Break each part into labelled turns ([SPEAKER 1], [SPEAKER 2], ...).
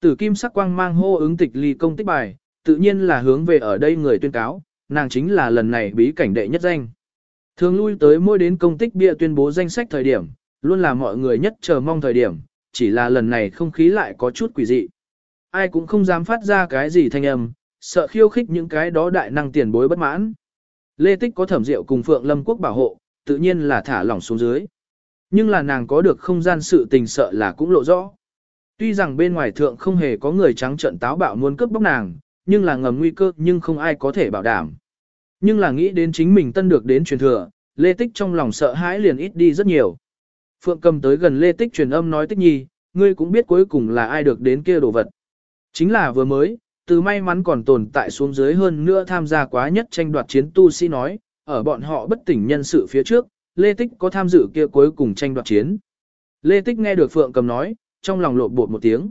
[SPEAKER 1] Tử kim sắc quang mang hô ứng tịch ly công tích bài, tự nhiên là hướng về ở đây người tuyên cáo, nàng chính là lần này bí cảnh đệ nhất danh. Thường lui tới mỗi đến công tích bia tuyên bố danh sách thời điểm, luôn là mọi người nhất chờ mong thời điểm, chỉ là lần này không khí lại có chút quỷ dị. Ai cũng không dám phát ra cái gì thanh âm, sợ khiêu khích những cái đó đại năng tiền bối bất mãn. Lê Tích có thẩm diệu cùng Phượng Lâm Quốc bảo hộ, tự nhiên là thả lỏng xuống dưới. Nhưng là nàng có được không gian sự tình sợ là cũng lộ rõ. Tuy rằng bên ngoài thượng không hề có người trắng trận táo bạo muốn cướp bóc nàng, nhưng là ngầm nguy cơ nhưng không ai có thể bảo đảm. Nhưng là nghĩ đến chính mình tân được đến truyền thừa, Lê Tích trong lòng sợ hãi liền ít đi rất nhiều. Phượng cầm tới gần Lê Tích truyền âm nói Tích Nhi, ngươi cũng biết cuối cùng là ai được đến kia đồ vật. Chính là vừa mới, từ may mắn còn tồn tại xuống dưới hơn nữa tham gia quá nhất tranh đoạt chiến tu sĩ nói, ở bọn họ bất tỉnh nhân sự phía trước, Lê Tích có tham dự kia cuối cùng tranh đoạt chiến. Lê Tích nghe được Phượng cầm nói, trong lòng lộn bột một tiếng.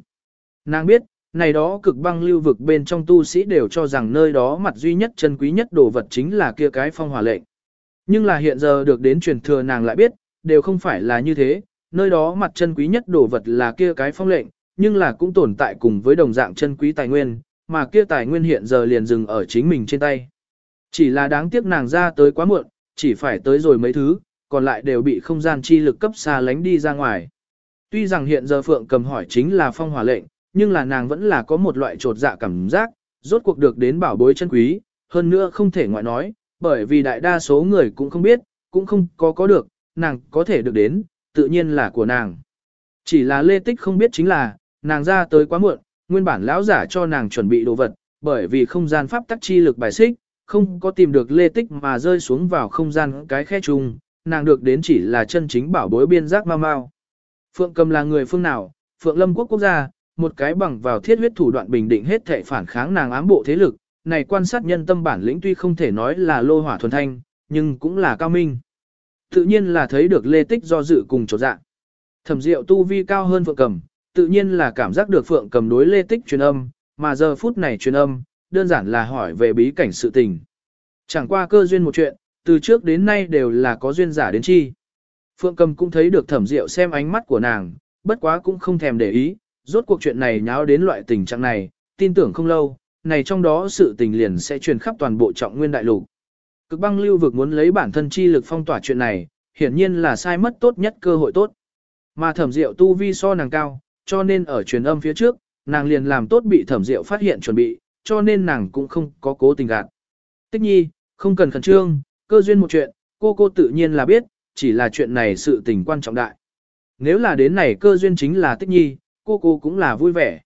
[SPEAKER 1] Nàng biết, này đó cực băng lưu vực bên trong tu sĩ đều cho rằng nơi đó mặt duy nhất chân quý nhất đồ vật chính là kia cái phong hỏa lệnh. Nhưng là hiện giờ được đến truyền thừa nàng lại biết, đều không phải là như thế, nơi đó mặt chân quý nhất đồ vật là kia cái phong lệnh, nhưng là cũng tồn tại cùng với đồng dạng chân quý tài nguyên, mà kia tài nguyên hiện giờ liền dừng ở chính mình trên tay. Chỉ là đáng tiếc nàng ra tới quá muộn, chỉ phải tới rồi mấy thứ, còn lại đều bị không gian chi lực cấp xa lánh đi ra ngoài. Tuy rằng hiện giờ Phượng cầm hỏi chính là phong hỏa lệnh, nhưng là nàng vẫn là có một loại trột dạ cảm giác, rốt cuộc được đến bảo bối chân quý, hơn nữa không thể ngoại nói, bởi vì đại đa số người cũng không biết, cũng không có có được, nàng có thể được đến, tự nhiên là của nàng. Chỉ là Lê Tích không biết chính là, nàng ra tới quá muộn, nguyên bản lão giả cho nàng chuẩn bị đồ vật, bởi vì không gian pháp tắc chi lực bài xích, không có tìm được Lê Tích mà rơi xuống vào không gian cái khe chung, nàng được đến chỉ là chân chính bảo bối biên giác mau mau. Phượng Cầm là người phương nào? Phượng Lâm quốc quốc gia, một cái bằng vào thiết huyết thủ đoạn bình định hết thể phản kháng nàng ám bộ thế lực, này quan sát nhân tâm bản lĩnh tuy không thể nói là lô hỏa thuần thanh, nhưng cũng là cao minh. Tự nhiên là thấy được Lê Tích do dự cùng chỗ dạng. Thẩm Diệu tu vi cao hơn Phượng Cầm, tự nhiên là cảm giác được Phượng Cầm đối Lê Tích truyền âm, mà giờ phút này truyền âm, đơn giản là hỏi về bí cảnh sự tình. Chẳng qua cơ duyên một chuyện, từ trước đến nay đều là có duyên giả đến chi. Phượng Cầm cũng thấy được Thẩm Diệu xem ánh mắt của nàng, bất quá cũng không thèm để ý, rốt cuộc chuyện này nháo đến loại tình trạng này, tin tưởng không lâu, này trong đó sự tình liền sẽ truyền khắp toàn bộ trọng nguyên đại lục. Cực băng lưu vực muốn lấy bản thân chi lực phong tỏa chuyện này, hiển nhiên là sai mất tốt nhất cơ hội tốt. Mà thẩm diệu tu vi so nàng cao, cho nên ở truyền âm phía trước, nàng liền làm tốt bị thẩm diệu phát hiện chuẩn bị, cho nên nàng cũng không có cố tình gạt. Tích nhi, không cần khẩn trương, cơ duyên một chuyện, cô cô tự nhiên là biết, chỉ là chuyện này sự tình quan trọng đại. Nếu là đến này cơ duyên chính là tích nhi, cô cô cũng là vui vẻ.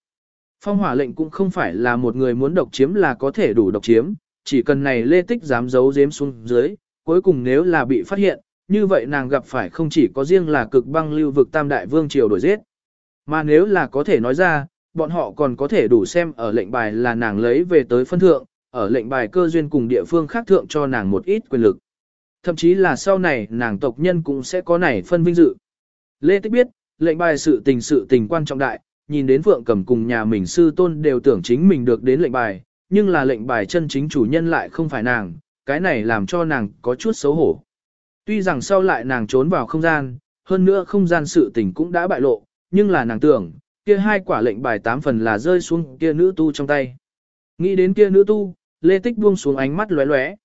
[SPEAKER 1] Phong hỏa lệnh cũng không phải là một người muốn độc chiếm là có thể đủ độc chiếm, chỉ cần này lê tích dám giấu giếm xuống dưới, cuối cùng nếu là bị phát hiện, như vậy nàng gặp phải không chỉ có riêng là cực băng lưu vực tam đại vương triều đổi giết. Mà nếu là có thể nói ra, bọn họ còn có thể đủ xem ở lệnh bài là nàng lấy về tới phân thượng, ở lệnh bài cơ duyên cùng địa phương khác thượng cho nàng một ít quyền lực. Thậm chí là sau này nàng tộc nhân cũng sẽ có này phân vinh dự. Lê Tích biết, lệnh bài sự tình sự tình quan trọng đại, nhìn đến Phượng Cầm cùng nhà mình sư tôn đều tưởng chính mình được đến lệnh bài, nhưng là lệnh bài chân chính chủ nhân lại không phải nàng, cái này làm cho nàng có chút xấu hổ. Tuy rằng sau lại nàng trốn vào không gian, hơn nữa không gian sự tình cũng đã bại lộ, nhưng là nàng tưởng, kia hai quả lệnh bài tám phần là rơi xuống kia nữ tu trong tay. Nghĩ đến kia nữ tu, Lê Tích buông xuống ánh mắt lóe lóe.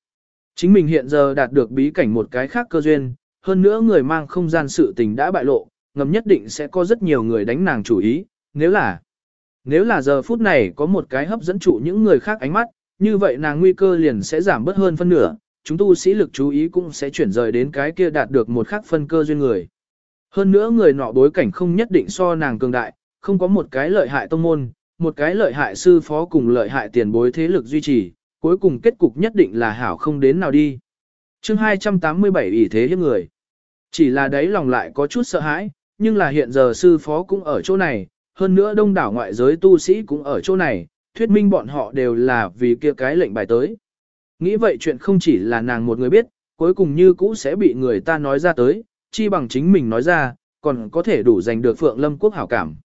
[SPEAKER 1] Chính mình hiện giờ đạt được bí cảnh một cái khác cơ duyên, hơn nữa người mang không gian sự tình đã bại lộ, ngầm nhất định sẽ có rất nhiều người đánh nàng chủ ý, nếu là nếu là giờ phút này có một cái hấp dẫn trụ những người khác ánh mắt, như vậy nàng nguy cơ liền sẽ giảm bớt hơn phân nửa, chúng tu sĩ lực chú ý cũng sẽ chuyển rời đến cái kia đạt được một khắc phân cơ duyên người. Hơn nữa người nọ bối cảnh không nhất định so nàng cường đại, không có một cái lợi hại tông môn, một cái lợi hại sư phó cùng lợi hại tiền bối thế lực duy trì, cuối cùng kết cục nhất định là hảo không đến nào đi. chương 287 ỷ thế hiếp người. Chỉ là đấy lòng lại có chút sợ hãi, nhưng là hiện giờ sư phó cũng ở chỗ này, hơn nữa đông đảo ngoại giới tu sĩ cũng ở chỗ này, thuyết minh bọn họ đều là vì kia cái lệnh bài tới. Nghĩ vậy chuyện không chỉ là nàng một người biết, cuối cùng như cũ sẽ bị người ta nói ra tới, chi bằng chính mình nói ra, còn có thể đủ giành được Phượng Lâm Quốc hảo cảm.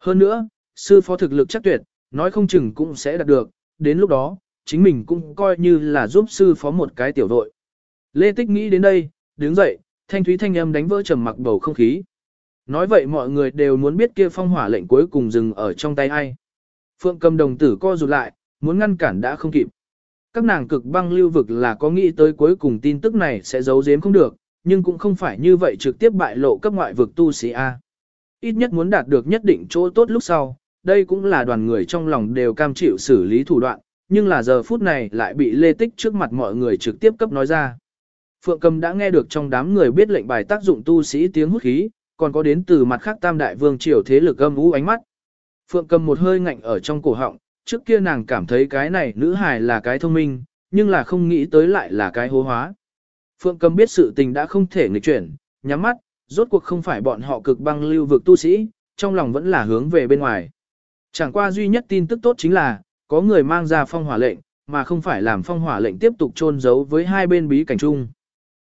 [SPEAKER 1] Hơn nữa, sư phó thực lực chắc tuyệt, nói không chừng cũng sẽ đạt được, đến lúc đó, chính mình cũng coi như là giúp sư phó một cái tiểu đội. Lê Tích nghĩ đến đây, đứng dậy, thanh thúy thanh âm đánh vỡ trầm mặc bầu không khí. Nói vậy mọi người đều muốn biết kia phong hỏa lệnh cuối cùng dừng ở trong tay ai. Phượng cầm đồng tử co rụt lại, muốn ngăn cản đã không kịp. Các nàng cực băng lưu vực là có nghĩ tới cuối cùng tin tức này sẽ giấu giếm không được, nhưng cũng không phải như vậy trực tiếp bại lộ cấp ngoại vực tu sĩ A. Ít nhất muốn đạt được nhất định chỗ tốt lúc sau, đây cũng là đoàn người trong lòng đều cam chịu xử lý thủ đoạn, nhưng là giờ phút này lại bị lê tích trước mặt mọi người trực tiếp cấp nói ra. Phượng Cầm đã nghe được trong đám người biết lệnh bài tác dụng tu sĩ tiếng hút khí, còn có đến từ mặt khác tam đại vương triều thế lực âm ú ánh mắt. Phượng Cầm một hơi ngạnh ở trong cổ họng, trước kia nàng cảm thấy cái này nữ hài là cái thông minh, nhưng là không nghĩ tới lại là cái hố hóa. Phượng Cầm biết sự tình đã không thể nghịch chuyển, nhắm mắt, rốt cuộc không phải bọn họ cực băng lưu vực tu sĩ, trong lòng vẫn là hướng về bên ngoài. Chẳng qua duy nhất tin tức tốt chính là, có người mang ra phong hỏa lệnh, mà không phải làm phong hỏa lệnh tiếp tục trôn giấu với hai bên bí cảnh chung.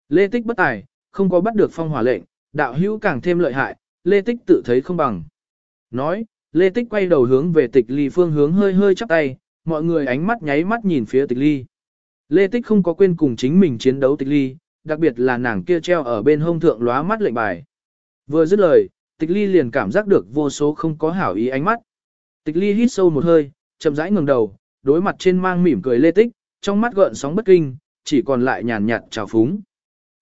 [SPEAKER 1] Lê Tích bất tài, không có bắt được phong hỏa lệnh, đạo hữu càng thêm lợi hại, Lê Tích tự thấy không bằng. Nói, Lê Tích quay đầu hướng về tịch ly phương hướng hơi hơi chắp tay, mọi người ánh mắt nháy mắt nhìn phía tịch ly. Lê Tích không có quên cùng chính mình chiến đấu tịch ly, đặc biệt là nàng kia treo ở bên hông thượng lóa mắt lệnh bài. Vừa dứt lời, tịch ly liền cảm giác được vô số không có hảo ý ánh mắt. Tịch ly hít sâu một hơi, chậm rãi ngừng đầu, đối mặt trên mang mỉm cười Lê Tích, trong mắt gợn sóng bất kinh, chỉ còn lại nhàn nhạt trào phúng.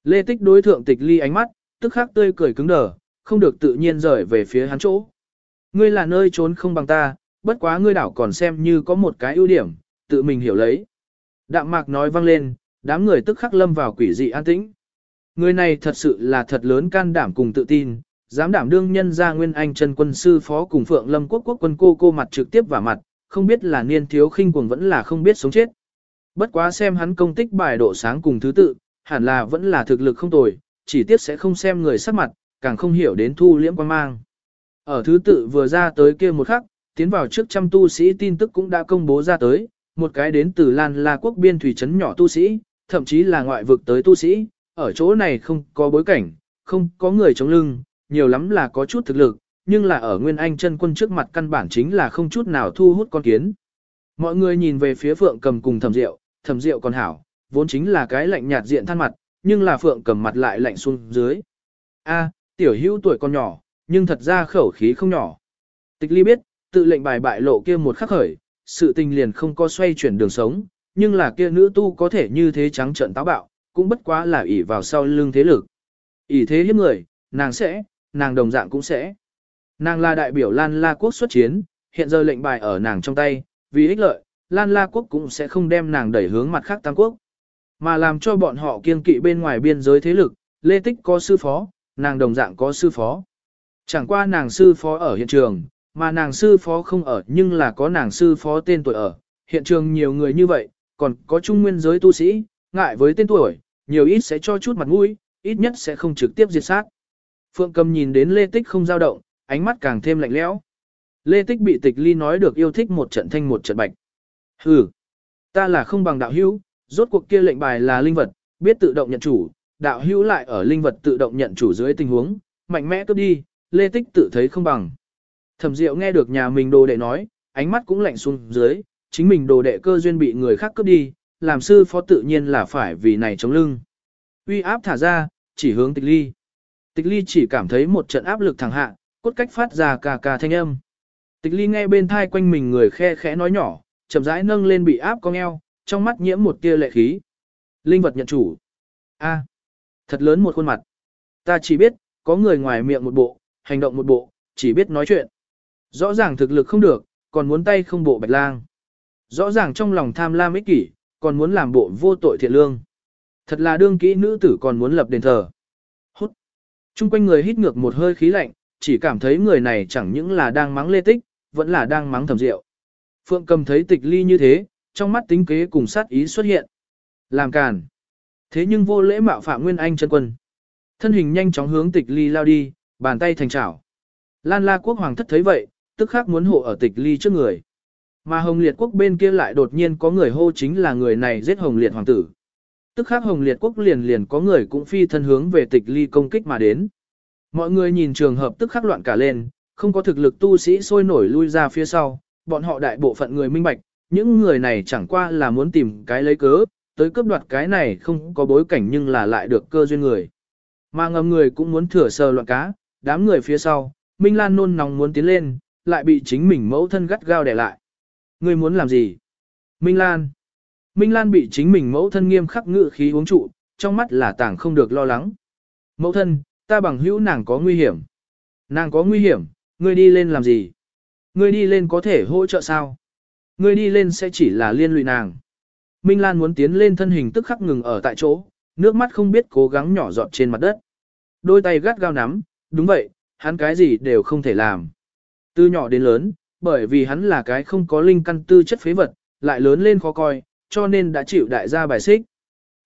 [SPEAKER 1] Lê Tích đối thượng tịch ly ánh mắt, tức khắc tươi cười cứng đờ, không được tự nhiên rời về phía hắn chỗ. Ngươi là nơi trốn không bằng ta, bất quá ngươi đảo còn xem như có một cái ưu điểm, tự mình hiểu lấy. Đạm mạc nói vang lên, đám người tức khắc lâm vào quỷ dị an tĩnh. Người này thật sự là thật lớn can đảm cùng tự tin, dám đảm đương nhân ra nguyên anh chân quân sư phó cùng phượng lâm quốc quốc quân cô cô mặt trực tiếp vào mặt, không biết là niên thiếu khinh cuồng vẫn là không biết sống chết. Bất quá xem hắn công tích bài độ sáng cùng thứ tự, hẳn là vẫn là thực lực không tồi, chỉ tiếc sẽ không xem người sắc mặt, càng không hiểu đến thu liễm quan mang. Ở thứ tự vừa ra tới kia một khắc, tiến vào trước trăm tu sĩ tin tức cũng đã công bố ra tới, một cái đến từ Lan La quốc biên thủy trấn nhỏ tu sĩ, thậm chí là ngoại vực tới tu sĩ, ở chỗ này không có bối cảnh, không có người chống lưng, nhiều lắm là có chút thực lực, nhưng là ở Nguyên Anh chân quân trước mặt căn bản chính là không chút nào thu hút con kiến. Mọi người nhìn về phía Phượng cầm cùng thẩm diệu thẩm diệu còn hảo, vốn chính là cái lạnh nhạt diện than mặt, nhưng là Phượng cầm mặt lại lạnh xuống dưới. A, tiểu hữu tuổi còn nhỏ, nhưng thật ra khẩu khí không nhỏ. Tịch ly biết, tự lệnh bài bại lộ kia một khắc khởi, sự tình liền không có xoay chuyển đường sống, nhưng là kia nữ tu có thể như thế trắng trợn táo bạo, cũng bất quá là ỷ vào sau lưng thế lực. ỷ thế hiếp người, nàng sẽ, nàng đồng dạng cũng sẽ. Nàng là đại biểu Lan La Quốc xuất chiến, hiện giờ lệnh bài ở nàng trong tay, vì ích lợi, Lan La Quốc cũng sẽ không đem nàng đẩy hướng mặt khác Tam Quốc. Mà làm cho bọn họ kiên kỵ bên ngoài biên giới thế lực, Lê Tích có sư phó, nàng đồng dạng có sư phó. Chẳng qua nàng sư phó ở hiện trường, mà nàng sư phó không ở nhưng là có nàng sư phó tên tuổi ở. Hiện trường nhiều người như vậy, còn có trung nguyên giới tu sĩ, ngại với tên tuổi, nhiều ít sẽ cho chút mặt mũi, ít nhất sẽ không trực tiếp diệt sát. Phượng cầm nhìn đến Lê Tích không dao động, ánh mắt càng thêm lạnh lẽo. Lê Tích bị tịch ly nói được yêu thích một trận thanh một trận bạch. Hừ, ta là không bằng đạo hữu, rốt cuộc kia lệnh bài là linh vật, biết tự động nhận chủ, đạo hữu lại ở linh vật tự động nhận chủ dưới tình huống, mạnh mẽ cướp đi, Lê Tích tự thấy không bằng. Thẩm Diệu nghe được nhà mình đồ đệ nói, ánh mắt cũng lạnh xuống dưới, chính mình đồ đệ cơ duyên bị người khác cướp đi, làm sư phó tự nhiên là phải vì này chống lưng. Uy áp thả ra, chỉ hướng tịch ly. Tịch ly chỉ cảm thấy một trận áp lực thẳng hạ, cốt cách phát ra cà cà thanh âm. Tịch ly nghe bên thai quanh mình người khe khẽ nói nhỏ, chậm rãi nâng lên bị áp cong eo, trong mắt nhiễm một tia lệ khí. Linh vật nhận chủ. A, thật lớn một khuôn mặt. Ta chỉ biết, có người ngoài miệng một bộ, hành động một bộ, chỉ biết nói chuyện. Rõ ràng thực lực không được, còn muốn tay không bộ bạch lang. Rõ ràng trong lòng tham lam ích kỷ, còn muốn làm bộ vô tội thiện lương. Thật là đương kỹ nữ tử còn muốn lập đền thờ. Hút. Trung quanh người hít ngược một hơi khí lạnh, chỉ cảm thấy người này chẳng những là đang mắng lê tích, vẫn là đang mắng thầm rượu. Phượng cầm thấy tịch ly như thế, trong mắt tính kế cùng sát ý xuất hiện. Làm càn. Thế nhưng vô lễ mạo phạm Nguyên Anh chân quân. Thân hình nhanh chóng hướng tịch ly lao đi, bàn tay thành chảo. Lan la quốc hoàng thất thấy vậy, tức khắc muốn hộ ở tịch ly trước người. Mà Hồng Liệt quốc bên kia lại đột nhiên có người hô chính là người này giết Hồng Liệt hoàng tử. Tức khắc Hồng Liệt quốc liền liền có người cũng phi thân hướng về tịch ly công kích mà đến. Mọi người nhìn trường hợp tức khắc loạn cả lên, không có thực lực tu sĩ sôi nổi lui ra phía sau, bọn họ đại bộ phận người minh bạch, những người này chẳng qua là muốn tìm cái lấy cớ, tới cướp đoạt cái này không có bối cảnh nhưng là lại được cơ duyên người. Mà ngầm người cũng muốn thừa sờ loạn cá, đám người phía sau, Minh Lan nôn nóng muốn tiến lên, lại bị chính mình mẫu thân gắt gao đè lại. Ngươi muốn làm gì? Minh Lan. Minh Lan bị chính mình mẫu thân nghiêm khắc ngự khí uống trụ, trong mắt là tảng không được lo lắng. Mẫu thân, ta bằng hữu nàng có nguy hiểm. Nàng có nguy hiểm, ngươi đi lên làm gì? Ngươi đi lên có thể hỗ trợ sao? Ngươi đi lên sẽ chỉ là liên lụy nàng. Minh Lan muốn tiến lên thân hình tức khắc ngừng ở tại chỗ, nước mắt không biết cố gắng nhỏ giọt trên mặt đất. Đôi tay gắt gao nắm, đúng vậy, hắn cái gì đều không thể làm. Từ nhỏ đến lớn, bởi vì hắn là cái không có linh căn tư chất phế vật, lại lớn lên khó coi, cho nên đã chịu đại gia bài xích.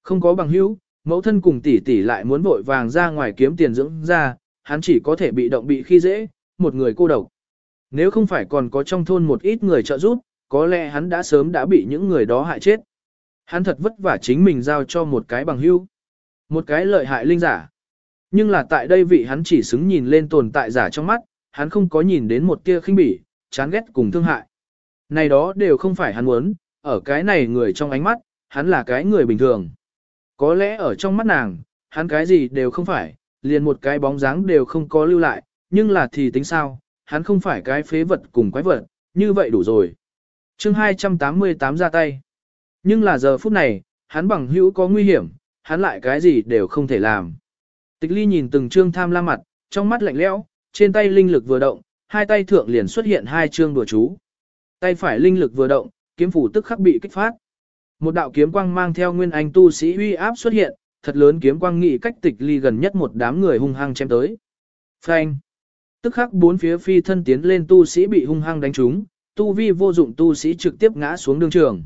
[SPEAKER 1] Không có bằng hữu, mẫu thân cùng tỷ tỷ lại muốn vội vàng ra ngoài kiếm tiền dưỡng ra, hắn chỉ có thể bị động bị khi dễ, một người cô độc. Nếu không phải còn có trong thôn một ít người trợ giúp, có lẽ hắn đã sớm đã bị những người đó hại chết. Hắn thật vất vả chính mình giao cho một cái bằng hữu, một cái lợi hại linh giả. Nhưng là tại đây vị hắn chỉ xứng nhìn lên tồn tại giả trong mắt, hắn không có nhìn đến một tia khinh bỉ, chán ghét cùng thương hại. Này đó đều không phải hắn muốn, ở cái này người trong ánh mắt, hắn là cái người bình thường. Có lẽ ở trong mắt nàng, hắn cái gì đều không phải, liền một cái bóng dáng đều không có lưu lại, nhưng là thì tính sao, hắn không phải cái phế vật cùng quái vật, như vậy đủ rồi. chương 288 ra tay. Nhưng là giờ phút này, hắn bằng hữu có nguy hiểm, hắn lại cái gì đều không thể làm. Tịch ly nhìn từng trương tham la mặt, trong mắt lạnh lẽo, trên tay linh lực vừa động, hai tay thượng liền xuất hiện hai trương đùa chú. Tay phải linh lực vừa động, kiếm phủ tức khắc bị kích phát. Một đạo kiếm quang mang theo nguyên anh tu sĩ uy áp xuất hiện, thật lớn kiếm quang nghị cách tịch ly gần nhất một đám người hung hăng chém tới. Phanh! Tức khắc bốn phía phi thân tiến lên tu sĩ bị hung hăng đánh trúng, tu vi vô dụng tu sĩ trực tiếp ngã xuống đường trường.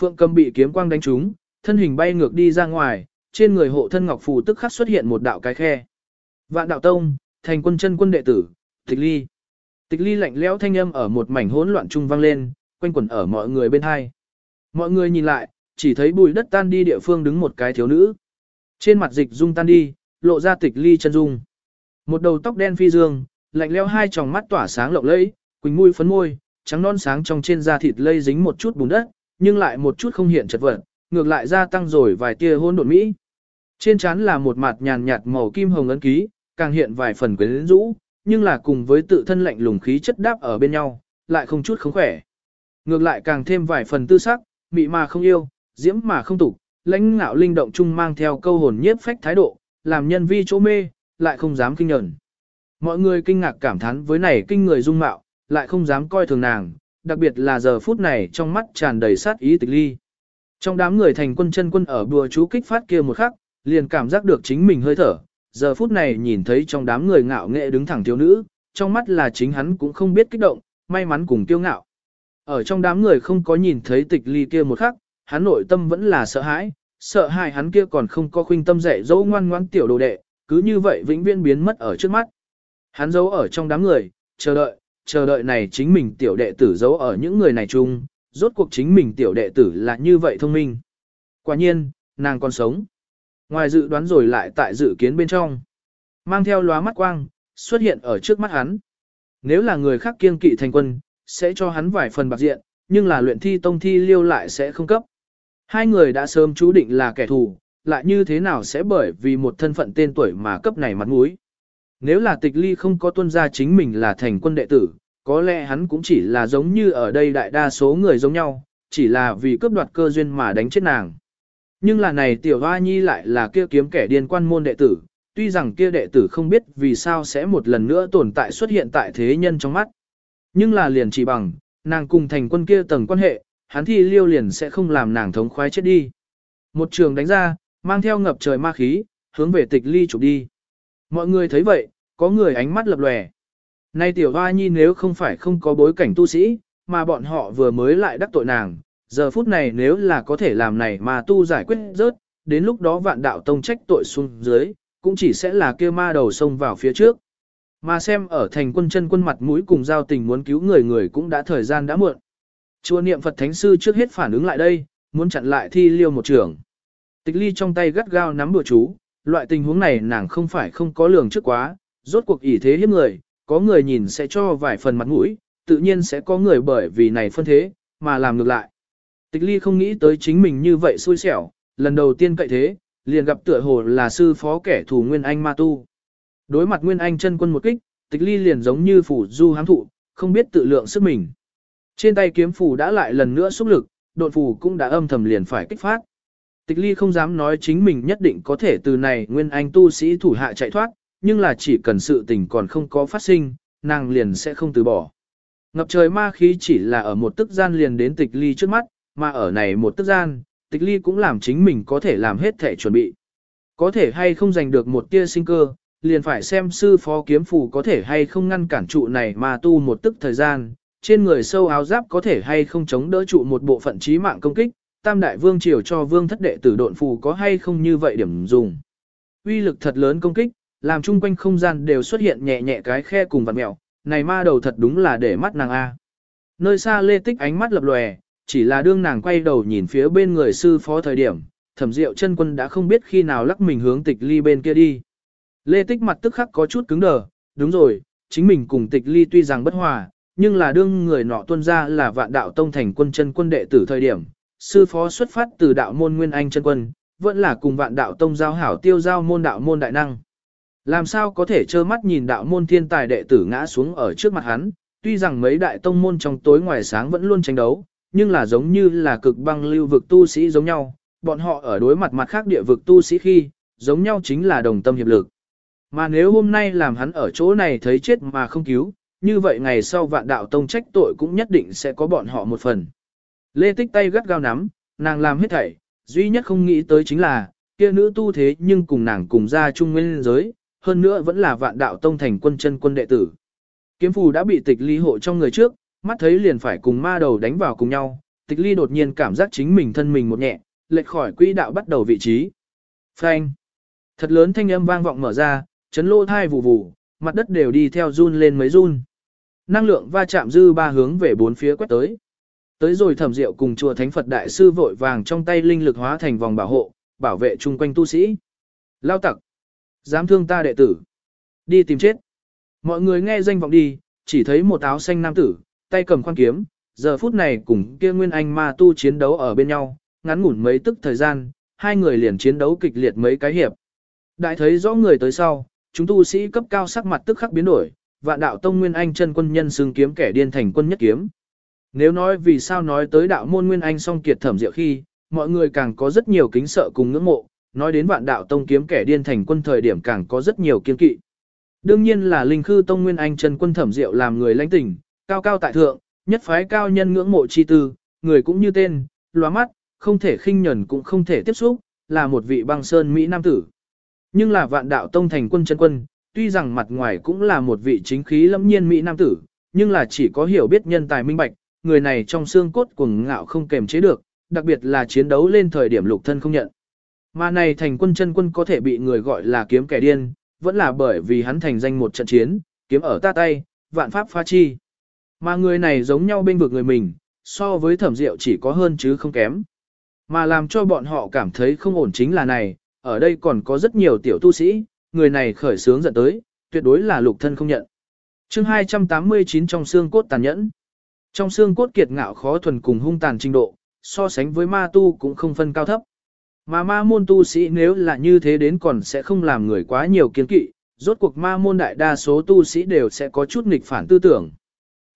[SPEAKER 1] Phượng cầm bị kiếm quang đánh trúng, thân hình bay ngược đi ra ngoài, trên người hộ thân ngọc phù tức khắc xuất hiện một đạo cái khe. Vạn đạo tông, thành quân chân quân đệ tử, tịch ly. Tịch ly lạnh lẽo thanh âm ở một mảnh hỗn loạn trung vang lên, quanh quẩn ở mọi người bên hai. Mọi người nhìn lại, chỉ thấy bùi đất tan đi địa phương đứng một cái thiếu nữ. Trên mặt dịch dung tan đi, lộ ra tịch ly chân dung. Một đầu tóc đen phi dương, lạnh leo hai tròng mắt tỏa sáng lộng lẫy, quỳnh mũi phấn môi, trắng non sáng trong trên da thịt lây dính một chút bùn đất, nhưng lại một chút không hiện chật vật, ngược lại gia tăng rồi vài tia hôn độn mỹ. Trên trán là một mặt nhàn nhạt màu kim hồng ấn ký, càng hiện vài phần quyến rũ, nhưng là cùng với tự thân lạnh lùng khí chất đáp ở bên nhau, lại không chút không khỏe. Ngược lại càng thêm vài phần tư sắc, mị mà không yêu, diễm mà không tục, lãnh ngạo linh động chung mang theo câu hồn nhiếp phách thái độ, làm nhân vi chỗ mê, lại không dám kinh nhẫn. Mọi người kinh ngạc cảm thán với này kinh người dung mạo, lại không dám coi thường nàng, đặc biệt là giờ phút này trong mắt tràn đầy sát ý tịch ly. Trong đám người thành quân chân quân ở đùa chú kích phát kia một khắc, liền cảm giác được chính mình hơi thở, giờ phút này nhìn thấy trong đám người ngạo nghệ đứng thẳng thiếu nữ, trong mắt là chính hắn cũng không biết kích động, may mắn cùng tiêu ngạo. Ở trong đám người không có nhìn thấy tịch ly kia một khắc, hắn nội tâm vẫn là sợ hãi, sợ hãi hắn kia còn không có khuynh tâm dạy dỗ ngoan ngoãn tiểu đồ đệ, cứ như vậy vĩnh viễn biến mất ở trước mắt. Hắn giấu ở trong đám người, chờ đợi, chờ đợi này chính mình tiểu đệ tử giấu ở những người này chung, rốt cuộc chính mình tiểu đệ tử là như vậy thông minh. Quả nhiên, nàng còn sống. Ngoài dự đoán rồi lại tại dự kiến bên trong. Mang theo lóa mắt quang, xuất hiện ở trước mắt hắn. Nếu là người khác kiên kỵ thành quân, sẽ cho hắn vài phần bạc diện, nhưng là luyện thi tông thi liêu lại sẽ không cấp. Hai người đã sớm chú định là kẻ thù, lại như thế nào sẽ bởi vì một thân phận tên tuổi mà cấp này mặt mũi. Nếu là tịch ly không có tuân ra chính mình là thành quân đệ tử, có lẽ hắn cũng chỉ là giống như ở đây đại đa số người giống nhau, chỉ là vì cướp đoạt cơ duyên mà đánh chết nàng. Nhưng là này tiểu hoa nhi lại là kia kiếm kẻ điên quan môn đệ tử, tuy rằng kia đệ tử không biết vì sao sẽ một lần nữa tồn tại xuất hiện tại thế nhân trong mắt. Nhưng là liền chỉ bằng, nàng cùng thành quân kia tầng quan hệ, hắn thi liêu liền sẽ không làm nàng thống khoái chết đi. Một trường đánh ra, mang theo ngập trời ma khí, hướng về tịch ly chụp đi. Mọi người thấy vậy, có người ánh mắt lập lòe. Nay tiểu hoa nhi nếu không phải không có bối cảnh tu sĩ, mà bọn họ vừa mới lại đắc tội nàng, giờ phút này nếu là có thể làm này mà tu giải quyết rớt, đến lúc đó vạn đạo tông trách tội xuống dưới, cũng chỉ sẽ là kia ma đầu xông vào phía trước. Mà xem ở thành quân chân quân mặt mũi cùng giao tình muốn cứu người người cũng đã thời gian đã muộn. Chùa niệm Phật Thánh Sư trước hết phản ứng lại đây, muốn chặn lại thi liêu một trưởng. Tịch ly trong tay gắt gao nắm bùa chú, loại tình huống này nàng không phải không có lường trước quá, rốt cuộc ỷ thế hiếp người, có người nhìn sẽ cho vài phần mặt mũi, tự nhiên sẽ có người bởi vì này phân thế, mà làm ngược lại. Tịch ly không nghĩ tới chính mình như vậy xui xẻo, lần đầu tiên cậy thế, liền gặp tựa hồ là sư phó kẻ thù Nguyên Anh Ma Tu. Đối mặt Nguyên Anh chân quân một kích, tịch ly liền giống như phủ du hám thụ, không biết tự lượng sức mình. Trên tay kiếm phủ đã lại lần nữa xúc lực, độn phủ cũng đã âm thầm liền phải kích phát. Tịch ly không dám nói chính mình nhất định có thể từ này nguyên anh tu sĩ thủ hạ chạy thoát, nhưng là chỉ cần sự tình còn không có phát sinh, nàng liền sẽ không từ bỏ. Ngập trời ma khí chỉ là ở một tức gian liền đến tịch ly trước mắt, mà ở này một tức gian, tịch ly cũng làm chính mình có thể làm hết thể chuẩn bị. Có thể hay không giành được một tia sinh cơ, liền phải xem sư phó kiếm phù có thể hay không ngăn cản trụ này mà tu một tức thời gian, trên người sâu áo giáp có thể hay không chống đỡ trụ một bộ phận trí mạng công kích, tam đại vương triều cho vương thất đệ tử độn phù có hay không như vậy điểm dùng. Uy lực thật lớn công kích, làm chung quanh không gian đều xuất hiện nhẹ nhẹ cái khe cùng vặt mẹo, này ma đầu thật đúng là để mắt nàng A. Nơi xa lê tích ánh mắt lập lòe, chỉ là đương nàng quay đầu nhìn phía bên người sư phó thời điểm, thẩm diệu chân quân đã không biết khi nào lắc mình hướng tịch ly bên kia đi. Lê tích mặt tức khắc có chút cứng đờ, đúng rồi, chính mình cùng tịch ly tuy rằng bất hòa, nhưng là đương người nọ tuân ra là vạn đạo tông thành quân chân quân đệ tử thời điểm, sư phó xuất phát từ đạo môn nguyên anh chân quân, vẫn là cùng vạn đạo tông giao hảo tiêu giao môn đạo môn đại năng. Làm sao có thể trơ mắt nhìn đạo môn thiên tài đệ tử ngã xuống ở trước mặt hắn, tuy rằng mấy đại tông môn trong tối ngoài sáng vẫn luôn tranh đấu, nhưng là giống như là cực băng lưu vực tu sĩ giống nhau, bọn họ ở đối mặt mặt khác địa vực tu sĩ khi, giống nhau chính là đồng tâm hiệp lực. Mà nếu hôm nay làm hắn ở chỗ này thấy chết mà không cứu, như vậy ngày sau vạn đạo tông trách tội cũng nhất định sẽ có bọn họ một phần. Lê Tích tay gắt gao nắm, nàng làm hết thảy, duy nhất không nghĩ tới chính là, kia nữ tu thế nhưng cùng nàng cùng ra trung nguyên giới, hơn nữa vẫn là vạn đạo tông thành quân chân quân đệ tử. Kiếm phù đã bị tịch ly hộ trong người trước, mắt thấy liền phải cùng ma đầu đánh vào cùng nhau, tịch ly đột nhiên cảm giác chính mình thân mình một nhẹ, lệch khỏi quỹ đạo bắt đầu vị trí. Phanh! Thật lớn thanh âm vang vọng mở ra, chấn lô thai vù vù, mặt đất đều đi theo run lên mấy run. Năng lượng va chạm dư ba hướng về bốn phía quét tới. Tới rồi thẩm diệu cùng chùa Thánh Phật Đại Sư vội vàng trong tay linh lực hóa thành vòng bảo hộ, bảo vệ chung quanh tu sĩ. Lao tặc! Dám thương ta đệ tử! Đi tìm chết! Mọi người nghe danh vọng đi, chỉ thấy một áo xanh nam tử, tay cầm khoan kiếm, giờ phút này cùng kia nguyên anh ma tu chiến đấu ở bên nhau, ngắn ngủn mấy tức thời gian, hai người liền chiến đấu kịch liệt mấy cái hiệp. Đại thấy rõ người tới sau, chúng tu sĩ cấp cao sắc mặt tức khắc biến đổi, vạn đạo tông nguyên anh chân quân nhân xưng kiếm kẻ điên thành quân nhất kiếm. Nếu nói vì sao nói tới đạo môn nguyên anh song kiệt thẩm diệu khi, mọi người càng có rất nhiều kính sợ cùng ngưỡng mộ, nói đến vạn đạo tông kiếm kẻ điên thành quân thời điểm càng có rất nhiều kiên kỵ. Đương nhiên là linh khư tông nguyên anh chân quân thẩm diệu làm người lãnh tỉnh, cao cao tại thượng, nhất phái cao nhân ngưỡng mộ chi tư, người cũng như tên, loa mắt, không thể khinh nhẫn cũng không thể tiếp xúc, là một vị băng sơn Mỹ Nam tử. Nhưng là vạn đạo tông thành quân chân quân, tuy rằng mặt ngoài cũng là một vị chính khí lâm nhiên Mỹ Nam tử, nhưng là chỉ có hiểu biết nhân tài minh bạch, người này trong xương cốt cuồng ngạo không kềm chế được, đặc biệt là chiến đấu lên thời điểm lục thân không nhận. Mà này thành quân chân quân có thể bị người gọi là kiếm kẻ điên, vẫn là bởi vì hắn thành danh một trận chiến, kiếm ở ta tay, vạn pháp pha chi. Mà người này giống nhau bên vực người mình, so với thẩm diệu chỉ có hơn chứ không kém. Mà làm cho bọn họ cảm thấy không ổn chính là này, ở đây còn có rất nhiều tiểu tu sĩ, người này khởi sướng dẫn tới, tuyệt đối là lục thân không nhận. chương 289 trong xương cốt tàn nhẫn. Trong xương cốt kiệt ngạo khó thuần cùng hung tàn trình độ, so sánh với ma tu cũng không phân cao thấp. Mà ma môn tu sĩ nếu là như thế đến còn sẽ không làm người quá nhiều kiến kỵ, rốt cuộc ma môn đại đa số tu sĩ đều sẽ có chút nghịch phản tư tưởng.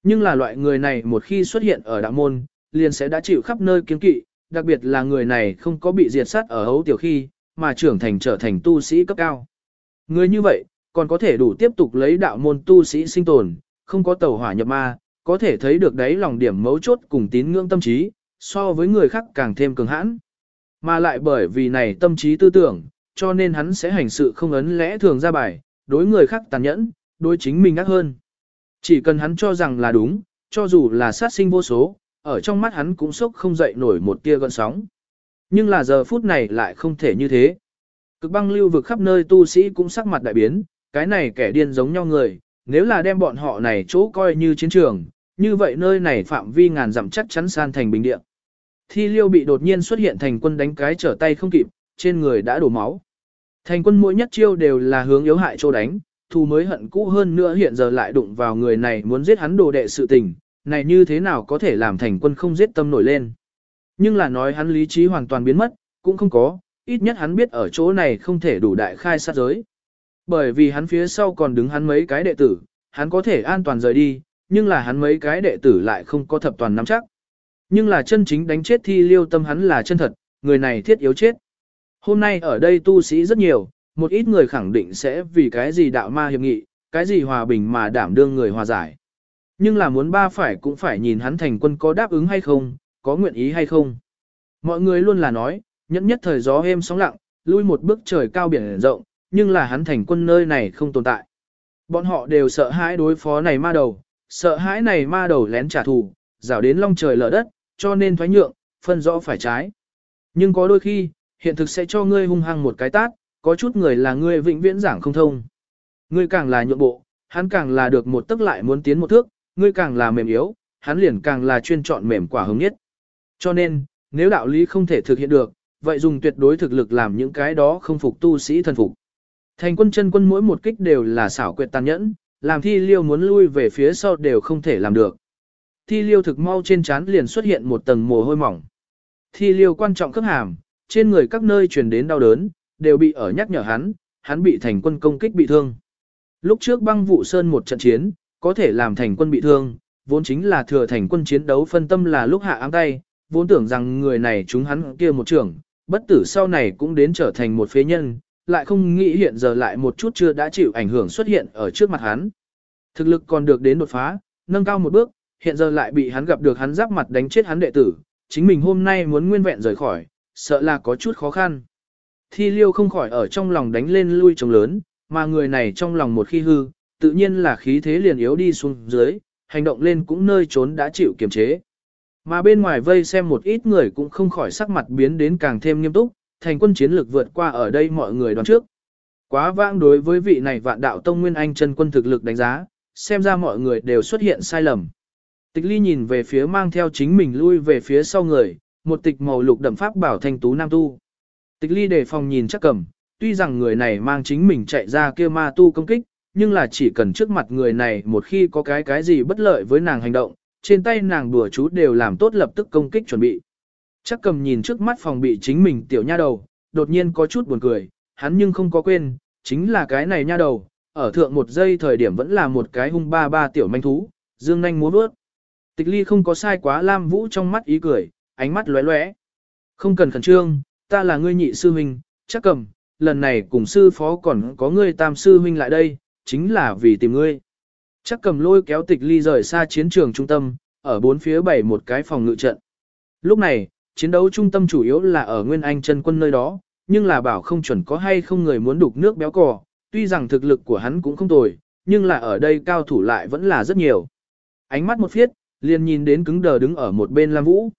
[SPEAKER 1] Nhưng là loại người này một khi xuất hiện ở đạo môn, liền sẽ đã chịu khắp nơi kiến kỵ, đặc biệt là người này không có bị diệt sát ở hấu tiểu khi, mà trưởng thành trở thành tu sĩ cấp cao. Người như vậy, còn có thể đủ tiếp tục lấy đạo môn tu sĩ sinh tồn, không có tẩu hỏa nhập ma, có thể thấy được đấy lòng điểm mấu chốt cùng tín ngưỡng tâm trí, so với người khác càng thêm cường hãn. Mà lại bởi vì này tâm trí tư tưởng, cho nên hắn sẽ hành sự không ấn lẽ thường ra bài, đối người khác tàn nhẫn, đối chính mình ác hơn. Chỉ cần hắn cho rằng là đúng, cho dù là sát sinh vô số, ở trong mắt hắn cũng sốc không dậy nổi một tia gợn sóng. Nhưng là giờ phút này lại không thể như thế. Cực băng lưu vực khắp nơi tu sĩ cũng sắc mặt đại biến, cái này kẻ điên giống nhau người, nếu là đem bọn họ này chỗ coi như chiến trường, như vậy nơi này phạm vi ngàn dặm chắc chắn san thành bình địa. Thi liêu bị đột nhiên xuất hiện thành quân đánh cái trở tay không kịp, trên người đã đổ máu. Thành quân mỗi nhất chiêu đều là hướng yếu hại chỗ đánh, thù mới hận cũ hơn nữa hiện giờ lại đụng vào người này muốn giết hắn đồ đệ sự tình, này như thế nào có thể làm thành quân không giết tâm nổi lên. Nhưng là nói hắn lý trí hoàn toàn biến mất, cũng không có, ít nhất hắn biết ở chỗ này không thể đủ đại khai sát giới. Bởi vì hắn phía sau còn đứng hắn mấy cái đệ tử, hắn có thể an toàn rời đi, nhưng là hắn mấy cái đệ tử lại không có thập toàn nắm chắc. Nhưng là chân chính đánh chết thi liêu tâm hắn là chân thật, người này thiết yếu chết. Hôm nay ở đây tu sĩ rất nhiều, một ít người khẳng định sẽ vì cái gì đạo ma hiệp nghị, cái gì hòa bình mà đảm đương người hòa giải. Nhưng là muốn ba phải cũng phải nhìn hắn thành quân có đáp ứng hay không, có nguyện ý hay không. Mọi người luôn là nói, nhẫn nhất thời gió êm sóng lặng, lui một bước trời cao biển rộng, nhưng là hắn thành quân nơi này không tồn tại. Bọn họ đều sợ hãi đối phó này ma đầu, sợ hãi này ma đầu lén trả thù, rảo đến long trời lở đất, cho nên thoái nhượng, phân rõ phải trái. Nhưng có đôi khi, hiện thực sẽ cho ngươi hung hăng một cái tát, có chút người là ngươi vĩnh viễn giảng không thông. Ngươi càng là nhượng bộ, hắn càng là được một tức lại muốn tiến một thước, ngươi càng là mềm yếu, hắn liền càng là chuyên chọn mềm quả hứng nhất. Cho nên, nếu đạo lý không thể thực hiện được, vậy dùng tuyệt đối thực lực làm những cái đó không phục tu sĩ thần phục. Thành quân chân quân mỗi một kích đều là xảo quyệt tàn nhẫn, làm thi liêu muốn lui về phía sau đều không thể làm được. Thi liêu thực mau trên trán liền xuất hiện một tầng mồ hôi mỏng. Thi liêu quan trọng cấp hàm, trên người các nơi truyền đến đau đớn, đều bị ở nhắc nhở hắn, hắn bị thành quân công kích bị thương. Lúc trước băng vụ sơn một trận chiến, có thể làm thành quân bị thương, vốn chính là thừa thành quân chiến đấu phân tâm là lúc hạ áng tay, vốn tưởng rằng người này chúng hắn kia một trưởng, bất tử sau này cũng đến trở thành một phế nhân, lại không nghĩ hiện giờ lại một chút chưa đã chịu ảnh hưởng xuất hiện ở trước mặt hắn. Thực lực còn được đến đột phá, nâng cao một bước, hiện giờ lại bị hắn gặp được hắn giáp mặt đánh chết hắn đệ tử, chính mình hôm nay muốn nguyên vẹn rời khỏi, sợ là có chút khó khăn. Thi liêu không khỏi ở trong lòng đánh lên lui trống lớn, mà người này trong lòng một khi hư, tự nhiên là khí thế liền yếu đi xuống dưới, hành động lên cũng nơi trốn đã chịu kiềm chế. Mà bên ngoài vây xem một ít người cũng không khỏi sắc mặt biến đến càng thêm nghiêm túc, thành quân chiến lược vượt qua ở đây mọi người đoán trước. Quá vãng đối với vị này vạn đạo tông nguyên anh chân quân thực lực đánh giá, xem ra mọi người đều xuất hiện sai lầm. Tịch ly nhìn về phía mang theo chính mình lui về phía sau người, một tịch màu lục đậm pháp bảo thanh tú nam tu. Tịch ly đề phòng nhìn chắc cầm, tuy rằng người này mang chính mình chạy ra kia ma tu công kích, nhưng là chỉ cần trước mặt người này một khi có cái cái gì bất lợi với nàng hành động, trên tay nàng đùa chú đều làm tốt lập tức công kích chuẩn bị. Chắc cầm nhìn trước mắt phòng bị chính mình tiểu nha đầu, đột nhiên có chút buồn cười, hắn nhưng không có quên, chính là cái này nha đầu, ở thượng một giây thời điểm vẫn là một cái hung ba ba tiểu manh thú, dương nhanh múa vớt. Tịch ly không có sai quá Lam Vũ trong mắt ý cười, ánh mắt lóe lóe. Không cần khẩn trương, ta là ngươi nhị sư huynh, chắc cầm, lần này cùng sư phó còn có ngươi tam sư huynh lại đây, chính là vì tìm ngươi. Chắc cầm lôi kéo tịch ly rời xa chiến trường trung tâm, ở bốn phía bảy một cái phòng ngự trận. Lúc này, chiến đấu trung tâm chủ yếu là ở Nguyên Anh chân quân nơi đó, nhưng là bảo không chuẩn có hay không người muốn đục nước béo cò, tuy rằng thực lực của hắn cũng không tồi, nhưng là ở đây cao thủ lại vẫn là rất nhiều. Ánh mắt một phiết, liền nhìn đến cứng đờ đứng ở một bên Lam Vũ.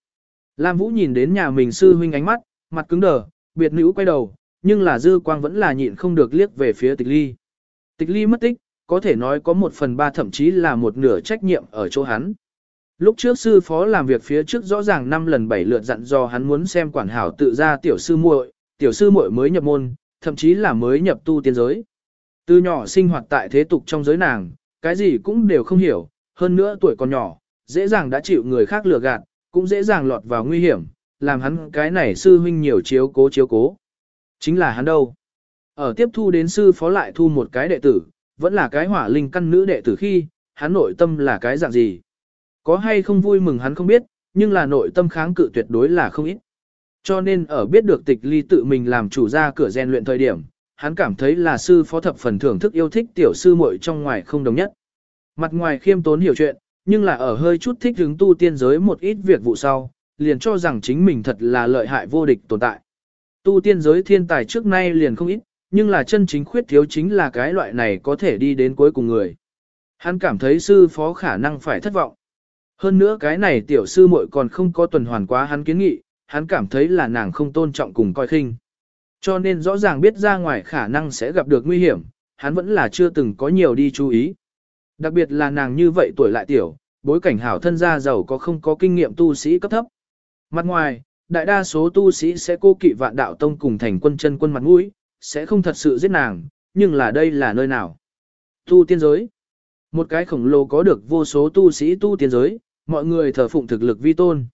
[SPEAKER 1] Lam Vũ nhìn đến nhà mình sư huynh ánh mắt, mặt cứng đờ, biệt nữ quay đầu, nhưng là dư quang vẫn là nhịn không được liếc về phía tịch ly. Tịch ly mất tích, có thể nói có một phần ba thậm chí là một nửa trách nhiệm ở chỗ hắn. Lúc trước sư phó làm việc phía trước rõ ràng năm lần bảy lượt dặn do hắn muốn xem quản hảo tự ra tiểu sư muội, tiểu sư muội mới nhập môn, thậm chí là mới nhập tu tiên giới. Từ nhỏ sinh hoạt tại thế tục trong giới nàng, cái gì cũng đều không hiểu, hơn nữa tuổi còn nhỏ, dễ dàng đã chịu người khác lừa gạt, cũng dễ dàng lọt vào nguy hiểm, làm hắn cái này sư huynh nhiều chiếu cố chiếu cố. Chính là hắn đâu. Ở tiếp thu đến sư phó lại thu một cái đệ tử, vẫn là cái hỏa linh căn nữ đệ tử khi, hắn nội tâm là cái dạng gì. Có hay không vui mừng hắn không biết, nhưng là nội tâm kháng cự tuyệt đối là không ít. Cho nên ở biết được tịch ly tự mình làm chủ ra cửa rèn luyện thời điểm, hắn cảm thấy là sư phó thập phần thưởng thức yêu thích tiểu sư muội trong ngoài không đồng nhất. Mặt ngoài khiêm tốn hiểu chuyện, nhưng là ở hơi chút thích hứng tu tiên giới một ít việc vụ sau, liền cho rằng chính mình thật là lợi hại vô địch tồn tại. Tu tiên giới thiên tài trước nay liền không ít, nhưng là chân chính khuyết thiếu chính là cái loại này có thể đi đến cuối cùng người. Hắn cảm thấy sư phó khả năng phải thất vọng. Hơn nữa cái này tiểu sư muội còn không có tuần hoàn quá hắn kiến nghị, hắn cảm thấy là nàng không tôn trọng cùng coi khinh. Cho nên rõ ràng biết ra ngoài khả năng sẽ gặp được nguy hiểm, hắn vẫn là chưa từng có nhiều đi chú ý. Đặc biệt là nàng như vậy tuổi lại tiểu, bối cảnh hảo thân gia giàu có không có kinh nghiệm tu sĩ cấp thấp. Mặt ngoài, đại đa số tu sĩ sẽ cô kỵ vạn đạo tông cùng thành quân chân quân mặt mũi, sẽ không thật sự giết nàng, nhưng là đây là nơi nào? Tu tiên giới. Một cái khổng lồ có được vô số tu sĩ tu tiên giới, mọi người thờ phụng thực lực vi tôn.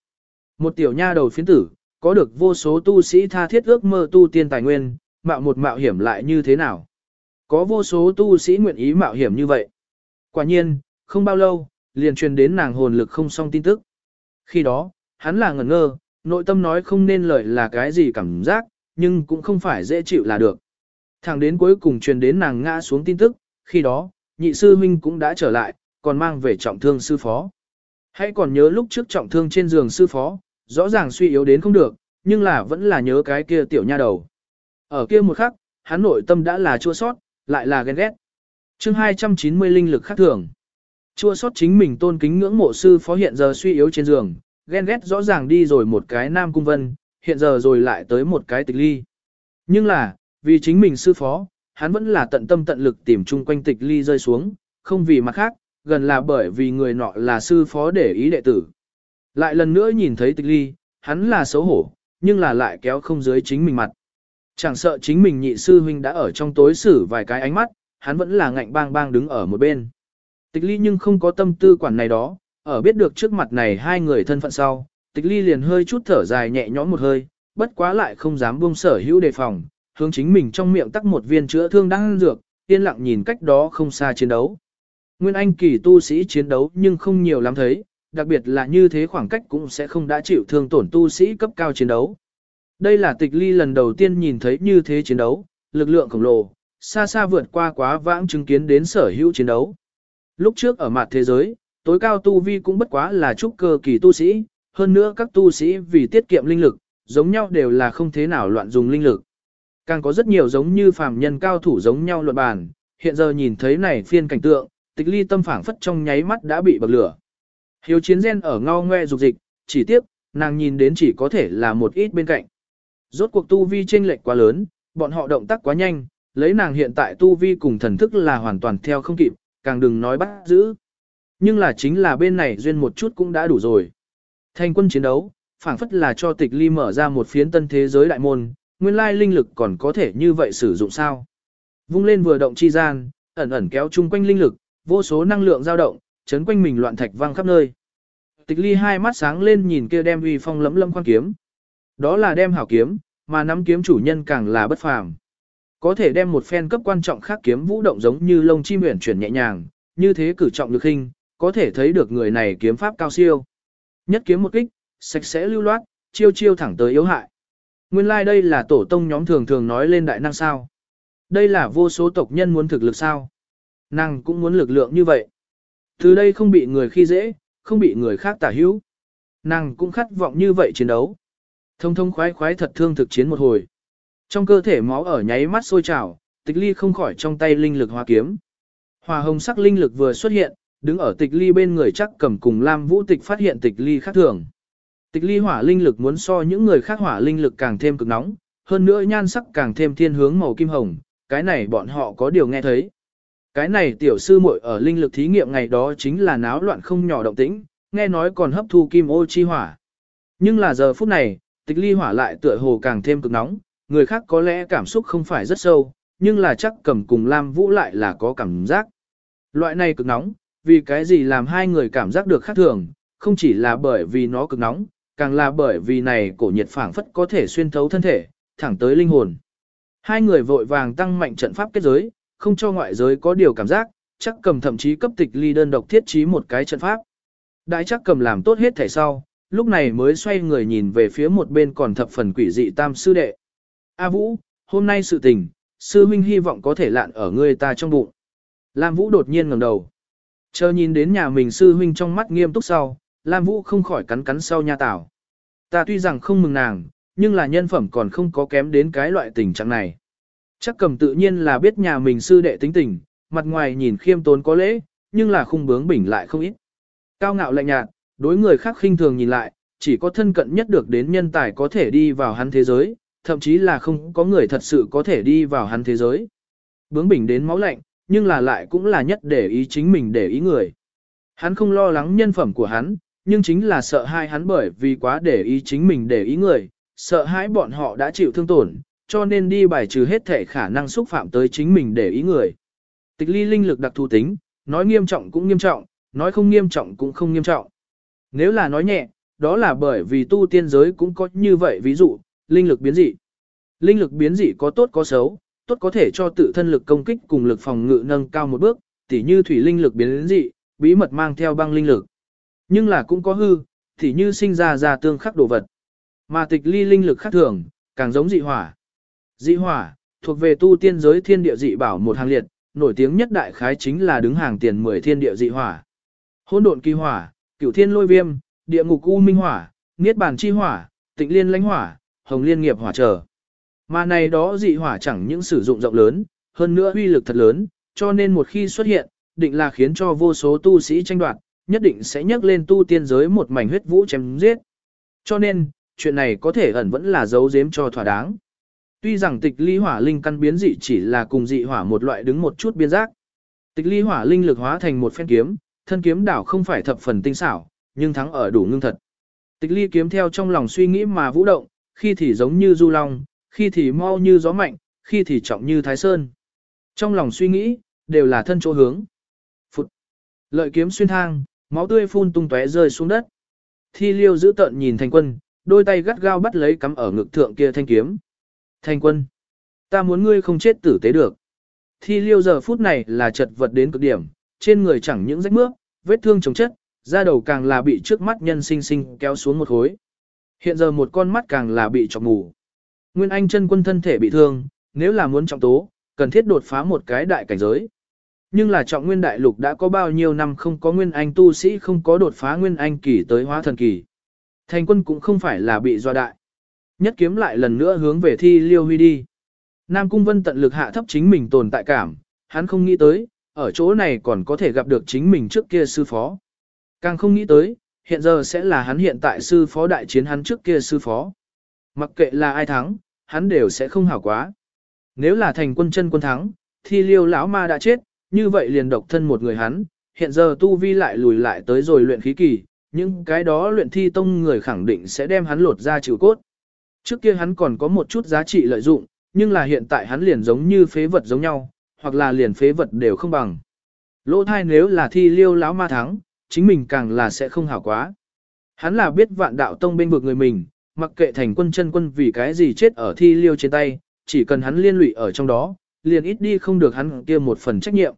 [SPEAKER 1] Một tiểu nha đầu phiến tử, có được vô số tu sĩ tha thiết ước mơ tu tiên tài nguyên, mạo một mạo hiểm lại như thế nào? Có vô số tu sĩ nguyện ý mạo hiểm như vậy. Quả nhiên, không bao lâu, liền truyền đến nàng hồn lực không xong tin tức. Khi đó, hắn là ngẩn ngơ, nội tâm nói không nên lời là cái gì cảm giác, nhưng cũng không phải dễ chịu là được. Thẳng đến cuối cùng truyền đến nàng ngã xuống tin tức, khi đó, nhị sư huynh cũng đã trở lại, còn mang về trọng thương sư phó. Hãy còn nhớ lúc trước trọng thương trên giường sư phó, rõ ràng suy yếu đến không được, nhưng là vẫn là nhớ cái kia tiểu nha đầu. Ở kia một khắc, hắn nội tâm đã là chua sót, lại là ghen ghét. chương 290 linh lực khác thường. Chua sót chính mình tôn kính ngưỡng mộ sư phó hiện giờ suy yếu trên giường, ghen ghét rõ ràng đi rồi một cái nam cung vân, hiện giờ rồi lại tới một cái tịch ly. Nhưng là, vì chính mình sư phó, hắn vẫn là tận tâm tận lực tìm chung quanh tịch ly rơi xuống, không vì mặt khác, gần là bởi vì người nọ là sư phó để ý đệ tử. Lại lần nữa nhìn thấy tịch ly, hắn là xấu hổ, nhưng là lại kéo không dưới chính mình mặt. Chẳng sợ chính mình nhị sư huynh đã ở trong tối xử vài cái ánh mắt, hắn vẫn là ngạnh bang bang đứng ở một bên. Tịch ly nhưng không có tâm tư quản này đó, ở biết được trước mặt này hai người thân phận sau, tịch ly liền hơi chút thở dài nhẹ nhõm một hơi, bất quá lại không dám buông sở hữu đề phòng, hướng chính mình trong miệng tắc một viên chữa thương đang dược, yên lặng nhìn cách đó không xa chiến đấu. Nguyên Anh kỳ tu sĩ chiến đấu nhưng không nhiều lắm thấy, đặc biệt là như thế khoảng cách cũng sẽ không đã chịu thương tổn tu sĩ cấp cao chiến đấu. Đây là tịch ly lần đầu tiên nhìn thấy như thế chiến đấu, lực lượng khổng lồ, xa xa vượt qua quá vãng chứng kiến đến sở hữu chiến đấu. Lúc trước ở mặt thế giới, tối cao tu vi cũng bất quá là trúc cơ kỳ tu sĩ, hơn nữa các tu sĩ vì tiết kiệm linh lực, giống nhau đều là không thế nào loạn dùng linh lực. Càng có rất nhiều giống như phàm nhân cao thủ giống nhau luận bàn, hiện giờ nhìn thấy này phiên cảnh tượng, tịch ly tâm phảng phất trong nháy mắt đã bị bậc lửa. Hiếu chiến gen ở ngao ngoe dục dịch, chỉ tiếp, nàng nhìn đến chỉ có thể là một ít bên cạnh. Rốt cuộc tu vi chênh lệch quá lớn, bọn họ động tác quá nhanh, lấy nàng hiện tại tu vi cùng thần thức là hoàn toàn theo không kịp, càng đừng nói bắt giữ. Nhưng là chính là bên này duyên một chút cũng đã đủ rồi. Thành quân chiến đấu, phảng phất là cho tịch ly mở ra một phiến tân thế giới đại môn, nguyên lai linh lực còn có thể như vậy sử dụng sao. Vung lên vừa động chi gian, ẩn ẩn kéo chung quanh linh lực, vô số năng lượng dao động, chấn quanh mình loạn thạch vang khắp nơi. Tịch ly hai mắt sáng lên nhìn kia đem uy phong lẫm lâm quan kiếm. Đó là đem hảo kiếm, mà nắm kiếm chủ nhân càng là bất phàm. Có thể đem một phen cấp quan trọng khác kiếm vũ động giống như lông chim uyển chuyển nhẹ nhàng, như thế cử trọng lực hình, có thể thấy được người này kiếm pháp cao siêu. Nhất kiếm một kích, sạch sẽ lưu loát, chiêu chiêu thẳng tới yếu hại. Nguyên lai like đây là tổ tông nhóm thường thường nói lên đại năng sao. Đây là vô số tộc nhân muốn thực lực sao. Năng cũng muốn lực lượng như vậy. Từ đây không bị người khi dễ, không bị người khác tả hữu. Năng cũng khát vọng như vậy chiến đấu. Thông thông khoái khoái thật thương thực chiến một hồi. Trong cơ thể máu ở nháy mắt sôi trào, tịch ly không khỏi trong tay linh lực hoa kiếm. Hòa hồng sắc linh lực vừa xuất hiện, đứng ở tịch ly bên người chắc cầm cùng Lam Vũ Tịch phát hiện tịch ly khác thường. Tịch ly hỏa linh lực muốn so những người khác hỏa linh lực càng thêm cực nóng, hơn nữa nhan sắc càng thêm thiên hướng màu kim hồng, cái này bọn họ có điều nghe thấy. Cái này tiểu sư muội ở linh lực thí nghiệm ngày đó chính là náo loạn không nhỏ động tĩnh, nghe nói còn hấp thu kim ô chi hỏa. Nhưng là giờ phút này, tịch ly hỏa lại tựa hồ càng thêm cực nóng, người khác có lẽ cảm xúc không phải rất sâu, nhưng là chắc cầm cùng Lam Vũ lại là có cảm giác. Loại này cực nóng, vì cái gì làm hai người cảm giác được khác thường, không chỉ là bởi vì nó cực nóng, càng là bởi vì này cổ nhiệt phảng phất có thể xuyên thấu thân thể, thẳng tới linh hồn. Hai người vội vàng tăng mạnh trận pháp kết giới, không cho ngoại giới có điều cảm giác, chắc cầm thậm chí cấp tịch ly đơn độc thiết trí một cái trận pháp. Đại chắc cầm làm tốt hết thể sau, lúc này mới xoay người nhìn về phía một bên còn thập phần quỷ dị tam sư đệ. A Vũ, hôm nay sự tình, sư huynh hy vọng có thể lạn ở ngươi ta trong bụng. Lam Vũ đột nhiên ngẩng đầu. Chờ nhìn đến nhà mình sư huynh trong mắt nghiêm túc sau, Lam Vũ không khỏi cắn cắn sau nha tảo. Ta tuy rằng không mừng nàng, nhưng là nhân phẩm còn không có kém đến cái loại tình trạng này. Chắc cầm tự nhiên là biết nhà mình sư đệ tính tình, mặt ngoài nhìn khiêm tốn có lễ, nhưng là khung bướng bỉnh lại không ít. Cao ngạo lạnh nhạt, đối người khác khinh thường nhìn lại, chỉ có thân cận nhất được đến nhân tài có thể đi vào hắn thế giới, thậm chí là không có người thật sự có thể đi vào hắn thế giới. Bướng bỉnh đến máu lạnh, nhưng là lại cũng là nhất để ý chính mình để ý người. Hắn không lo lắng nhân phẩm của hắn, nhưng chính là sợ hai hắn bởi vì quá để ý chính mình để ý người, sợ hãi bọn họ đã chịu thương tổn, cho nên đi bài trừ hết thể khả năng xúc phạm tới chính mình để ý người. Tịch ly linh lực đặc thù tính, nói nghiêm trọng cũng nghiêm trọng, nói không nghiêm trọng cũng không nghiêm trọng. Nếu là nói nhẹ, đó là bởi vì tu tiên giới cũng có như vậy ví dụ, linh lực biến dị. Linh lực biến dị có tốt có xấu, tốt có thể cho tự thân lực công kích cùng lực phòng ngự nâng cao một bước, tỉ như thủy linh lực biến dị, bí mật mang theo băng linh lực. Nhưng là cũng có hư, tỉ như sinh ra ra tương khắc đồ vật. Mà tịch ly linh lực khác thường, càng giống dị hỏa. Dị hỏa, thuộc về tu tiên giới thiên địa dị bảo một hàng liệt, nổi tiếng nhất đại khái chính là đứng hàng tiền 10 thiên địa dị hỏa. Hỗn độn kỳ hỏa, cửu thiên lôi viêm, địa ngục u minh hỏa, niết bàn chi hỏa, tịnh liên lãnh hỏa, hồng liên nghiệp hỏa trở. Mà này đó dị hỏa chẳng những sử dụng rộng lớn, hơn nữa uy lực thật lớn, cho nên một khi xuất hiện, định là khiến cho vô số tu sĩ tranh đoạt, nhất định sẽ nhấc lên tu tiên giới một mảnh huyết vũ chém giết. Cho nên, chuyện này có thể ẩn vẫn là giấu giếm cho thỏa đáng. Tuy rằng tịch ly hỏa linh căn biến dị chỉ là cùng dị hỏa một loại đứng một chút biên giác. Tịch ly hỏa linh lực hóa thành một phen kiếm, thân kiếm đảo không phải thập phần tinh xảo, nhưng thắng ở đủ ngưng thật. Tịch ly kiếm theo trong lòng suy nghĩ mà vũ động, khi thì giống như du long, khi thì mau như gió mạnh, khi thì trọng như thái sơn. Trong lòng suy nghĩ, đều là thân chỗ hướng. Phụt. Lợi kiếm xuyên thang, máu tươi phun tung tóe rơi xuống đất. Thi liêu giữ tận nhìn thành quân, đôi tay gắt gao bắt lấy cắm ở ngực thượng kia thanh kiếm. Thành quân, ta muốn ngươi không chết tử tế được. Thi liêu giờ phút này là chật vật đến cực điểm, trên người chẳng những rách mướp, vết thương chống chất, da đầu càng là bị trước mắt nhân sinh sinh kéo xuống một khối. Hiện giờ một con mắt càng là bị chọc mù. Nguyên Anh chân quân thân thể bị thương, nếu là muốn trọng tố, cần thiết đột phá một cái đại cảnh giới. Nhưng là trọng nguyên đại lục đã có bao nhiêu năm không có nguyên anh tu sĩ không có đột phá nguyên anh kỳ tới hóa thần kỳ. Thành quân cũng không phải là bị doa đại. Nhất kiếm lại lần nữa hướng về thi liêu huy đi. Nam Cung Vân tận lực hạ thấp chính mình tồn tại cảm, hắn không nghĩ tới, ở chỗ này còn có thể gặp được chính mình trước kia sư phó. Càng không nghĩ tới, hiện giờ sẽ là hắn hiện tại sư phó đại chiến hắn trước kia sư phó. Mặc kệ là ai thắng, hắn đều sẽ không hảo quá. Nếu là thành quân chân quân thắng, thì liêu lão ma đã chết, như vậy liền độc thân một người hắn, hiện giờ tu vi lại lùi lại tới rồi luyện khí kỳ, những cái đó luyện thi tông người khẳng định sẽ đem hắn lột ra chịu cốt. Trước kia hắn còn có một chút giá trị lợi dụng, nhưng là hiện tại hắn liền giống như phế vật giống nhau, hoặc là liền phế vật đều không bằng. Lỗ thai nếu là thi liêu lão ma thắng, chính mình càng là sẽ không hảo quá. Hắn là biết vạn đạo tông bên vực người mình, mặc kệ thành quân chân quân vì cái gì chết ở thi liêu trên tay, chỉ cần hắn liên lụy ở trong đó, liền ít đi không được hắn kia một phần trách nhiệm.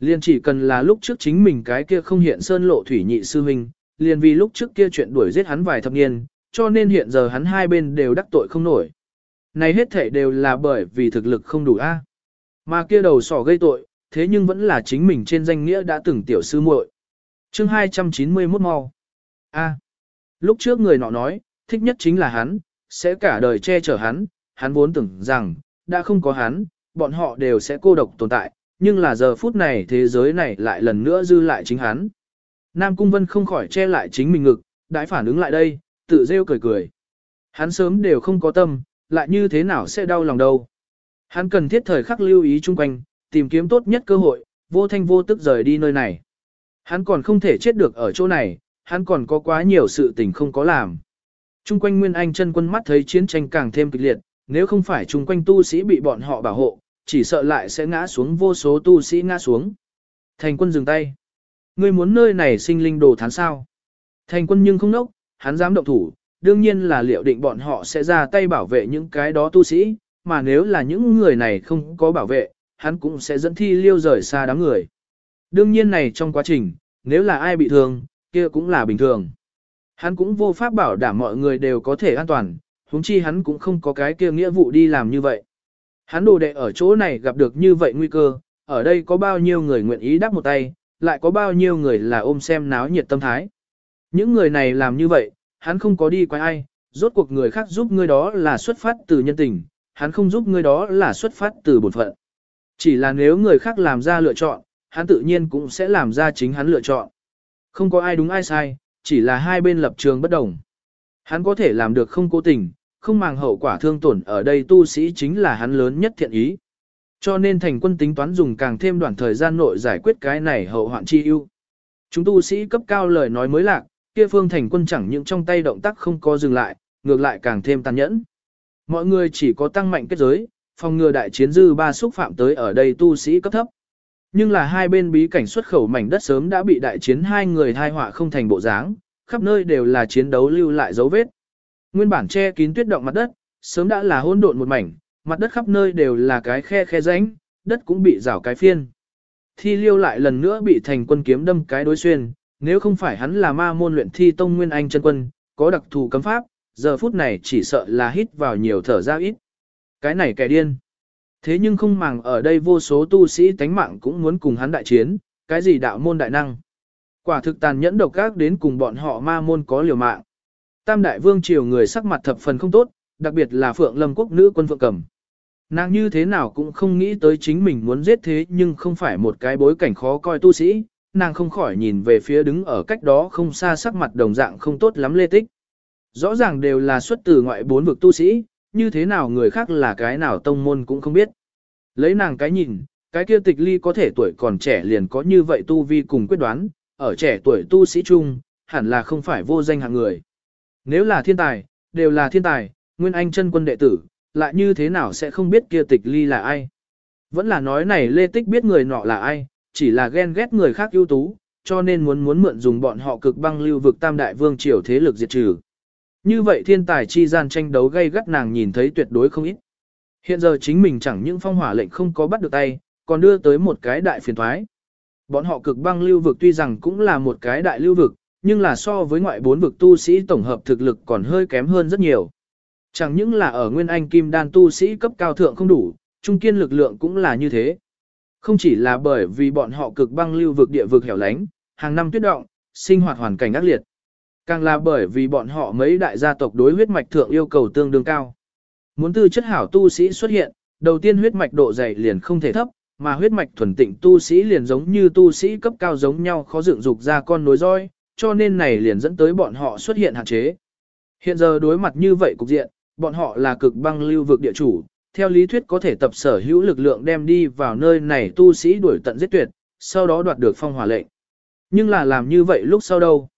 [SPEAKER 1] Liền chỉ cần là lúc trước chính mình cái kia không hiện sơn lộ thủy nhị sư huynh, liền vì lúc trước kia chuyện đuổi giết hắn vài thập niên, cho nên hiện giờ hắn hai bên đều đắc tội không nổi. Này hết thể đều là bởi vì thực lực không đủ a. Mà kia đầu sỏ gây tội, thế nhưng vẫn là chính mình trên danh nghĩa đã từng tiểu sư muội. Chương 291 mau. A. Lúc trước người nọ nói, thích nhất chính là hắn, sẽ cả đời che chở hắn, hắn vốn tưởng rằng, đã không có hắn, bọn họ đều sẽ cô độc tồn tại, nhưng là giờ phút này thế giới này lại lần nữa dư lại chính hắn. Nam Cung Vân không khỏi che lại chính mình ngực, đãi phản ứng lại đây, tự rêu cười cười. Hắn sớm đều không có tâm, lại như thế nào sẽ đau lòng đâu. Hắn cần thiết thời khắc lưu ý chung quanh, tìm kiếm tốt nhất cơ hội, vô thanh vô tức rời đi nơi này. Hắn còn không thể chết được ở chỗ này, hắn còn có quá nhiều sự tình không có làm. Trung quanh Nguyên Anh chân quân mắt thấy chiến tranh càng thêm kịch liệt, nếu không phải chung quanh tu sĩ bị bọn họ bảo hộ, chỉ sợ lại sẽ ngã xuống vô số tu sĩ ngã xuống. Thành quân dừng tay. Ngươi muốn nơi này sinh linh đồ thán sao? Thành quân nhưng không nốc, hắn dám động thủ, đương nhiên là liệu định bọn họ sẽ ra tay bảo vệ những cái đó tu sĩ, mà nếu là những người này không có bảo vệ, hắn cũng sẽ dẫn thi liêu rời xa đám người. Đương nhiên này trong quá trình, nếu là ai bị thương, kia cũng là bình thường. Hắn cũng vô pháp bảo đảm mọi người đều có thể an toàn, huống chi hắn cũng không có cái kia nghĩa vụ đi làm như vậy. Hắn đồ đệ ở chỗ này gặp được như vậy nguy cơ, ở đây có bao nhiêu người nguyện ý đắp một tay, lại có bao nhiêu người là ôm xem náo nhiệt tâm thái. Những người này làm như vậy, hắn không có đi quay ai, rốt cuộc người khác giúp ngươi đó là xuất phát từ nhân tình, hắn không giúp ngươi đó là xuất phát từ bổn phận. Chỉ là nếu người khác làm ra lựa chọn, hắn tự nhiên cũng sẽ làm ra chính hắn lựa chọn. Không có ai đúng ai sai, chỉ là hai bên lập trường bất đồng. Hắn có thể làm được không cố tình, không màng hậu quả thương tổn ở đây tu sĩ chính là hắn lớn nhất thiện ý. Cho nên thành quân tính toán dùng càng thêm đoạn thời gian nội giải quyết cái này hậu hoạn chi ưu. Chúng tu sĩ cấp cao lời nói mới lạc, kia phương thành quân chẳng những trong tay động tác không có dừng lại, ngược lại càng thêm tàn nhẫn. Mọi người chỉ có tăng mạnh kết giới, phòng ngừa đại chiến dư ba xúc phạm tới ở đây tu sĩ cấp thấp. Nhưng là hai bên bí cảnh xuất khẩu mảnh đất sớm đã bị đại chiến hai người thai họa không thành bộ dáng, khắp nơi đều là chiến đấu lưu lại dấu vết. Nguyên bản che kín tuyết động mặt đất, sớm đã là hỗn độn một mảnh, mặt đất khắp nơi đều là cái khe khe rãnh, đất cũng bị rào cái phiên. thi liêu lại lần nữa bị thành quân kiếm đâm cái đối xuyên, nếu không phải hắn là ma môn luyện thi tông nguyên anh chân quân, có đặc thù cấm pháp, giờ phút này chỉ sợ là hít vào nhiều thở ra ít. Cái này kẻ điên. Thế nhưng không màng ở đây vô số tu sĩ tánh mạng cũng muốn cùng hắn đại chiến, cái gì đạo môn đại năng. Quả thực tàn nhẫn độc ác đến cùng bọn họ ma môn có liều mạng. Tam đại vương triều người sắc mặt thập phần không tốt, đặc biệt là Phượng Lâm quốc nữ quân Phượng Cầm. Nàng như thế nào cũng không nghĩ tới chính mình muốn giết thế nhưng không phải một cái bối cảnh khó coi tu sĩ, nàng không khỏi nhìn về phía đứng ở cách đó không xa sắc mặt đồng dạng không tốt lắm lê tích. Rõ ràng đều là xuất từ ngoại bốn vực tu sĩ, như thế nào người khác là cái nào tông môn cũng không biết. Lấy nàng cái nhìn, cái kia tịch ly có thể tuổi còn trẻ liền có như vậy tu vi cùng quyết đoán, ở trẻ tuổi tu sĩ trung hẳn là không phải vô danh hạng người. Nếu là thiên tài, đều là thiên tài, nguyên anh chân quân đệ tử, lại như thế nào sẽ không biết kia tịch ly là ai. Vẫn là nói này Lê Tích biết người nọ là ai, chỉ là ghen ghét người khác ưu tú, cho nên muốn muốn mượn dùng bọn họ cực băng lưu vực tam đại vương triều thế lực diệt trừ. Như vậy thiên tài chi gian tranh đấu gây gắt nàng nhìn thấy tuyệt đối không ít. Hiện giờ chính mình chẳng những phong hỏa lệnh không có bắt được tay, còn đưa tới một cái đại phiền thoái. Bọn họ cực băng lưu vực tuy rằng cũng là một cái đại lưu vực, nhưng là so với ngoại bốn vực tu sĩ tổng hợp thực lực còn hơi kém hơn rất nhiều. Chẳng những là ở nguyên anh kim đan tu sĩ cấp cao thượng không đủ, trung kiên lực lượng cũng là như thế. Không chỉ là bởi vì bọn họ cực băng lưu vực địa vực hẻo lánh, hàng năm tuyết động, sinh hoạt hoàn cảnh ác liệt. Càng là bởi vì bọn họ mấy đại gia tộc đối huyết mạch thượng yêu cầu tương đương cao. Muốn tư chất hảo tu sĩ xuất hiện, đầu tiên huyết mạch độ dày liền không thể thấp, mà huyết mạch thuần tịnh tu sĩ liền giống như tu sĩ cấp cao giống nhau khó dựng dục ra con nối roi, cho nên này liền dẫn tới bọn họ xuất hiện hạn chế. Hiện giờ đối mặt như vậy cục diện, bọn họ là cực băng lưu vực địa chủ, theo lý thuyết có thể tập sở hữu lực lượng đem đi vào nơi này tu sĩ đuổi tận giết tuyệt, sau đó đoạt được phong hỏa lệnh. Nhưng là làm như vậy lúc sau đâu?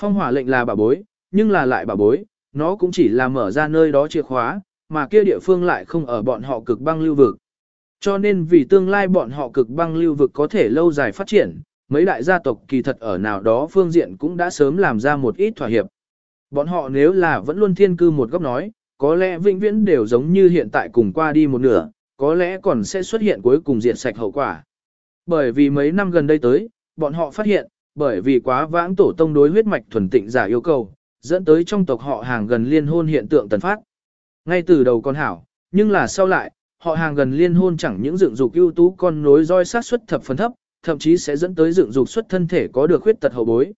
[SPEAKER 1] Phong hỏa lệnh là bà bối, nhưng là lại bà bối, nó cũng chỉ là mở ra nơi đó chìa khóa, mà kia địa phương lại không ở bọn họ cực băng lưu vực. Cho nên vì tương lai bọn họ cực băng lưu vực có thể lâu dài phát triển, mấy đại gia tộc kỳ thật ở nào đó phương diện cũng đã sớm làm ra một ít thỏa hiệp. Bọn họ nếu là vẫn luôn thiên cư một góc nói, có lẽ vĩnh viễn đều giống như hiện tại cùng qua đi một nửa, có lẽ còn sẽ xuất hiện cuối cùng diện sạch hậu quả. Bởi vì mấy năm gần đây tới, bọn họ phát hiện, bởi vì quá vãng tổ tông đối huyết mạch thuần tịnh giả yêu cầu, dẫn tới trong tộc họ hàng gần liên hôn hiện tượng tần phát. Ngay từ đầu con hảo, nhưng là sau lại, họ hàng gần liên hôn chẳng những dựng dục ưu tú con nối roi sát xuất thập phần thấp, thậm chí sẽ dẫn tới dựng dục xuất thân thể có được huyết tật hậu bối.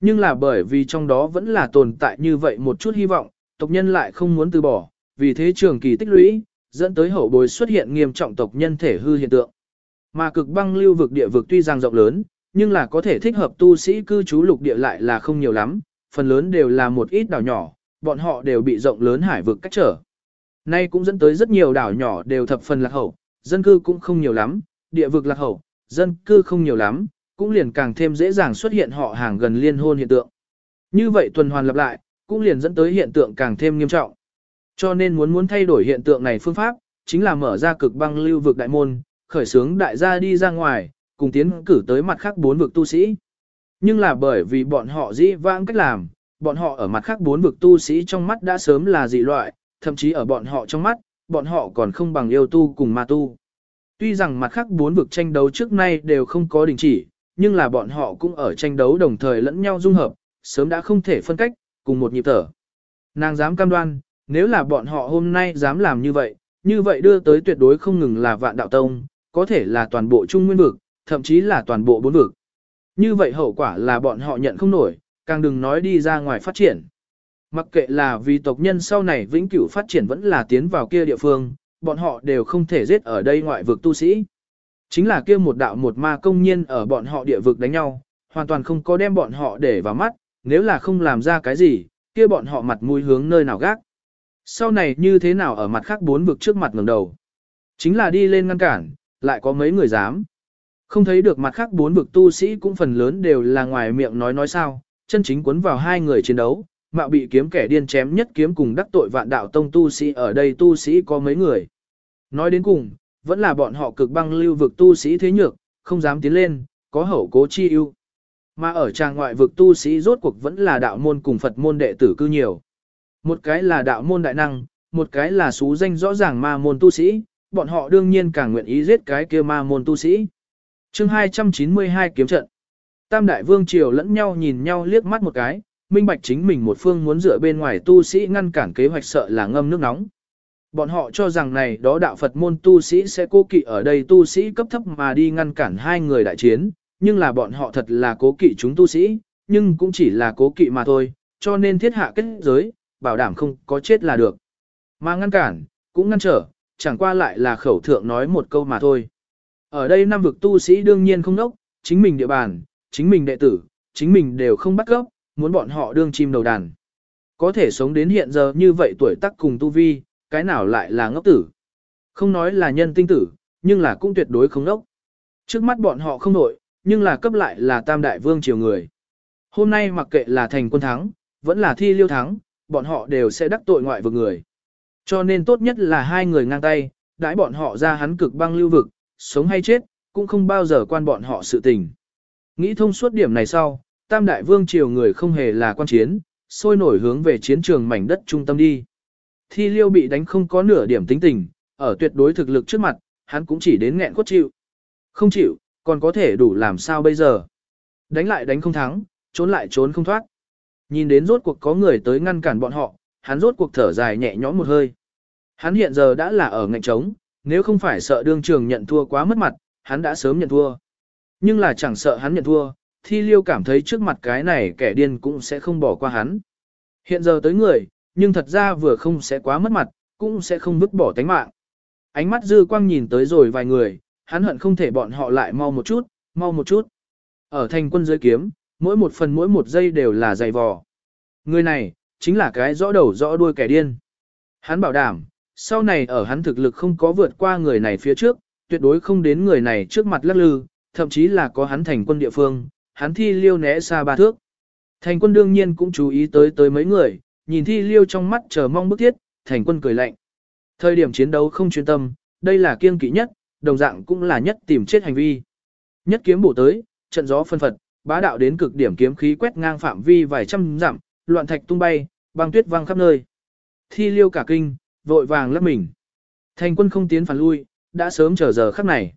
[SPEAKER 1] Nhưng là bởi vì trong đó vẫn là tồn tại như vậy một chút hy vọng, tộc nhân lại không muốn từ bỏ, vì thế trường kỳ tích lũy, dẫn tới hậu bối xuất hiện nghiêm trọng tộc nhân thể hư hiện tượng. Mà cực băng lưu vực địa vực tuy rằng rộng lớn, nhưng là có thể thích hợp tu sĩ cư trú lục địa lại là không nhiều lắm, phần lớn đều là một ít đảo nhỏ, bọn họ đều bị rộng lớn hải vực cách trở. Nay cũng dẫn tới rất nhiều đảo nhỏ đều thập phần lạc hậu, dân cư cũng không nhiều lắm, địa vực lạc hậu, dân cư không nhiều lắm, cũng liền càng thêm dễ dàng xuất hiện họ hàng gần liên hôn hiện tượng. Như vậy tuần hoàn lặp lại, cũng liền dẫn tới hiện tượng càng thêm nghiêm trọng. Cho nên muốn muốn thay đổi hiện tượng này phương pháp, chính là mở ra cực băng lưu vực đại môn, khởi xướng đại gia đi ra ngoài, cùng tiến cử tới mặt khác bốn vực tu sĩ. Nhưng là bởi vì bọn họ dĩ vãng cách làm, bọn họ ở mặt khác bốn vực tu sĩ trong mắt đã sớm là dị loại, thậm chí ở bọn họ trong mắt, bọn họ còn không bằng yêu tu cùng ma tu. Tuy rằng mặt khác bốn vực tranh đấu trước nay đều không có đình chỉ, nhưng là bọn họ cũng ở tranh đấu đồng thời lẫn nhau dung hợp, sớm đã không thể phân cách, cùng một nhịp thở. Nàng dám cam đoan, nếu là bọn họ hôm nay dám làm như vậy, như vậy đưa tới tuyệt đối không ngừng là vạn đạo tông, có thể là toàn bộ trung nguyên vực, thậm chí là toàn bộ bốn vực. Như vậy hậu quả là bọn họ nhận không nổi, càng đừng nói đi ra ngoài phát triển. Mặc kệ là vì tộc nhân sau này vĩnh cửu phát triển vẫn là tiến vào kia địa phương, bọn họ đều không thể giết ở đây ngoại vực tu sĩ. Chính là kia một đạo một ma công nhiên ở bọn họ địa vực đánh nhau, hoàn toàn không có đem bọn họ để vào mắt, nếu là không làm ra cái gì, kia bọn họ mặt mũi hướng nơi nào gác. Sau này như thế nào ở mặt khác bốn vực trước mặt ngẩng đầu. Chính là đi lên ngăn cản, lại có mấy người dám. Không thấy được mặt khác bốn vực tu sĩ cũng phần lớn đều là ngoài miệng nói nói sao, chân chính cuốn vào hai người chiến đấu, mạo bị kiếm kẻ điên chém nhất kiếm cùng đắc tội vạn đạo tông tu sĩ ở đây tu sĩ có mấy người. Nói đến cùng, vẫn là bọn họ cực băng lưu vực tu sĩ thế nhược, không dám tiến lên, có hậu cố chi ưu. Mà ở trang ngoại vực tu sĩ rốt cuộc vẫn là đạo môn cùng Phật môn đệ tử cư nhiều. Một cái là đạo môn đại năng, một cái là xú danh rõ ràng ma môn tu sĩ, bọn họ đương nhiên càng nguyện ý giết cái kia ma môn tu sĩ chương 292 kiếm trận. Tam đại vương triều lẫn nhau nhìn nhau liếc mắt một cái, minh bạch chính mình một phương muốn dựa bên ngoài tu sĩ ngăn cản kế hoạch sợ là ngâm nước nóng. Bọn họ cho rằng này đó đạo Phật môn tu sĩ sẽ cố kỵ ở đây tu sĩ cấp thấp mà đi ngăn cản hai người đại chiến, nhưng là bọn họ thật là cố kỵ chúng tu sĩ, nhưng cũng chỉ là cố kỵ mà thôi, cho nên thiết hạ kết giới, bảo đảm không có chết là được. Mà ngăn cản, cũng ngăn trở, chẳng qua lại là khẩu thượng nói một câu mà thôi. Ở đây năm vực tu sĩ đương nhiên không nốc, chính mình địa bàn, chính mình đệ tử, chính mình đều không bắt gốc, muốn bọn họ đương chim đầu đàn. Có thể sống đến hiện giờ như vậy tuổi tác cùng tu vi, cái nào lại là ngốc tử. Không nói là nhân tinh tử, nhưng là cũng tuyệt đối không ngốc. Trước mắt bọn họ không nổi, nhưng là cấp lại là tam đại vương triều người. Hôm nay mặc kệ là thành quân thắng, vẫn là thi liêu thắng, bọn họ đều sẽ đắc tội ngoại vực người. Cho nên tốt nhất là hai người ngang tay, đãi bọn họ ra hắn cực băng lưu vực, sống hay chết, cũng không bao giờ quan bọn họ sự tình. Nghĩ thông suốt điểm này sau, tam đại vương triều người không hề là quan chiến, sôi nổi hướng về chiến trường mảnh đất trung tâm đi. Thi liêu bị đánh không có nửa điểm tính tình, ở tuyệt đối thực lực trước mặt, hắn cũng chỉ đến nghẹn cốt chịu. Không chịu, còn có thể đủ làm sao bây giờ. Đánh lại đánh không thắng, trốn lại trốn không thoát. Nhìn đến rốt cuộc có người tới ngăn cản bọn họ, hắn rốt cuộc thở dài nhẹ nhõm một hơi. Hắn hiện giờ đã là ở ngạnh trống, nếu không phải sợ đương trường nhận thua quá mất mặt, hắn đã sớm nhận thua. Nhưng là chẳng sợ hắn nhận thua, thi liêu cảm thấy trước mặt cái này kẻ điên cũng sẽ không bỏ qua hắn. Hiện giờ tới người, nhưng thật ra vừa không sẽ quá mất mặt, cũng sẽ không vứt bỏ tánh mạng. Ánh mắt dư quang nhìn tới rồi vài người, hắn hận không thể bọn họ lại mau một chút, mau một chút. Ở thành quân dưới kiếm, mỗi một phần mỗi một giây đều là dày vò. Người này, chính là cái rõ đầu rõ đuôi kẻ điên. Hắn bảo đảm, sau này ở hắn thực lực không có vượt qua người này phía trước, tuyệt đối không đến người này trước mặt lắc lư, thậm chí là có hắn thành quân địa phương, hắn thi liêu né xa ba thước. Thành quân đương nhiên cũng chú ý tới tới mấy người, nhìn thi liêu trong mắt chờ mong bức thiết, thành quân cười lạnh. Thời điểm chiến đấu không chuyên tâm, đây là kiêng kỵ nhất, đồng dạng cũng là nhất tìm chết hành vi. Nhất kiếm bổ tới, trận gió phân phật, bá đạo đến cực điểm kiếm khí quét ngang phạm vi vài trăm dặm, loạn thạch tung bay, băng tuyết văng khắp nơi. Thi liêu cả kinh, vội vàng lấp mình. Thành quân không tiến phản lui, đã sớm chờ giờ khắc này.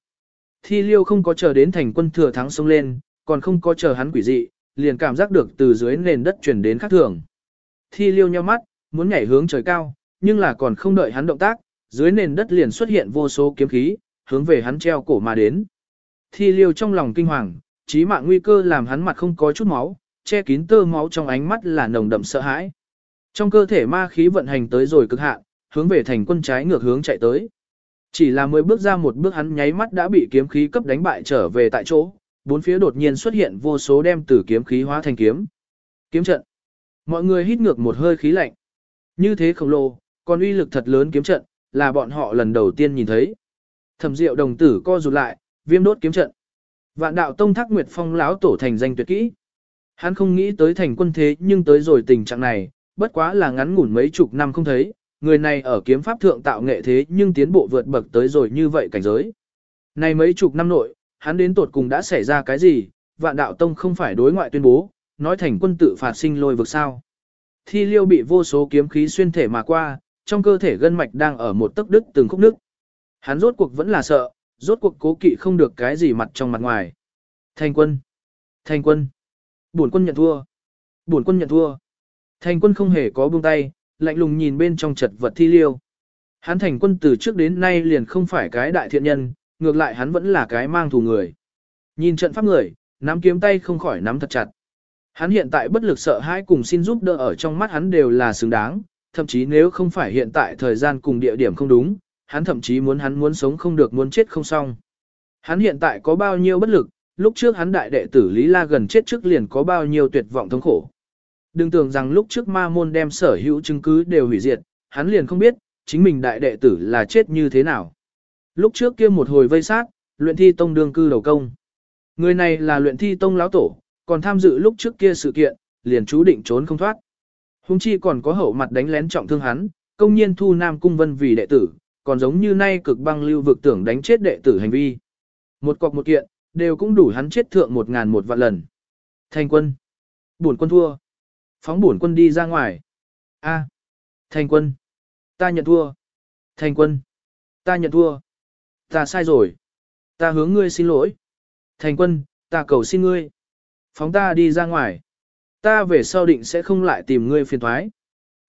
[SPEAKER 1] Thi liêu không có chờ đến thành quân thừa thắng xông lên, còn không có chờ hắn quỷ dị, liền cảm giác được từ dưới nền đất chuyển đến khắc thường. Thi liêu nhau mắt, muốn nhảy hướng trời cao, nhưng là còn không đợi hắn động tác, dưới nền đất liền xuất hiện vô số kiếm khí, hướng về hắn treo cổ mà đến. Thi liêu trong lòng kinh hoàng, chí mạng nguy cơ làm hắn mặt không có chút máu, che kín tơ máu trong ánh mắt là nồng đậm sợ hãi. Trong cơ thể ma khí vận hành tới rồi cực hạn, hướng về thành quân trái ngược hướng chạy tới. Chỉ là mới bước ra một bước hắn nháy mắt đã bị kiếm khí cấp đánh bại trở về tại chỗ, bốn phía đột nhiên xuất hiện vô số đem tử kiếm khí hóa thành kiếm. Kiếm trận. Mọi người hít ngược một hơi khí lạnh. Như thế khổng lồ, còn uy lực thật lớn kiếm trận, là bọn họ lần đầu tiên nhìn thấy. Thẩm Diệu đồng tử co rụt lại, viêm đốt kiếm trận. Vạn đạo tông thác nguyệt phong lão tổ thành danh tuyệt kỹ. Hắn không nghĩ tới thành quân thế nhưng tới rồi tình trạng này, bất quá là ngắn ngủn mấy chục năm không thấy, người này ở kiếm pháp thượng tạo nghệ thế nhưng tiến bộ vượt bậc tới rồi như vậy cảnh giới. Này mấy chục năm nội, hắn đến tột cùng đã xảy ra cái gì, vạn đạo tông không phải đối ngoại tuyên bố, nói thành quân tự phạt sinh lôi vực sao. Thi liêu bị vô số kiếm khí xuyên thể mà qua, trong cơ thể gân mạch đang ở một tấc đứt từng khúc nước. Hắn rốt cuộc vẫn là sợ, rốt cuộc cố kỵ không được cái gì mặt trong mặt ngoài. Thành quân! Thành quân! Bổn quân nhận thua! Bổn quân nhận thua! Thành quân không hề có buông tay, lạnh lùng nhìn bên trong chật vật thi liêu. Hắn thành quân từ trước đến nay liền không phải cái đại thiện nhân, ngược lại hắn vẫn là cái mang thù người. Nhìn trận pháp người, nắm kiếm tay không khỏi nắm thật chặt. Hắn hiện tại bất lực sợ hãi cùng xin giúp đỡ ở trong mắt hắn đều là xứng đáng, thậm chí nếu không phải hiện tại thời gian cùng địa điểm không đúng, hắn thậm chí muốn hắn muốn sống không được muốn chết không xong. Hắn hiện tại có bao nhiêu bất lực, lúc trước hắn đại đệ tử Lý La gần chết trước liền có bao nhiêu tuyệt vọng thống khổ. Đừng tưởng rằng lúc trước ma môn đem sở hữu chứng cứ đều hủy diệt, hắn liền không biết, chính mình đại đệ tử là chết như thế nào. Lúc trước kia một hồi vây sát, luyện thi tông đương cư đầu công. Người này là luyện thi tông lão tổ, còn tham dự lúc trước kia sự kiện, liền chú định trốn không thoát. Hùng chi còn có hậu mặt đánh lén trọng thương hắn, công nhiên thu Nam Cung Vân vì đệ tử, còn giống như nay cực băng lưu vực tưởng đánh chết đệ tử hành vi. Một cọc một kiện, đều cũng đủ hắn chết thượng một ngàn một vạn lần. Thành quân. Bổn quân thua. Phóng bổn quân đi ra ngoài. A. Thành quân. Ta nhận thua. Thành quân. Ta nhận thua. Ta sai rồi. Ta hướng ngươi xin lỗi. Thành quân, ta cầu xin ngươi. Phóng ta đi ra ngoài. Ta về sau định sẽ không lại tìm ngươi phiền thoái.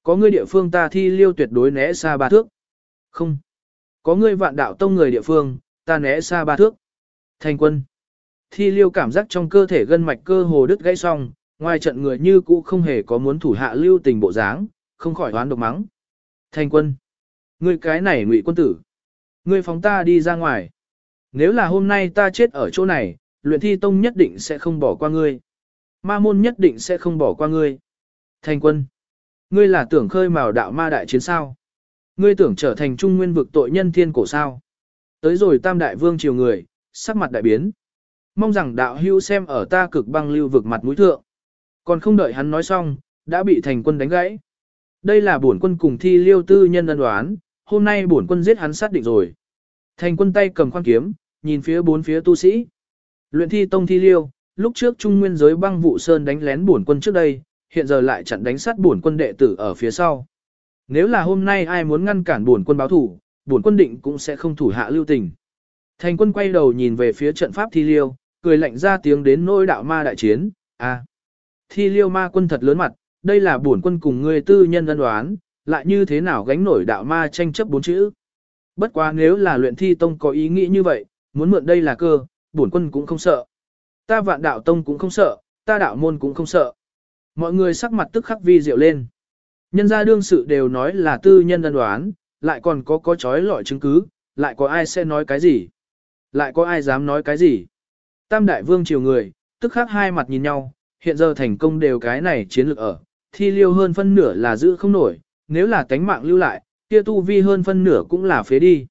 [SPEAKER 1] Có ngươi địa phương ta thi liêu tuyệt đối né xa ba thước. Không. Có ngươi vạn đạo tông người địa phương, ta né xa ba thước. Thành quân. Thi liêu cảm giác trong cơ thể gân mạch cơ hồ đứt gãy xong, ngoài trận người như cũ không hề có muốn thủ hạ lưu tình bộ dáng, không khỏi đoán độc mắng. Thành quân. Ngươi cái này ngụy quân tử. Ngươi phóng ta đi ra ngoài. Nếu là hôm nay ta chết ở chỗ này, luyện thi tông nhất định sẽ không bỏ qua ngươi. Ma môn nhất định sẽ không bỏ qua ngươi. Thành quân. Ngươi là tưởng khơi mào đạo ma đại chiến sao. Ngươi tưởng trở thành trung nguyên vực tội nhân thiên cổ sao. Tới rồi tam đại vương triều người, sắc mặt đại biến. Mong rằng đạo hưu xem ở ta cực băng lưu vực mặt mũi thượng. Còn không đợi hắn nói xong, đã bị thành quân đánh gãy. Đây là bổn quân cùng thi liêu tư nhân ân đoán, hôm nay bổn quân giết hắn xác định rồi. Thành quân tay cầm khoan kiếm, nhìn phía bốn phía tu sĩ. Luyện thi tông thi liêu, lúc trước trung nguyên giới băng vụ sơn đánh lén bổn quân trước đây, hiện giờ lại chặn đánh sát bổn quân đệ tử ở phía sau. Nếu là hôm nay ai muốn ngăn cản bổn quân báo thủ, bổn quân định cũng sẽ không thủ hạ lưu tình. Thành quân quay đầu nhìn về phía trận pháp thi liêu, cười lạnh ra tiếng đến nỗi đạo ma đại chiến, a Thi liêu ma quân thật lớn mặt, đây là bổn quân cùng ngươi tư nhân ân đoán, lại như thế nào gánh nổi đạo ma tranh chấp bốn chữ. Bất quá nếu là luyện thi tông có ý nghĩ như vậy, muốn mượn đây là cơ, bổn quân cũng không sợ. Ta vạn đạo tông cũng không sợ, ta đạo môn cũng không sợ. Mọi người sắc mặt tức khắc vi diệu lên. Nhân gia đương sự đều nói là tư nhân ân đoán, lại còn có có chói lọi chứng cứ, lại có ai sẽ nói cái gì? Lại có ai dám nói cái gì? Tam đại vương triều người, tức khắc hai mặt nhìn nhau, hiện giờ thành công đều cái này chiến lược ở, thi liêu hơn phân nửa là giữ không nổi, nếu là tánh mạng lưu lại, kia tu vi hơn phân nửa cũng là phế đi.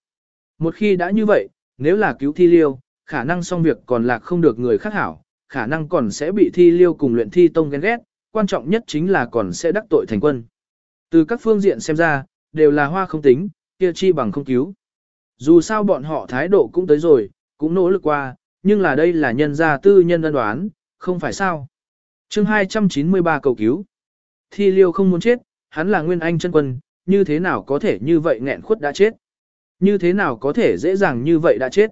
[SPEAKER 1] Một khi đã như vậy, nếu là cứu thi liêu, khả năng xong việc còn lạc không được người khác hảo, khả năng còn sẽ bị thi liêu cùng luyện thi tông ghen ghét, quan trọng nhất chính là còn sẽ đắc tội thành quân. Từ các phương diện xem ra, đều là hoa không tính, kia chi bằng không cứu. Dù sao bọn họ thái độ cũng tới rồi, cũng nỗ lực qua, nhưng là đây là nhân gia tư nhân ân đoán, không phải sao chương 293 cầu cứu. Thi liêu không muốn chết, hắn là nguyên anh chân quân, như thế nào có thể như vậy nghẹn khuất đã chết. Như thế nào có thể dễ dàng như vậy đã chết.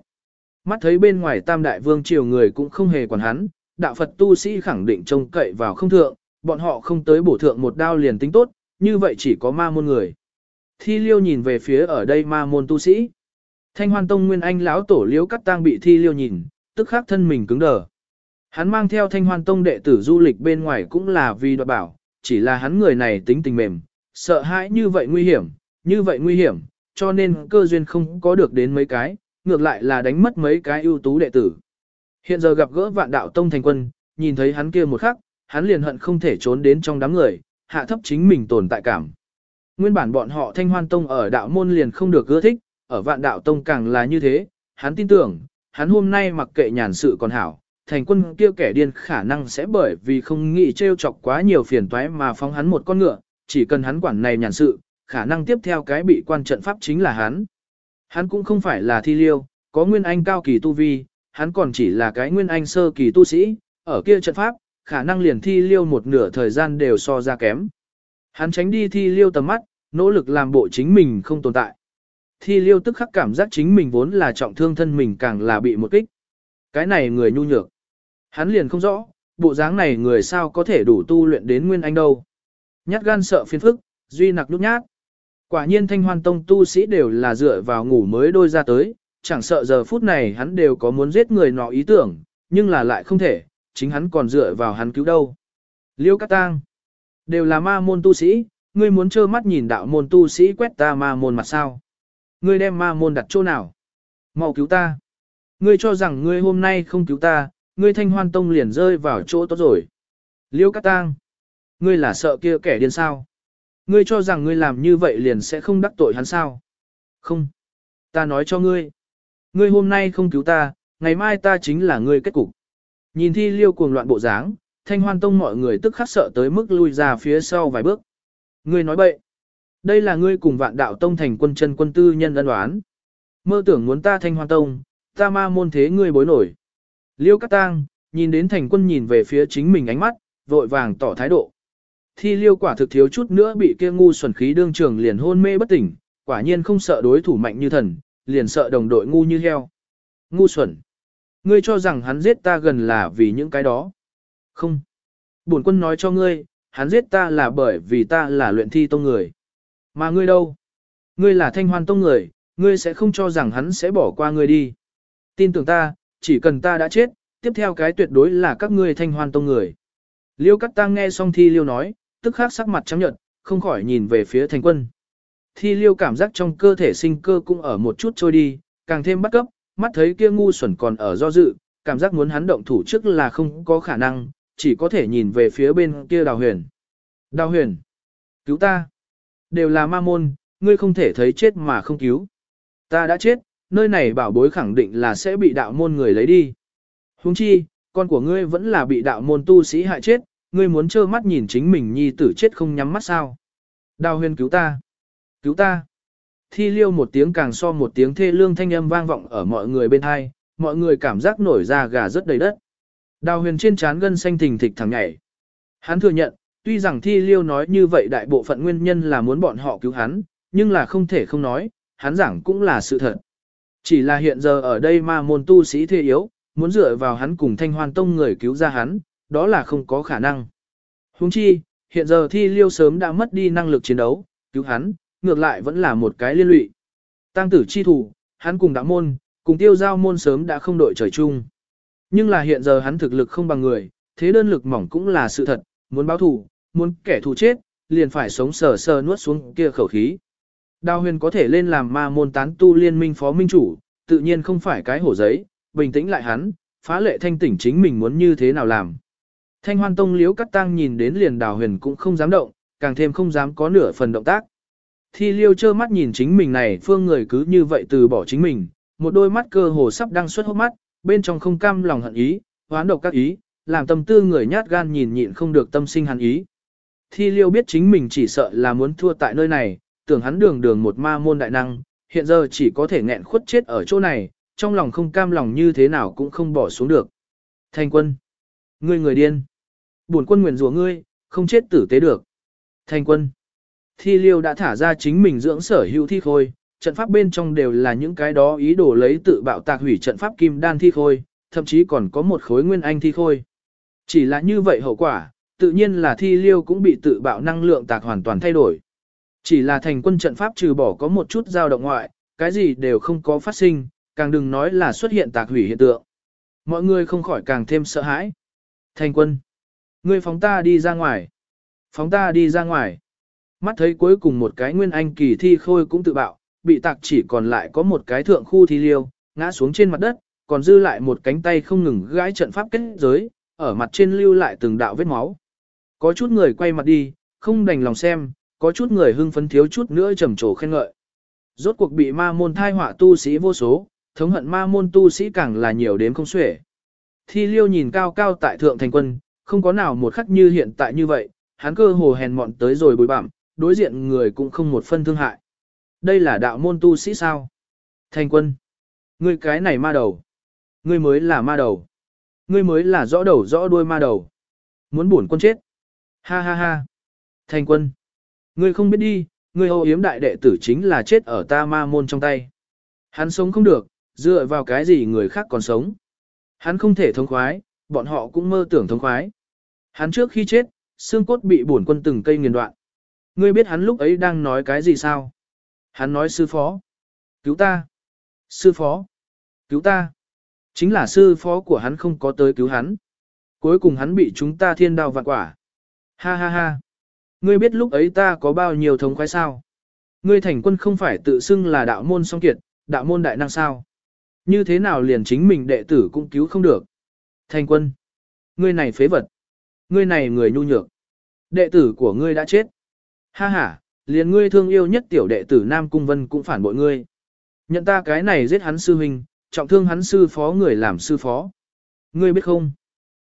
[SPEAKER 1] Mắt thấy bên ngoài tam đại vương triều người cũng không hề quản hắn, đạo Phật tu sĩ khẳng định trông cậy vào không thượng, bọn họ không tới bổ thượng một đao liền tính tốt, như vậy chỉ có ma môn người. Thi liêu nhìn về phía ở đây ma môn tu sĩ. Thanh hoan tông nguyên anh lão tổ liếu cắt tang bị thi liêu nhìn, tức khắc thân mình cứng đờ. Hắn mang theo thanh hoan tông đệ tử du lịch bên ngoài cũng là vì đoạt bảo, chỉ là hắn người này tính tình mềm, sợ hãi như vậy nguy hiểm, như vậy nguy hiểm, cho nên cơ duyên không có được đến mấy cái, ngược lại là đánh mất mấy cái ưu tú đệ tử. Hiện giờ gặp gỡ vạn đạo tông thành quân, nhìn thấy hắn kia một khắc, hắn liền hận không thể trốn đến trong đám người, hạ thấp chính mình tồn tại cảm. Nguyên bản bọn họ thanh hoan tông ở đạo môn liền không được ưa thích, ở vạn đạo tông càng là như thế, hắn tin tưởng, hắn hôm nay mặc kệ nhàn sự còn hảo, thành quân kia kẻ điên khả năng sẽ bởi vì không nghĩ trêu chọc quá nhiều phiền toái mà phóng hắn một con ngựa, chỉ cần hắn quản này nhàn sự, khả năng tiếp theo cái bị quan trận pháp chính là hắn. Hắn cũng không phải là thi liêu, có nguyên anh cao kỳ tu vi, hắn còn chỉ là cái nguyên anh sơ kỳ tu sĩ, ở kia trận pháp, khả năng liền thi liêu một nửa thời gian đều so ra kém. Hắn tránh đi thi liêu tầm mắt, nỗ lực làm bộ chính mình không tồn tại. Thi liêu tức khắc cảm giác chính mình vốn là trọng thương thân mình càng là bị một kích. Cái này người nhu nhược. Hắn liền không rõ, bộ dáng này người sao có thể đủ tu luyện đến nguyên anh đâu. Nhát gan sợ phiền phức, duy nặc nhút nhát. Quả nhiên thanh hoan tông tu sĩ đều là dựa vào ngủ mới đôi ra tới, chẳng sợ giờ phút này hắn đều có muốn giết người nọ ý tưởng, nhưng là lại không thể, chính hắn còn dựa vào hắn cứu đâu. Liêu Cát Tang, đều là ma môn tu sĩ, ngươi muốn trơ mắt nhìn đạo môn tu sĩ quét ta ma môn mặt sao? Ngươi đem ma môn đặt chỗ nào? Mau cứu ta. Ngươi cho rằng ngươi hôm nay không cứu ta, ngươi thanh hoan tông liền rơi vào chỗ tốt rồi. Liêu Cát Tang, ngươi là sợ kia kẻ điên sao? Ngươi cho rằng ngươi làm như vậy liền sẽ không đắc tội hắn sao? Không. Ta nói cho ngươi. Ngươi hôm nay không cứu ta, ngày mai ta chính là ngươi kết cục. Nhìn thi liêu cuồng loạn bộ dáng, thanh hoan tông mọi người tức khắc sợ tới mức lui ra phía sau vài bước. Ngươi nói bậy. Đây là ngươi cùng vạn đạo tông thành quân chân quân tư nhân ân đoán. Mơ tưởng muốn ta thanh hoan tông, ta ma môn thế ngươi bối nổi. Liêu Cát Tang, nhìn đến thành quân nhìn về phía chính mình ánh mắt, vội vàng tỏ thái độ. Thi liêu quả thực thiếu chút nữa bị kia ngu xuẩn khí đương trường liền hôn mê bất tỉnh, quả nhiên không sợ đối thủ mạnh như thần, liền sợ đồng đội ngu như heo. Ngu xuẩn. Ngươi cho rằng hắn giết ta gần là vì những cái đó. Không. Bổn quân nói cho ngươi, hắn giết ta là bởi vì ta là luyện thi tông người. Mà ngươi đâu? Ngươi là thanh hoan tông người, ngươi sẽ không cho rằng hắn sẽ bỏ qua ngươi đi. Tin tưởng ta, chỉ cần ta đã chết, tiếp theo cái tuyệt đối là các ngươi thanh hoan tông người. Liêu Cát Tăng nghe xong Thi Liêu nói, tức khắc sắc mặt trắng nhợt, không khỏi nhìn về phía thành quân. Thi Liêu cảm giác trong cơ thể sinh cơ cũng ở một chút trôi đi, càng thêm bắt cấp, mắt thấy kia ngu xuẩn còn ở do dự, cảm giác muốn hắn động thủ trước là không có khả năng, chỉ có thể nhìn về phía bên kia đào huyền. Đào huyền, cứu ta. Đều là ma môn, ngươi không thể thấy chết mà không cứu. Ta đã chết, nơi này bảo bối khẳng định là sẽ bị đạo môn người lấy đi. Huống chi, con của ngươi vẫn là bị đạo môn tu sĩ hại chết, ngươi muốn trơ mắt nhìn chính mình nhi tử chết không nhắm mắt sao. Đào huyền cứu ta, cứu ta. Thi liêu một tiếng càng so một tiếng thê lương thanh âm vang vọng ở mọi người bên hai, mọi người cảm giác nổi da gà rất đầy đất. Đào huyền trên trán gân xanh thình thịch thẳng nhảy. Hắn thừa nhận, tuy rằng thi liêu nói như vậy đại bộ phận nguyên nhân là muốn bọn họ cứu hắn, nhưng là không thể không nói, hắn giảng cũng là sự thật. Chỉ là hiện giờ ở đây ma môn tu sĩ thê yếu, muốn dựa vào hắn cùng thanh hoan tông người cứu ra hắn, đó là không có khả năng. Huống chi, hiện giờ thi liêu sớm đã mất đi năng lực chiến đấu, cứu hắn, ngược lại vẫn là một cái liên lụy. Tăng tử chi thủ, hắn cùng đạo môn, cùng tiêu giao môn sớm đã không đội trời chung. Nhưng là hiện giờ hắn thực lực không bằng người, thế đơn lực mỏng cũng là sự thật, muốn báo thù, muốn kẻ thù chết, liền phải sống sờ sờ nuốt xuống kia khẩu khí. Đào huyền có thể lên làm ma môn tán tu liên minh phó minh chủ, tự nhiên không phải cái hổ giấy, bình tĩnh lại hắn, phá lệ thanh tỉnh chính mình muốn như thế nào làm. Thanh hoan tông liếu cắt tăng nhìn đến liền đào huyền cũng không dám động, càng thêm không dám có nửa phần động tác. Thi liêu trơ mắt nhìn chính mình này phương người cứ như vậy từ bỏ chính mình, một đôi mắt cơ hồ sắp đang xuất hốc mắt, bên trong không cam lòng hận ý, hoán độc các ý, làm tâm tư người nhát gan nhìn nhịn không được tâm sinh hận ý. Thi liêu biết chính mình chỉ sợ là muốn thua tại nơi này, tưởng hắn đường đường một ma môn đại năng, hiện giờ chỉ có thể nghẹn khuất chết ở chỗ này, trong lòng không cam lòng như thế nào cũng không bỏ xuống được. Thành quân, ngươi người điên, bổn quân nguyện rủa ngươi, không chết tử tế được. Thành quân, thi liêu đã thả ra chính mình dưỡng sở hữu thi khôi, trận pháp bên trong đều là những cái đó ý đồ lấy tự bạo tạc hủy trận pháp kim đan thi khôi, thậm chí còn có một khối nguyên anh thi khôi. Chỉ là như vậy hậu quả, tự nhiên là thi liêu cũng bị tự bạo năng lượng tạc hoàn toàn thay đổi. Chỉ là thành quân trận pháp trừ bỏ có một chút dao động ngoại, cái gì đều không có phát sinh, càng đừng nói là xuất hiện tạc hủy hiện tượng. Mọi người không khỏi càng thêm sợ hãi. Thành quân, ngươi phóng ta đi ra ngoài. Phóng ta đi ra ngoài. Mắt thấy cuối cùng một cái nguyên anh kỳ thi khôi cũng tự bạo, bị tạc chỉ còn lại có một cái thượng khu thi liêu, ngã xuống trên mặt đất, còn dư lại một cánh tay không ngừng gãi trận pháp kết giới, ở mặt trên lưu lại từng đạo vết máu. Có chút người quay mặt đi, không đành lòng xem, có chút người hưng phấn thiếu chút nữa trầm trồ khen ngợi. Rốt cuộc bị ma môn thai họa tu sĩ vô số, thống hận ma môn tu sĩ càng là nhiều đến không xuể. Thi liêu nhìn cao cao tại thượng thành quân, không có nào một khắc như hiện tại như vậy, hắn cơ hồ hèn mọn tới rồi bối bảm, đối diện người cũng không một phân thương hại. Đây là đạo môn tu sĩ sao? Thành quân. Ngươi cái này ma đầu. Ngươi mới là ma đầu. Ngươi mới là rõ đầu rõ đuôi ma đầu. Muốn bổn quân chết. Ha ha ha. Thành quân. Ngươi không biết đi, ngươi hô yếm đại đệ tử chính là chết ở ta ma môn trong tay. Hắn sống không được, dựa vào cái gì người khác còn sống. Hắn không thể thông khoái, bọn họ cũng mơ tưởng thông khoái. Hắn trước khi chết, xương cốt bị bổn quân từng cây nghiền đoạn. Ngươi biết hắn lúc ấy đang nói cái gì sao? Hắn nói sư phó. Cứu ta. Sư phó. Cứu ta. Chính là sư phó của hắn không có tới cứu hắn. Cuối cùng hắn bị chúng ta thiên đao vạn quả. Ha ha ha. Ngươi biết lúc ấy ta có bao nhiêu thống khoái sao? Ngươi thành quân không phải tự xưng là đạo môn song kiệt, đạo môn đại năng sao? Như thế nào liền chính mình đệ tử cũng cứu không được? Thành quân. Ngươi này phế vật. Ngươi này người nhu nhược. Đệ tử của ngươi đã chết. Ha ha, liền ngươi thương yêu nhất tiểu đệ tử Nam Cung Vân cũng phản bội ngươi. Nhận ta cái này giết hắn sư huynh, trọng thương hắn sư phó người làm sư phó. Ngươi biết không?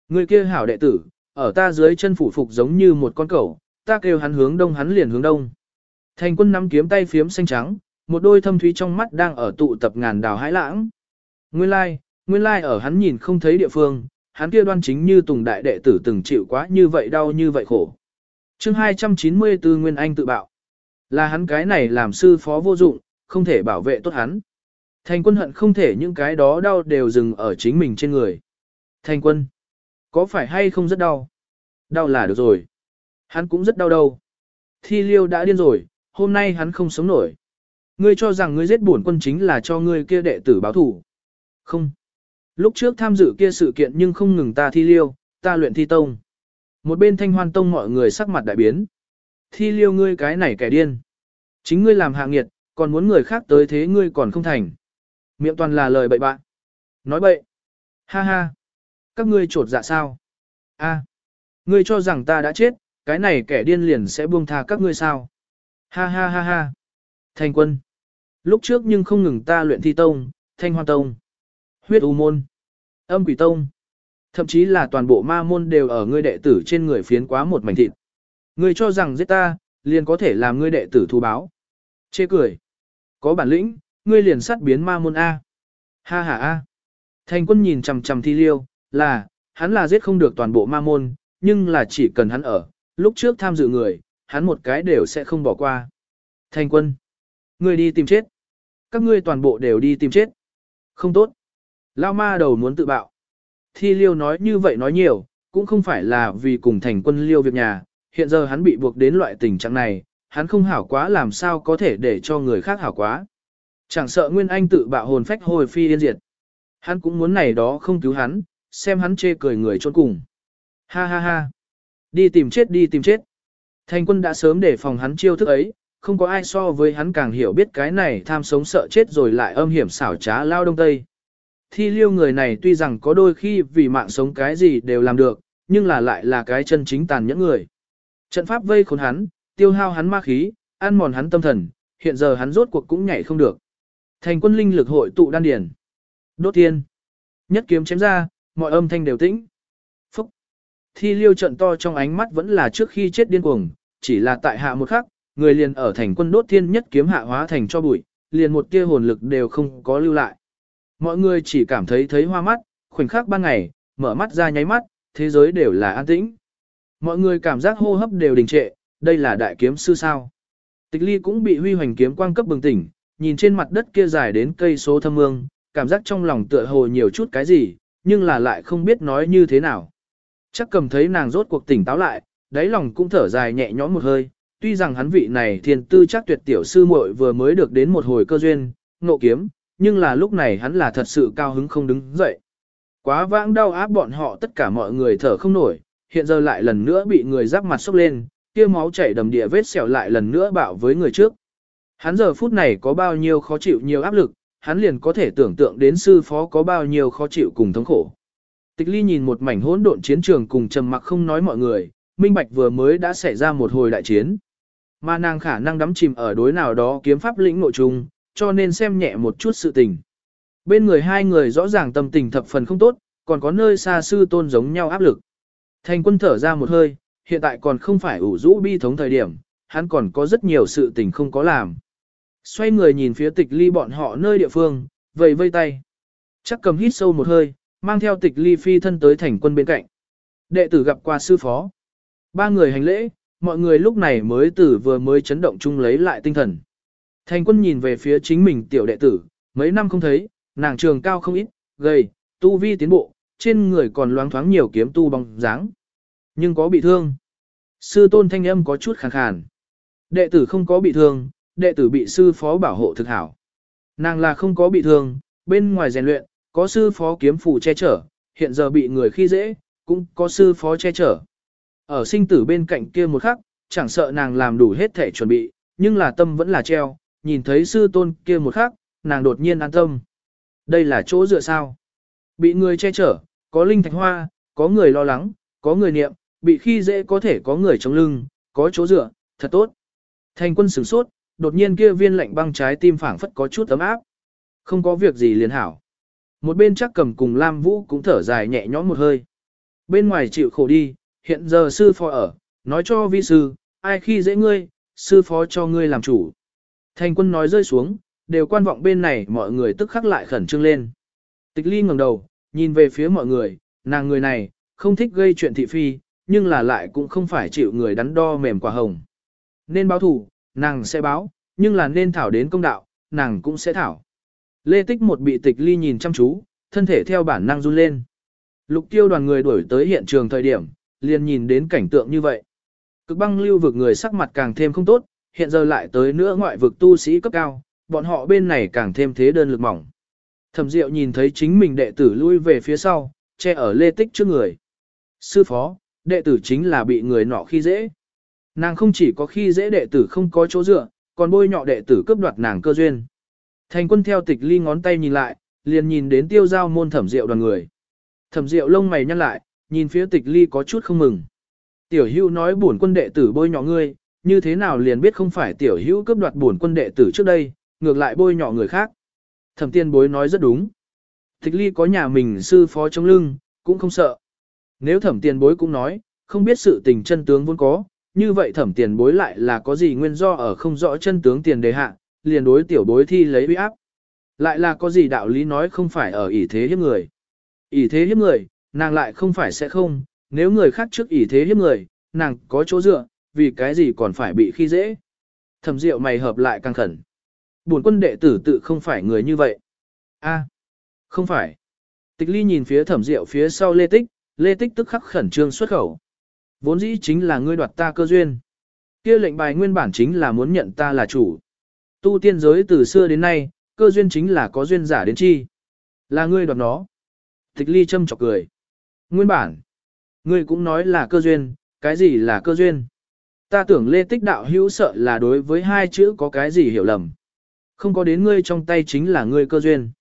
[SPEAKER 1] Ngươi kia hảo đệ tử, ở ta dưới chân phủ phục giống như một con cẩu, ta kêu hắn hướng đông hắn liền hướng đông. Thành quân nắm kiếm tay phiếm xanh trắng, một đôi thâm thúy trong mắt đang ở tụ tập ngàn đào hãi lãng. Nguyên lai, nguyên lai ở hắn nhìn không thấy địa phương, hắn kia đoan chính như tùng đại đệ tử từng chịu quá như vậy đau như vậy khổ. chương 294 Nguyên Anh tự bạo. Là hắn cái này làm sư phó vô dụng, không thể bảo vệ tốt hắn. Thành quân hận không thể những cái đó đau đều dừng ở chính mình trên người. Thành quân, có phải hay không rất đau? Đau là được rồi. Hắn cũng rất đau đầu. Thi liêu đã điên rồi, hôm nay hắn không sống nổi. Ngươi cho rằng ngươi giết bổn quân chính là cho ngươi kia đệ tử báo thủ. Không. Lúc trước tham dự kia sự kiện nhưng không ngừng ta thi liêu, ta luyện thi tông. Một bên thanh hoan tông mọi người sắc mặt đại biến. Thi liêu ngươi cái này kẻ điên. Chính ngươi làm hạ nghiệt, còn muốn người khác tới thế ngươi còn không thành. Miệng toàn là lời bậy bạn. Nói bậy. Ha ha. Các ngươi trột dạ sao? A. Ngươi cho rằng ta đã chết, cái này kẻ điên liền sẽ buông tha các ngươi sao? Ha ha ha ha. Thành quân. Lúc trước nhưng không ngừng ta luyện thi tông, thanh hoa tông, huyết u môn, âm quỷ tông. Thậm chí là toàn bộ ma môn đều ở ngươi đệ tử trên người phiến quá một mảnh thịt. Ngươi cho rằng giết ta, liền có thể làm ngươi đệ tử thù báo. Chê cười. Có bản lĩnh, ngươi liền sát biến ma môn A. Ha ha A. Thành quân nhìn chằm chằm thi liêu, là, hắn là giết không được toàn bộ ma môn, nhưng là chỉ cần hắn ở, lúc trước tham dự người, hắn một cái đều sẽ không bỏ qua. Thành quân. Ngươi đi tìm chết. Các ngươi toàn bộ đều đi tìm chết. Không tốt. Lao ma đầu muốn tự bạo. Thi liêu nói như vậy nói nhiều, cũng không phải là vì cùng thành quân liêu việc nhà, hiện giờ hắn bị buộc đến loại tình trạng này, hắn không hảo quá làm sao có thể để cho người khác hảo quá. Chẳng sợ Nguyên Anh tự bạo hồn phách hồi phi yên diệt. Hắn cũng muốn này đó không cứu hắn, xem hắn chê cười người trốn cùng. Ha ha ha. Đi tìm chết đi tìm chết. Thành quân đã sớm để phòng hắn chiêu thức ấy, không có ai so với hắn càng hiểu biết cái này tham sống sợ chết rồi lại âm hiểm xảo trá lao đông tây. Thi liêu người này tuy rằng có đôi khi vì mạng sống cái gì đều làm được, nhưng là lại là cái chân chính tàn nhẫn người. Trận pháp vây khốn hắn, tiêu hao hắn ma khí, ăn mòn hắn tâm thần, hiện giờ hắn rốt cuộc cũng nhảy không được. Thành quân linh lực hội tụ đan điển. Đốt tiên. Nhất kiếm chém ra, mọi âm thanh đều tĩnh. Thi liêu trận to trong ánh mắt vẫn là trước khi chết điên cuồng, chỉ là tại hạ một khắc, người liền ở thành quân đốt thiên nhất kiếm hạ hóa thành cho bụi, liền một tia hồn lực đều không có lưu lại. Mọi người chỉ cảm thấy thấy hoa mắt, khoảnh khắc ban ngày, mở mắt ra nháy mắt, thế giới đều là an tĩnh. Mọi người cảm giác hô hấp đều đình trệ, đây là đại kiếm sư sao. Tịch ly cũng bị huy hoành kiếm quang cấp bừng tỉnh, nhìn trên mặt đất kia dài đến cây số thâm mương, cảm giác trong lòng tựa hồ nhiều chút cái gì, nhưng là lại không biết nói như thế nào. Chắc cầm thấy nàng rốt cuộc tỉnh táo lại, đáy lòng cũng thở dài nhẹ nhõm một hơi, tuy rằng hắn vị này thiên tư chắc tuyệt tiểu sư muội vừa mới được đến một hồi cơ duyên, nộ kiếm, nhưng là lúc này hắn là thật sự cao hứng không đứng dậy. Quá vãng đau áp bọn họ tất cả mọi người thở không nổi, hiện giờ lại lần nữa bị người giáp mặt sốc lên, kia máu chảy đầm địa vết sẹo lại lần nữa bạo với người trước. Hắn giờ phút này có bao nhiêu khó chịu nhiều áp lực, hắn liền có thể tưởng tượng đến sư phó có bao nhiêu khó chịu cùng thống khổ. Tịch ly nhìn một mảnh hỗn độn chiến trường cùng trầm mặc không nói mọi người, minh bạch vừa mới đã xảy ra một hồi đại chiến. Mà nàng khả năng đắm chìm ở đối nào đó kiếm pháp lĩnh nội trung, cho nên xem nhẹ một chút sự tình. Bên người hai người rõ ràng tâm tình thập phần không tốt, còn có nơi xa sư tôn giống nhau áp lực. Thành quân thở ra một hơi, hiện tại còn không phải ủ rũ bi thống thời điểm, hắn còn có rất nhiều sự tình không có làm. Xoay người nhìn phía tịch ly bọn họ nơi địa phương, vầy vây tay. Chắc cầm hít sâu một hơi, mang theo tịch ly phi thân tới thành quân bên cạnh. Đệ tử gặp qua sư phó. Ba người hành lễ, mọi người lúc này mới tử vừa mới chấn động chung lấy lại tinh thần. Thành quân nhìn về phía chính mình tiểu đệ tử, mấy năm không thấy, nàng trường cao không ít, gầy, tu vi tiến bộ, trên người còn loáng thoáng nhiều kiếm tu bóng dáng. Nhưng có bị thương. Sư tôn thanh âm có chút khàn khàn. Đệ tử không có bị thương, đệ tử bị sư phó bảo hộ thực hảo. Nàng là không có bị thương, bên ngoài rèn luyện, có sư phó kiếm phù che chở, hiện giờ bị người khi dễ, cũng có sư phó che chở. Ở sinh tử bên cạnh kia một khắc, chẳng sợ nàng làm đủ hết thể chuẩn bị, nhưng là tâm vẫn là treo, nhìn thấy sư tôn kia một khắc, nàng đột nhiên an tâm. Đây là chỗ dựa sao? Bị người che chở, có linh thạch hoa, có người lo lắng, có người niệm, bị khi dễ có thể có người chống lưng, có chỗ dựa, thật tốt. Thành quân sửng sốt, đột nhiên kia viên lạnh băng trái tim phảng phất có chút ấm áp. Không có việc gì liền hảo. Một bên chắc cầm cùng Lam Vũ cũng thở dài nhẹ nhõm một hơi. Bên ngoài chịu khổ đi, hiện giờ sư phó ở, nói cho vi sư, ai khi dễ ngươi, sư phó cho ngươi làm chủ. Thành quân nói rơi xuống, đều quan vọng bên này mọi người tức khắc lại khẩn trương lên. Tịch ly ngẩng đầu, nhìn về phía mọi người, nàng người này, không thích gây chuyện thị phi, nhưng là lại cũng không phải chịu người đắn đo mềm quả hồng. Nên báo thủ, nàng sẽ báo, nhưng là nên thảo đến công đạo, nàng cũng sẽ thảo. Lê Tích một bị tịch ly nhìn chăm chú, thân thể theo bản năng run lên. Lục tiêu đoàn người đuổi tới hiện trường thời điểm, liền nhìn đến cảnh tượng như vậy. Cực băng lưu vực người sắc mặt càng thêm không tốt, hiện giờ lại tới nữa ngoại vực tu sĩ cấp cao, bọn họ bên này càng thêm thế đơn lực mỏng. Thẩm Diệu nhìn thấy chính mình đệ tử lui về phía sau, che ở lê tích trước người. Sư phó, đệ tử chính là bị người nọ khi dễ. Nàng không chỉ có khi dễ đệ tử không có chỗ dựa, còn bôi nhọ đệ tử cướp đoạt nàng cơ duyên. Thành quân theo tịch ly ngón tay nhìn lại, liền nhìn đến tiêu giao môn thẩm diệu đoàn người. Thẩm diệu lông mày nhăn lại, nhìn phía tịch ly có chút không mừng. Tiểu hữu nói bổn quân đệ tử bôi nhọ ngươi, như thế nào liền biết không phải tiểu hữu cướp đoạt bổn quân đệ tử trước đây, ngược lại bôi nhọ người khác. Thẩm tiên bối nói rất đúng. Tịch ly có nhà mình sư phó trong lưng, cũng không sợ. Nếu thẩm tiền bối cũng nói, không biết sự tình chân tướng vốn có, như vậy thẩm tiền bối lại là có gì nguyên do ở không rõ chân tướng tiền đề hạ, liền đối tiểu bối thi lấy uy áp. Lại là có gì đạo lý nói không phải ở ỷ thế hiếp người. ỷ thế hiếp người, nàng lại không phải sẽ không, nếu người khác trước ỷ thế hiếp người, nàng có chỗ dựa, vì cái gì còn phải bị khi dễ. Thẩm diệu mày hợp lại căng khẩn. Bổn quân đệ tử tự không phải người như vậy. a không phải. Tịch ly nhìn phía thẩm diệu phía sau lê tích, lê tích tức khắc khẩn trương xuất khẩu. Vốn dĩ chính là ngươi đoạt ta cơ duyên. kia lệnh bài nguyên bản chính là muốn nhận ta là chủ. Tu tiên giới từ xưa đến nay, cơ duyên chính là có duyên giả đến chi. Là ngươi đoạt nó. Tịch ly châm chọc cười. Nguyên bản. Ngươi cũng nói là cơ duyên, cái gì là cơ duyên? Ta tưởng lê tích đạo hữu sợ là đối với hai chữ có cái gì hiểu lầm. Không có đến ngươi trong tay chính là ngươi cơ duyên.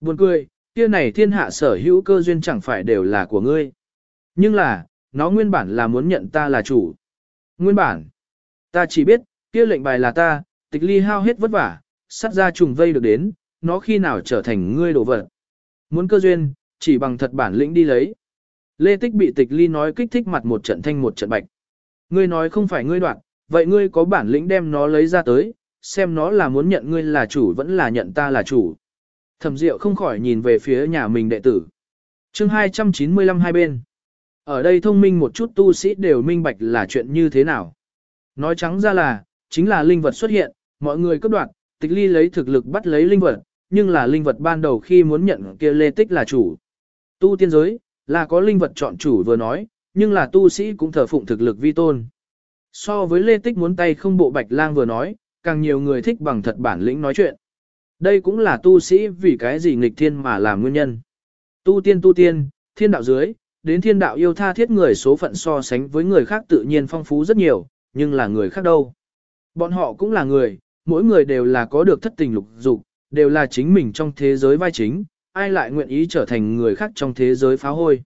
[SPEAKER 1] Buồn cười, kia này thiên hạ sở hữu cơ duyên chẳng phải đều là của ngươi. Nhưng là, nó nguyên bản là muốn nhận ta là chủ. Nguyên bản, ta chỉ biết, kia lệnh bài là ta, tịch ly hao hết vất vả, sắt ra trùng vây được đến, nó khi nào trở thành ngươi đồ vật. Muốn cơ duyên, chỉ bằng thật bản lĩnh đi lấy. Lê Tích bị tịch ly nói kích thích mặt một trận thanh một trận bạch. Ngươi nói không phải ngươi đoạn, vậy ngươi có bản lĩnh đem nó lấy ra tới, xem nó là muốn nhận ngươi là chủ vẫn là nhận ta là chủ. Thẩm Diệu không khỏi nhìn về phía nhà mình đệ tử. chương 295 hai bên. Ở đây thông minh một chút tu sĩ đều minh bạch là chuyện như thế nào. Nói trắng ra là, chính là linh vật xuất hiện, mọi người cấp đoạt, tịch ly lấy thực lực bắt lấy linh vật, nhưng là linh vật ban đầu khi muốn nhận kia lê tích là chủ. Tu tiên giới, là có linh vật chọn chủ vừa nói, nhưng là tu sĩ cũng thờ phụng thực lực vi tôn. So với lê tích muốn tay không bộ bạch lang vừa nói, càng nhiều người thích bằng thật bản lĩnh nói chuyện. Đây cũng là tu sĩ vì cái gì nghịch thiên mà làm nguyên nhân. Tu tiên tu tiên, thiên đạo dưới, đến thiên đạo yêu tha thiết người số phận so sánh với người khác tự nhiên phong phú rất nhiều, nhưng là người khác đâu. Bọn họ cũng là người, mỗi người đều là có được thất tình lục dục, đều là chính mình trong thế giới vai chính, ai lại nguyện ý trở thành người khác trong thế giới phá hôi.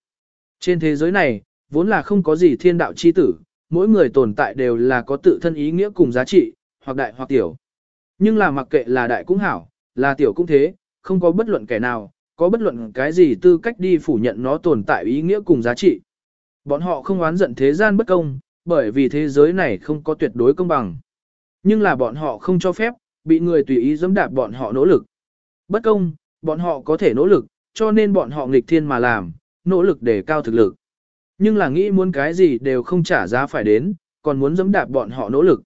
[SPEAKER 1] Trên thế giới này, vốn là không có gì thiên đạo chi tử, mỗi người tồn tại đều là có tự thân ý nghĩa cùng giá trị, hoặc đại hoặc tiểu. Nhưng là mặc kệ là đại cũng hảo, là tiểu cũng thế, không có bất luận kẻ nào, có bất luận cái gì tư cách đi phủ nhận nó tồn tại ý nghĩa cùng giá trị. Bọn họ không oán giận thế gian bất công, bởi vì thế giới này không có tuyệt đối công bằng. Nhưng là bọn họ không cho phép, bị người tùy ý dẫm đạp bọn họ nỗ lực. Bất công, bọn họ có thể nỗ lực, cho nên bọn họ nghịch thiên mà làm, nỗ lực để cao thực lực. Nhưng là nghĩ muốn cái gì đều không trả giá phải đến, còn muốn dẫm đạp bọn họ nỗ lực.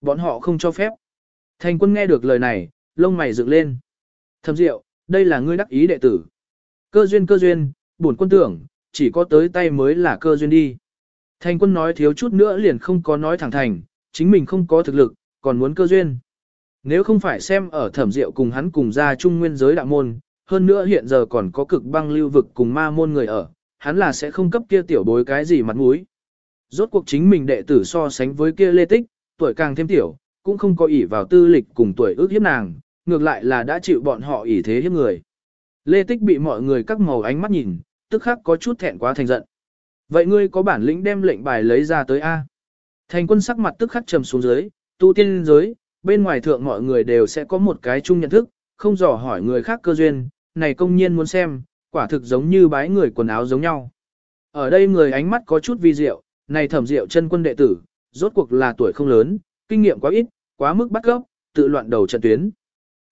[SPEAKER 1] Bọn họ không cho phép. Thành quân nghe được lời này, lông mày dựng lên. Thầm diệu, đây là ngươi đắc ý đệ tử. Cơ duyên cơ duyên, bổn quân tưởng, chỉ có tới tay mới là cơ duyên đi. Thành quân nói thiếu chút nữa liền không có nói thẳng thành, chính mình không có thực lực, còn muốn cơ duyên. Nếu không phải xem ở thẩm diệu cùng hắn cùng ra trung nguyên giới đạo môn, hơn nữa hiện giờ còn có cực băng lưu vực cùng ma môn người ở, hắn là sẽ không cấp kia tiểu bối cái gì mặt mũi. Rốt cuộc chính mình đệ tử so sánh với kia lê tích, tuổi càng thêm tiểu, cũng không có ỷ vào tư lịch cùng tuổi ước hiếp nàng, ngược lại là đã chịu bọn họ ỷ thế hiếp người. Lê Tích bị mọi người các màu ánh mắt nhìn, tức khắc có chút thẹn quá thành giận. Vậy ngươi có bản lĩnh đem lệnh bài lấy ra tới A. Thành quân sắc mặt tức khắc trầm xuống dưới, tu tiên giới, bên ngoài thượng mọi người đều sẽ có một cái chung nhận thức, không dò hỏi người khác cơ duyên, này công nhiên muốn xem, quả thực giống như bái người quần áo giống nhau. Ở đây người ánh mắt có chút vi diệu, này thẩm diệu chân quân đệ tử, rốt cuộc là tuổi không lớn, kinh nghiệm quá ít, quá mức bắt gốc, tự loạn đầu trận tuyến.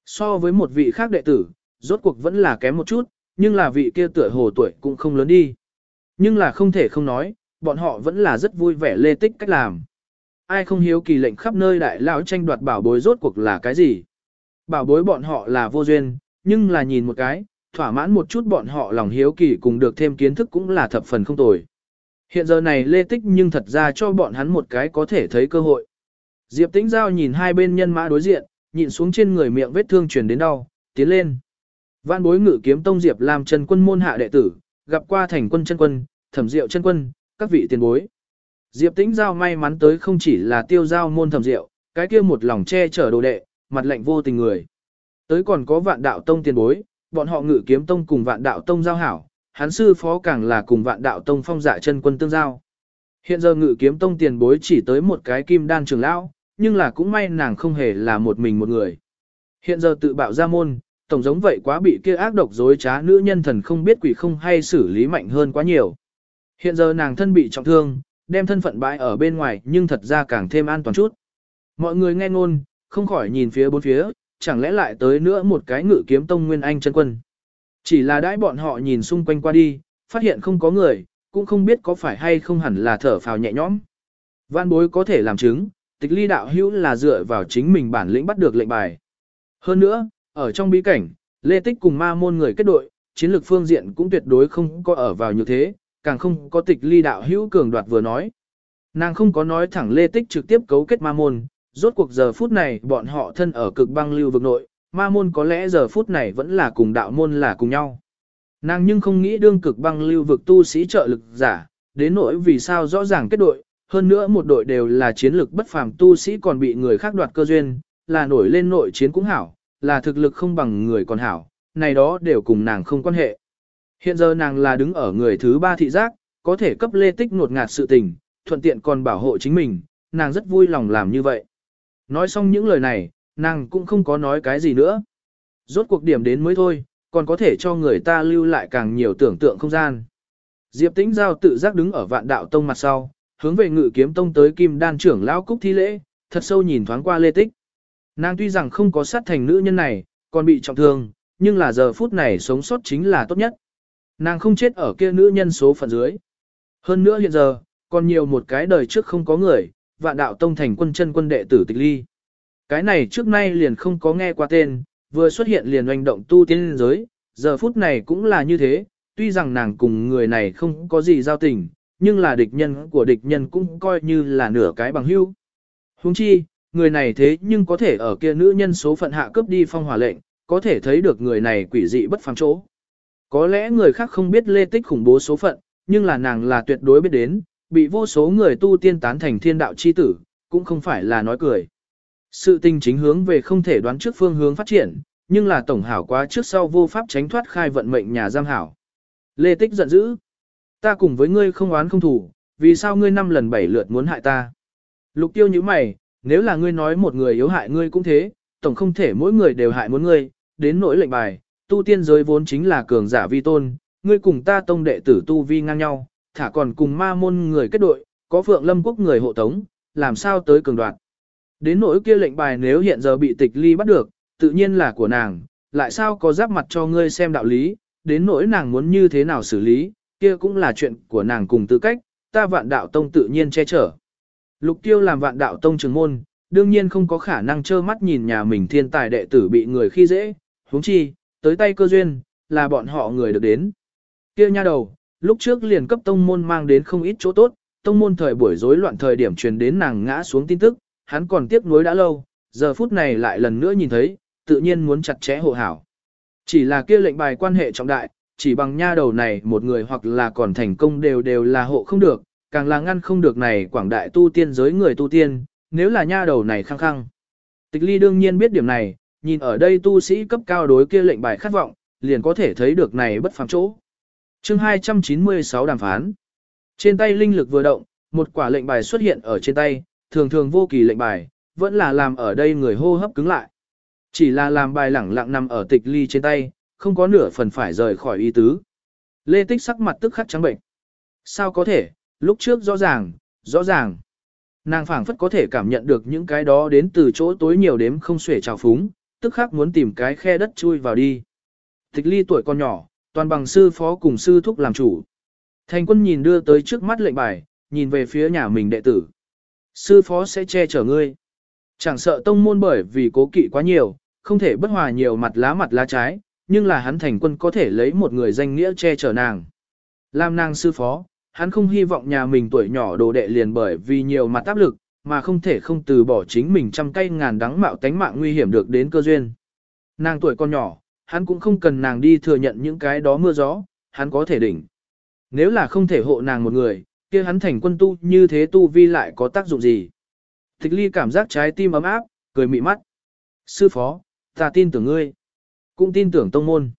[SPEAKER 1] So với một vị khác đệ tử, rốt cuộc vẫn là kém một chút, nhưng là vị kia tựa hồ tuổi cũng không lớn đi. Nhưng là không thể không nói, bọn họ vẫn là rất vui vẻ lê tích cách làm. Ai không hiếu kỳ lệnh khắp nơi đại lão tranh đoạt bảo bối rốt cuộc là cái gì? Bảo bối bọn họ là vô duyên, nhưng là nhìn một cái, thỏa mãn một chút bọn họ lòng hiếu kỳ cùng được thêm kiến thức cũng là thập phần không tồi. Hiện giờ này lê tích nhưng thật ra cho bọn hắn một cái có thể thấy cơ hội. Diệp Tĩnh Giao nhìn hai bên nhân mã đối diện, nhìn xuống trên người miệng vết thương truyền đến đau, tiến lên. Vạn bối ngự kiếm tông Diệp làm chân quân môn hạ đệ tử, gặp qua thành quân chân quân, thẩm diệu chân quân, các vị tiền bối. Diệp Tĩnh Giao may mắn tới không chỉ là tiêu giao môn thầm rượu, cái kia một lòng che chở đồ đệ, mặt lạnh vô tình người. Tới còn có vạn đạo tông tiền bối, bọn họ ngự kiếm tông cùng vạn đạo tông giao hảo, hắn sư phó càng là cùng vạn đạo tông phong dạ chân quân tương giao. Hiện giờ ngự kiếm tông tiền bối chỉ tới một cái kim đan trường lão, nhưng là cũng may nàng không hề là một mình một người. Hiện giờ tự bạo ra môn, tổng giống vậy quá bị kia ác độc dối trá nữ nhân thần không biết quỷ không hay xử lý mạnh hơn quá nhiều. Hiện giờ nàng thân bị trọng thương, đem thân phận bãi ở bên ngoài nhưng thật ra càng thêm an toàn chút. Mọi người nghe ngôn, không khỏi nhìn phía bốn phía, chẳng lẽ lại tới nữa một cái ngự kiếm tông nguyên anh chân quân. Chỉ là đãi bọn họ nhìn xung quanh qua đi, phát hiện không có người, cũng không biết có phải hay không hẳn là thở phào nhẹ nhõm. Văn bối có thể làm chứng, tịch ly đạo hữu là dựa vào chính mình bản lĩnh bắt được lệnh bài. Hơn nữa, ở trong bí cảnh, Lê Tích cùng ma môn người kết đội, chiến lược phương diện cũng tuyệt đối không có ở vào như thế, càng không có tịch ly đạo hữu cường đoạt vừa nói. Nàng không có nói thẳng Lê Tích trực tiếp cấu kết ma môn, rốt cuộc giờ phút này bọn họ thân ở cực băng lưu vực nội, ma môn có lẽ giờ phút này vẫn là cùng đạo môn là cùng nhau. Nàng nhưng không nghĩ đương cực băng lưu vực tu sĩ trợ lực giả, đến nỗi vì sao rõ ràng kết đội, hơn nữa một đội đều là chiến lực bất phàm tu sĩ còn bị người khác đoạt cơ duyên, là nổi lên nội chiến cũng hảo, là thực lực không bằng người còn hảo, này đó đều cùng nàng không quan hệ. Hiện giờ nàng là đứng ở người thứ ba thị giác, có thể cấp lê tích nột ngạt sự tình, thuận tiện còn bảo hộ chính mình, nàng rất vui lòng làm như vậy. Nói xong những lời này, nàng cũng không có nói cái gì nữa. Rốt cuộc điểm đến mới thôi, còn có thể cho người ta lưu lại càng nhiều tưởng tượng không gian. Diệp Tĩnh Giao tự giác đứng ở vạn đạo tông mặt sau, hướng về ngự kiếm tông tới kim đan trưởng lão cúc thi lễ, thật sâu nhìn thoáng qua lê tích. Nàng tuy rằng không có sát thành nữ nhân này, còn bị trọng thương, nhưng là giờ phút này sống sót chính là tốt nhất. Nàng không chết ở kia nữ nhân số phận dưới. Hơn nữa hiện giờ, còn nhiều một cái đời trước không có người, vạn đạo tông thành quân chân quân đệ tử tịch ly. Cái này trước nay liền không có nghe qua tên, vừa xuất hiện liền oanh động tu tiên giới, giờ phút này cũng là như thế, tuy rằng nàng cùng người này không có gì giao tình, nhưng là địch nhân của địch nhân cũng coi như là nửa cái bằng hữu. Huống chi, người này thế nhưng có thể ở kia nữ nhân số phận hạ cướp đi phong hỏa lệnh, có thể thấy được người này quỷ dị bất phàm chỗ. Có lẽ người khác không biết lê tích khủng bố số phận, nhưng là nàng là tuyệt đối biết đến, bị vô số người tu tiên tán thành thiên đạo chi tử, cũng không phải là nói cười. Sự tình chính hướng về không thể đoán trước phương hướng phát triển, nhưng là tổng hảo quá trước sau vô pháp tránh thoát khai vận mệnh nhà giam hảo. Lê Tích giận dữ. Ta cùng với ngươi không oán không thủ, vì sao ngươi năm lần bảy lượt muốn hại ta? Lục tiêu như mày, nếu là ngươi nói một người yếu hại ngươi cũng thế, tổng không thể mỗi người đều hại muốn ngươi, đến nỗi lệnh bài, tu tiên giới vốn chính là cường giả vi tôn, ngươi cùng ta tông đệ tử tu vi ngang nhau, thả còn cùng ma môn người kết đội, có phượng lâm quốc người hộ tống, làm sao tới cường đoạt. Đến nỗi kia lệnh bài nếu hiện giờ bị tịch ly bắt được, tự nhiên là của nàng, lại sao có giáp mặt cho ngươi xem đạo lý, đến nỗi nàng muốn như thế nào xử lý, kia cũng là chuyện của nàng cùng tư cách, ta vạn đạo tông tự nhiên che chở. Lục tiêu làm vạn đạo tông trường môn, đương nhiên không có khả năng trơ mắt nhìn nhà mình thiên tài đệ tử bị người khi dễ, huống chi, tới tay cơ duyên, là bọn họ người được đến. kia nha đầu, lúc trước liền cấp tông môn mang đến không ít chỗ tốt, tông môn thời buổi rối loạn thời điểm truyền đến nàng ngã xuống tin tức, hắn còn tiếc nuối đã lâu, giờ phút này lại lần nữa nhìn thấy, tự nhiên muốn chặt chẽ hộ hảo. Chỉ là kia lệnh bài quan hệ trọng đại, chỉ bằng nha đầu này một người hoặc là còn thành công đều đều là hộ không được, càng là ngăn không được này quảng đại tu tiên giới người tu tiên, nếu là nha đầu này khăng khăng. Tịch ly đương nhiên biết điểm này, nhìn ở đây tu sĩ cấp cao đối kia lệnh bài khát vọng, liền có thể thấy được này bất phàm chỗ. chương 296 đàm phán. Trên tay linh lực vừa động, một quả lệnh bài xuất hiện ở trên tay, thường thường vô kỳ lệnh bài, vẫn là làm ở đây người hô hấp cứng lại. Chỉ là làm bài lẳng lặng nằm ở tịch ly trên tay, không có nửa phần phải rời khỏi ý tứ. Lê Tích sắc mặt tức khắc trắng bệnh. Sao có thể, lúc trước rõ ràng, rõ ràng. Nàng phảng phất có thể cảm nhận được những cái đó đến từ chỗ tối nhiều đếm không xuể trào phúng, tức khắc muốn tìm cái khe đất chui vào đi. Tịch ly tuổi còn nhỏ, toàn bằng sư phó cùng sư thúc làm chủ. Thành quân nhìn đưa tới trước mắt lệnh bài, nhìn về phía nhà mình đệ tử. Sư phó sẽ che chở ngươi. Chẳng sợ tông môn bởi vì cố kỵ quá nhiều, không thể bất hòa nhiều mặt lá mặt lá trái, nhưng là hắn thành quân có thể lấy một người danh nghĩa che chở nàng. Làm nàng sư phó, hắn không hy vọng nhà mình tuổi nhỏ đồ đệ liền bởi vì nhiều mặt áp lực, mà không thể không từ bỏ chính mình trăm cây ngàn đắng mạo tánh mạng nguy hiểm được đến cơ duyên. Nàng tuổi còn nhỏ, hắn cũng không cần nàng đi thừa nhận những cái đó mưa gió, hắn có thể đỉnh. Nếu là không thể hộ nàng một người, kia hắn thành quân tu như thế tu vi lại có tác dụng gì? Tịch ly cảm giác trái tim ấm áp, cười mị mắt. Sư phó, ta tin tưởng ngươi. Cũng tin tưởng tông môn.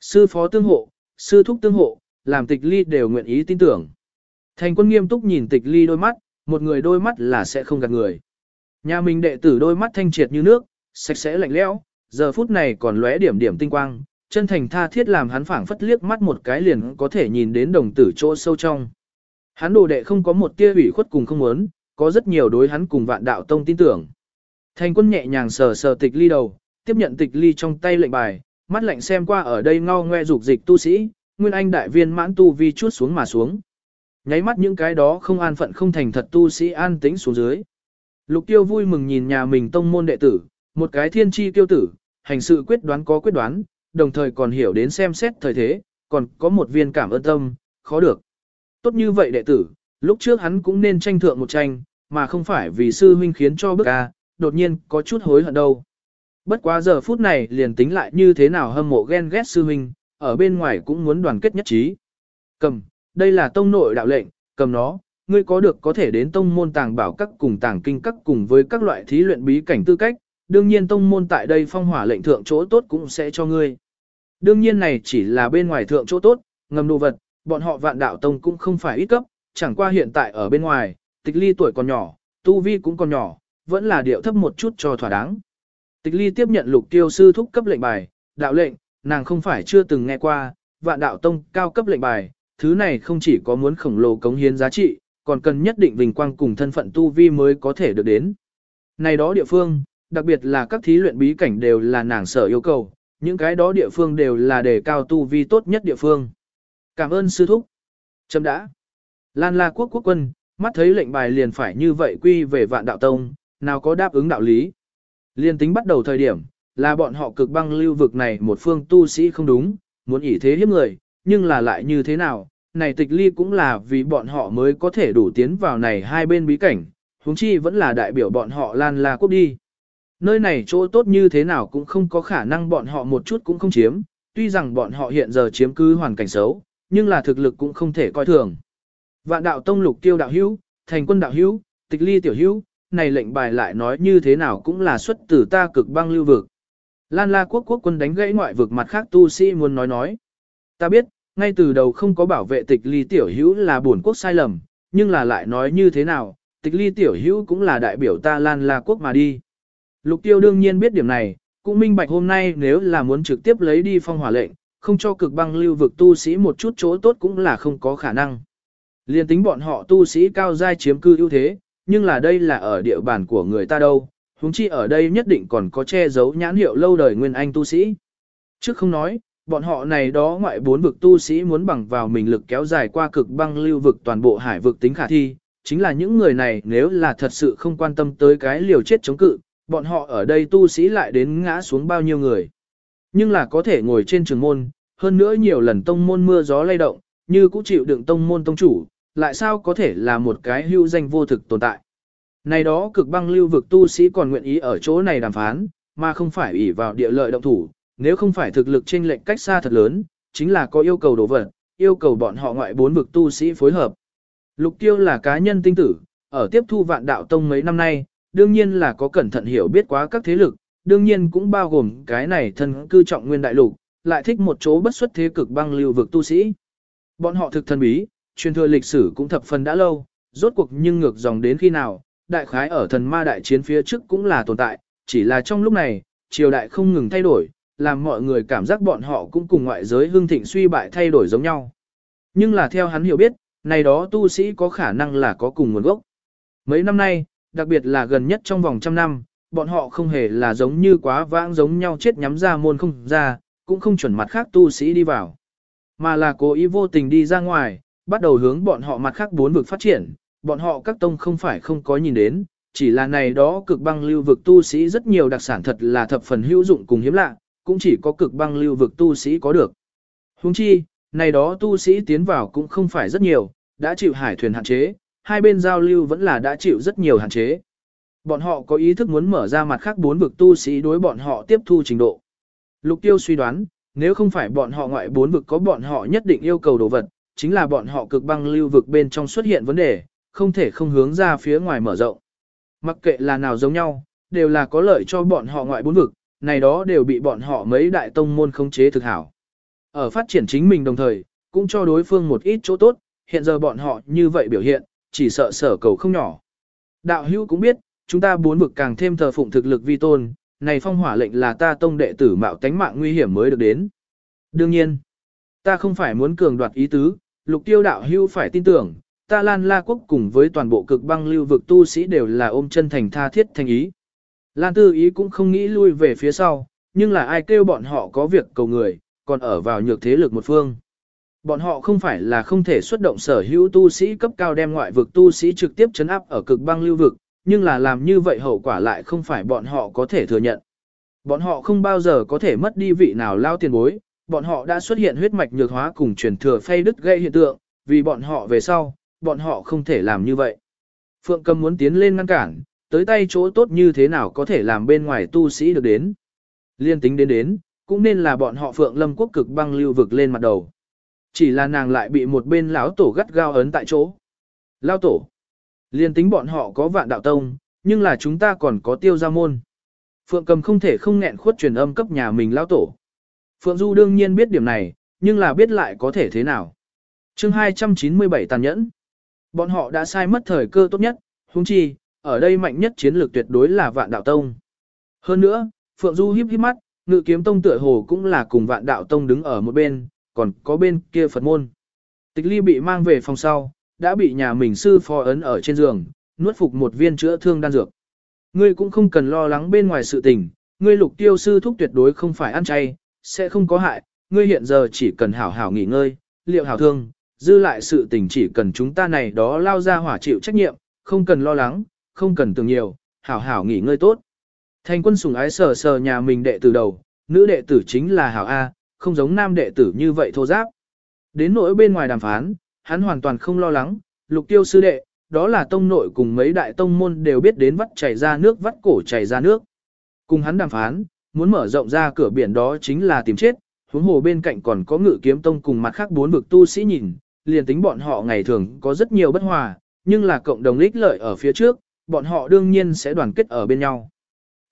[SPEAKER 1] Sư phó tương hộ, sư thúc tương hộ, làm tịch ly đều nguyện ý tin tưởng. Thành quân nghiêm túc nhìn tịch ly đôi mắt, một người đôi mắt là sẽ không gạt người. Nhà mình đệ tử đôi mắt thanh triệt như nước, sạch sẽ lạnh lẽo, giờ phút này còn lóe điểm điểm tinh quang, chân thành tha thiết làm hắn phảng phất liếc mắt một cái liền có thể nhìn đến đồng tử chỗ sâu trong. Hắn đồ đệ không có một tia ủy khuất cùng không muốn, có rất nhiều đối hắn cùng vạn đạo tông tin tưởng. Thành quân nhẹ nhàng sờ sờ tịch ly đầu, tiếp nhận tịch ly trong tay lệnh bài, mắt lạnh xem qua ở đây ngao ngoe dục dịch tu sĩ, nguyên anh đại viên mãn tu vi chút xuống mà xuống. Nháy mắt những cái đó không an phận không thành thật tu sĩ an tĩnh xuống dưới. Lục tiêu vui mừng nhìn nhà mình tông môn đệ tử, một cái thiên tri tiêu tử, hành sự quyết đoán có quyết đoán, đồng thời còn hiểu đến xem xét thời thế, còn có một viên cảm ơn tâm, khó được. Tốt như vậy đệ tử, lúc trước hắn cũng nên tranh thượng một tranh, mà không phải vì sư huynh khiến cho bức ca, đột nhiên có chút hối hận đâu. Bất quá giờ phút này liền tính lại như thế nào hâm mộ ghen ghét sư huynh, ở bên ngoài cũng muốn đoàn kết nhất trí. Cầm, đây là tông nội đạo lệnh, cầm nó, ngươi có được có thể đến tông môn tàng bảo các cùng tàng kinh các cùng với các loại thí luyện bí cảnh tư cách, đương nhiên tông môn tại đây phong hỏa lệnh thượng chỗ tốt cũng sẽ cho ngươi. Đương nhiên này chỉ là bên ngoài thượng chỗ tốt, ngầm đồ vật, bọn họ vạn đạo tông cũng không phải ít cấp, chẳng qua hiện tại ở bên ngoài, tịch ly tuổi còn nhỏ, tu vi cũng còn nhỏ, vẫn là điệu thấp một chút cho thỏa đáng. Tịch ly tiếp nhận lục tiêu sư thúc cấp lệnh bài, đạo lệnh, nàng không phải chưa từng nghe qua, vạn đạo tông cao cấp lệnh bài, thứ này không chỉ có muốn khổng lồ cống hiến giá trị, còn cần nhất định vinh quang cùng thân phận tu vi mới có thể được đến. Này đó địa phương, đặc biệt là các thí luyện bí cảnh đều là nàng sở yêu cầu, những cái đó địa phương đều là để cao tu vi tốt nhất địa phương. Cảm ơn sư thúc. Chấm đã. Lan la quốc quốc quân, mắt thấy lệnh bài liền phải như vậy quy về vạn đạo tông, nào có đáp ứng đạo lý. Liên tính bắt đầu thời điểm, là bọn họ cực băng lưu vực này một phương tu sĩ không đúng, muốn ỷ thế hiếp người, nhưng là lại như thế nào, này tịch ly cũng là vì bọn họ mới có thể đủ tiến vào này hai bên bí cảnh, huống chi vẫn là đại biểu bọn họ lan la quốc đi. Nơi này chỗ tốt như thế nào cũng không có khả năng bọn họ một chút cũng không chiếm, tuy rằng bọn họ hiện giờ chiếm cứ hoàn cảnh xấu, nhưng là thực lực cũng không thể coi thường. Vạn đạo tông lục tiêu đạo hữu, thành quân đạo hữu, tịch ly tiểu hữu, này lệnh bài lại nói như thế nào cũng là xuất từ ta cực băng lưu vực. Lan la quốc quốc quân đánh gãy ngoại vực mặt khác tu sĩ muốn nói nói. Ta biết, ngay từ đầu không có bảo vệ tịch ly tiểu hữu là buồn quốc sai lầm, nhưng là lại nói như thế nào, tịch ly tiểu hữu cũng là đại biểu ta lan la quốc mà đi. Lục tiêu đương nhiên biết điểm này, cũng minh bạch hôm nay nếu là muốn trực tiếp lấy đi phong hỏa lệnh, không cho cực băng lưu vực tu sĩ một chút chỗ tốt cũng là không có khả năng. Liên tính bọn họ tu sĩ cao giai chiếm cư ưu thế, nhưng là đây là ở địa bàn của người ta đâu, huống chi ở đây nhất định còn có che giấu nhãn hiệu lâu đời nguyên anh tu sĩ. Trước không nói, bọn họ này đó ngoại bốn vực tu sĩ muốn bằng vào mình lực kéo dài qua cực băng lưu vực toàn bộ hải vực tính khả thi, chính là những người này nếu là thật sự không quan tâm tới cái liều chết chống cự, bọn họ ở đây tu sĩ lại đến ngã xuống bao nhiêu người. Nhưng là có thể ngồi trên trường môn, hơn nữa nhiều lần tông môn mưa gió lay động, như cũng chịu đựng tông môn tông chủ, lại sao có thể là một cái hưu danh vô thực tồn tại. Này đó cực băng lưu vực tu sĩ còn nguyện ý ở chỗ này đàm phán, mà không phải ủy vào địa lợi động thủ, nếu không phải thực lực trên lệnh cách xa thật lớn, chính là có yêu cầu đổ vật, yêu cầu bọn họ ngoại bốn vực tu sĩ phối hợp. Lục tiêu là cá nhân tinh tử, ở tiếp thu vạn đạo tông mấy năm nay, đương nhiên là có cẩn thận hiểu biết quá các thế lực, đương nhiên cũng bao gồm cái này thân cư trọng nguyên đại lục, lại thích một chỗ bất xuất thế cực băng lưu vực tu sĩ. Bọn họ thực thần bí, truyền thừa lịch sử cũng thập phần đã lâu, rốt cuộc nhưng ngược dòng đến khi nào, đại khái ở thần ma đại chiến phía trước cũng là tồn tại, chỉ là trong lúc này, triều đại không ngừng thay đổi, làm mọi người cảm giác bọn họ cũng cùng ngoại giới hương thịnh suy bại thay đổi giống nhau. Nhưng là theo hắn hiểu biết, này đó tu sĩ có khả năng là có cùng nguồn gốc. Mấy năm nay, đặc biệt là gần nhất trong vòng trăm năm, bọn họ không hề là giống như quá vãng giống nhau chết nhắm ra môn không ra, cũng không chuẩn mặt khác tu sĩ đi vào. Mà là cố ý vô tình đi ra ngoài, bắt đầu hướng bọn họ mặt khác bốn vực phát triển, bọn họ các tông không phải không có nhìn đến, chỉ là này đó cực băng lưu vực tu sĩ rất nhiều đặc sản thật là thập phần hữu dụng cùng hiếm lạ, cũng chỉ có cực băng lưu vực tu sĩ có được. Huống chi, này đó tu sĩ tiến vào cũng không phải rất nhiều, đã chịu hải thuyền hạn chế, hai bên giao lưu vẫn là đã chịu rất nhiều hạn chế. Bọn họ có ý thức muốn mở ra mặt khác bốn vực tu sĩ đối bọn họ tiếp thu trình độ. Lục tiêu suy đoán, nếu không phải bọn họ ngoại bốn vực có bọn họ nhất định yêu cầu đồ vật, chính là bọn họ cực băng lưu vực bên trong xuất hiện vấn đề, không thể không hướng ra phía ngoài mở rộng. Mặc kệ là nào giống nhau, đều là có lợi cho bọn họ ngoại bốn vực, này đó đều bị bọn họ mấy đại tông môn khống chế thực hảo. Ở phát triển chính mình đồng thời, cũng cho đối phương một ít chỗ tốt, hiện giờ bọn họ như vậy biểu hiện, chỉ sợ sở cầu không nhỏ. Đạo hữu cũng biết, chúng ta bốn vực càng thêm thờ phụng thực lực vi tôn, này phong hỏa lệnh là ta tông đệ tử mạo tánh mạng nguy hiểm mới được đến. Đương nhiên, ta không phải muốn cường đoạt ý tứ, lục tiêu đạo hữu phải tin tưởng, ta Lan La Quốc cùng với toàn bộ cực băng lưu vực tu sĩ đều là ôm chân thành tha thiết thành ý. Lan Tư ý cũng không nghĩ lui về phía sau, nhưng là ai kêu bọn họ có việc cầu người, còn ở vào nhược thế lực một phương. Bọn họ không phải là không thể xuất động sở hữu tu sĩ cấp cao đem ngoại vực tu sĩ trực tiếp chấn áp ở cực băng lưu vực, nhưng là làm như vậy hậu quả lại không phải bọn họ có thể thừa nhận. Bọn họ không bao giờ có thể mất đi vị nào lao tiền bối, bọn họ đã xuất hiện huyết mạch nhược hóa cùng truyền thừa phay đứt gây hiện tượng, vì bọn họ về sau, bọn họ không thể làm như vậy. Phượng Cầm muốn tiến lên ngăn cản, tới tay chỗ tốt như thế nào có thể làm bên ngoài tu sĩ được đến. Liên tính đến đến, cũng nên là bọn họ Phượng Lâm quốc cực băng lưu vực lên mặt đầu. Chỉ là nàng lại bị một bên lão tổ gắt gao ấn tại chỗ. Lao tổ. Liên tính bọn họ có vạn đạo tông, nhưng là chúng ta còn có tiêu gia môn. Phượng cầm không thể không nghẹn khuất truyền âm cấp nhà mình lao tổ. Phượng Du đương nhiên biết điểm này, nhưng là biết lại có thể thế nào. chương 297 tàn nhẫn. Bọn họ đã sai mất thời cơ tốt nhất, huống chi, ở đây mạnh nhất chiến lược tuyệt đối là vạn đạo tông. Hơn nữa, Phượng Du híp híp mắt, ngự kiếm tông tựa hồ cũng là cùng vạn đạo tông đứng ở một bên, còn có bên kia Phật môn. Tịch ly bị mang về phòng sau, đã bị nhà mình sư phó ấn ở trên giường, nuốt phục một viên chữa thương đan dược. Ngươi cũng không cần lo lắng bên ngoài sự tình, ngươi lục tiêu sư thúc tuyệt đối không phải ăn chay, sẽ không có hại, ngươi hiện giờ chỉ cần hảo hảo nghỉ ngơi, liệu hảo thương, dư lại sự tình chỉ cần chúng ta này đó lao ra hỏa chịu trách nhiệm, không cần lo lắng, không cần tưởng nhiều, hảo hảo nghỉ ngơi tốt. Thành quân sùng ái sờ sờ nhà mình đệ tử đầu, nữ đệ tử chính là hảo A, không giống nam đệ tử như vậy thô giáp. Đến nỗi bên ngoài đàm phán, hắn hoàn toàn không lo lắng, lục tiêu sư đệ, đó là tông nội cùng mấy đại tông môn đều biết đến vắt chảy ra nước vắt cổ chảy ra nước. Cùng hắn đàm phán, muốn mở rộng ra cửa biển đó chính là tìm chết, huống hồ bên cạnh còn có ngự kiếm tông cùng mặt khác bốn vực tu sĩ nhìn, liền tính bọn họ ngày thường có rất nhiều bất hòa, nhưng là cộng đồng ích lợi ở phía trước, bọn họ đương nhiên sẽ đoàn kết ở bên nhau.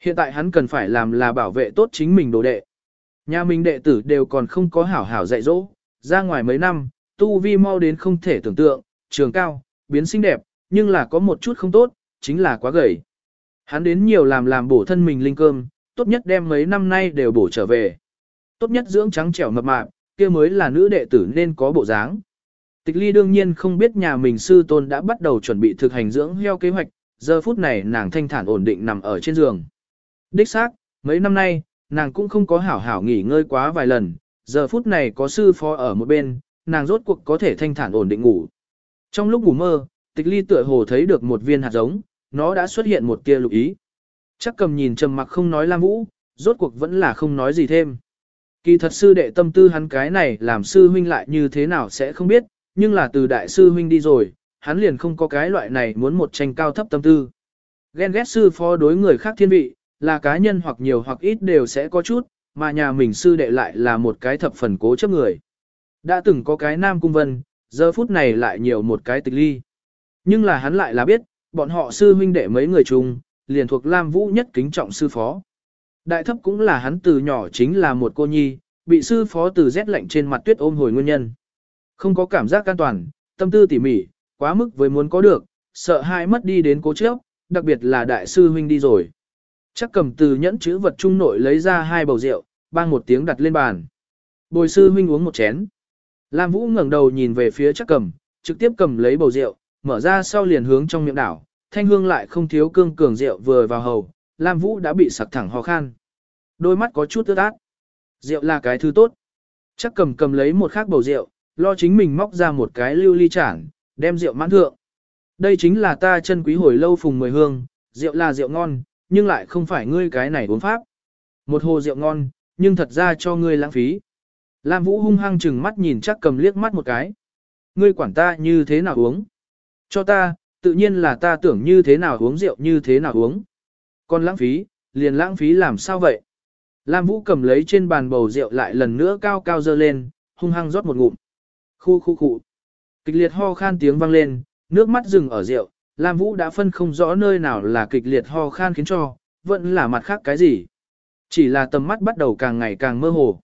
[SPEAKER 1] Hiện tại hắn cần phải làm là bảo vệ tốt chính mình đồ đệ. Nhà mình đệ tử đều còn không có hảo hảo dạy dỗ, ra ngoài mấy năm, tu vi mau đến không thể tưởng tượng, trường cao, biến xinh đẹp, nhưng là có một chút không tốt, chính là quá gầy. Hắn đến nhiều làm làm bổ thân mình linh cơm, tốt nhất đem mấy năm nay đều bổ trở về. Tốt nhất dưỡng trắng trẻo mập mạp, kia mới là nữ đệ tử nên có bộ dáng. Tịch ly đương nhiên không biết nhà mình sư tôn đã bắt đầu chuẩn bị thực hành dưỡng heo kế hoạch, giờ phút này nàng thanh thản ổn định nằm ở trên giường. Đích xác, mấy năm nay, nàng cũng không có hảo hảo nghỉ ngơi quá vài lần, giờ phút này có sư phó ở một bên, nàng rốt cuộc có thể thanh thản ổn định ngủ. Trong lúc ngủ mơ, tịch ly tựa hồ thấy được một viên hạt giống, nó đã xuất hiện một tia lục ý. Chắc cầm nhìn trầm mặc không nói Lam Vũ, rốt cuộc vẫn là không nói gì thêm. Kỳ thật sư đệ tâm tư hắn cái này làm sư huynh lại như thế nào sẽ không biết, nhưng là từ đại sư huynh đi rồi, hắn liền không có cái loại này muốn một tranh cao thấp tâm tư. Ghen ghét sư phó đối người khác thiên vị, là cá nhân hoặc nhiều hoặc ít đều sẽ có chút, mà nhà mình sư đệ lại là một cái thập phần cố chấp người. Đã từng có cái nam cung vân, giờ phút này lại nhiều một cái tịch ly. Nhưng là hắn lại là biết, bọn họ sư huynh đệ mấy người chung, liền thuộc Lam Vũ nhất kính trọng sư phó. Đại thấp cũng là hắn từ nhỏ chính là một cô nhi, bị sư phó từ rét lạnh trên mặt tuyết ôm hồi nguyên nhân. Không có cảm giác an toàn, tâm tư tỉ mỉ, quá mức với muốn có được, sợ hai mất đi đến cố chấp, đặc biệt là đại sư huynh đi rồi. Chắc cầm từ nhẫn chữ vật trung nội lấy ra hai bầu rượu, bang một tiếng đặt lên bàn. Bồi sư huynh uống một chén. Lam Vũ ngẩng đầu nhìn về phía chắc cầm, trực tiếp cầm lấy bầu rượu, mở ra sau liền hướng trong miệng đảo, thanh hương lại không thiếu cương cường rượu vừa vào hầu, Lam Vũ đã bị sặc thẳng ho khan. Đôi mắt có chút ướt át. Rượu là cái thứ tốt. Chắc cầm cầm lấy một khác bầu rượu, lo chính mình móc ra một cái lưu ly chản, đem rượu mãn thượng. Đây chính là ta chân quý hồi lâu phùng mười hương, rượu là rượu ngon, nhưng lại không phải ngươi cái này uống pháp. Một hồ rượu ngon, nhưng thật ra cho ngươi lãng phí. Lam Vũ hung hăng chừng mắt nhìn chắc cầm liếc mắt một cái. Ngươi quản ta như thế nào uống? Cho ta, tự nhiên là ta tưởng như thế nào uống rượu như thế nào uống. Còn lãng phí, liền lãng phí làm sao vậy? Lam Vũ cầm lấy trên bàn bầu rượu lại lần nữa cao cao dơ lên, hung hăng rót một ngụm. Khu khu khu. Kịch liệt ho khan tiếng vang lên, nước mắt dừng ở rượu, Lam Vũ đã phân không rõ nơi nào là kịch liệt ho khan khiến cho, vẫn là mặt khác cái gì. Chỉ là tầm mắt bắt đầu càng ngày càng mơ hồ.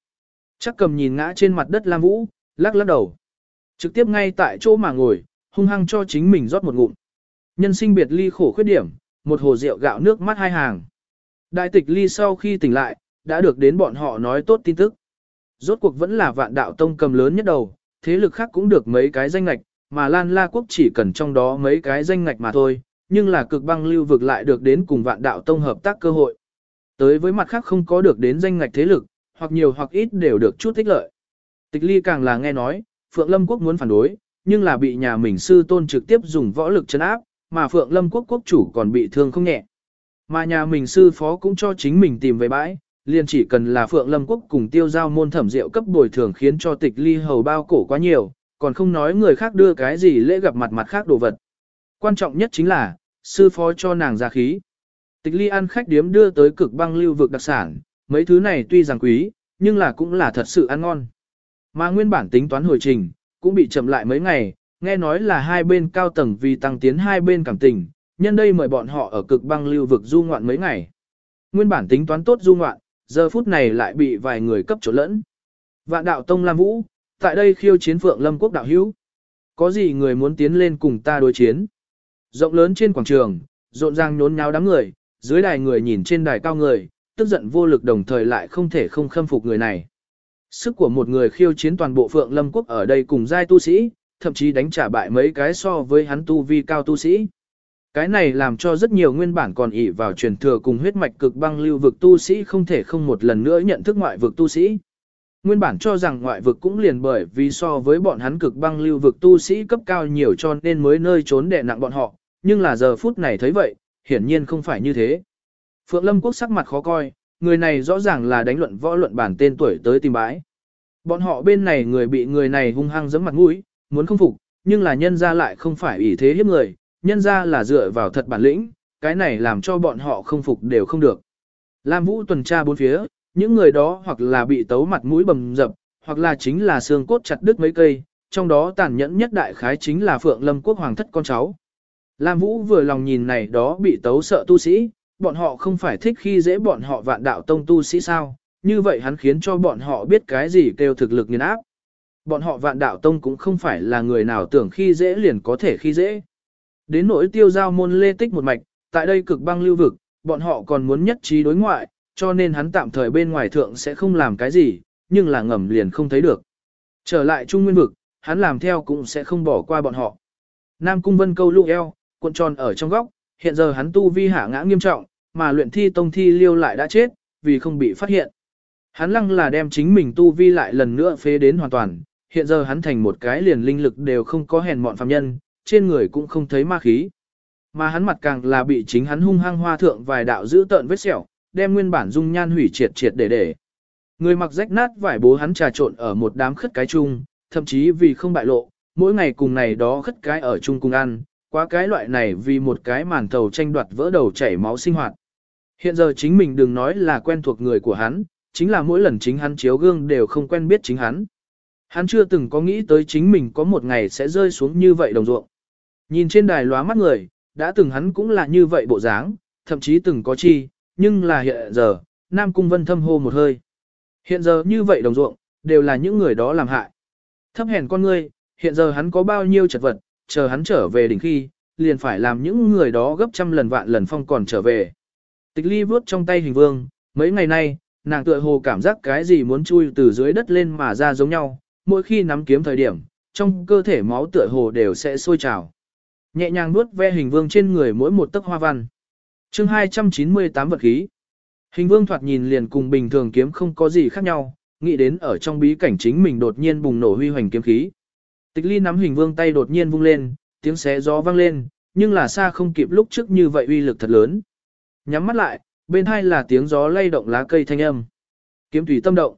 [SPEAKER 1] Chắc cầm nhìn ngã trên mặt đất Lam Vũ, lắc lắc đầu. Trực tiếp ngay tại chỗ mà ngồi, hung hăng cho chính mình rót một ngụm. Nhân sinh biệt ly khổ khuyết điểm, một hồ rượu gạo nước mắt hai hàng. Đại tịch ly sau khi tỉnh lại, đã được đến bọn họ nói tốt tin tức. Rốt cuộc vẫn là vạn đạo tông cầm lớn nhất đầu, thế lực khác cũng được mấy cái danh ngạch, mà Lan La Quốc chỉ cần trong đó mấy cái danh ngạch mà thôi, nhưng là cực băng lưu vực lại được đến cùng vạn đạo tông hợp tác cơ hội. Tới với mặt khác không có được đến danh ngạch thế lực, hoặc nhiều hoặc ít đều được chút tích lợi. Tịch ly càng là nghe nói, Phượng Lâm Quốc muốn phản đối, nhưng là bị nhà mình sư tôn trực tiếp dùng võ lực chấn áp, mà Phượng Lâm Quốc quốc chủ còn bị thương không nhẹ. Mà nhà mình sư phó cũng cho chính mình tìm về bãi, liền chỉ cần là Phượng Lâm Quốc cùng tiêu giao môn thẩm rượu cấp bồi thường khiến cho tịch ly hầu bao cổ quá nhiều, còn không nói người khác đưa cái gì lễ gặp mặt mặt khác đồ vật. Quan trọng nhất chính là, sư phó cho nàng ra khí. Tịch ly ăn khách điếm đưa tới cực băng lưu vực đặc sản, mấy thứ này tuy rằng quý, nhưng là cũng là thật sự ăn ngon. Mà nguyên bản tính toán hồi trình, cũng bị chậm lại mấy ngày, nghe nói là hai bên cao tầng vì tăng tiến hai bên cảm tình, nhân đây mời bọn họ ở cực băng lưu vực du ngoạn mấy ngày. Nguyên bản tính toán tốt du ngoạn, giờ phút này lại bị vài người cấp chỗ lẫn. Vạn đạo Tông Lam Vũ, tại đây khiêu chiến Phượng Lâm Quốc đạo hữu. Có gì người muốn tiến lên cùng ta đối chiến? Rộng lớn trên quảng trường, rộn ràng nhốn nháo đám người, dưới đài người nhìn trên đài cao người, tức giận vô lực đồng thời lại không thể không khâm phục người này. Sức của một người khiêu chiến toàn bộ Phượng Lâm Quốc ở đây cùng giai tu sĩ, thậm chí đánh trả bại mấy cái so với hắn tu vi cao tu sĩ. Cái này làm cho rất nhiều nguyên bản còn ỷ vào truyền thừa cùng huyết mạch cực băng lưu vực tu sĩ không thể không một lần nữa nhận thức ngoại vực tu sĩ. Nguyên bản cho rằng ngoại vực cũng liền bởi vì so với bọn hắn cực băng lưu vực tu sĩ cấp cao nhiều cho nên mới nơi trốn đè nặng bọn họ, nhưng là giờ phút này thấy vậy, hiển nhiên không phải như thế. Phượng Lâm Quốc sắc mặt khó coi, người này rõ ràng là đánh luận võ luận bản tên tuổi tới tìm bãi. Bọn họ bên này người bị người này hung hăng giẫm mặt mũi, muốn không phục, nhưng là nhân ra lại không phải ủy thế hiếp người, nhân ra là dựa vào thật bản lĩnh, cái này làm cho bọn họ không phục đều không được. Lam Vũ tuần tra bốn phía, những người đó hoặc là bị tấu mặt mũi bầm dập, hoặc là chính là xương cốt chặt đứt mấy cây, trong đó tàn nhẫn nhất đại khái chính là Phượng Lâm Quốc Hoàng thất con cháu. Lam Vũ vừa lòng nhìn này đó bị tấu sợ tu sĩ, bọn họ không phải thích khi dễ bọn họ vạn đạo tông tu sĩ sao, như vậy hắn khiến cho bọn họ biết cái gì kêu thực lực nghiền áp. Bọn họ vạn đạo tông cũng không phải là người nào tưởng khi dễ liền có thể khi dễ. Đến nỗi tiêu giao môn lê tích một mạch, tại đây cực băng lưu vực, bọn họ còn muốn nhất trí đối ngoại, cho nên hắn tạm thời bên ngoài thượng sẽ không làm cái gì, nhưng là ngầm liền không thấy được. Trở lại trung nguyên vực, hắn làm theo cũng sẽ không bỏ qua bọn họ. Nam cung vân câu lưu eo, cuộn tròn ở trong góc, hiện giờ hắn tu vi hạ ngã nghiêm trọng, mà luyện thi tông thi liêu lại đã chết, vì không bị phát hiện. Hắn lăng là đem chính mình tu vi lại lần nữa phế đến hoàn toàn, hiện giờ hắn thành một cái liền linh lực đều không có hèn mọn phàm nhân, trên người cũng không thấy ma khí. Mà hắn mặt càng là bị chính hắn hung hăng hoa thượng vài đạo giữ tợn vết sẹo, đem nguyên bản dung nhan hủy triệt triệt để để. Người mặc rách nát vải bố hắn trà trộn ở một đám khất cái chung, thậm chí vì không bại lộ, mỗi ngày cùng này đó khất cái ở chung cùng ăn, quá cái loại này vì một cái màn thầu tranh đoạt vỡ đầu chảy máu sinh hoạt. Hiện giờ chính mình đừng nói là quen thuộc người của hắn, chính là mỗi lần chính hắn chiếu gương đều không quen biết chính hắn. Hắn chưa từng có nghĩ tới chính mình có một ngày sẽ rơi xuống như vậy đồng ruộng. Nhìn trên đài lóa mắt người, đã từng hắn cũng là như vậy bộ dáng, thậm chí từng có chi, nhưng là hiện giờ, Nam Cung Vân thâm hô một hơi. Hiện giờ như vậy đồng ruộng, đều là những người đó làm hại. Thấp hèn con ngươi, hiện giờ hắn có bao nhiêu chật vật, chờ hắn trở về đỉnh khi, liền phải làm những người đó gấp trăm lần vạn lần phong còn trở về. Tịch ly vuốt trong tay hình vương, mấy ngày nay, nàng tựa hồ cảm giác cái gì muốn chui từ dưới đất lên mà ra giống nhau, mỗi khi nắm kiếm thời điểm, trong cơ thể máu tựa hồ đều sẽ sôi trào. Nhẹ nhàng nuốt ve hình vương trên người mỗi một tấc hoa văn. chương 298 vật khí. Hình vương thoạt nhìn liền cùng bình thường kiếm không có gì khác nhau, nghĩ đến ở trong bí cảnh chính mình đột nhiên bùng nổ huy hoành kiếm khí. Tịch ly nắm hình vương tay đột nhiên vung lên, tiếng xé gió vang lên, nhưng là xa không kịp lúc trước như vậy uy lực thật lớn. Nhắm mắt lại, bên hai là tiếng gió lay động lá cây thanh âm. Kiếm tùy tâm động.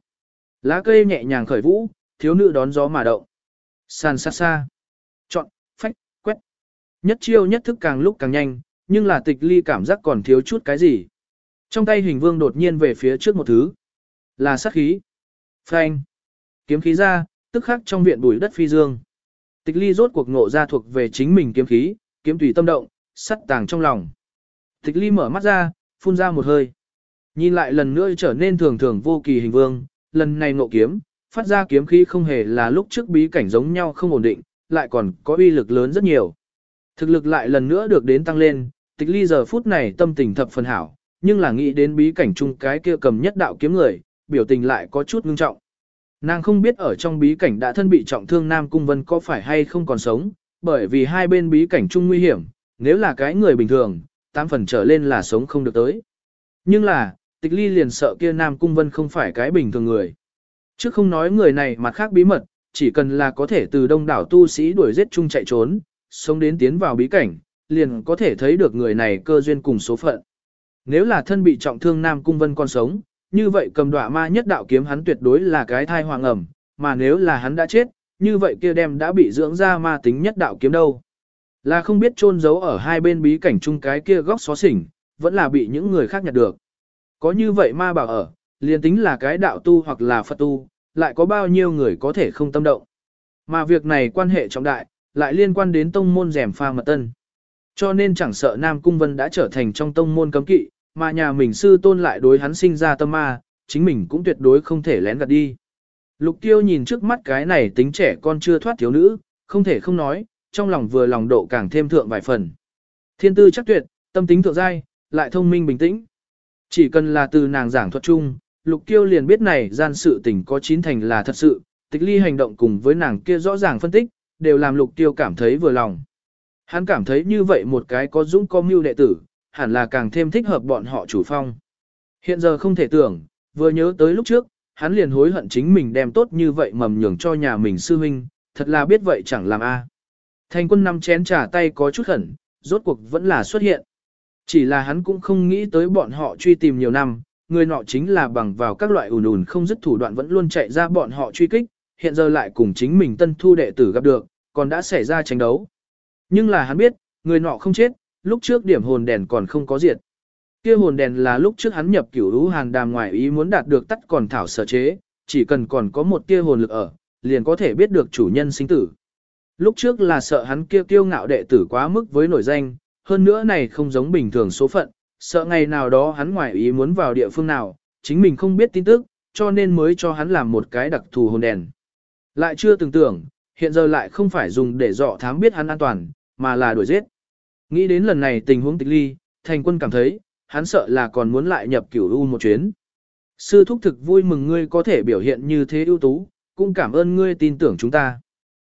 [SPEAKER 1] Lá cây nhẹ nhàng khởi vũ, thiếu nữ đón gió mà động. Sàn xa xa. Nhất chiêu nhất thức càng lúc càng nhanh, nhưng là tịch ly cảm giác còn thiếu chút cái gì. Trong tay hình vương đột nhiên về phía trước một thứ. Là sát khí. Phanh. Kiếm khí ra, tức khắc trong viện bùi đất phi dương. Tịch ly rốt cuộc ngộ ra thuộc về chính mình kiếm khí, kiếm tùy tâm động, sắt tàng trong lòng. Tịch ly mở mắt ra, phun ra một hơi. Nhìn lại lần nữa trở nên thường thường vô kỳ hình vương, lần này ngộ kiếm, phát ra kiếm khí không hề là lúc trước bí cảnh giống nhau không ổn định, lại còn có uy lực lớn rất nhiều. Thực lực lại lần nữa được đến tăng lên, tịch ly giờ phút này tâm tình thập phần hảo, nhưng là nghĩ đến bí cảnh chung cái kia cầm nhất đạo kiếm người, biểu tình lại có chút ngưng trọng. Nàng không biết ở trong bí cảnh đã thân bị trọng thương Nam Cung Vân có phải hay không còn sống, bởi vì hai bên bí cảnh chung nguy hiểm, nếu là cái người bình thường, tám phần trở lên là sống không được tới. Nhưng là, tịch ly liền sợ kia Nam Cung Vân không phải cái bình thường người. Chứ không nói người này mặt khác bí mật, chỉ cần là có thể từ đông đảo tu sĩ đuổi giết chung chạy trốn, sống đến tiến vào bí cảnh, liền có thể thấy được người này cơ duyên cùng số phận. Nếu là thân bị trọng thương Nam Cung Vân còn sống, như vậy cầm đọa ma nhất đạo kiếm hắn tuyệt đối là cái thai hoàng ẩm, mà nếu là hắn đã chết, như vậy kia đem đã bị dưỡng ra ma tính nhất đạo kiếm đâu. Là không biết chôn giấu ở hai bên bí cảnh chung cái kia góc xó xỉnh, vẫn là bị những người khác nhặt được. Có như vậy ma bảo ở, liền tính là cái đạo tu hoặc là Phật tu, lại có bao nhiêu người có thể không tâm động. Mà việc này quan hệ trọng đại, lại liên quan đến tông môn rèm pha mật tân. Cho nên chẳng sợ Nam Cung Vân đã trở thành trong tông môn cấm kỵ, mà nhà mình sư tôn lại đối hắn sinh ra tâm ma, chính mình cũng tuyệt đối không thể lén gạt đi. Lục tiêu nhìn trước mắt cái này tính trẻ con chưa thoát thiếu nữ, không thể không nói, trong lòng vừa lòng độ càng thêm thượng vài phần. Thiên tư chắc tuyệt, tâm tính thượng giai, lại thông minh bình tĩnh. Chỉ cần là từ nàng giảng thuật chung, lục tiêu liền biết này gian sự tình có chín thành là thật sự, tịch ly hành động cùng với nàng kia rõ ràng phân tích, đều làm lục tiêu cảm thấy vừa lòng. Hắn cảm thấy như vậy một cái có dũng có mưu đệ tử, hẳn là càng thêm thích hợp bọn họ chủ phong. Hiện giờ không thể tưởng, vừa nhớ tới lúc trước, hắn liền hối hận chính mình đem tốt như vậy mầm nhường cho nhà mình sư huynh, thật là biết vậy chẳng làm a. Thành quân năm chén trả tay có chút khẩn, rốt cuộc vẫn là xuất hiện. Chỉ là hắn cũng không nghĩ tới bọn họ truy tìm nhiều năm, người nọ chính là bằng vào các loại ùn ùn không dứt thủ đoạn vẫn luôn chạy ra bọn họ truy kích, hiện giờ lại cùng chính mình tân thu đệ tử gặp được, còn đã xảy ra tranh đấu. Nhưng là hắn biết, người nọ không chết, lúc trước điểm hồn đèn còn không có diệt. Kia hồn đèn là lúc trước hắn nhập cửu lũ hàng đàm ngoài ý muốn đạt được tắt còn thảo sở chế, chỉ cần còn có một tia hồn lực ở, liền có thể biết được chủ nhân sinh tử. Lúc trước là sợ hắn kia kiêu ngạo đệ tử quá mức với nổi danh, hơn nữa này không giống bình thường số phận, sợ ngày nào đó hắn ngoài ý muốn vào địa phương nào, chính mình không biết tin tức, cho nên mới cho hắn làm một cái đặc thù hồn đèn. Lại chưa từng tưởng, hiện giờ lại không phải dùng để dọ thám biết hắn an toàn, mà là đuổi giết. Nghĩ đến lần này tình huống tịch ly, thành quân cảm thấy, hắn sợ là còn muốn lại nhập cửu u một chuyến. Sư thúc thực vui mừng ngươi có thể biểu hiện như thế ưu tú, cũng cảm ơn ngươi tin tưởng chúng ta.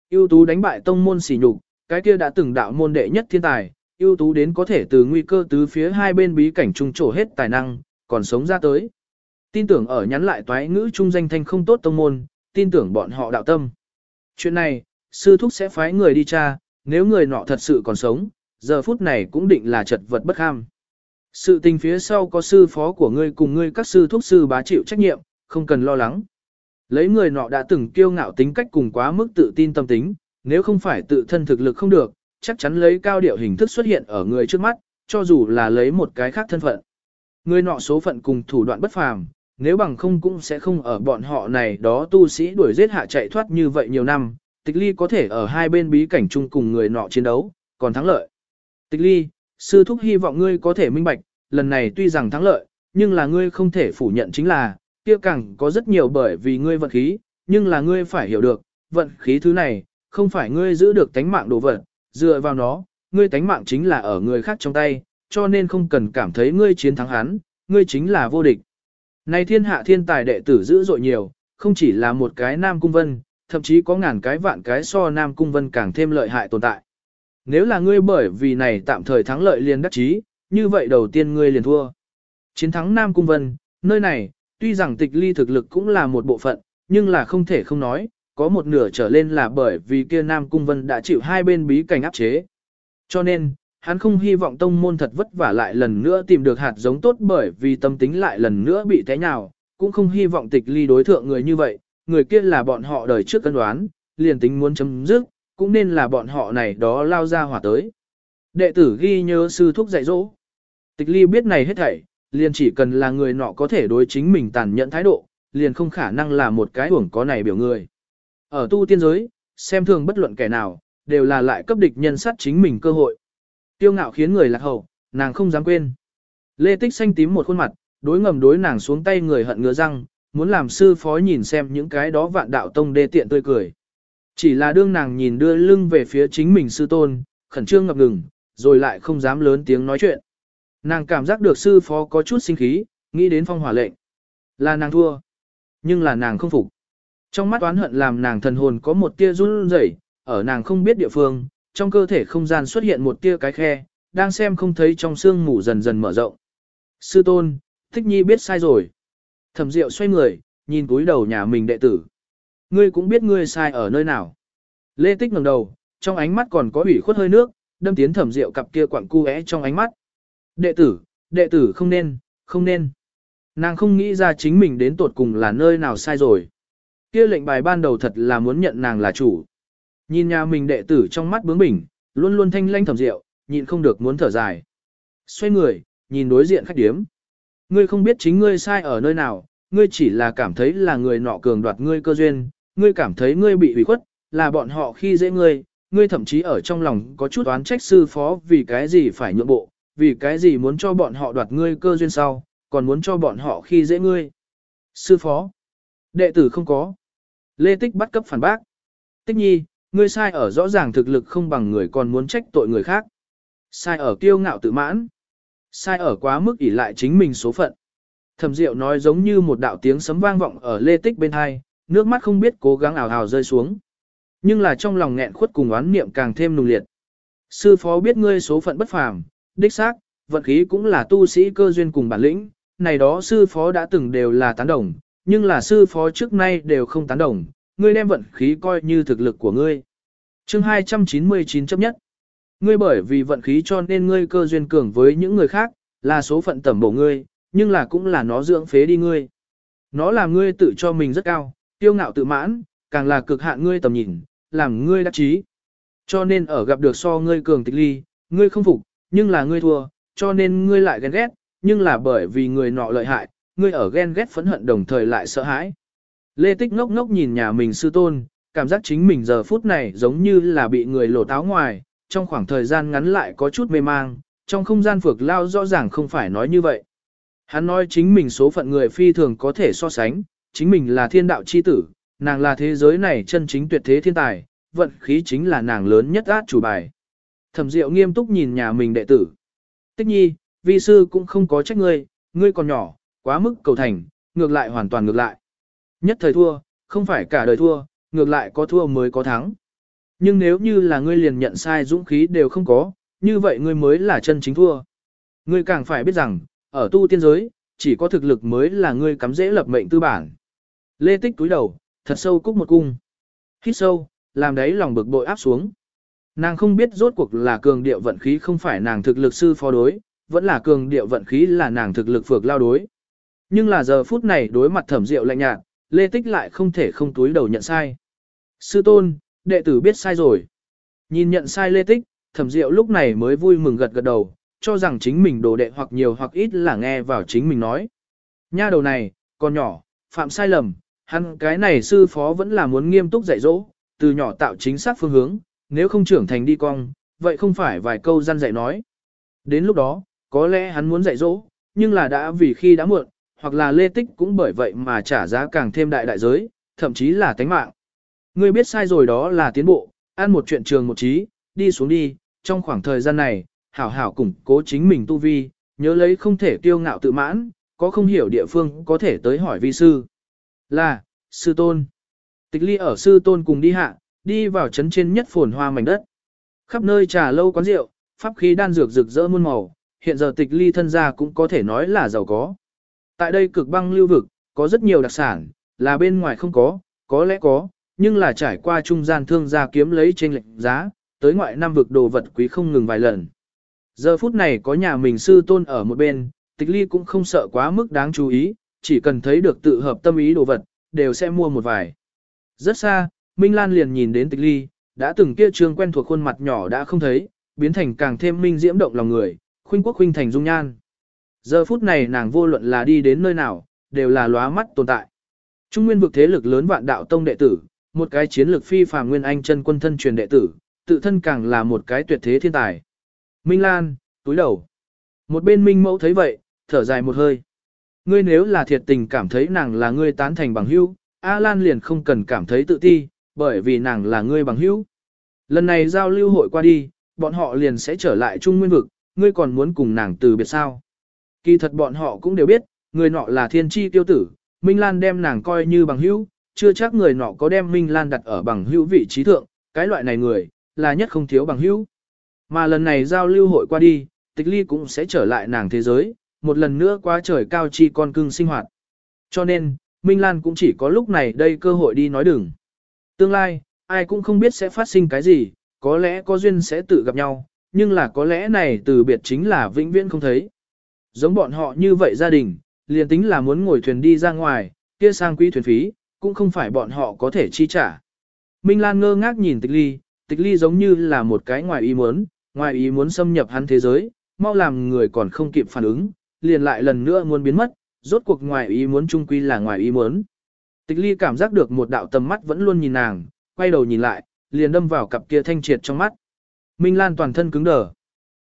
[SPEAKER 1] ưu tú đánh bại tông môn xỉ nhục, cái kia đã từng đạo môn đệ nhất thiên tài, ưu tú đến có thể từ nguy cơ tứ phía hai bên bí cảnh trung trổ hết tài năng, còn sống ra tới. Tin tưởng ở nhắn lại toái ngữ trung danh thanh không tốt tông môn, tin tưởng bọn họ đạo tâm. Chuyện này, sư thúc sẽ phái người đi tra, nếu người nọ thật sự còn sống, giờ phút này cũng định là chật vật bất ham. Sự tình phía sau có sư phó của ngươi cùng ngươi các sư thúc sư bá chịu trách nhiệm, không cần lo lắng. Lấy người nọ đã từng kiêu ngạo tính cách cùng quá mức tự tin tâm tính, nếu không phải tự thân thực lực không được, chắc chắn lấy cao điệu hình thức xuất hiện ở người trước mắt, cho dù là lấy một cái khác thân phận. Người nọ số phận cùng thủ đoạn bất phàm, nếu bằng không cũng sẽ không ở bọn họ này đó tu sĩ đuổi giết hạ chạy thoát như vậy nhiều năm, tịch ly có thể ở hai bên bí cảnh chung cùng người nọ chiến đấu, còn thắng lợi. Tịch ly, sư thúc hy vọng ngươi có thể minh bạch, lần này tuy rằng thắng lợi, nhưng là ngươi không thể phủ nhận chính là, kia càng có rất nhiều bởi vì ngươi vận khí, nhưng là ngươi phải hiểu được, vận khí thứ này, không phải ngươi giữ được tánh mạng đồ vật, dựa vào nó, ngươi tánh mạng chính là ở người khác trong tay, cho nên không cần cảm thấy ngươi chiến thắng hắn, ngươi chính là vô địch. Này thiên hạ thiên tài đệ tử dữ dội nhiều, không chỉ là một cái Nam Cung Vân, thậm chí có ngàn cái vạn cái so Nam Cung Vân càng thêm lợi hại tồn tại. Nếu là ngươi bởi vì này tạm thời thắng lợi liền đắc chí, như vậy đầu tiên ngươi liền thua. Chiến thắng Nam Cung Vân, nơi này, tuy rằng tịch ly thực lực cũng là một bộ phận, nhưng là không thể không nói, có một nửa trở lên là bởi vì kia Nam Cung Vân đã chịu hai bên bí cảnh áp chế. Cho nên, hắn không hy vọng tông môn thật vất vả lại lần nữa tìm được hạt giống tốt bởi vì tâm tính lại lần nữa bị té nhào, cũng không hy vọng tịch ly đối thượng người như vậy, người kia là bọn họ đời trước cân đoán, liền tính muốn chấm dứt, cũng nên là bọn họ này đó lao ra hỏa tới. Đệ tử ghi nhớ sư thúc dạy dỗ. Tịch ly biết này hết thảy, liền chỉ cần là người nọ có thể đối chính mình tàn nhẫn thái độ, liền không khả năng là một cái uổng có này biểu người. Ở tu tiên giới, xem thường bất luận kẻ nào, đều là lại cấp địch nhân sát chính mình cơ hội. Tiêu ngạo khiến người lạc hậu, nàng không dám quên. Lê Tích xanh tím một khuôn mặt, đối ngầm đối nàng xuống tay người hận ngứa răng, muốn làm sư phó nhìn xem những cái đó vạn đạo tông đê tiện tươi cười. Chỉ là đương nàng nhìn đưa lưng về phía chính mình sư tôn, khẩn trương ngập ngừng, rồi lại không dám lớn tiếng nói chuyện. Nàng cảm giác được sư phó có chút sinh khí, nghĩ đến phong hỏa lệnh. Là nàng thua, nhưng là nàng không phục. Trong mắt oán hận làm nàng thần hồn có một tia run rẩy, ở nàng không biết địa phương, trong cơ thể không gian xuất hiện một tia cái khe, đang xem không thấy trong xương mù dần dần mở rộng. Sư tôn, thích nhi biết sai rồi. Thẩm diệu xoay người, nhìn túi đầu nhà mình đệ tử. Ngươi cũng biết ngươi sai ở nơi nào. Lê Tích ngẩng đầu, trong ánh mắt còn có ủy khuất hơi nước, đâm tiến thẩm diệu cặp kia quặng cu é trong ánh mắt. Đệ tử, đệ tử không nên, không nên. Nàng không nghĩ ra chính mình đến tột cùng là nơi nào sai rồi. Kia lệnh bài ban đầu thật là muốn nhận nàng là chủ. Nhìn nhà mình đệ tử trong mắt bướng bỉnh, luôn luôn thanh lanh thầm rượu nhịn không được muốn thở dài. Xoay người, nhìn đối diện khách điếm. Ngươi không biết chính ngươi sai ở nơi nào, ngươi chỉ là cảm thấy là người nọ cường đoạt ngươi cơ duyên, ngươi cảm thấy ngươi bị hủy khuất, là bọn họ khi dễ ngươi, ngươi thậm chí ở trong lòng có chút oán trách sư phó vì cái gì phải nhượng bộ, vì cái gì muốn cho bọn họ đoạt ngươi cơ duyên sau, còn muốn cho bọn họ khi dễ ngươi. Sư phó, đệ tử không có. Lê Tích bắt cấp phản bác. Tích nhi, ngươi sai ở rõ ràng thực lực không bằng người còn muốn trách tội người khác. Sai ở kiêu ngạo tự mãn. Sai ở quá mức ỷ lại chính mình số phận. Thẩm Diệu nói giống như một đạo tiếng sấm vang vọng ở Lê Tích bên hai, nước mắt không biết cố gắng ảo ảo rơi xuống. Nhưng là trong lòng nghẹn khuất cùng oán niệm càng thêm nùng liệt. Sư phó biết ngươi số phận bất phàm, đích xác, vận khí cũng là tu sĩ cơ duyên cùng bản lĩnh, này đó sư phó đã từng đều là tán đồng, nhưng là sư phó trước nay đều không tán đồng, ngươi đem vận khí coi như thực lực của ngươi. Chương 299 chấp nhất. Ngươi bởi vì vận khí cho nên ngươi cơ duyên cường với những người khác, là số phận tẩm bổ ngươi, nhưng là cũng là nó dưỡng phế đi ngươi. Nó làm ngươi tự cho mình rất cao, tiêu ngạo tự mãn, càng là cực hạn ngươi tầm nhìn, làm ngươi đắc chí. Cho nên ở gặp được so ngươi cường tịch ly, ngươi không phục, nhưng là ngươi thua, cho nên ngươi lại ghen ghét, nhưng là bởi vì người nọ lợi hại, ngươi ở ghen ghét phẫn hận đồng thời lại sợ hãi. Lê Tích ngốc ngốc nhìn nhà mình sư tôn, cảm giác chính mình giờ phút này giống như là bị người lột áo ngoài, trong khoảng thời gian ngắn lại có chút mê mang, trong không gian phược lao rõ ràng không phải nói như vậy. Hắn nói chính mình số phận người phi thường có thể so sánh, chính mình là thiên đạo chi tử, nàng là thế giới này chân chính tuyệt thế thiên tài, vận khí chính là nàng lớn nhất át chủ bài. Thẩm Diệu nghiêm túc nhìn nhà mình đệ tử. Tích nhi, vi sư cũng không có trách ngươi, ngươi còn nhỏ, quá mức cầu thành, ngược lại hoàn toàn ngược lại. Nhất thời thua, không phải cả đời thua, ngược lại có thua mới có thắng. Nhưng nếu như là ngươi liền nhận sai dũng khí đều không có, như vậy ngươi mới là chân chính thua. Ngươi càng phải biết rằng, ở tu tiên giới, chỉ có thực lực mới là ngươi cắm dễ lập mệnh tư bản. Lê Tích túi đầu, thật sâu cúc một cung. Hít sâu, làm đấy lòng bực bội áp xuống. Nàng không biết rốt cuộc là cường điệu vận khí không phải nàng thực lực sư phó đối, vẫn là cường điệu vận khí là nàng thực lực phược lao đối. Nhưng là giờ phút này đối mặt thẩm diệu lạnh nhạt, Lê Tích lại không thể không túi đầu nhận sai. Sư tôn, đệ tử biết sai rồi. Nhìn nhận sai Lê Tích, thẩm diệu lúc này mới vui mừng gật gật đầu, cho rằng chính mình đồ đệ hoặc nhiều hoặc ít là nghe vào chính mình nói. Nha đầu này, còn nhỏ, phạm sai lầm, hắn cái này sư phó vẫn là muốn nghiêm túc dạy dỗ, từ nhỏ tạo chính xác phương hướng, nếu không trưởng thành đi cong, vậy không phải vài câu gian dạy nói. Đến lúc đó, có lẽ hắn muốn dạy dỗ, nhưng là đã vì khi đã muộn, hoặc là lê tích cũng bởi vậy mà trả giá càng thêm đại đại giới, thậm chí là tánh mạng. Ngươi biết sai rồi đó là tiến bộ, ăn một chuyện trường một trí, đi xuống đi, trong khoảng thời gian này, hảo hảo củng cố chính mình tu vi, nhớ lấy không thể kiêu ngạo tự mãn, có không hiểu địa phương có thể tới hỏi vi sư. Là, sư tôn. Tịch ly ở sư tôn cùng đi hạ, đi vào trấn trên nhất phồn hoa mảnh đất. Khắp nơi trà lâu quán rượu, pháp khí đan dược rực rỡ muôn màu, hiện giờ tịch ly thân gia cũng có thể nói là giàu có. Tại đây cực băng lưu vực, có rất nhiều đặc sản, là bên ngoài không có, có lẽ có, nhưng là trải qua trung gian thương gia kiếm lấy trên lệnh giá, tới ngoại năm vực đồ vật quý không ngừng vài lần. Giờ phút này có nhà mình sư tôn ở một bên, tịch ly cũng không sợ quá mức đáng chú ý, chỉ cần thấy được tự hợp tâm ý đồ vật, đều sẽ mua một vài. Rất xa, Minh Lan liền nhìn đến tịch ly, đã từng kia trương quen thuộc khuôn mặt nhỏ đã không thấy, biến thành càng thêm minh diễm động lòng người, khuynh quốc khuynh thành dung nhan. Giờ phút này nàng vô luận là đi đến nơi nào, đều là lóa mắt tồn tại. Trung nguyên vực thế lực lớn vạn đạo tông đệ tử, một cái chiến lược phi phàm nguyên anh chân quân thân truyền đệ tử, tự thân càng là một cái tuyệt thế thiên tài. Minh Lan, túi đầu. Một bên Minh Mẫu thấy vậy, thở dài một hơi. Ngươi nếu là thiệt tình cảm thấy nàng là ngươi tán thành bằng hữu, A Lan liền không cần cảm thấy tự ti, bởi vì nàng là ngươi bằng hữu. Lần này giao lưu hội qua đi, bọn họ liền sẽ trở lại Trung Nguyên vực, ngươi còn muốn cùng nàng từ biệt sao. Kỳ thật bọn họ cũng đều biết, người nọ là thiên tri tiêu tử, Minh Lan đem nàng coi như bằng hữu, chưa chắc người nọ có đem Minh Lan đặt ở bằng hữu vị trí thượng, cái loại này người, là nhất không thiếu bằng hữu. Mà lần này giao lưu hội qua đi, tịch ly cũng sẽ trở lại nàng thế giới, một lần nữa qua trời cao chi con cưng sinh hoạt. Cho nên, Minh Lan cũng chỉ có lúc này đây cơ hội đi nói đừng. Tương lai, ai cũng không biết sẽ phát sinh cái gì, có lẽ có duyên sẽ tự gặp nhau, nhưng là có lẽ này từ biệt chính là vĩnh viễn không thấy. Giống bọn họ như vậy gia đình, liền tính là muốn ngồi thuyền đi ra ngoài, kia sang quý thuyền phí, cũng không phải bọn họ có thể chi trả. Minh Lan ngơ ngác nhìn tịch ly, tịch ly giống như là một cái ngoài ý muốn, ngoài ý muốn xâm nhập hắn thế giới, mau làm người còn không kịp phản ứng, liền lại lần nữa muốn biến mất, rốt cuộc ngoài ý muốn chung quy là ngoài ý muốn. Tịch ly cảm giác được một đạo tầm mắt vẫn luôn nhìn nàng, quay đầu nhìn lại, liền đâm vào cặp kia thanh triệt trong mắt. Minh Lan toàn thân cứng đờ.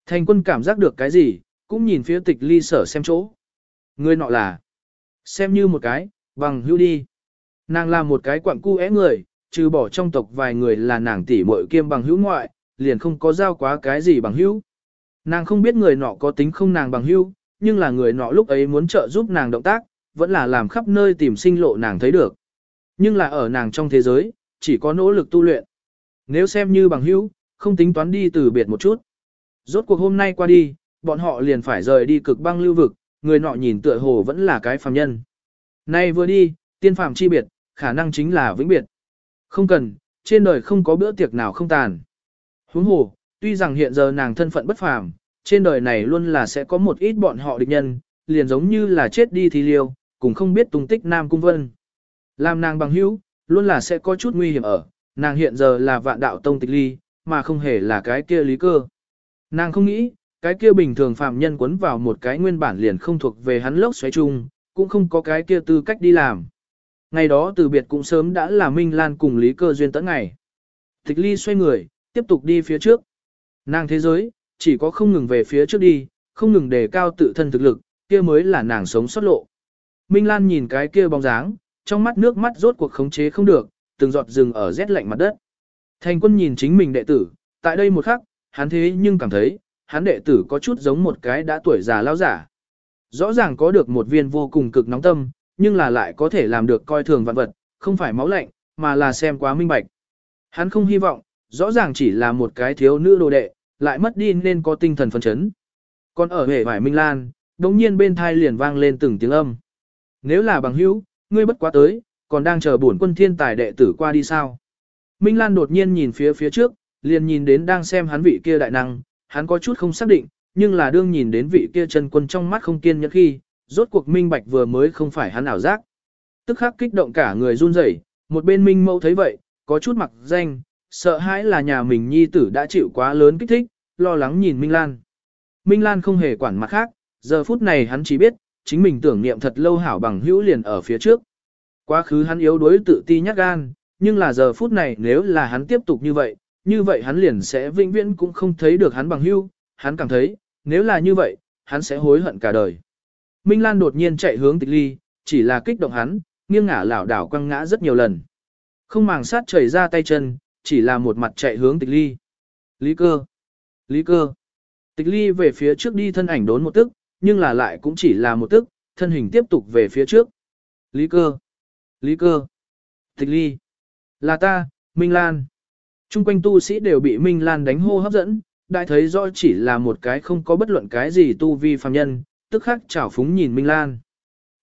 [SPEAKER 1] Thành quân cảm giác được cái gì, cũng nhìn phía tịch ly sở xem chỗ. Người nọ là, xem như một cái, bằng hữu đi. Nàng là một cái quặng cu é người, trừ bỏ trong tộc vài người là nàng tỷ muội kiêm bằng hữu ngoại, liền không có giao quá cái gì bằng hữu. Nàng không biết người nọ có tính không nàng bằng hữu, nhưng là người nọ lúc ấy muốn trợ giúp nàng động tác, vẫn là làm khắp nơi tìm sinh lộ nàng thấy được. Nhưng là ở nàng trong thế giới, chỉ có nỗ lực tu luyện. Nếu xem như bằng hữu, không tính toán đi từ biệt một chút. Rốt cuộc hôm nay qua đi, bọn họ liền phải rời đi cực băng lưu vực, người nọ nhìn tựa hồ vẫn là cái phàm nhân. Nay vừa đi, tiên phàm chi biệt, khả năng chính là vĩnh biệt. Không cần, trên đời không có bữa tiệc nào không tàn. Huống hồ, tuy rằng hiện giờ nàng thân phận bất phàm, trên đời này luôn là sẽ có một ít bọn họ địch nhân, liền giống như là chết đi thì liêu, cũng không biết tung tích Nam Cung Vân. Làm nàng bằng hữu, luôn là sẽ có chút nguy hiểm ở, nàng hiện giờ là vạn đạo tông tịch ly, mà không hề là cái kia lý cơ. Nàng không nghĩ, cái kia bình thường phạm nhân quấn vào một cái nguyên bản liền không thuộc về hắn lốc xoáy chung, cũng không có cái kia tư cách đi làm. Ngày đó từ biệt cũng sớm đã là Minh Lan cùng Lý Cơ duyên tận ngày. Tịch ly xoay người, tiếp tục đi phía trước. Nàng thế giới, chỉ có không ngừng về phía trước đi, không ngừng đề cao tự thân thực lực, kia mới là nàng sống sót lộ. Minh Lan nhìn cái kia bóng dáng, trong mắt nước mắt rốt cuộc khống chế không được, từng giọt rừng ở rét lạnh mặt đất. Thành quân nhìn chính mình đệ tử, tại đây một khắc, hắn thế nhưng cảm thấy, hắn đệ tử có chút giống một cái đã tuổi già lao giả. Rõ ràng có được một viên vô cùng cực nóng tâm, nhưng là lại có thể làm được coi thường vạn vật, không phải máu lạnh, mà là xem quá minh bạch. Hắn không hy vọng, rõ ràng chỉ là một cái thiếu nữ đồ đệ, lại mất đi nên có tinh thần phấn chấn. Còn ở hệ vải Minh Lan, đồng nhiên bên thai liền vang lên từng tiếng âm. Nếu là bằng hữu, ngươi bất quá tới, còn đang chờ bổn quân thiên tài đệ tử qua đi sao. Minh Lan đột nhiên nhìn phía phía trước, liền nhìn đến đang xem hắn vị kia đại năng, hắn có chút không xác định, nhưng là đương nhìn đến vị kia chân quân trong mắt không kiên nhẫn khi, rốt cuộc minh bạch vừa mới không phải hắn ảo giác. Tức khắc kích động cả người run rẩy, một bên minh mẫu thấy vậy, có chút mặc danh, sợ hãi là nhà mình nhi tử đã chịu quá lớn kích thích, lo lắng nhìn Minh Lan. Minh Lan không hề quản mặt khác, giờ phút này hắn chỉ biết, chính mình tưởng niệm thật lâu hảo bằng hữu liền ở phía trước. Quá khứ hắn yếu đuối tự ti nhát gan, nhưng là giờ phút này nếu là hắn tiếp tục như vậy, như vậy hắn liền sẽ vĩnh viễn cũng không thấy được hắn bằng hữu, hắn cảm thấy, nếu là như vậy, hắn sẽ hối hận cả đời. Minh Lan đột nhiên chạy hướng tịch ly, chỉ là kích động hắn, nghiêng ngả lảo đảo quăng ngã rất nhiều lần. Không màng sát chảy ra tay chân, chỉ là một mặt chạy hướng tịch ly. Lý cơ. Lý cơ. Tịch ly về phía trước đi thân ảnh đốn một tức, nhưng là lại cũng chỉ là một tức, thân hình tiếp tục về phía trước. Lý cơ. Lý cơ. Tịch ly. Là ta, Minh Lan. Trung quanh tu sĩ đều bị Minh Lan đánh hô hấp dẫn, đại thấy rõ chỉ là một cái không có bất luận cái gì tu vi phàm nhân, tức khắc chảo phúng nhìn Minh Lan.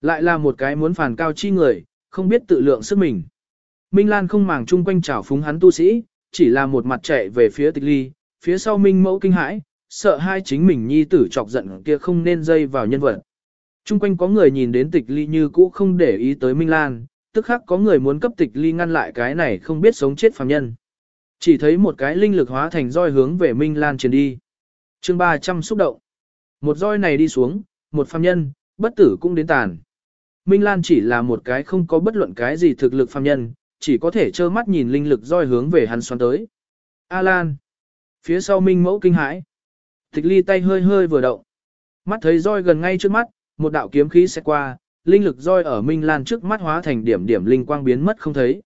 [SPEAKER 1] Lại là một cái muốn phản cao chi người, không biết tự lượng sức mình. Minh Lan không màng chung quanh chảo phúng hắn tu sĩ, chỉ là một mặt chạy về phía tịch ly, phía sau Minh mẫu kinh hãi, sợ hai chính mình nhi tử chọc giận kia không nên dây vào nhân vật. Trung quanh có người nhìn đến tịch ly như cũ không để ý tới Minh Lan, tức khắc có người muốn cấp tịch ly ngăn lại cái này không biết sống chết phàm nhân. Chỉ thấy một cái linh lực hóa thành roi hướng về Minh Lan truyền đi. chương 300 xúc động. Một roi này đi xuống, một phàm nhân, bất tử cũng đến tàn. Minh Lan chỉ là một cái không có bất luận cái gì thực lực phàm nhân, chỉ có thể trơ mắt nhìn linh lực roi hướng về hắn xoắn tới. A Lan. Phía sau Minh mẫu kinh hãi. Tịch ly tay hơi hơi vừa động. Mắt thấy roi gần ngay trước mắt, một đạo kiếm khí sẽ qua, linh lực roi ở Minh Lan trước mắt hóa thành điểm điểm linh quang biến mất không thấy.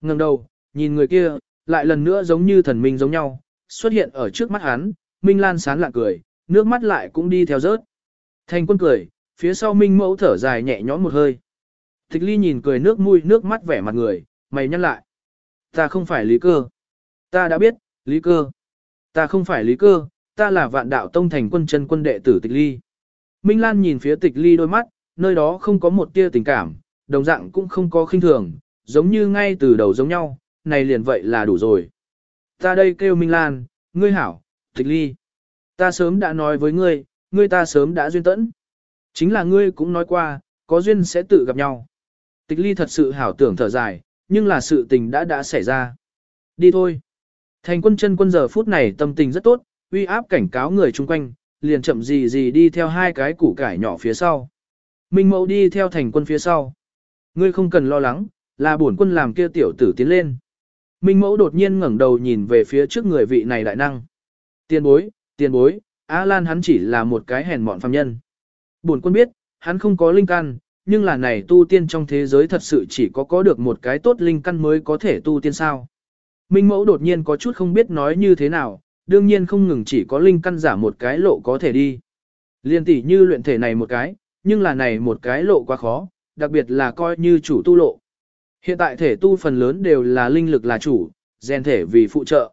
[SPEAKER 1] Ngừng đầu, nhìn người kia, lại lần nữa giống như thần minh giống nhau, xuất hiện ở trước mắt hắn, Minh Lan sán lạ cười, nước mắt lại cũng đi theo rớt. Thành quân cười, phía sau Minh mẫu thở dài nhẹ nhõm một hơi. Tịch ly nhìn cười nước mũi nước mắt vẻ mặt người, mày nhăn lại. Ta không phải lý cơ. Ta đã biết, lý cơ. Ta không phải lý cơ, ta là vạn đạo tông thành quân chân quân đệ tử tịch ly. Minh Lan nhìn phía tịch ly đôi mắt, nơi đó không có một tia tình cảm, đồng dạng cũng không có khinh thường, giống như ngay từ đầu giống nhau, này liền vậy là đủ rồi. Ta đây kêu Minh Lan, ngươi hảo, tịch ly. Ta sớm đã nói với ngươi, ngươi ta sớm đã duyên tẫn. Chính là ngươi cũng nói qua, có duyên sẽ tự gặp nhau. Tịch ly thật sự hảo tưởng thở dài, nhưng là sự tình đã đã xảy ra. Đi thôi. Thành quân chân quân giờ phút này tâm tình rất tốt, uy áp cảnh cáo người chung quanh, liền chậm gì gì đi theo hai cái củ cải nhỏ phía sau. Minh mẫu đi theo thành quân phía sau. Ngươi không cần lo lắng, là bổn quân làm kia tiểu tử tiến lên. Minh mẫu đột nhiên ngẩng đầu nhìn về phía trước người vị này đại năng. Tiền bối, tiền bối, A Lan hắn chỉ là một cái hèn mọn phàm nhân. Bổn quân biết, hắn không có linh căn, nhưng là này tu tiên trong thế giới thật sự chỉ có có được một cái tốt linh căn mới có thể tu tiên sao. Minh mẫu đột nhiên có chút không biết nói như thế nào, đương nhiên không ngừng chỉ có linh căn giả một cái lộ có thể đi. Liên tỷ như luyện thể này một cái, nhưng là này một cái lộ quá khó, đặc biệt là coi như chủ tu lộ. Hiện tại thể tu phần lớn đều là linh lực là chủ, gen thể vì phụ trợ.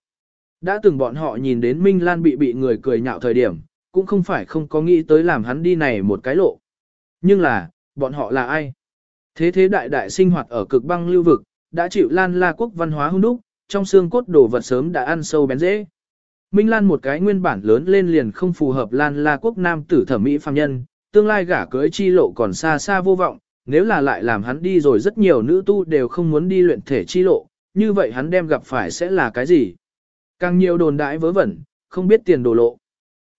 [SPEAKER 1] Đã từng bọn họ nhìn đến Minh Lan bị bị người cười nhạo thời điểm, cũng không phải không có nghĩ tới làm hắn đi này một cái lộ. Nhưng là, bọn họ là ai? Thế thế đại đại sinh hoạt ở cực băng lưu vực, đã chịu Lan La quốc văn hóa hung đúc, trong xương cốt đồ vật sớm đã ăn sâu bén dễ. Minh Lan một cái nguyên bản lớn lên liền không phù hợp Lan La quốc nam tử thẩm mỹ phàm nhân, tương lai gả cưới chi lộ còn xa xa vô vọng, nếu là lại làm hắn đi rồi rất nhiều nữ tu đều không muốn đi luyện thể chi lộ, như vậy hắn đem gặp phải sẽ là cái gì? Càng nhiều đồn đãi vớ vẩn, không biết tiền đồ lộ.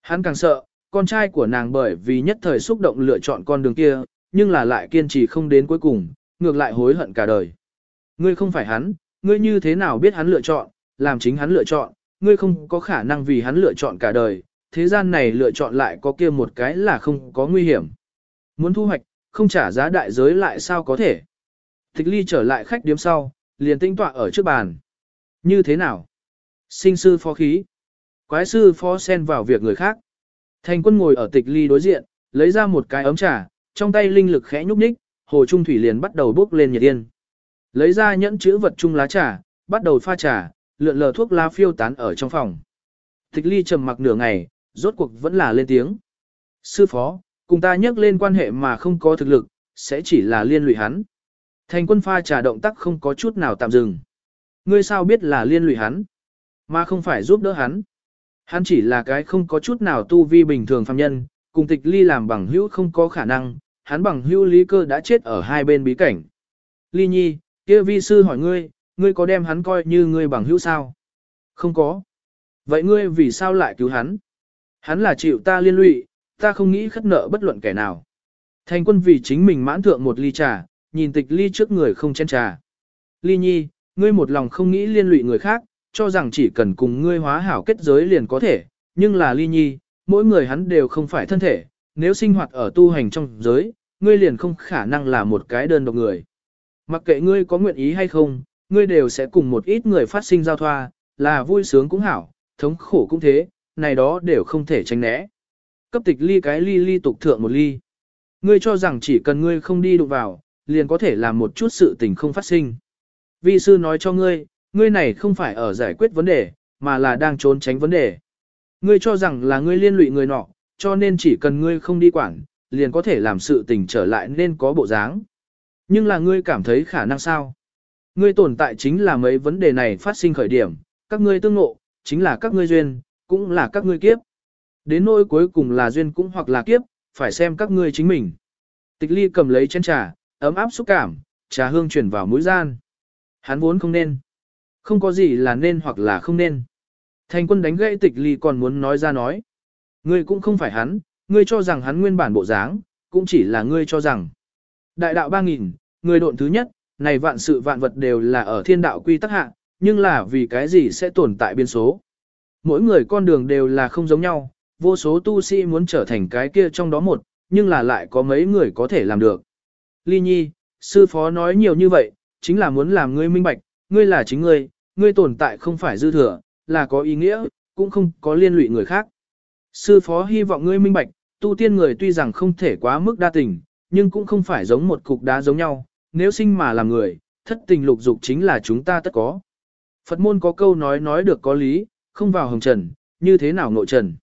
[SPEAKER 1] Hắn càng sợ, con trai của nàng bởi vì nhất thời xúc động lựa chọn con đường kia, nhưng là lại kiên trì không đến cuối cùng, ngược lại hối hận cả đời. Ngươi không phải hắn, ngươi như thế nào biết hắn lựa chọn, làm chính hắn lựa chọn, ngươi không có khả năng vì hắn lựa chọn cả đời, thế gian này lựa chọn lại có kia một cái là không có nguy hiểm. Muốn thu hoạch, không trả giá đại giới lại sao có thể. Tịch ly trở lại khách điếm sau, liền tinh tọa ở trước bàn. Như thế nào? Sinh sư phó khí. Quái sư phó xen vào việc người khác. Thành quân ngồi ở tịch ly đối diện, lấy ra một cái ấm trà, trong tay linh lực khẽ nhúc nhích, hồ trung thủy liền bắt đầu bốc lên nhiệt yên. Lấy ra nhẫn chữ vật chung lá trà, bắt đầu pha trà, lượn lờ thuốc lá phiêu tán ở trong phòng. Tịch ly trầm mặc nửa ngày, rốt cuộc vẫn là lên tiếng. Sư phó, cùng ta nhắc lên quan hệ mà không có thực lực, sẽ chỉ là liên lụy hắn. Thành quân pha trà động tác không có chút nào tạm dừng. Ngươi sao biết là liên lụy hắn, mà không phải giúp đỡ hắn. Hắn chỉ là cái không có chút nào tu vi bình thường phàm nhân, cùng tịch ly làm bằng hữu không có khả năng, hắn bằng hữu lý cơ đã chết ở hai bên bí cảnh. Ly nhi, kia vi sư hỏi ngươi, ngươi có đem hắn coi như ngươi bằng hữu sao? Không có. Vậy ngươi vì sao lại cứu hắn? Hắn là chịu ta liên lụy, ta không nghĩ khất nợ bất luận kẻ nào. Thành quân vì chính mình mãn thượng một ly trà, nhìn tịch ly trước người không chen trà. Ly nhi, ngươi một lòng không nghĩ liên lụy người khác, cho rằng chỉ cần cùng ngươi hóa hảo kết giới liền có thể, nhưng là ly nhi, mỗi người hắn đều không phải thân thể, nếu sinh hoạt ở tu hành trong giới, ngươi liền không khả năng là một cái đơn độc người. Mặc kệ ngươi có nguyện ý hay không, ngươi đều sẽ cùng một ít người phát sinh giao thoa, là vui sướng cũng hảo, thống khổ cũng thế, này đó đều không thể tránh né. Cấp tịch ly cái ly ly tục thượng một ly. Ngươi cho rằng chỉ cần ngươi không đi đụng vào, liền có thể làm một chút sự tình không phát sinh. Vi sư nói cho ngươi, ngươi này không phải ở giải quyết vấn đề, mà là đang trốn tránh vấn đề. Ngươi cho rằng là ngươi liên lụy người nọ, cho nên chỉ cần ngươi không đi quản, liền có thể làm sự tình trở lại nên có bộ dáng. Nhưng là ngươi cảm thấy khả năng sao? Ngươi tồn tại chính là mấy vấn đề này phát sinh khởi điểm, các ngươi tương ngộ, chính là các ngươi duyên, cũng là các ngươi kiếp. Đến nỗi cuối cùng là duyên cũng hoặc là kiếp, phải xem các ngươi chính mình. Tịch ly cầm lấy chén trà, ấm áp xúc cảm, trà hương chuyển vào mũi gian. Hắn vốn không nên. Không có gì là nên hoặc là không nên. Thành quân đánh gãy tịch ly còn muốn nói ra nói. Ngươi cũng không phải hắn, ngươi cho rằng hắn nguyên bản bộ dáng, cũng chỉ là ngươi cho rằng. Đại đạo ba nghìn, người độn thứ nhất, này vạn sự vạn vật đều là ở thiên đạo quy tắc hạ, nhưng là vì cái gì sẽ tồn tại biên số. Mỗi người con đường đều là không giống nhau, vô số tu sĩ muốn trở thành cái kia trong đó một, nhưng là lại có mấy người có thể làm được. Ly Nhi, sư phó nói nhiều như vậy, chính là muốn làm ngươi minh bạch, ngươi là chính ngươi, ngươi tồn tại không phải dư thừa, là có ý nghĩa, cũng không có liên lụy người khác. Sư phó hy vọng ngươi minh bạch, tu tiên người tuy rằng không thể quá mức đa tình, nhưng cũng không phải giống một cục đá giống nhau, nếu sinh mà làm người, thất tình lục dục chính là chúng ta tất có. Phật môn có câu nói nói được có lý, không vào hồng trần, như thế nào nội trần.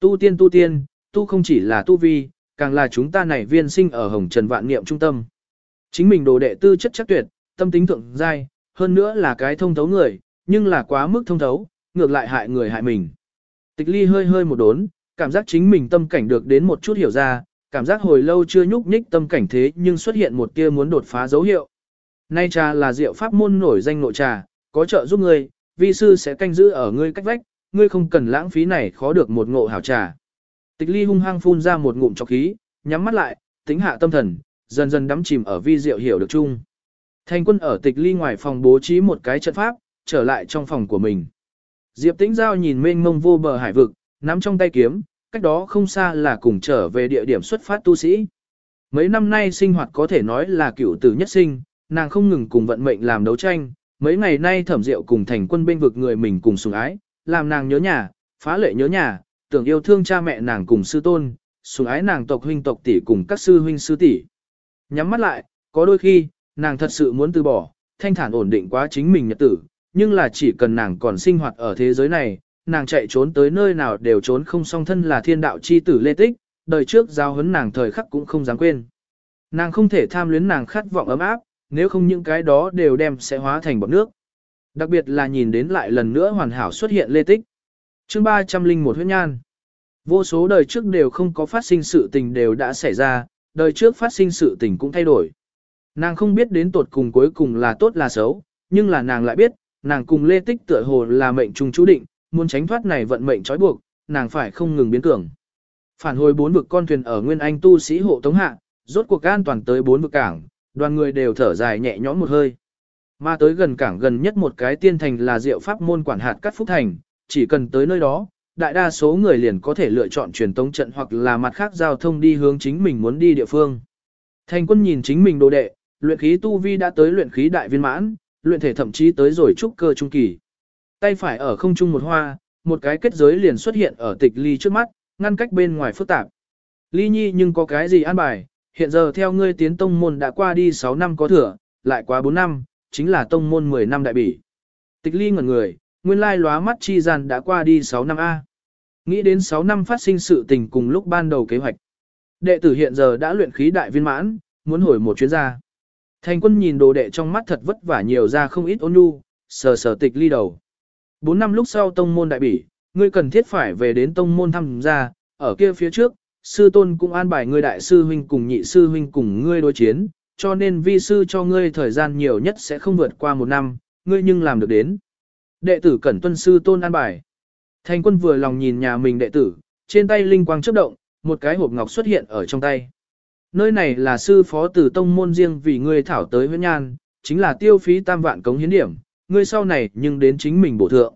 [SPEAKER 1] Tu tiên tu tiên, tu không chỉ là tu vi, càng là chúng ta này viên sinh ở hồng trần vạn niệm trung tâm. Chính mình đồ đệ tư chất chắc tuyệt, tâm tính thượng giai, hơn nữa là cái thông thấu người, nhưng là quá mức thông thấu, ngược lại hại người hại mình. Tịch ly hơi hơi một đốn, cảm giác chính mình tâm cảnh được đến một chút hiểu ra, cảm giác hồi lâu chưa nhúc nhích tâm cảnh thế nhưng xuất hiện một tia muốn đột phá dấu hiệu. Nay trà là rượu pháp môn nổi danh nội trà, có trợ giúp ngươi, vi sư sẽ canh giữ ở ngươi cách vách, ngươi không cần lãng phí này khó được một ngộ hảo trà. Tịch ly hung hăng phun ra một ngụm trọc khí, nhắm mắt lại, tính hạ tâm thần, dần dần đắm chìm ở vi diệu hiểu được chung. Thành quân ở tịch ly ngoài phòng bố trí một cái trận pháp, trở lại trong phòng của mình. Diệp tĩnh giao nhìn mênh mông vô bờ hải vực, nắm trong tay kiếm, cách đó không xa là cùng trở về địa điểm xuất phát tu sĩ. Mấy năm nay sinh hoạt có thể nói là cựu tử nhất sinh, nàng không ngừng cùng vận mệnh làm đấu tranh, mấy ngày nay thẩm diệu cùng thành quân bên vực người mình cùng sùng ái, làm nàng nhớ nhà, phá lệ nhớ nhà, tưởng yêu thương cha mẹ nàng cùng sư tôn, sùng ái nàng tộc huynh tộc tỷ cùng các sư huynh sư tỷ. Nhắm mắt lại, có đôi khi, nàng thật sự muốn từ bỏ, thanh thản ổn định quá chính mình nhật tử, nhưng là chỉ cần nàng còn sinh hoạt ở thế giới này, nàng chạy trốn tới nơi nào đều trốn không song thân là thiên đạo chi tử lê tích, đời trước giao hấn nàng thời khắc cũng không dám quên. Nàng không thể tham luyến nàng khát vọng ấm áp, nếu không những cái đó đều đem sẽ hóa thành bọt nước. Đặc biệt là nhìn đến lại lần nữa hoàn hảo xuất hiện lê tích. chương 301 huyết nhan. Vô số đời trước đều không có phát sinh sự tình đều đã xảy ra, đời trước phát sinh sự tình cũng thay đổi. Nàng không biết đến tột cùng cuối cùng là tốt là xấu, nhưng là nàng lại biết, nàng cùng lê tích tựa hồ là mệnh trùng chú định, muốn tránh thoát này vận mệnh trói buộc, nàng phải không ngừng biến cường. Phản hồi bốn vực con thuyền ở Nguyên Anh tu sĩ hộ tống hạ, rốt cuộc an toàn tới bốn vực cảng, đoàn người đều thở dài nhẹ nhõm một hơi. Mà tới gần cảng gần nhất một cái tiên thành là diệu pháp môn quản hạt cắt phúc thành, chỉ cần tới nơi đó, đại đa số người liền có thể lựa chọn truyền tống trận hoặc là mặt khác giao thông đi hướng chính mình muốn đi địa phương. Thành quân nhìn chính mình đồ đệ, luyện khí tu vi đã tới luyện khí đại viên mãn, luyện thể thậm chí tới rồi trúc cơ trung kỳ. Tay phải ở không trung một hoa, một cái kết giới liền xuất hiện ở tịch ly trước mắt, ngăn cách bên ngoài phức tạp. Ly nhi nhưng có cái gì an bài, hiện giờ theo ngươi tiến tông môn đã qua đi 6 năm có thừa, lại qua 4 năm, chính là tông môn 10 năm đại bỉ. Tịch ly ngẩn người, nguyên lai lóa mắt chi gian đã qua đi 6 năm A. Nghĩ đến 6 năm phát sinh sự tình cùng lúc ban đầu kế hoạch. Đệ tử hiện giờ đã luyện khí đại viên mãn, muốn hồi một chuyến ra. Thành quân nhìn đồ đệ trong mắt thật vất vả nhiều ra không ít ôn nhu, sờ sờ tịch ly đầu. Bốn năm lúc sau tông môn đại bỉ, ngươi cần thiết phải về đến tông môn thăm ra, ở kia phía trước, sư tôn cũng an bài ngươi đại sư huynh cùng nhị sư huynh cùng ngươi đối chiến, cho nên vi sư cho ngươi thời gian nhiều nhất sẽ không vượt qua một năm, ngươi nhưng làm được đến. Đệ tử cẩn tuân sư tôn an bài. Thành quân vừa lòng nhìn nhà mình đệ tử, trên tay linh quang chớp động, một cái hộp ngọc xuất hiện ở trong tay. Nơi này là sư phó tử tông môn riêng vì ngươi thảo tới huyết nhan, chính là tiêu phí tam vạn cống hiến điểm, ngươi sau này nhưng đến chính mình bổ thượng.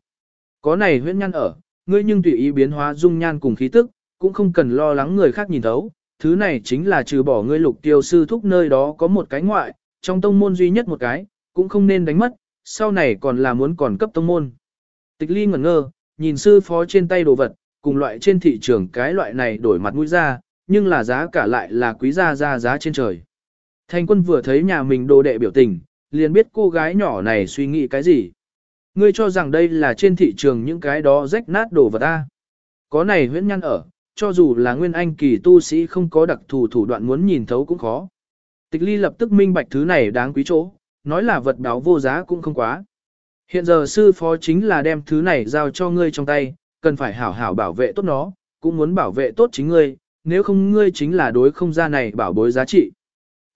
[SPEAKER 1] Có này huyết nhan ở, ngươi nhưng tùy ý biến hóa dung nhan cùng khí tức, cũng không cần lo lắng người khác nhìn thấu. Thứ này chính là trừ bỏ ngươi lục tiêu sư thúc nơi đó có một cái ngoại, trong tông môn duy nhất một cái, cũng không nên đánh mất, sau này còn là muốn còn cấp tông môn. Tịch ly ngẩn ngơ, nhìn sư phó trên tay đồ vật, cùng loại trên thị trường cái loại này đổi mặt mũi ra, nhưng là giá cả lại là quý gia ra giá trên trời. Thành quân vừa thấy nhà mình đồ đệ biểu tình, liền biết cô gái nhỏ này suy nghĩ cái gì. Ngươi cho rằng đây là trên thị trường những cái đó rách nát đồ vật ta. Có này huyễn nhăn ở, cho dù là nguyên anh kỳ tu sĩ không có đặc thù thủ đoạn muốn nhìn thấu cũng khó. Tịch ly lập tức minh bạch thứ này đáng quý chỗ, nói là vật báo vô giá cũng không quá. Hiện giờ sư phó chính là đem thứ này giao cho ngươi trong tay, cần phải hảo hảo bảo vệ tốt nó, cũng muốn bảo vệ tốt chính ngươi, nếu không ngươi chính là đối không gian này bảo bối giá trị.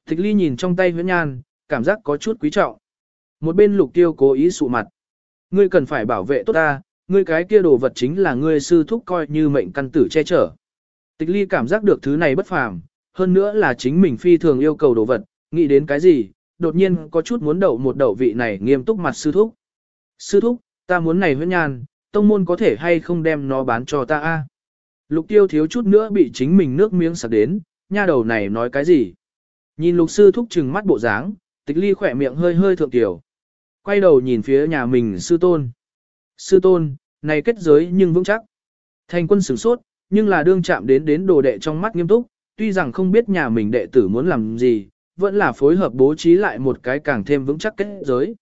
[SPEAKER 1] Tịch ly nhìn trong tay huyễn nhan, cảm giác có chút quý trọng. Một bên lục tiêu cố ý sụ mặt. Ngươi cần phải bảo vệ tốt ta, ngươi cái kia đồ vật chính là ngươi sư thúc coi như mệnh căn tử che chở. Tịch ly cảm giác được thứ này bất phàm, hơn nữa là chính mình phi thường yêu cầu đồ vật, nghĩ đến cái gì, đột nhiên có chút muốn đậu một đậu vị này nghiêm túc mặt sư thúc. Sư thúc, ta muốn này huyết nhan, tông môn có thể hay không đem nó bán cho ta a? Lục tiêu thiếu chút nữa bị chính mình nước miếng sặc đến, nha đầu này nói cái gì? Nhìn lục sư thúc trừng mắt bộ dáng, tịch ly khỏe miệng hơi hơi thượng tiểu. Quay đầu nhìn phía nhà mình sư tôn. Sư tôn, này kết giới nhưng vững chắc. Thành quân sửng sốt, nhưng là đương chạm đến đến đồ đệ trong mắt nghiêm túc, tuy rằng không biết nhà mình đệ tử muốn làm gì, vẫn là phối hợp bố trí lại một cái càng thêm vững chắc kết giới.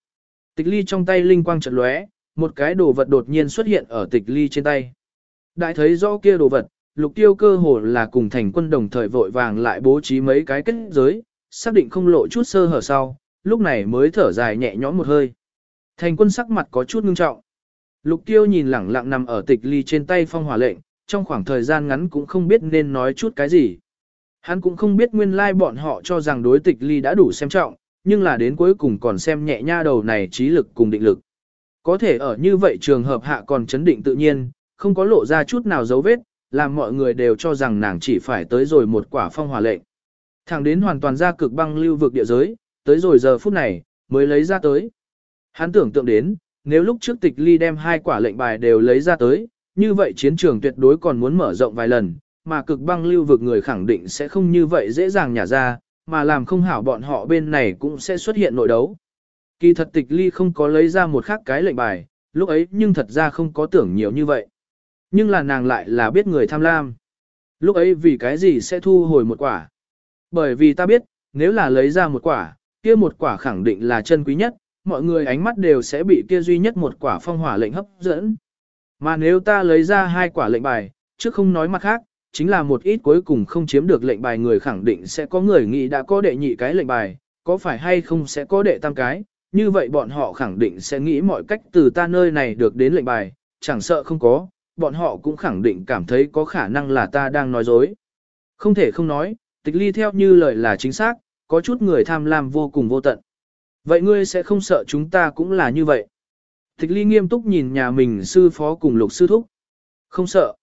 [SPEAKER 1] Tịch ly trong tay linh quang chợt lóe, một cái đồ vật đột nhiên xuất hiện ở tịch ly trên tay. Đại thấy rõ kia đồ vật, lục tiêu cơ hồ là cùng thành quân đồng thời vội vàng lại bố trí mấy cái kết giới, xác định không lộ chút sơ hở sau, lúc này mới thở dài nhẹ nhõm một hơi. Thành quân sắc mặt có chút ngưng trọng. Lục tiêu nhìn lẳng lặng nằm ở tịch ly trên tay phong hỏa lệnh, trong khoảng thời gian ngắn cũng không biết nên nói chút cái gì. Hắn cũng không biết nguyên lai like bọn họ cho rằng đối tịch ly đã đủ xem trọng, nhưng là đến cuối cùng còn xem nhẹ nha đầu này trí lực cùng định lực. Có thể ở như vậy trường hợp hạ còn chấn định tự nhiên, không có lộ ra chút nào dấu vết, làm mọi người đều cho rằng nàng chỉ phải tới rồi một quả phong hỏa lệnh. Thẳng đến hoàn toàn ra cực băng lưu vực địa giới, tới rồi giờ phút này, mới lấy ra tới. Hắn tưởng tượng đến, nếu lúc trước tịch ly đem hai quả lệnh bài đều lấy ra tới, như vậy chiến trường tuyệt đối còn muốn mở rộng vài lần, mà cực băng lưu vực người khẳng định sẽ không như vậy dễ dàng nhả ra, mà làm không hảo bọn họ bên này cũng sẽ xuất hiện nội đấu. Kỳ thật tịch ly không có lấy ra một khác cái lệnh bài, lúc ấy nhưng thật ra không có tưởng nhiều như vậy. Nhưng là nàng lại là biết người tham lam. Lúc ấy vì cái gì sẽ thu hồi một quả? Bởi vì ta biết, nếu là lấy ra một quả, kia một quả khẳng định là chân quý nhất, mọi người ánh mắt đều sẽ bị kia duy nhất một quả phong hỏa lệnh hấp dẫn. Mà nếu ta lấy ra hai quả lệnh bài, chứ không nói mặt khác, chính là một ít cuối cùng không chiếm được lệnh bài người khẳng định sẽ có người nghĩ đã có đệ nhị cái lệnh bài, có phải hay không sẽ có đệ tam cái, như vậy bọn họ khẳng định sẽ nghĩ mọi cách từ ta nơi này được đến lệnh bài, chẳng sợ không có, bọn họ cũng khẳng định cảm thấy có khả năng là ta đang nói dối. Không thể không nói, tịch ly theo như lời là chính xác, có chút người tham lam vô cùng vô tận. Vậy ngươi sẽ không sợ chúng ta cũng là như vậy. Tịch ly nghiêm túc nhìn nhà mình sư phó cùng lục sư thúc. Không sợ.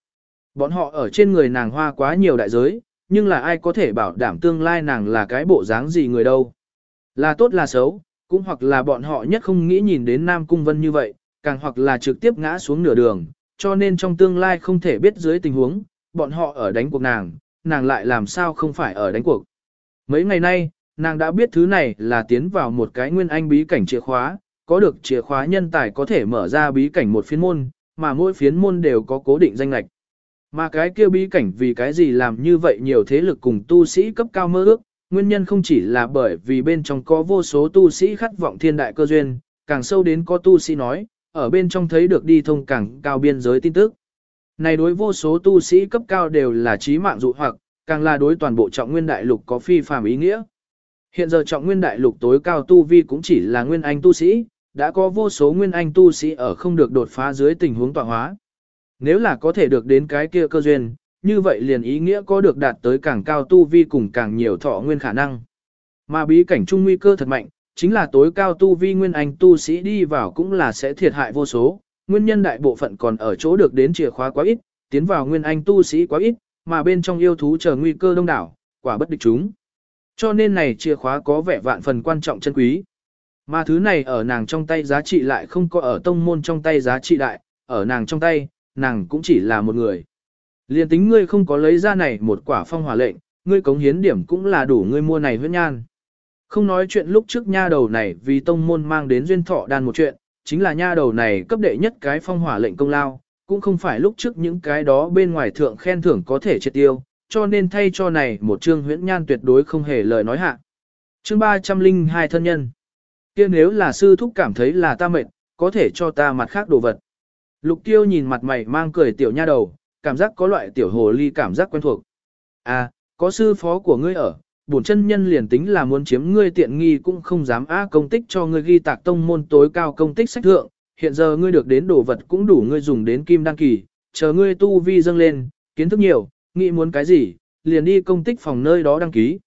[SPEAKER 1] Bọn họ ở trên người nàng hoa quá nhiều đại giới, nhưng là ai có thể bảo đảm tương lai nàng là cái bộ dáng gì người đâu. Là tốt là xấu, cũng hoặc là bọn họ nhất không nghĩ nhìn đến Nam Cung Vân như vậy, càng hoặc là trực tiếp ngã xuống nửa đường, cho nên trong tương lai không thể biết dưới tình huống, bọn họ ở đánh cuộc nàng, nàng lại làm sao không phải ở đánh cuộc. Mấy ngày nay, nàng đã biết thứ này là tiến vào một cái nguyên anh bí cảnh chìa khóa, có được chìa khóa nhân tài có thể mở ra bí cảnh một phiến môn, mà mỗi phiến môn đều có cố định danh lạch. Mà cái kia bí cảnh vì cái gì làm như vậy nhiều thế lực cùng tu sĩ cấp cao mơ ước, nguyên nhân không chỉ là bởi vì bên trong có vô số tu sĩ khát vọng thiên đại cơ duyên, càng sâu đến có tu sĩ nói, ở bên trong thấy được đi thông càng cao biên giới tin tức. Này đối vô số tu sĩ cấp cao đều là trí mạng dụ hoặc, càng là đối toàn bộ trọng nguyên đại lục có phi phàm ý nghĩa. Hiện giờ trọng nguyên đại lục tối cao tu vi cũng chỉ là nguyên anh tu sĩ, đã có vô số nguyên anh tu sĩ ở không được đột phá dưới tình huống tọa hóa. Nếu là có thể được đến cái kia cơ duyên, như vậy liền ý nghĩa có được đạt tới càng cao tu vi cùng càng nhiều thọ nguyên khả năng. Mà bí cảnh trung nguy cơ thật mạnh, chính là tối cao tu vi nguyên anh tu sĩ đi vào cũng là sẽ thiệt hại vô số, nguyên nhân đại bộ phận còn ở chỗ được đến chìa khóa quá ít, tiến vào nguyên anh tu sĩ quá ít, mà bên trong yêu thú chờ nguy cơ đông đảo, quả bất địch chúng. Cho nên này chìa khóa có vẻ vạn phần quan trọng chân quý. Mà thứ này ở nàng trong tay giá trị lại không có ở tông môn trong tay giá trị đại, ở nàng trong tay, nàng cũng chỉ là một người. Liên tính ngươi không có lấy ra này một quả phong hỏa lệnh, ngươi cống hiến điểm cũng là đủ ngươi mua này huyết nhan. Không nói chuyện lúc trước nha đầu này vì tông môn mang đến duyên thọ đan một chuyện, chính là nha đầu này cấp đệ nhất cái phong hỏa lệnh công lao, cũng không phải lúc trước những cái đó bên ngoài thượng khen thưởng có thể triệt tiêu, cho nên thay cho này một chương huyễn nhan tuyệt đối không hề lời nói hạ. Chương 302 thân nhân. kia nếu là sư thúc cảm thấy là ta mệt, có thể cho ta mặt khác đồ vật. Lục tiêu nhìn mặt mày mang cười tiểu nha đầu, cảm giác có loại tiểu hồ ly cảm giác quen thuộc. À, có sư phó của ngươi ở, bổn chân nhân liền tính là muốn chiếm ngươi tiện nghi cũng không dám á công tích cho ngươi ghi tạc tông môn tối cao công tích sách thượng, hiện giờ ngươi được đến đồ vật cũng đủ ngươi dùng đến kim đăng kỳ, chờ ngươi tu vi dâng lên, kiến thức nhiều, nghĩ muốn cái gì, liền đi công tích phòng nơi đó đăng ký.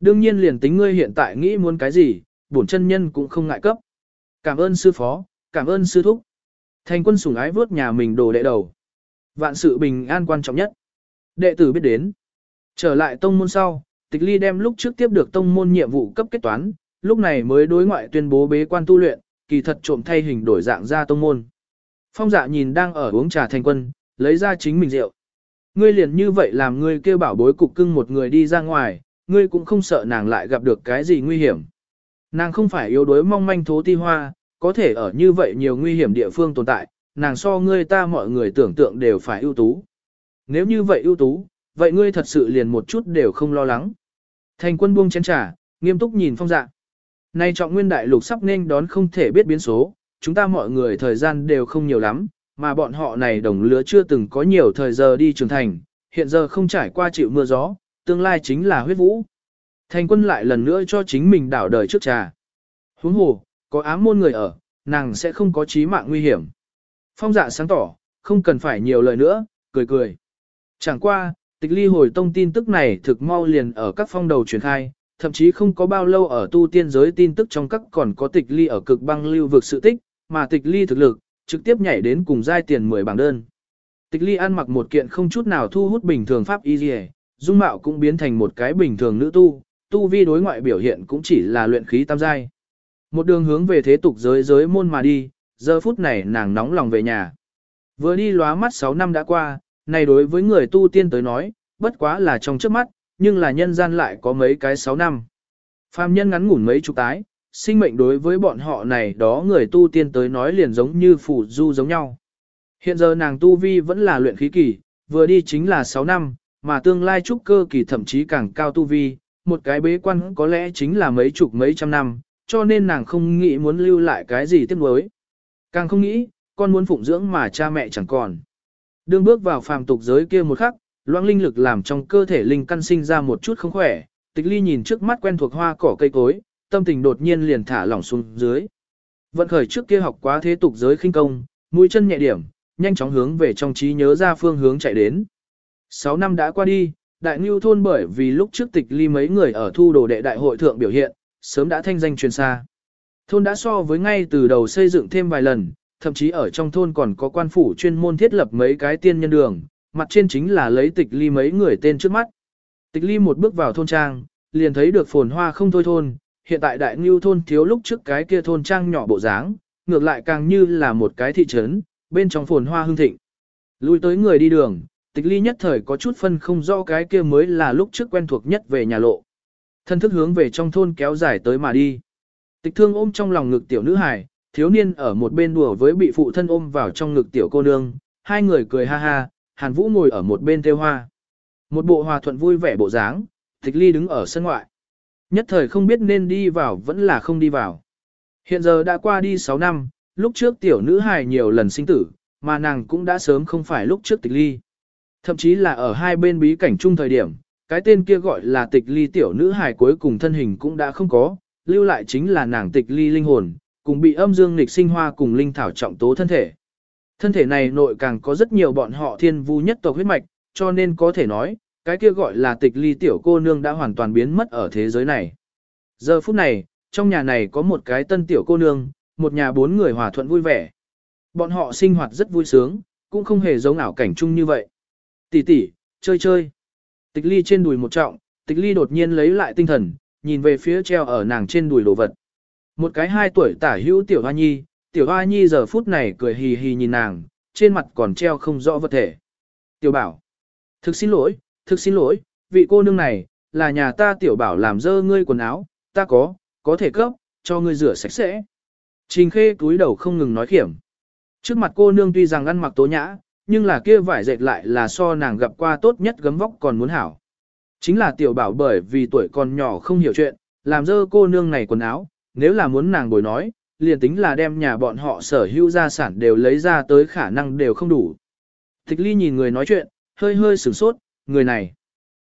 [SPEAKER 1] Đương nhiên liền tính ngươi hiện tại nghĩ muốn cái gì, bổn chân nhân cũng không ngại cấp. Cảm ơn sư phó, cảm ơn sư thúc. Thành quân sủng ái vớt nhà mình đồ đệ đầu. Vạn sự bình an quan trọng nhất. Đệ tử biết đến. Trở lại tông môn sau, tịch ly đem lúc trước tiếp được tông môn nhiệm vụ cấp kết toán, lúc này mới đối ngoại tuyên bố bế quan tu luyện, kỳ thật trộm thay hình đổi dạng ra tông môn. Phong dạ nhìn đang ở uống trà thành quân, lấy ra chính mình rượu. Ngươi liền như vậy làm ngươi kêu bảo bối cục cưng một người đi ra ngoài, ngươi cũng không sợ nàng lại gặp được cái gì nguy hiểm. Nàng không phải yếu đuối mong manh thố ti hoa, có thể ở như vậy nhiều nguy hiểm địa phương tồn tại, nàng so ngươi ta mọi người tưởng tượng đều phải ưu tú. Nếu như vậy ưu tú, vậy ngươi thật sự liền một chút đều không lo lắng. Thành quân buông chén trà, nghiêm túc nhìn phong dạ. Nay trọng nguyên đại lục sắp nên đón không thể biết biến số, chúng ta mọi người thời gian đều không nhiều lắm, mà bọn họ này đồng lứa chưa từng có nhiều thời giờ đi trưởng thành, hiện giờ không trải qua chịu mưa gió, tương lai chính là huyết vũ. Thành quân lại lần nữa cho chính mình đảo đời trước trà. Huống hồ, có ám môn người ở, nàng sẽ không có chí mạng nguy hiểm. Phong dạ sáng tỏ, không cần phải nhiều lời nữa, cười cười. Chẳng qua, tịch ly hồi tông tin tức này thực mau liền ở các phong đầu truyền khai, thậm chí không có bao lâu ở tu tiên giới tin tức trong các còn có tịch ly ở cực băng lưu vực sự tích, mà tịch ly thực lực, trực tiếp nhảy đến cùng giai tiền 10 bảng đơn. Tịch ly ăn mặc một kiện không chút nào thu hút bình thường pháp y gì, dung mạo cũng biến thành một cái bình thường nữ tu, tu vi đối ngoại biểu hiện cũng chỉ là luyện khí tam giai. Một đường hướng về thế tục giới giới môn mà đi, giờ phút này nàng nóng lòng về nhà. Vừa đi lóa mắt 6 năm đã qua, này đối với người tu tiên tới nói, bất quá là trong trước mắt, nhưng là nhân gian lại có mấy cái 6 năm. Phàm nhân ngắn ngủn mấy chục tái, sinh mệnh đối với bọn họ này đó người tu tiên tới nói liền giống như phủ du giống nhau. Hiện giờ nàng tu vi vẫn là luyện khí kỳ, vừa đi chính là 6 năm, mà tương lai trúc cơ kỳ thậm chí càng cao tu vi, một cái bế quan có lẽ chính là mấy chục mấy trăm năm, cho nên nàng không nghĩ muốn lưu lại cái gì tiếc nuối. Càng không nghĩ, con muốn phụng dưỡng mà cha mẹ chẳng còn. Đương bước vào phàm tục giới kia một khắc, loãng linh lực làm trong cơ thể linh căn sinh ra một chút không khỏe, tịch ly nhìn trước mắt quen thuộc hoa cỏ cây cối, tâm tình đột nhiên liền thả lỏng xuống dưới. Vận khởi trước kia học quá thế tục giới khinh công, mũi chân nhẹ điểm, nhanh chóng hướng về trong trí nhớ ra phương hướng chạy đến. 6 năm đã qua đi, đại ngưu thôn bởi vì lúc trước tịch ly mấy người ở thu đồ đệ đại hội thượng biểu hiện, sớm đã thanh danh truyền xa. Thôn đã so với ngay từ đầu xây dựng thêm vài lần, thậm chí ở trong thôn còn có quan phủ chuyên môn thiết lập mấy cái tiên nhân đường, mặt trên chính là lấy tịch ly mấy người tên trước mắt. Tịch ly một bước vào thôn trang, liền thấy được phồn hoa không thôi thôn, hiện tại đại ngưu thôn thiếu lúc trước cái kia thôn trang nhỏ bộ dáng, ngược lại càng như là một cái thị trấn, bên trong phồn hoa hương thịnh. Lui tới người đi đường, tịch ly nhất thời có chút phân không rõ cái kia mới là lúc trước quen thuộc nhất về nhà lộ. Thân thức hướng về trong thôn kéo dài tới mà đi. Tịch thương ôm trong lòng ngực tiểu nữ hài, thiếu niên ở một bên đùa với bị phụ thân ôm vào trong ngực tiểu cô nương, hai người cười ha ha, Hàn Vũ ngồi ở một bên theo hoa. Một bộ hòa thuận vui vẻ bộ dáng, tịch ly đứng ở sân ngoại. Nhất thời không biết nên đi vào vẫn là không đi vào. Hiện giờ đã qua đi 6 năm, lúc trước tiểu nữ hài nhiều lần sinh tử, mà nàng cũng đã sớm không phải lúc trước tịch ly. Thậm chí là ở hai bên bí cảnh chung thời điểm, cái tên kia gọi là tịch ly tiểu nữ hài cuối cùng thân hình cũng đã không có, lưu lại chính là nàng tịch ly linh hồn, cùng bị âm dương nghịch sinh hoa cùng linh thảo trọng tố thân thể. Thân thể này nội càng có rất nhiều bọn họ thiên vu nhất tộc huyết mạch, cho nên có thể nói, cái kia gọi là tịch ly tiểu cô nương đã hoàn toàn biến mất ở thế giới này. Giờ phút này, trong nhà này có một cái tân tiểu cô nương, một nhà bốn người hòa thuận vui vẻ. Bọn họ sinh hoạt rất vui sướng, cũng không hề giống ảo cảnh chung như vậy. Tỷ tỷ, chơi chơi. Tịch ly trên đùi một trọng, tịch ly đột nhiên lấy lại tinh thần, nhìn về phía treo ở nàng trên đùi đồ vật. Một cái hai tuổi tả hữu tiểu hoa nhi, tiểu hoa nhi giờ phút này cười hì hì nhìn nàng, trên mặt còn treo không rõ vật thể. Tiểu bảo, thực xin lỗi, thực xin lỗi, vị cô nương này, là nhà ta tiểu bảo làm dơ ngươi quần áo, ta có, có thể cấp, cho ngươi rửa sạch sẽ. Trình khê túi đầu không ngừng nói khiểm. Trước mặt cô nương tuy rằng ăn mặc tố nhã, nhưng là kia vải dệt lại là so nàng gặp qua tốt nhất gấm vóc còn muốn hảo. Chính là tiểu bảo bởi vì tuổi còn nhỏ không hiểu chuyện, làm dơ cô nương này quần áo, nếu là muốn nàng bồi nói, liền tính là đem nhà bọn họ sở hữu gia sản đều lấy ra tới khả năng đều không đủ. Tịch ly nhìn người nói chuyện, hơi hơi sửng sốt, người này.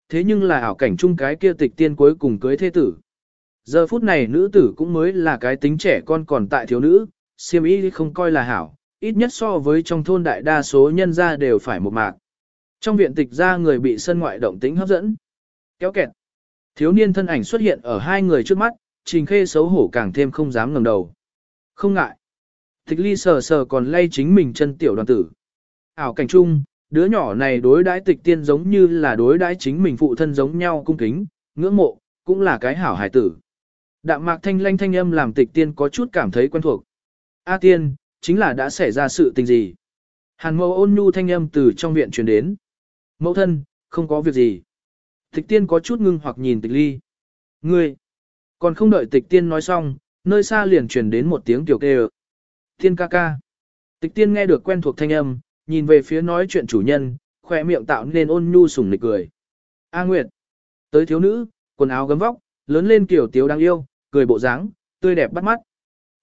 [SPEAKER 1] Thế nhưng là ảo cảnh chung cái kia tịch tiên cuối cùng cưới thế tử. Giờ phút này nữ tử cũng mới là cái tính trẻ con còn tại thiếu nữ, siêm ý không coi là hảo, ít nhất so với trong thôn đại đa số nhân gia đều phải một mạc. Trong viện tịch ra người bị sân ngoại động tĩnh hấp dẫn. Kéo kẹt. Thiếu niên thân ảnh xuất hiện ở hai người trước mắt, trình khê xấu hổ càng thêm không dám ngẩng đầu. Không ngại. Tịch ly sờ sờ còn lay chính mình chân tiểu đoàn tử. Ảo cảnh trung, đứa nhỏ này đối đãi tịch tiên giống như là đối đãi chính mình phụ thân giống nhau cung kính, ngưỡng mộ, cũng là cái hảo hài tử. Đạm mạc thanh lanh thanh âm làm tịch tiên có chút cảm thấy quen thuộc. A tiên, chính là đã xảy ra sự tình gì? Hàn mẫu ôn nhu thanh âm từ trong viện truyền đến. Mẫu thân, không có việc gì. Tịch tiên có chút ngưng hoặc nhìn tịch ly. Ngươi, còn không đợi tịch tiên nói xong, nơi xa liền truyền đến một tiếng tiểu kêu. Tiên ca ca. Tịch tiên nghe được quen thuộc thanh âm, nhìn về phía nói chuyện chủ nhân, khỏe miệng tạo nên ôn nhu sủng nịch cười. A Nguyệt. Tới thiếu nữ, quần áo gấm vóc, lớn lên kiểu tiếu đáng yêu, cười bộ dáng, tươi đẹp bắt mắt.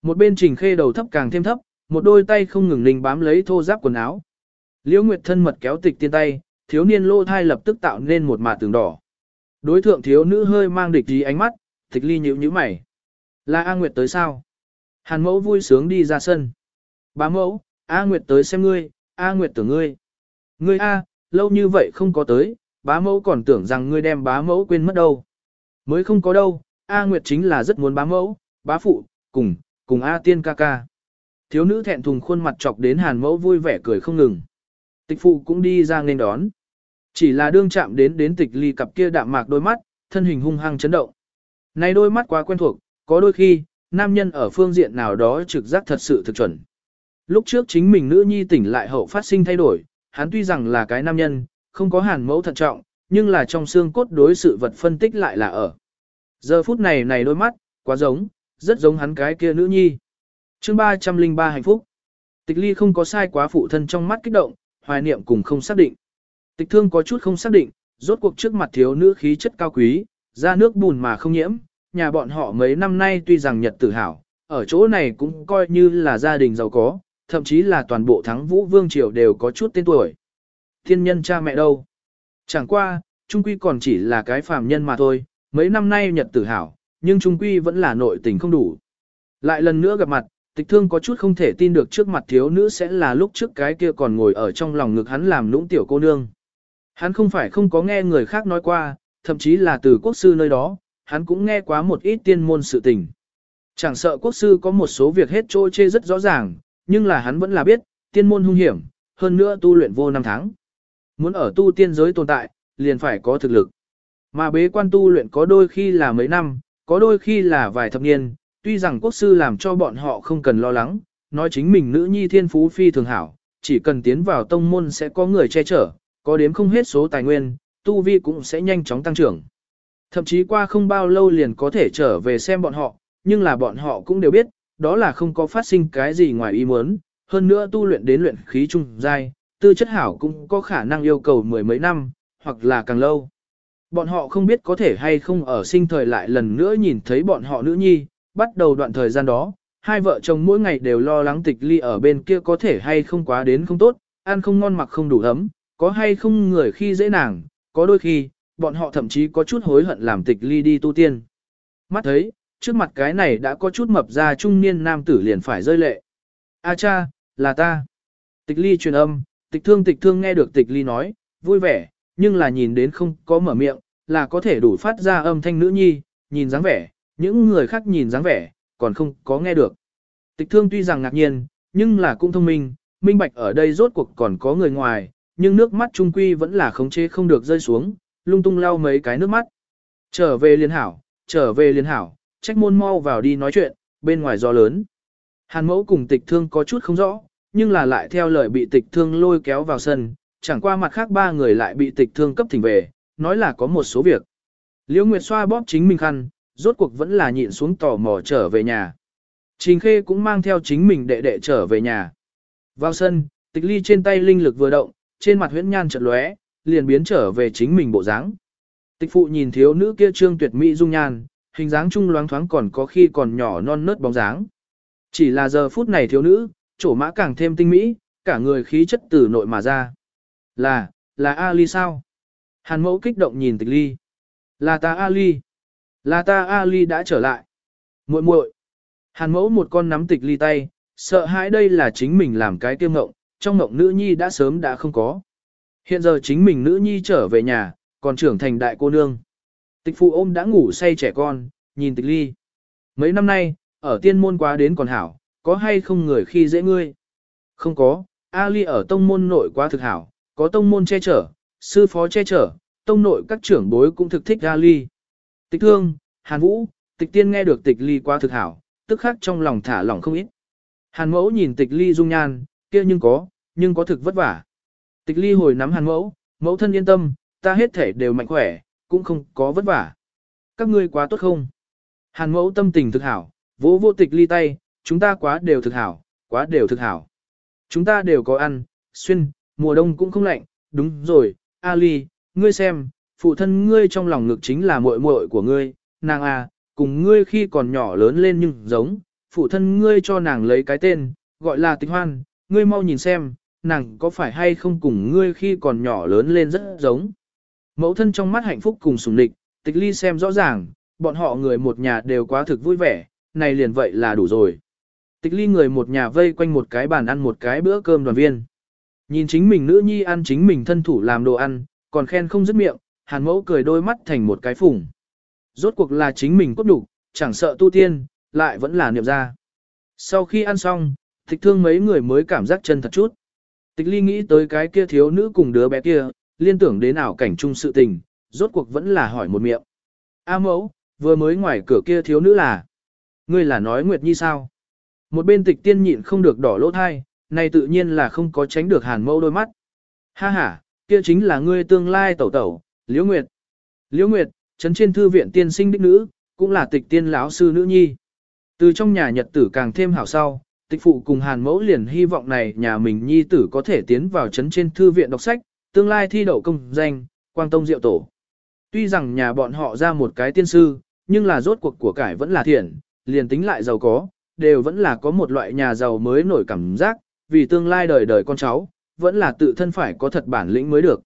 [SPEAKER 1] Một bên trình khê đầu thấp càng thêm thấp, một đôi tay không ngừng ninh bám lấy thô giáp quần áo. Liễu Nguyệt thân mật kéo tịch tiên tay, thiếu niên lô thai lập tức tạo nên một mạt tường đỏ. Đối thượng thiếu nữ hơi mang địch ý ánh mắt, tịch ly nhíu nhíu mày. Là A Nguyệt tới sao? Hàn mẫu vui sướng đi ra sân. Bá mẫu, A Nguyệt tới xem ngươi, A Nguyệt tưởng ngươi. Ngươi A, lâu như vậy không có tới, bá mẫu còn tưởng rằng ngươi đem bá mẫu quên mất đâu. Mới không có đâu, A Nguyệt chính là rất muốn bá mẫu, bá phụ, cùng, cùng A tiên ca ca. Thiếu nữ thẹn thùng khuôn mặt chọc đến hàn mẫu vui vẻ cười không ngừng. Tịch phụ cũng đi ra nên đón. Chỉ là đương chạm đến đến tịch ly cặp kia đạm mạc đôi mắt, thân hình hung hăng chấn động. Này đôi mắt quá quen thuộc, có đôi khi, nam nhân ở phương diện nào đó trực giác thật sự thực chuẩn. Lúc trước chính mình nữ nhi tỉnh lại hậu phát sinh thay đổi, hắn tuy rằng là cái nam nhân, không có hàn mẫu thận trọng, nhưng là trong xương cốt đối sự vật phân tích lại là ở. Giờ phút này này đôi mắt, quá giống, rất giống hắn cái kia nữ nhi. chương 303 hạnh phúc. Tịch ly không có sai quá phụ thân trong mắt kích động, hoài niệm cùng không xác định. Tịch thương có chút không xác định, rốt cuộc trước mặt thiếu nữ khí chất cao quý, ra nước bùn mà không nhiễm, nhà bọn họ mấy năm nay tuy rằng nhật tự hào, ở chỗ này cũng coi như là gia đình giàu có, thậm chí là toàn bộ thắng vũ vương triều đều có chút tên tuổi. Thiên nhân cha mẹ đâu? Chẳng qua, Trung Quy còn chỉ là cái phàm nhân mà thôi, mấy năm nay nhật tử hảo, nhưng Trung Quy vẫn là nội tình không đủ. Lại lần nữa gặp mặt, tịch thương có chút không thể tin được trước mặt thiếu nữ sẽ là lúc trước cái kia còn ngồi ở trong lòng ngực hắn làm lũng tiểu cô nương. Hắn không phải không có nghe người khác nói qua, thậm chí là từ quốc sư nơi đó, hắn cũng nghe quá một ít tiên môn sự tình. Chẳng sợ quốc sư có một số việc hết trôi chê rất rõ ràng, nhưng là hắn vẫn là biết, tiên môn hung hiểm, hơn nữa tu luyện vô năm tháng. Muốn ở tu tiên giới tồn tại, liền phải có thực lực. Mà bế quan tu luyện có đôi khi là mấy năm, có đôi khi là vài thập niên, tuy rằng quốc sư làm cho bọn họ không cần lo lắng, nói chính mình nữ nhi thiên phú phi thường hảo, chỉ cần tiến vào tông môn sẽ có người che chở, có đếm không hết số tài nguyên, tu vi cũng sẽ nhanh chóng tăng trưởng. Thậm chí qua không bao lâu liền có thể trở về xem bọn họ, nhưng là bọn họ cũng đều biết, đó là không có phát sinh cái gì ngoài ý muốn, hơn nữa tu luyện đến luyện khí trung giai, tư chất hảo cũng có khả năng yêu cầu mười mấy năm, hoặc là càng lâu. Bọn họ không biết có thể hay không ở sinh thời lại lần nữa nhìn thấy bọn họ nữ nhi, bắt đầu đoạn thời gian đó, hai vợ chồng mỗi ngày đều lo lắng tịch ly ở bên kia có thể hay không quá đến không tốt, ăn không ngon mặc không đủ ấm, có hay không người khi dễ nàng, có đôi khi, bọn họ thậm chí có chút hối hận làm tịch ly đi tu tiên. Mắt thấy, trước mặt cái này đã có chút mập ra trung niên nam tử liền phải rơi lệ. A cha, là ta. Tịch ly truyền âm, tịch thương tịch thương nghe được tịch ly nói, vui vẻ, nhưng là nhìn đến không có mở miệng, là có thể đủ phát ra âm thanh nữ nhi, nhìn dáng vẻ, những người khác nhìn dáng vẻ, còn không có nghe được. Tịch thương tuy rằng ngạc nhiên, nhưng là cũng thông minh, minh bạch ở đây rốt cuộc còn có người ngoài, nhưng nước mắt trung quy vẫn là khống chế không được rơi xuống, lung tung lau mấy cái nước mắt. Trở về liên hảo, trở về liên hảo, trách môn mau vào đi nói chuyện, bên ngoài gió lớn. Hàn mẫu cùng tịch thương có chút không rõ, nhưng là lại theo lời bị tịch thương lôi kéo vào sân, chẳng qua mặt khác ba người lại bị tịch thương cấp thỉnh về, nói là có một số việc. Liễu Nguyệt xoa bóp chính mình khăn, rốt cuộc vẫn là nhịn xuống tò mò trở về nhà. Trình Khê cũng mang theo chính mình đệ đệ trở về nhà. Vào sân, tịch ly trên tay linh lực vừa động, trên mặt huyễn nhan chợt lóe, liền biến trở về chính mình bộ dáng. Tịch phụ nhìn thiếu nữ kia trương tuyệt mỹ dung nhan, hình dáng trung loáng thoáng còn có khi còn nhỏ non nớt bóng dáng. Chỉ là giờ phút này thiếu nữ, chỗ mã càng thêm tinh mỹ, cả người khí chất từ nội mà ra. Là, là Ali sao? Hàn mẫu kích động nhìn tịch ly. Là ta Ali. Là ta Ali đã trở lại. muội muội. Hàn mẫu một con nắm tịch ly tay, sợ hãi đây là chính mình làm cái tiêu ngộng, trong ngộng nữ nhi đã sớm đã không có. Hiện giờ chính mình nữ nhi trở về nhà, còn trưởng thành đại cô nương. Tịch phụ ôm đã ngủ say trẻ con, nhìn tịch ly. Mấy năm nay, ở tiên môn quá đến còn hảo, có hay không người khi dễ ngươi? Không có, Ali ở tông môn nội quá thực hảo, có tông môn che chở, sư phó che chở, tông nội các trưởng bối cũng thực thích Ali. Tịch thương, Hàn Vũ, tịch tiên nghe được tịch ly quá thực hảo, tức khắc trong lòng thả lỏng không ít. Hàn mẫu nhìn tịch ly dung nhan, kia nhưng có, nhưng có thực vất vả. Tịch ly hồi nắm hàn mẫu, mẫu thân yên tâm, ta hết thể đều mạnh khỏe, cũng không có vất vả. Các ngươi quá tốt không? Hàn mẫu tâm tình thực hảo, vỗ vô tịch ly tay, chúng ta quá đều thực hảo, quá đều thực hảo. Chúng ta đều có ăn, xuyên, mùa đông cũng không lạnh, đúng rồi, Ali, ngươi xem, phụ thân ngươi trong lòng ngực chính là muội muội của ngươi, nàng à, cùng ngươi khi còn nhỏ lớn lên nhưng giống, phụ thân ngươi cho nàng lấy cái tên, gọi là tịch hoan, ngươi mau nhìn xem, nàng có phải hay không cùng ngươi khi còn nhỏ lớn lên rất giống. Mẫu thân trong mắt hạnh phúc cùng sùng địch, tịch ly xem rõ ràng, bọn họ người một nhà đều quá thực vui vẻ, này liền vậy là đủ rồi. Tịch ly người một nhà vây quanh một cái bàn ăn một cái bữa cơm đoàn viên. Nhìn chính mình nữ nhi ăn chính mình thân thủ làm đồ ăn, còn khen không dứt miệng, hàn mẫu cười đôi mắt thành một cái phủng. Rốt cuộc là chính mình cốt đủ, chẳng sợ tu tiên, lại vẫn là niệm ra. Sau khi ăn xong, tịch thương mấy người mới cảm giác chân thật chút. Tịch ly nghĩ tới cái kia thiếu nữ cùng đứa bé kia, liên tưởng đến ảo cảnh chung sự tình, rốt cuộc vẫn là hỏi một miệng. A mẫu, vừa mới ngoài cửa kia thiếu nữ là. Ngươi là nói Nguyệt Nhi sao? Một bên tịch tiên nhịn không được đỏ lỗ thai, này tự nhiên là không có tránh được hàn mẫu đôi mắt. Ha ha, kia chính là ngươi tương lai tẩu tẩu, Liễu Nguyệt. Liễu Nguyệt, chấn trên thư viện tiên sinh đích nữ, cũng là tịch tiên lão sư nữ nhi. Từ trong nhà nhật tử càng thêm hảo sau, tịch phụ cùng hàn mẫu liền hy vọng này nhà mình nhi tử có thể tiến vào chấn trên thư viện đọc sách, tương lai thi đậu công danh, quang tông diệu tổ. Tuy rằng nhà bọn họ ra một cái tiên sư, nhưng là rốt cuộc của cải vẫn là thiện, liền tính lại giàu có, đều vẫn là có một loại nhà giàu mới nổi cảm giác, vì tương lai đời đời con cháu, vẫn là tự thân phải có thật bản lĩnh mới được.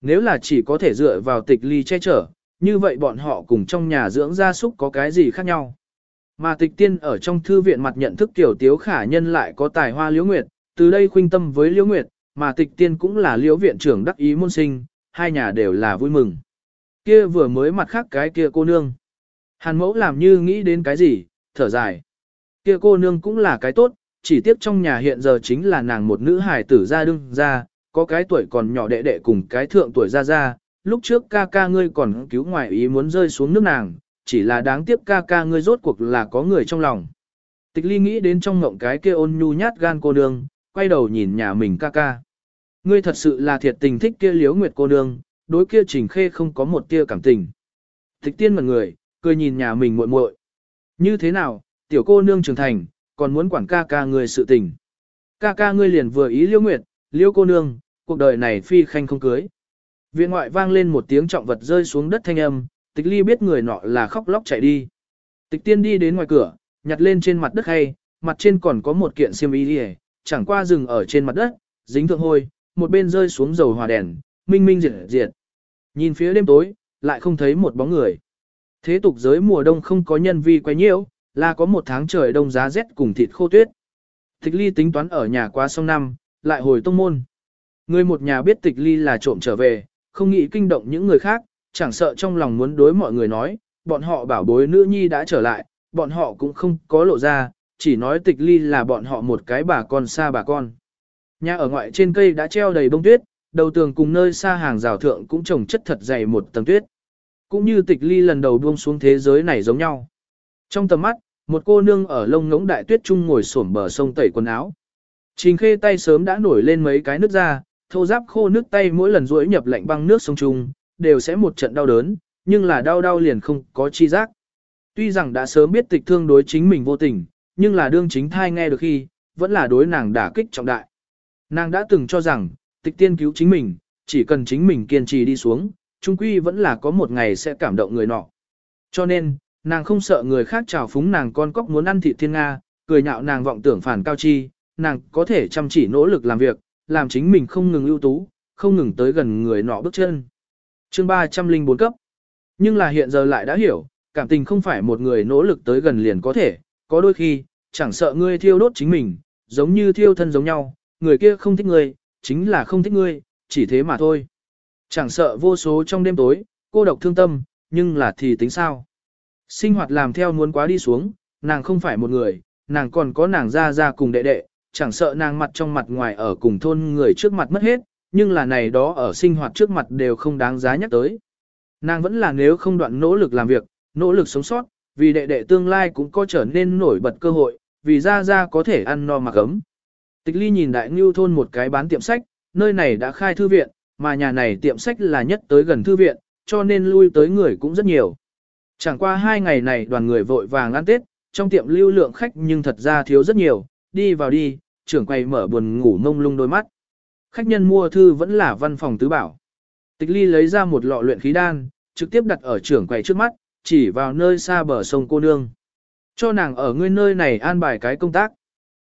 [SPEAKER 1] Nếu là chỉ có thể dựa vào tịch ly che chở, như vậy bọn họ cùng trong nhà dưỡng gia súc có cái gì khác nhau. Mà tịch tiên ở trong thư viện mặt nhận thức tiểu tiếu khả nhân lại có tài hoa liễu nguyệt, từ đây khuynh tâm với liễu nguyệt, mà tịch tiên cũng là liễu viện trưởng đắc ý môn sinh, hai nhà đều là vui mừng. Kia vừa mới mặt khác cái kia cô nương. Hàn mẫu làm như nghĩ đến cái gì, thở dài. Kia cô nương cũng là cái tốt, chỉ tiếp trong nhà hiện giờ chính là nàng một nữ hài tử ra đương ra, có cái tuổi còn nhỏ đệ đệ cùng cái thượng tuổi ra ra, lúc trước ca ca ngươi còn cứu ngoại ý muốn rơi xuống nước nàng, chỉ là đáng tiếc ca ca ngươi rốt cuộc là có người trong lòng. Tịch ly nghĩ đến trong ngộng cái kia ôn nhu nhát gan cô nương, quay đầu nhìn nhà mình ca ca. Ngươi thật sự là thiệt tình thích kia liếu nguyệt cô nương, đối kia trình khê không có một tia cảm tình. Tịch tiên mật người, cười nhìn nhà mình muội muội. Như thế nào, tiểu cô nương trưởng thành, còn muốn quản ca ca ngươi sự tình. Ca ca ngươi liền vừa ý liêu nguyệt, liêu cô nương, cuộc đời này phi khanh không cưới. Viện ngoại vang lên một tiếng trọng vật rơi xuống đất thanh âm, tịch ly biết người nọ là khóc lóc chạy đi. Tịch tiên đi đến ngoài cửa, nhặt lên trên mặt đất hay, mặt trên còn có một kiện xiêm y đi chẳng qua rừng ở trên mặt đất, dính thượng hôi, một bên rơi xuống dầu hòa đèn, minh minh diệt diệt. Nhìn phía đêm tối, lại không thấy một bóng người. Thế tục giới mùa đông không có nhân vi quay nhiễu, là có một tháng trời đông giá rét cùng thịt khô tuyết. Tịch ly tính toán ở nhà qua sông năm, lại hồi tông môn. Người một nhà biết tịch ly là trộm trở về, không nghĩ kinh động những người khác, chẳng sợ trong lòng muốn đối mọi người nói, bọn họ bảo bối nữ nhi đã trở lại, bọn họ cũng không có lộ ra, chỉ nói tịch ly là bọn họ một cái bà con xa bà con. Nhà ở ngoại trên cây đã treo đầy bông tuyết, đầu tường cùng nơi xa hàng rào thượng cũng trồng chất thật dày một tầng tuyết. Cũng như tịch ly lần đầu buông xuống thế giới này giống nhau. Trong tầm mắt, một cô nương ở lông ngỗng đại tuyết trung ngồi xổm bờ sông tẩy quần áo. Trình khê tay sớm đã nổi lên mấy cái nước ra, thô giáp khô nước tay mỗi lần rũi nhập lạnh băng nước sông trung, đều sẽ một trận đau đớn, nhưng là đau đau liền không có chi giác. Tuy rằng đã sớm biết tịch thương đối chính mình vô tình, nhưng là đương chính thai nghe được khi, vẫn là đối nàng đả kích trọng đại. Nàng đã từng cho rằng, tịch tiên cứu chính mình, chỉ cần chính mình kiên trì đi xuống, trung quy vẫn là có một ngày sẽ cảm động người nọ. Cho nên, nàng không sợ người khác trào phúng nàng con cóc muốn ăn thịt thiên Nga, cười nhạo nàng vọng tưởng phản cao chi, nàng có thể chăm chỉ nỗ lực làm việc, làm chính mình không ngừng ưu tú, không ngừng tới gần người nọ bước chân. Chương 304 cấp. Nhưng là hiện giờ lại đã hiểu, cảm tình không phải một người nỗ lực tới gần liền có thể, có đôi khi, chẳng sợ ngươi thiêu đốt chính mình, giống như thiêu thân giống nhau, người kia không thích ngươi, chính là không thích ngươi, chỉ thế mà thôi. Chẳng sợ vô số trong đêm tối, cô độc thương tâm, nhưng là thì tính sao. Sinh hoạt làm theo muốn quá đi xuống, nàng không phải một người, nàng còn có nàng ra ra cùng đệ đệ, chẳng sợ nàng mặt trong mặt ngoài ở cùng thôn người trước mặt mất hết, nhưng là này đó ở sinh hoạt trước mặt đều không đáng giá nhắc tới. Nàng vẫn là nếu không đoạn nỗ lực làm việc, nỗ lực sống sót, vì đệ đệ tương lai cũng có trở nên nổi bật cơ hội, vì ra ra có thể ăn no mặc ấm. Tịch ly nhìn đại ngưu thôn một cái bán tiệm sách, nơi này đã khai thư viện, mà nhà này tiệm sách là nhất tới gần thư viện, cho nên lui tới người cũng rất nhiều. Chẳng qua hai ngày này đoàn người vội vàng ăn Tết, trong tiệm lưu lượng khách nhưng thật ra thiếu rất nhiều, đi vào đi, trưởng quầy mở buồn ngủ mông lung đôi mắt. Khách nhân mua thư vẫn là văn phòng tứ bảo. Tịch ly lấy ra một lọ luyện khí đan, trực tiếp đặt ở trưởng quầy trước mắt, chỉ vào nơi xa bờ sông cô nương. Cho nàng ở ngươi nơi này an bài cái công tác.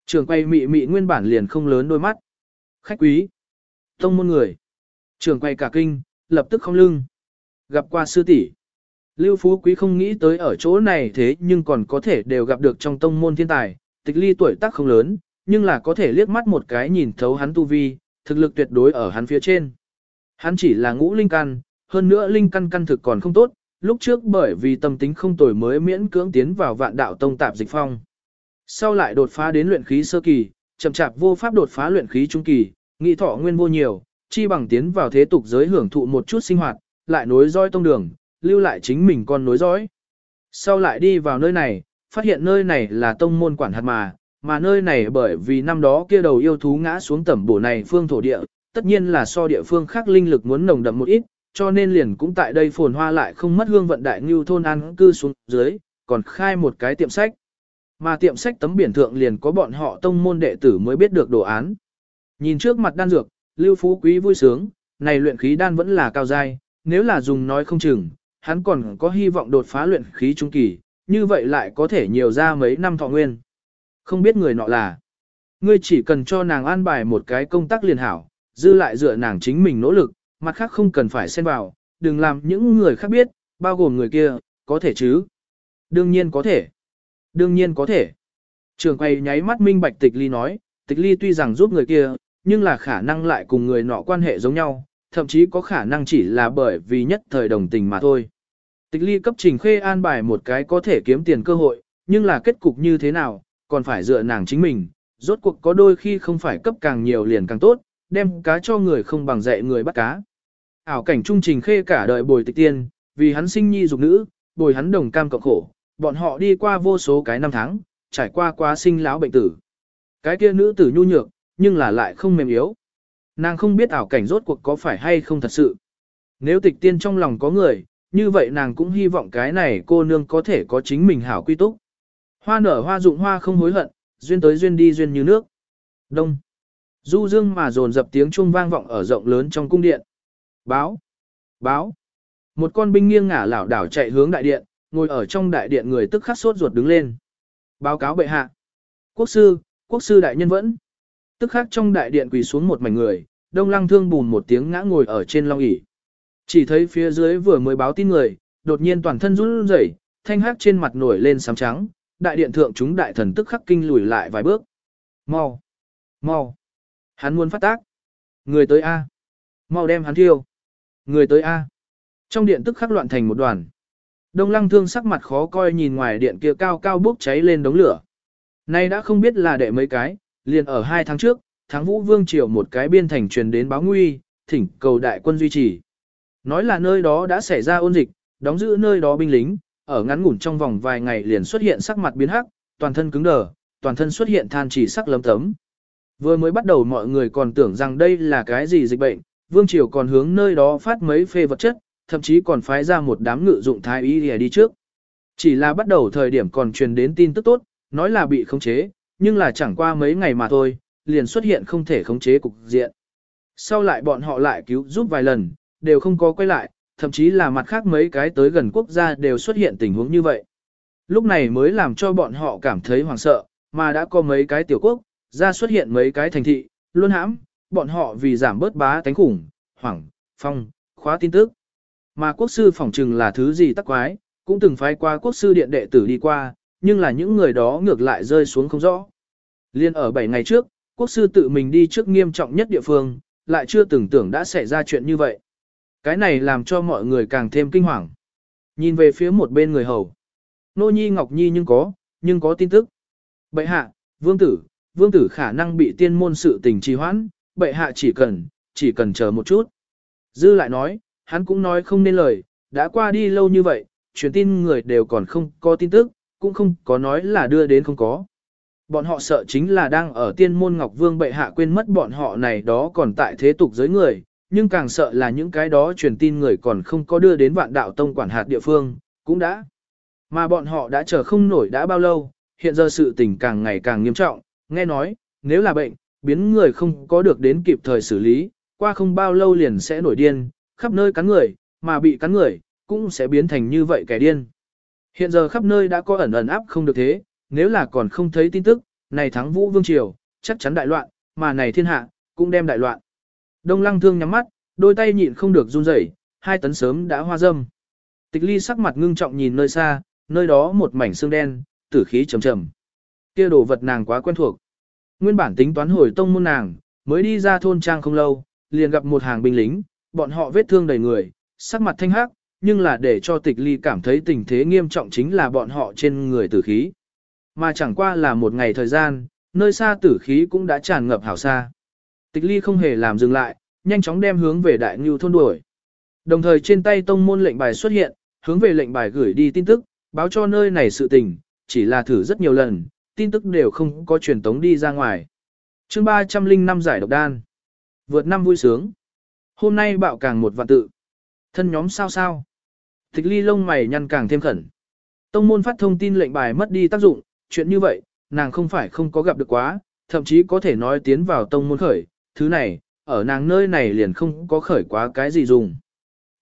[SPEAKER 1] trường quay mị mị nguyên bản liền không lớn đôi mắt. Khách quý. Tông môn người. trường quay cả kinh, lập tức không lưng. Gặp qua sư tỷ. Lưu Phú Quý không nghĩ tới ở chỗ này thế nhưng còn có thể đều gặp được trong tông môn thiên tài, tịch ly tuổi tác không lớn, nhưng là có thể liếc mắt một cái nhìn thấu hắn tu vi, thực lực tuyệt đối ở hắn phía trên. Hắn chỉ là ngũ linh căn, hơn nữa linh căn căn thực còn không tốt, lúc trước bởi vì tâm tính không tồi mới miễn cưỡng tiến vào vạn đạo tông tạp dịch phong. Sau lại đột phá đến luyện khí sơ kỳ, chậm chạp vô pháp đột phá luyện khí trung kỳ, nghị thọ nguyên vô nhiều, chi bằng tiến vào thế tục giới hưởng thụ một chút sinh hoạt, lại nối dõi tông đường, lưu lại chính mình con nối dõi. Sau lại đi vào nơi này, phát hiện nơi này là tông môn quản hạt mà, mà nơi này bởi vì năm đó kia đầu yêu thú ngã xuống tẩm bổ này phương thổ địa, tất nhiên là so địa phương khác linh lực muốn nồng đậm một ít, cho nên liền cũng tại đây phồn hoa lại không mất hương vận đại ngưu thôn an cư xuống dưới, còn khai một cái tiệm sách. Mà tiệm sách tấm biển thượng liền có bọn họ tông môn đệ tử mới biết được đồ án. Nhìn trước mặt đan dược, Lưu Phú Quý vui sướng, này luyện khí đan vẫn là cao giai, nếu là dùng nói không chừng, hắn còn có hy vọng đột phá luyện khí trung kỳ, như vậy lại có thể nhiều ra mấy năm thọ nguyên. Không biết người nọ là, ngươi chỉ cần cho nàng an bài một cái công tác liền hảo, dư lại dựa nàng chính mình nỗ lực, mặt khác không cần phải xen vào, đừng làm những người khác biết, bao gồm người kia, có thể chứ? Đương nhiên có thể. Đương nhiên có thể. Trường quay nháy mắt minh bạch tịch ly nói, tịch ly tuy rằng giúp người kia, nhưng là khả năng lại cùng người nọ quan hệ giống nhau, thậm chí có khả năng chỉ là bởi vì nhất thời đồng tình mà thôi. Tịch ly cấp trình khê an bài một cái có thể kiếm tiền cơ hội, nhưng là kết cục như thế nào, còn phải dựa nàng chính mình, rốt cuộc có đôi khi không phải cấp càng nhiều liền càng tốt, đem cá cho người không bằng dạy người bắt cá. Ảo cảnh trung trình khê cả đời bồi tịch tiên, vì hắn sinh nhi dục nữ, bồi hắn đồng cam cộng khổ, bọn họ đi qua vô số cái năm tháng, trải qua quá sinh lão bệnh tử. Cái kia nữ tử nhu nhược, nhưng là lại không mềm yếu. Nàng không biết ảo cảnh rốt cuộc có phải hay không thật sự. Nếu tịch tiên trong lòng có người, như vậy nàng cũng hy vọng cái này cô nương có thể có chính mình hảo quy túc. Hoa nở hoa dụng hoa không hối hận, duyên tới duyên đi duyên như nước. Đông. Du dương mà dồn dập tiếng chuông vang vọng ở rộng lớn trong cung điện. Báo! Báo! Một con binh nghiêng ngả lảo đảo chạy hướng đại điện, ngồi ở trong đại điện người tức khắc sốt ruột đứng lên. Báo cáo bệ hạ. Quốc sư, quốc sư đại nhân vẫn. Tức khắc trong đại điện quỳ xuống một mảnh người, đông lăng thương bùn một tiếng ngã ngồi ở trên long ỷ Chỉ thấy phía dưới vừa mới báo tin người, đột nhiên toàn thân run rẩy, thanh hắc trên mặt nổi lên sám trắng, đại điện thượng chúng đại thần tức khắc kinh lùi lại vài bước. Mau! Mau! Hắn muốn phát tác. Người tới A. Mau đem hắn thiêu. Người tới A. Trong điện tức khắc loạn thành một đoàn. Đông lăng thương sắc mặt khó coi nhìn ngoài điện kia cao cao bốc cháy lên đống lửa. Nay đã không biết là đệ mấy cái, liền ở hai tháng trước, tháng vũ vương triều một cái biên thành truyền đến báo nguy, thỉnh cầu đại quân duy trì. Nói là nơi đó đã xảy ra ôn dịch, đóng giữ nơi đó binh lính, ở ngắn ngủn trong vòng vài ngày liền xuất hiện sắc mặt biến hắc, toàn thân cứng đờ, toàn thân xuất hiện than chỉ sắc lấm tấm. Vừa mới bắt đầu mọi người còn tưởng rằng đây là cái gì dịch bệnh, Vương Triều còn hướng nơi đó phát mấy phê vật chất, thậm chí còn phái ra một đám ngự dụng thái y đi trước. Chỉ là bắt đầu thời điểm còn truyền đến tin tức tốt, nói là bị khống chế, nhưng là chẳng qua mấy ngày mà thôi, liền xuất hiện không thể khống chế cục diện. Sau lại bọn họ lại cứu giúp vài lần, đều không có quay lại, thậm chí là mặt khác mấy cái tới gần quốc gia đều xuất hiện tình huống như vậy. Lúc này mới làm cho bọn họ cảm thấy hoảng sợ, mà đã có mấy cái tiểu quốc, ra xuất hiện mấy cái thành thị, luôn hãm, bọn họ vì giảm bớt bá tánh khủng, hoảng, phong, khóa tin tức. Mà quốc sư phỏng trừng là thứ gì tắc quái, cũng từng phái qua quốc sư điện đệ tử đi qua, nhưng là những người đó ngược lại rơi xuống không rõ. Liên ở 7 ngày trước, quốc sư tự mình đi trước nghiêm trọng nhất địa phương, lại chưa từng tưởng đã xảy ra chuyện như vậy. Cái này làm cho mọi người càng thêm kinh hoàng. Nhìn về phía một bên người hầu. Nô Nhi Ngọc Nhi nhưng có, nhưng có tin tức. Bệ hạ, vương tử, vương tử khả năng bị tiên môn sự tình trì hoãn, bệ hạ chỉ cần, chỉ cần chờ một chút. Dư lại nói, hắn cũng nói không nên lời, đã qua đi lâu như vậy, truyền tin người đều còn không có tin tức, cũng không có nói là đưa đến không có. Bọn họ sợ chính là đang ở tiên môn Ngọc Vương bệ hạ quên mất bọn họ này đó còn tại thế tục giới người, nhưng càng sợ là những cái đó truyền tin người còn không có đưa đến vạn đạo tông quản hạt địa phương, cũng đã. Mà bọn họ đã chờ không nổi đã bao lâu, hiện giờ sự tình càng ngày càng nghiêm trọng, nghe nói, nếu là bệnh, biến người không có được đến kịp thời xử lý, qua không bao lâu liền sẽ nổi điên, khắp nơi cắn người, mà bị cắn người, cũng sẽ biến thành như vậy kẻ điên. Hiện giờ khắp nơi đã có ẩn ẩn áp không được thế, nếu là còn không thấy tin tức, này thắng vũ vương triều, chắc chắn đại loạn, mà này thiên hạ, cũng đem đại loạn. Đông lăng thương nhắm mắt, đôi tay nhịn không được run rẩy, hai tấn sớm đã hoa dâm. Tịch ly sắc mặt ngưng trọng nhìn nơi xa, nơi đó một mảnh xương đen, tử khí trầm trầm. Kia đồ vật nàng quá quen thuộc. Nguyên bản tính toán hồi tông môn nàng, mới đi ra thôn trang không lâu, liền gặp một hàng binh lính, bọn họ vết thương đầy người, sắc mặt thanh hắc, nhưng là để cho tịch ly cảm thấy tình thế nghiêm trọng chính là bọn họ trên người tử khí. Mà chẳng qua là một ngày thời gian, nơi xa tử khí cũng đã tràn ngập hảo xa. Tịch ly không hề làm dừng lại, nhanh chóng đem hướng về đại ngưu thôn đuổi. Đồng thời trên tay tông môn lệnh bài xuất hiện, hướng về lệnh bài gửi đi tin tức, báo cho nơi này sự tình, chỉ là thử rất nhiều lần, tin tức đều không có truyền tống đi ra ngoài. chương 305 giải độc đan. Vượt năm vui sướng. Hôm nay bạo càng một vạn tự. Thân nhóm sao sao. Tịch ly lông mày nhăn càng thêm khẩn. Tông môn phát thông tin lệnh bài mất đi tác dụng, chuyện như vậy, nàng không phải không có gặp được quá, thậm chí có thể nói tiến vào tông môn khởi, thứ này, ở nàng nơi này liền không có khởi quá cái gì dùng.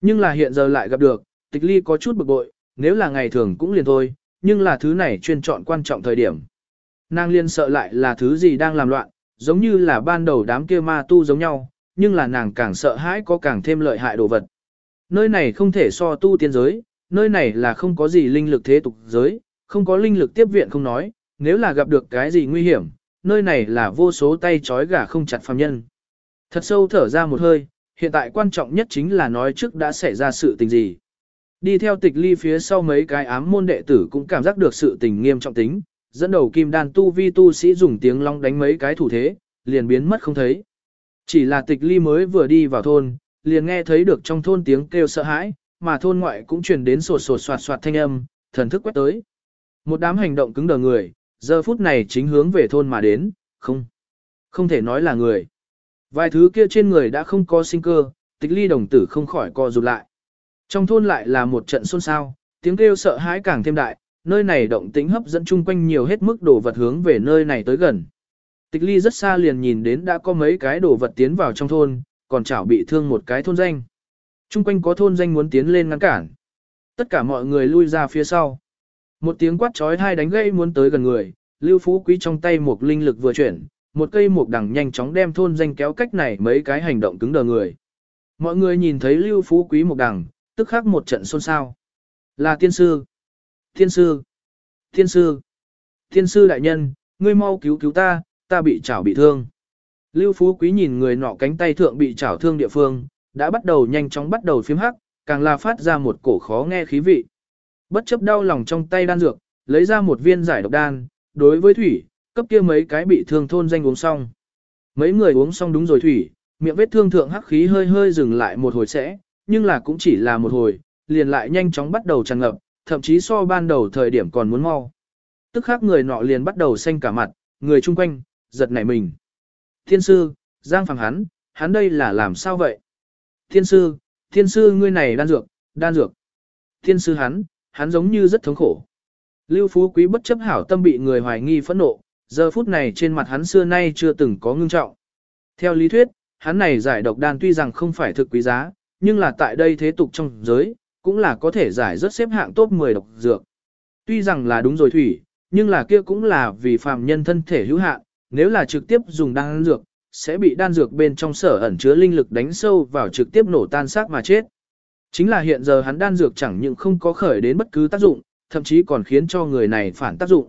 [SPEAKER 1] Nhưng là hiện giờ lại gặp được, tịch ly có chút bực bội, nếu là ngày thường cũng liền thôi, nhưng là thứ này chuyên chọn quan trọng thời điểm. Nàng liên sợ lại là thứ gì đang làm loạn, giống như là ban đầu đám kia ma tu giống nhau, nhưng là nàng càng sợ hãi có càng thêm lợi hại đồ vật. Nơi này không thể so tu tiên giới, nơi này là không có gì linh lực thế tục giới, không có linh lực tiếp viện không nói, nếu là gặp được cái gì nguy hiểm, nơi này là vô số tay trói gà không chặt phàm nhân. Thật sâu thở ra một hơi, hiện tại quan trọng nhất chính là nói trước đã xảy ra sự tình gì. Đi theo tịch ly phía sau mấy cái ám môn đệ tử cũng cảm giác được sự tình nghiêm trọng tính, dẫn đầu kim đan tu vi tu sĩ dùng tiếng long đánh mấy cái thủ thế, liền biến mất không thấy. Chỉ là tịch ly mới vừa đi vào thôn, liền nghe thấy được trong thôn tiếng kêu sợ hãi, mà thôn ngoại cũng truyền đến sột sột soạt soạt thanh âm, thần thức quét tới. Một đám hành động cứng đờ người, giờ phút này chính hướng về thôn mà đến, không, không thể nói là người. Vài thứ kia trên người đã không có sinh cơ, tịch ly đồng tử không khỏi co rụt lại. Trong thôn lại là một trận xôn xao, tiếng kêu sợ hãi càng thêm đại, nơi này động tĩnh hấp dẫn chung quanh nhiều hết mức đồ vật hướng về nơi này tới gần. Tịch ly rất xa liền nhìn đến đã có mấy cái đồ vật tiến vào trong thôn, còn chảo bị thương một cái thôn danh. Chung quanh có thôn danh muốn tiến lên ngăn cản. Tất cả mọi người lui ra phía sau. Một tiếng quát trói hai đánh gây muốn tới gần người, Lưu Phú Quý trong tay một linh lực vừa chuyển, một cây mục đằng nhanh chóng đem thôn danh kéo cách này mấy cái hành động cứng đờ người. Mọi người nhìn thấy Lưu Phú Quý một đằng, tức khắc một trận xôn xao. Là tiên sư. Thiên sư. Thiên sư. Thiên sư đại nhân, ngươi mau cứu cứu ta, ta bị chảo bị thương. Lưu Phú Quý nhìn người nọ cánh tay thượng bị chảo thương địa phương, đã bắt đầu nhanh chóng bắt đầu phiếm hắc, càng là phát ra một cổ khó nghe khí vị. Bất chấp đau lòng trong tay đan dược, lấy ra một viên giải độc đan, đối với thủy, cấp kia mấy cái bị thương thôn danh uống xong. Mấy người uống xong đúng rồi thủy, miệng vết thương thượng hắc khí hơi hơi dừng lại một hồi sẽ, nhưng là cũng chỉ là một hồi, liền lại nhanh chóng bắt đầu tràn ngập, thậm chí so ban đầu thời điểm còn muốn mau. Tức khắc người nọ liền bắt đầu xanh cả mặt, người chung quanh, giật nảy mình. Thiên sư, Giang Phẳng hắn, hắn đây là làm sao vậy? Thiên sư, thiên sư ngươi này đan dược, đan dược. Thiên sư hắn, hắn giống như rất thống khổ. Lưu Phú Quý bất chấp hảo tâm bị người hoài nghi phẫn nộ, giờ phút này trên mặt hắn xưa nay chưa từng có ngưng trọng. Theo lý thuyết, hắn này giải độc đan tuy rằng không phải thực quý giá, nhưng là tại đây thế tục trong giới, cũng là có thể giải rất xếp hạng top 10 độc dược. Tuy rằng là đúng rồi thủy, nhưng là kia cũng là vì phàm nhân thân thể hữu hạn, nếu là trực tiếp dùng đan dược, sẽ bị đan dược bên trong sở ẩn chứa linh lực đánh sâu vào trực tiếp nổ tan xác mà chết. Chính là hiện giờ hắn đan dược chẳng những không có khởi đến bất cứ tác dụng, thậm chí còn khiến cho người này phản tác dụng.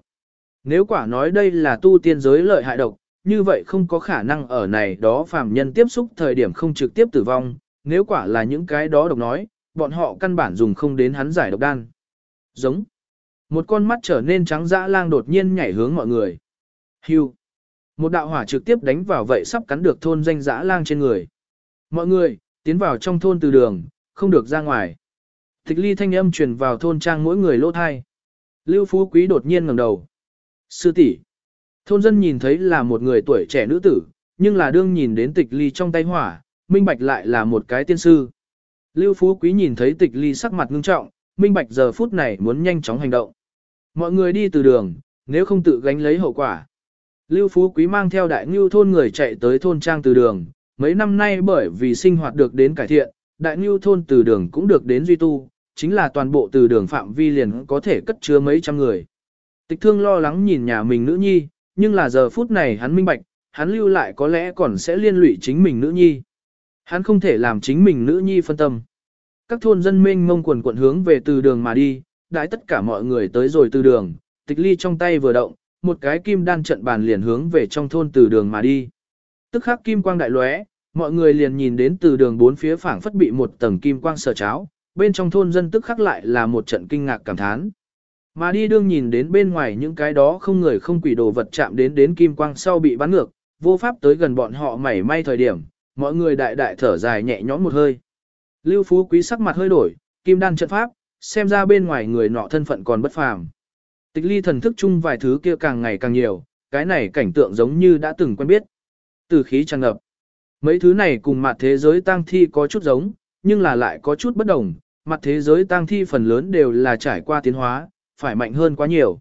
[SPEAKER 1] Nếu quả nói đây là tu tiên giới lợi hại độc, như vậy không có khả năng ở này đó phàm nhân tiếp xúc thời điểm không trực tiếp tử vong, nếu quả là những cái đó độc nói, bọn họ căn bản dùng không đến hắn giải độc đan. Giống. Một con mắt trở nên trắng dã lang đột nhiên nhảy hướng mọi người. Hưu. Một đạo hỏa trực tiếp đánh vào vậy sắp cắn được thôn danh dã lang trên người. Mọi người, tiến vào trong thôn từ đường, không được ra ngoài. Tịch ly thanh âm truyền vào thôn trang mỗi người lỗ thai. Lưu Phú Quý đột nhiên ngẩng đầu. Sư tỷ. Thôn dân nhìn thấy là một người tuổi trẻ nữ tử, nhưng là đương nhìn đến tịch ly trong tay hỏa, minh bạch lại là một cái tiên sư. Lưu Phú Quý nhìn thấy tịch ly sắc mặt ngưng trọng, minh bạch giờ phút này muốn nhanh chóng hành động. Mọi người đi từ đường, nếu không tự gánh lấy hậu quả. Lưu Phú Quý mang theo đại ngưu thôn người chạy tới thôn trang từ đường, mấy năm nay bởi vì sinh hoạt được đến cải thiện, đại ngưu thôn từ đường cũng được đến duy tu, chính là toàn bộ từ đường phạm vi liền có thể cất chứa mấy trăm người. Tịch thương lo lắng nhìn nhà mình nữ nhi, nhưng là giờ phút này hắn minh bạch, hắn lưu lại có lẽ còn sẽ liên lụy chính mình nữ nhi. Hắn không thể làm chính mình nữ nhi phân tâm. Các thôn dân mênh mông quần quận hướng về từ đường mà đi, đãi tất cả mọi người tới rồi từ đường, tịch ly trong tay vừa động, một cái kim đan trận bàn liền hướng về trong thôn từ đường mà đi. Tức khắc kim quang đại lóe, mọi người liền nhìn đến từ đường bốn phía phảng phất bị một tầng kim quang sở cháo, bên trong thôn dân tức khắc lại là một trận kinh ngạc cảm thán. Mà đi đương nhìn đến bên ngoài những cái đó không người không quỷ đồ vật chạm đến đến kim quang sau bị bắn ngược, vô pháp tới gần bọn họ mảy may thời điểm, mọi người đại đại thở dài nhẹ nhõm một hơi. Lưu Phú Quý sắc mặt hơi đổi, kim đan trận pháp, xem ra bên ngoài người nọ thân phận còn bất phàm. Tịch ly thần thức chung vài thứ kia càng ngày càng nhiều, cái này cảnh tượng giống như đã từng quen biết. Từ khí tràn ngập. Mấy thứ này cùng mặt thế giới tang thi có chút giống, nhưng là lại có chút bất đồng. Mặt thế giới tang thi phần lớn đều là trải qua tiến hóa, phải mạnh hơn quá nhiều.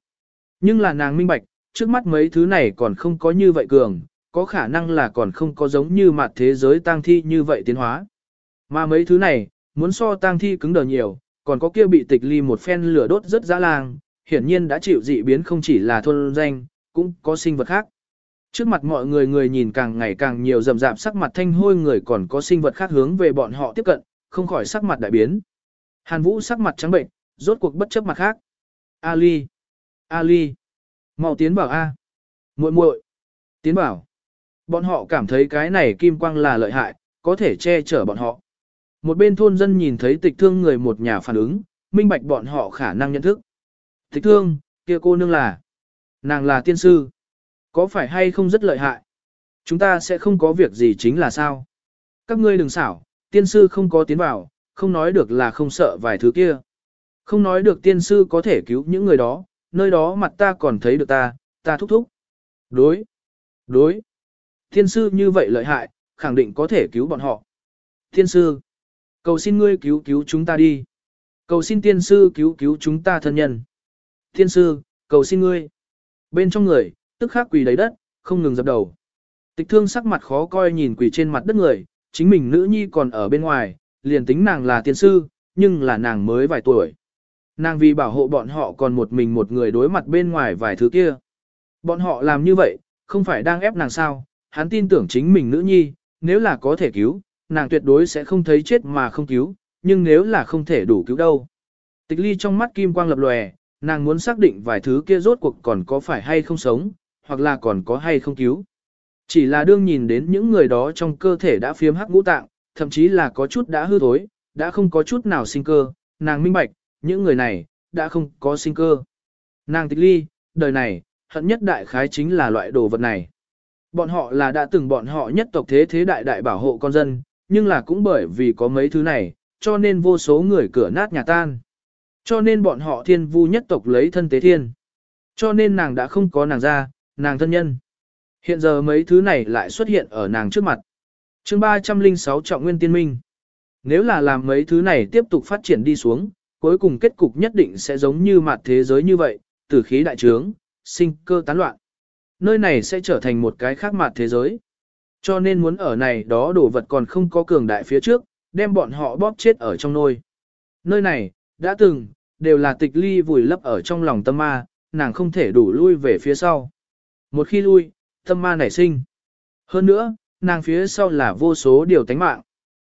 [SPEAKER 1] Nhưng là nàng minh bạch, trước mắt mấy thứ này còn không có như vậy cường, có khả năng là còn không có giống như mặt thế giới tang thi như vậy tiến hóa. Mà mấy thứ này, muốn so tang thi cứng đờ nhiều, còn có kia bị tịch ly một phen lửa đốt rất dã lang, hiển nhiên đã chịu dị biến không chỉ là thôn danh, cũng có sinh vật khác. Trước mặt mọi người người nhìn càng ngày càng nhiều rầm rạp sắc mặt thanh hôi người còn có sinh vật khác hướng về bọn họ tiếp cận, không khỏi sắc mặt đại biến. Hàn Vũ sắc mặt trắng bệnh, rốt cuộc bất chấp mặt khác. Ali, Ali, mau tiến bảo a. Muội muội, tiến bảo. Bọn họ cảm thấy cái này kim quang là lợi hại, có thể che chở bọn họ. Một bên thôn dân nhìn thấy tịch thương người một nhà phản ứng, minh bạch bọn họ khả năng nhận thức. Tịch thương, kia cô nương là, nàng là tiên sư. Có phải hay không rất lợi hại? Chúng ta sẽ không có việc gì chính là sao? Các ngươi đừng xảo, tiên sư không có tiến vào, không nói được là không sợ vài thứ kia. Không nói được tiên sư có thể cứu những người đó, nơi đó mặt ta còn thấy được ta, ta thúc thúc. Đối, đối. Thiên sư như vậy lợi hại, khẳng định có thể cứu bọn họ. Thiên sư, cầu xin ngươi cứu cứu chúng ta đi. Cầu xin tiên sư cứu cứu chúng ta thân nhân. Thiên sư, cầu xin ngươi. Bên trong người, tức khắc quỳ đầy đất, không ngừng dập đầu. Tịch thương sắc mặt khó coi nhìn quỳ trên mặt đất người, chính mình nữ nhi còn ở bên ngoài, liền tính nàng là tiên sư, nhưng là nàng mới vài tuổi. Nàng vì bảo hộ bọn họ còn một mình một người đối mặt bên ngoài vài thứ kia. Bọn họ làm như vậy, không phải đang ép nàng sao, hắn tin tưởng chính mình nữ nhi, nếu là có thể cứu, nàng tuyệt đối sẽ không thấy chết mà không cứu, nhưng nếu là không thể đủ cứu đâu. Tịch ly trong mắt kim quang lập lòe, nàng muốn xác định vài thứ kia rốt cuộc còn có phải hay không sống, hoặc là còn có hay không cứu. Chỉ là đương nhìn đến những người đó trong cơ thể đã phiếm hắc ngũ tạng, thậm chí là có chút đã hư thối, đã không có chút nào sinh cơ, nàng minh bạch, những người này, đã không có sinh cơ. Nàng tịch ly, đời này, hận nhất đại khái chính là loại đồ vật này. Bọn họ là đã từng bọn họ nhất tộc thế thế đại đại bảo hộ con dân, nhưng là cũng bởi vì có mấy thứ này, cho nên vô số người cửa nát nhà tan. Cho nên bọn họ thiên vu nhất tộc lấy thân tế thiên. Cho nên nàng đã không có nàng ra, nàng thân nhân. Hiện giờ mấy thứ này lại xuất hiện ở nàng trước mặt. chương 306 Trọng Nguyên Tiên Minh. Nếu là làm mấy thứ này tiếp tục phát triển đi xuống, cuối cùng kết cục nhất định sẽ giống như mặt thế giới như vậy, tử khí đại trướng, sinh cơ tán loạn. Nơi này sẽ trở thành một cái khác mặt thế giới. Cho nên muốn ở này đó đồ vật còn không có cường đại phía trước, đem bọn họ bóp chết ở trong nôi. Nơi này, đã từng, đều là tịch ly vùi lấp ở trong lòng tâm ma, nàng không thể đủ lui về phía sau. Một khi lui, tâm ma nảy sinh. Hơn nữa, nàng phía sau là vô số điều tánh mạng.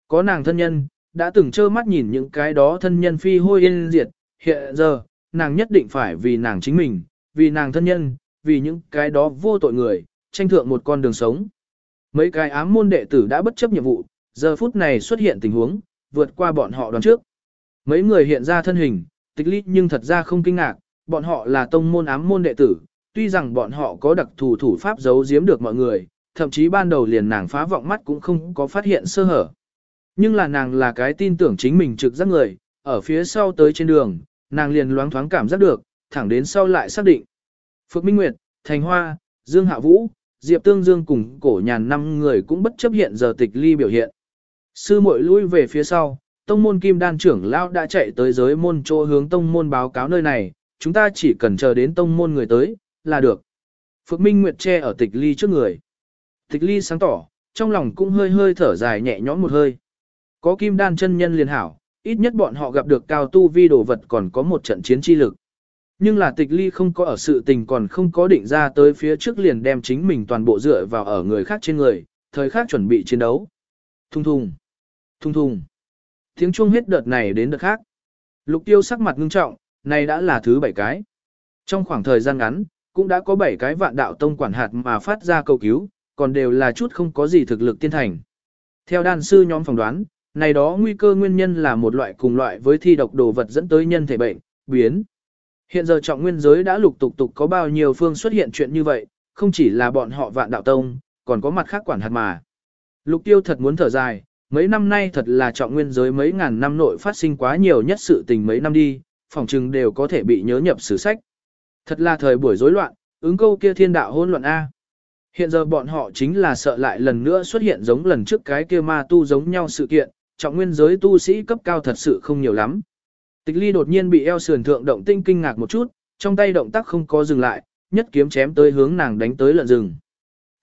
[SPEAKER 1] Có nàng thân nhân, đã từng trơ mắt nhìn những cái đó thân nhân phi hôi yên diệt, hiện giờ, nàng nhất định phải vì nàng chính mình, vì nàng thân nhân, vì những cái đó vô tội người, tranh thượng một con đường sống. Mấy cái ám môn đệ tử đã bất chấp nhiệm vụ, giờ phút này xuất hiện tình huống, vượt qua bọn họ đoàn trước. Mấy người hiện ra thân hình, tịch lít nhưng thật ra không kinh ngạc, bọn họ là tông môn ám môn đệ tử, tuy rằng bọn họ có đặc thù thủ pháp giấu giếm được mọi người, thậm chí ban đầu liền nàng phá vọng mắt cũng không có phát hiện sơ hở. Nhưng là nàng là cái tin tưởng chính mình trực giác người, ở phía sau tới trên đường, nàng liền loáng thoáng cảm giác được, thẳng đến sau lại xác định. Phước Minh Nguyệt, Thành Hoa, Dương Hạ Vũ, Diệp Tương Dương cùng cổ nhàn năm người cũng bất chấp hiện giờ tịch ly biểu hiện. Sư muội lui về phía sau, tông môn kim đan trưởng lão đã chạy tới giới môn chỗ hướng tông môn báo cáo nơi này, chúng ta chỉ cần chờ đến tông môn người tới, là được. Phước Minh Nguyệt che ở tịch ly trước người. Tịch ly sáng tỏ, trong lòng cũng hơi hơi thở dài nhẹ nhõm một hơi. Có kim đan chân nhân liền hảo, ít nhất bọn họ gặp được cao tu vi đồ vật còn có một trận chiến chi lực. Nhưng là tịch ly không có ở sự tình còn không có định ra tới phía trước liền đem chính mình toàn bộ dựa vào ở người khác trên người, thời khác chuẩn bị chiến đấu. Thung thùng, thung thùng. Tiếng chuông hết đợt này đến đợt khác. Lục tiêu sắc mặt ngưng trọng, này đã là thứ bảy cái. Trong khoảng thời gian ngắn, cũng đã có bảy cái vạn đạo tông quản hạt mà phát ra cầu cứu, còn đều là chút không có gì thực lực tiên thành. Theo đan sư nhóm phỏng đoán, này đó nguy cơ nguyên nhân là một loại cùng loại với thi độc đồ vật dẫn tới nhân thể bệnh, biến. Hiện giờ trọng nguyên giới đã lục tục tục có bao nhiêu phương xuất hiện chuyện như vậy, không chỉ là bọn họ vạn đạo tông, còn có mặt khác quản hạt mà. Lục tiêu thật muốn thở dài, mấy năm nay thật là trọng nguyên giới mấy ngàn năm nội phát sinh quá nhiều nhất sự tình mấy năm đi, phòng trừng đều có thể bị nhớ nhập sử sách. Thật là thời buổi rối loạn, ứng câu kia thiên đạo hôn luận A. Hiện giờ bọn họ chính là sợ lại lần nữa xuất hiện giống lần trước cái kia ma tu giống nhau sự kiện, trọng nguyên giới tu sĩ cấp cao thật sự không nhiều lắm. Tịch ly đột nhiên bị eo sườn thượng động tinh kinh ngạc một chút, trong tay động tác không có dừng lại, nhất kiếm chém tới hướng nàng đánh tới lợn rừng.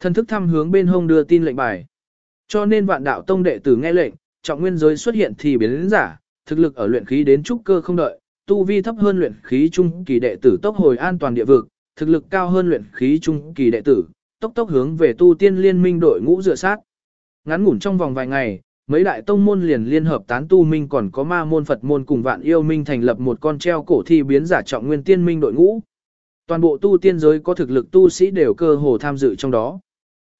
[SPEAKER 1] Thần thức thăm hướng bên hông đưa tin lệnh bài. Cho nên vạn đạo tông đệ tử nghe lệnh, trọng nguyên giới xuất hiện thì biến giả, thực lực ở luyện khí đến trúc cơ không đợi, tu vi thấp hơn luyện khí trung kỳ đệ tử tốc hồi an toàn địa vực, thực lực cao hơn luyện khí trung kỳ đệ tử, tốc tốc hướng về tu tiên liên minh đội ngũ dựa sát. Ngắn ngủn trong vòng vài ngày, mấy đại tông môn liền liên hợp tán tu minh còn có ma môn Phật môn cùng vạn yêu minh thành lập một con treo cổ thi biến giả trọng nguyên tiên minh đội ngũ. Toàn bộ tu tiên giới có thực lực tu sĩ đều cơ hồ tham dự trong đó.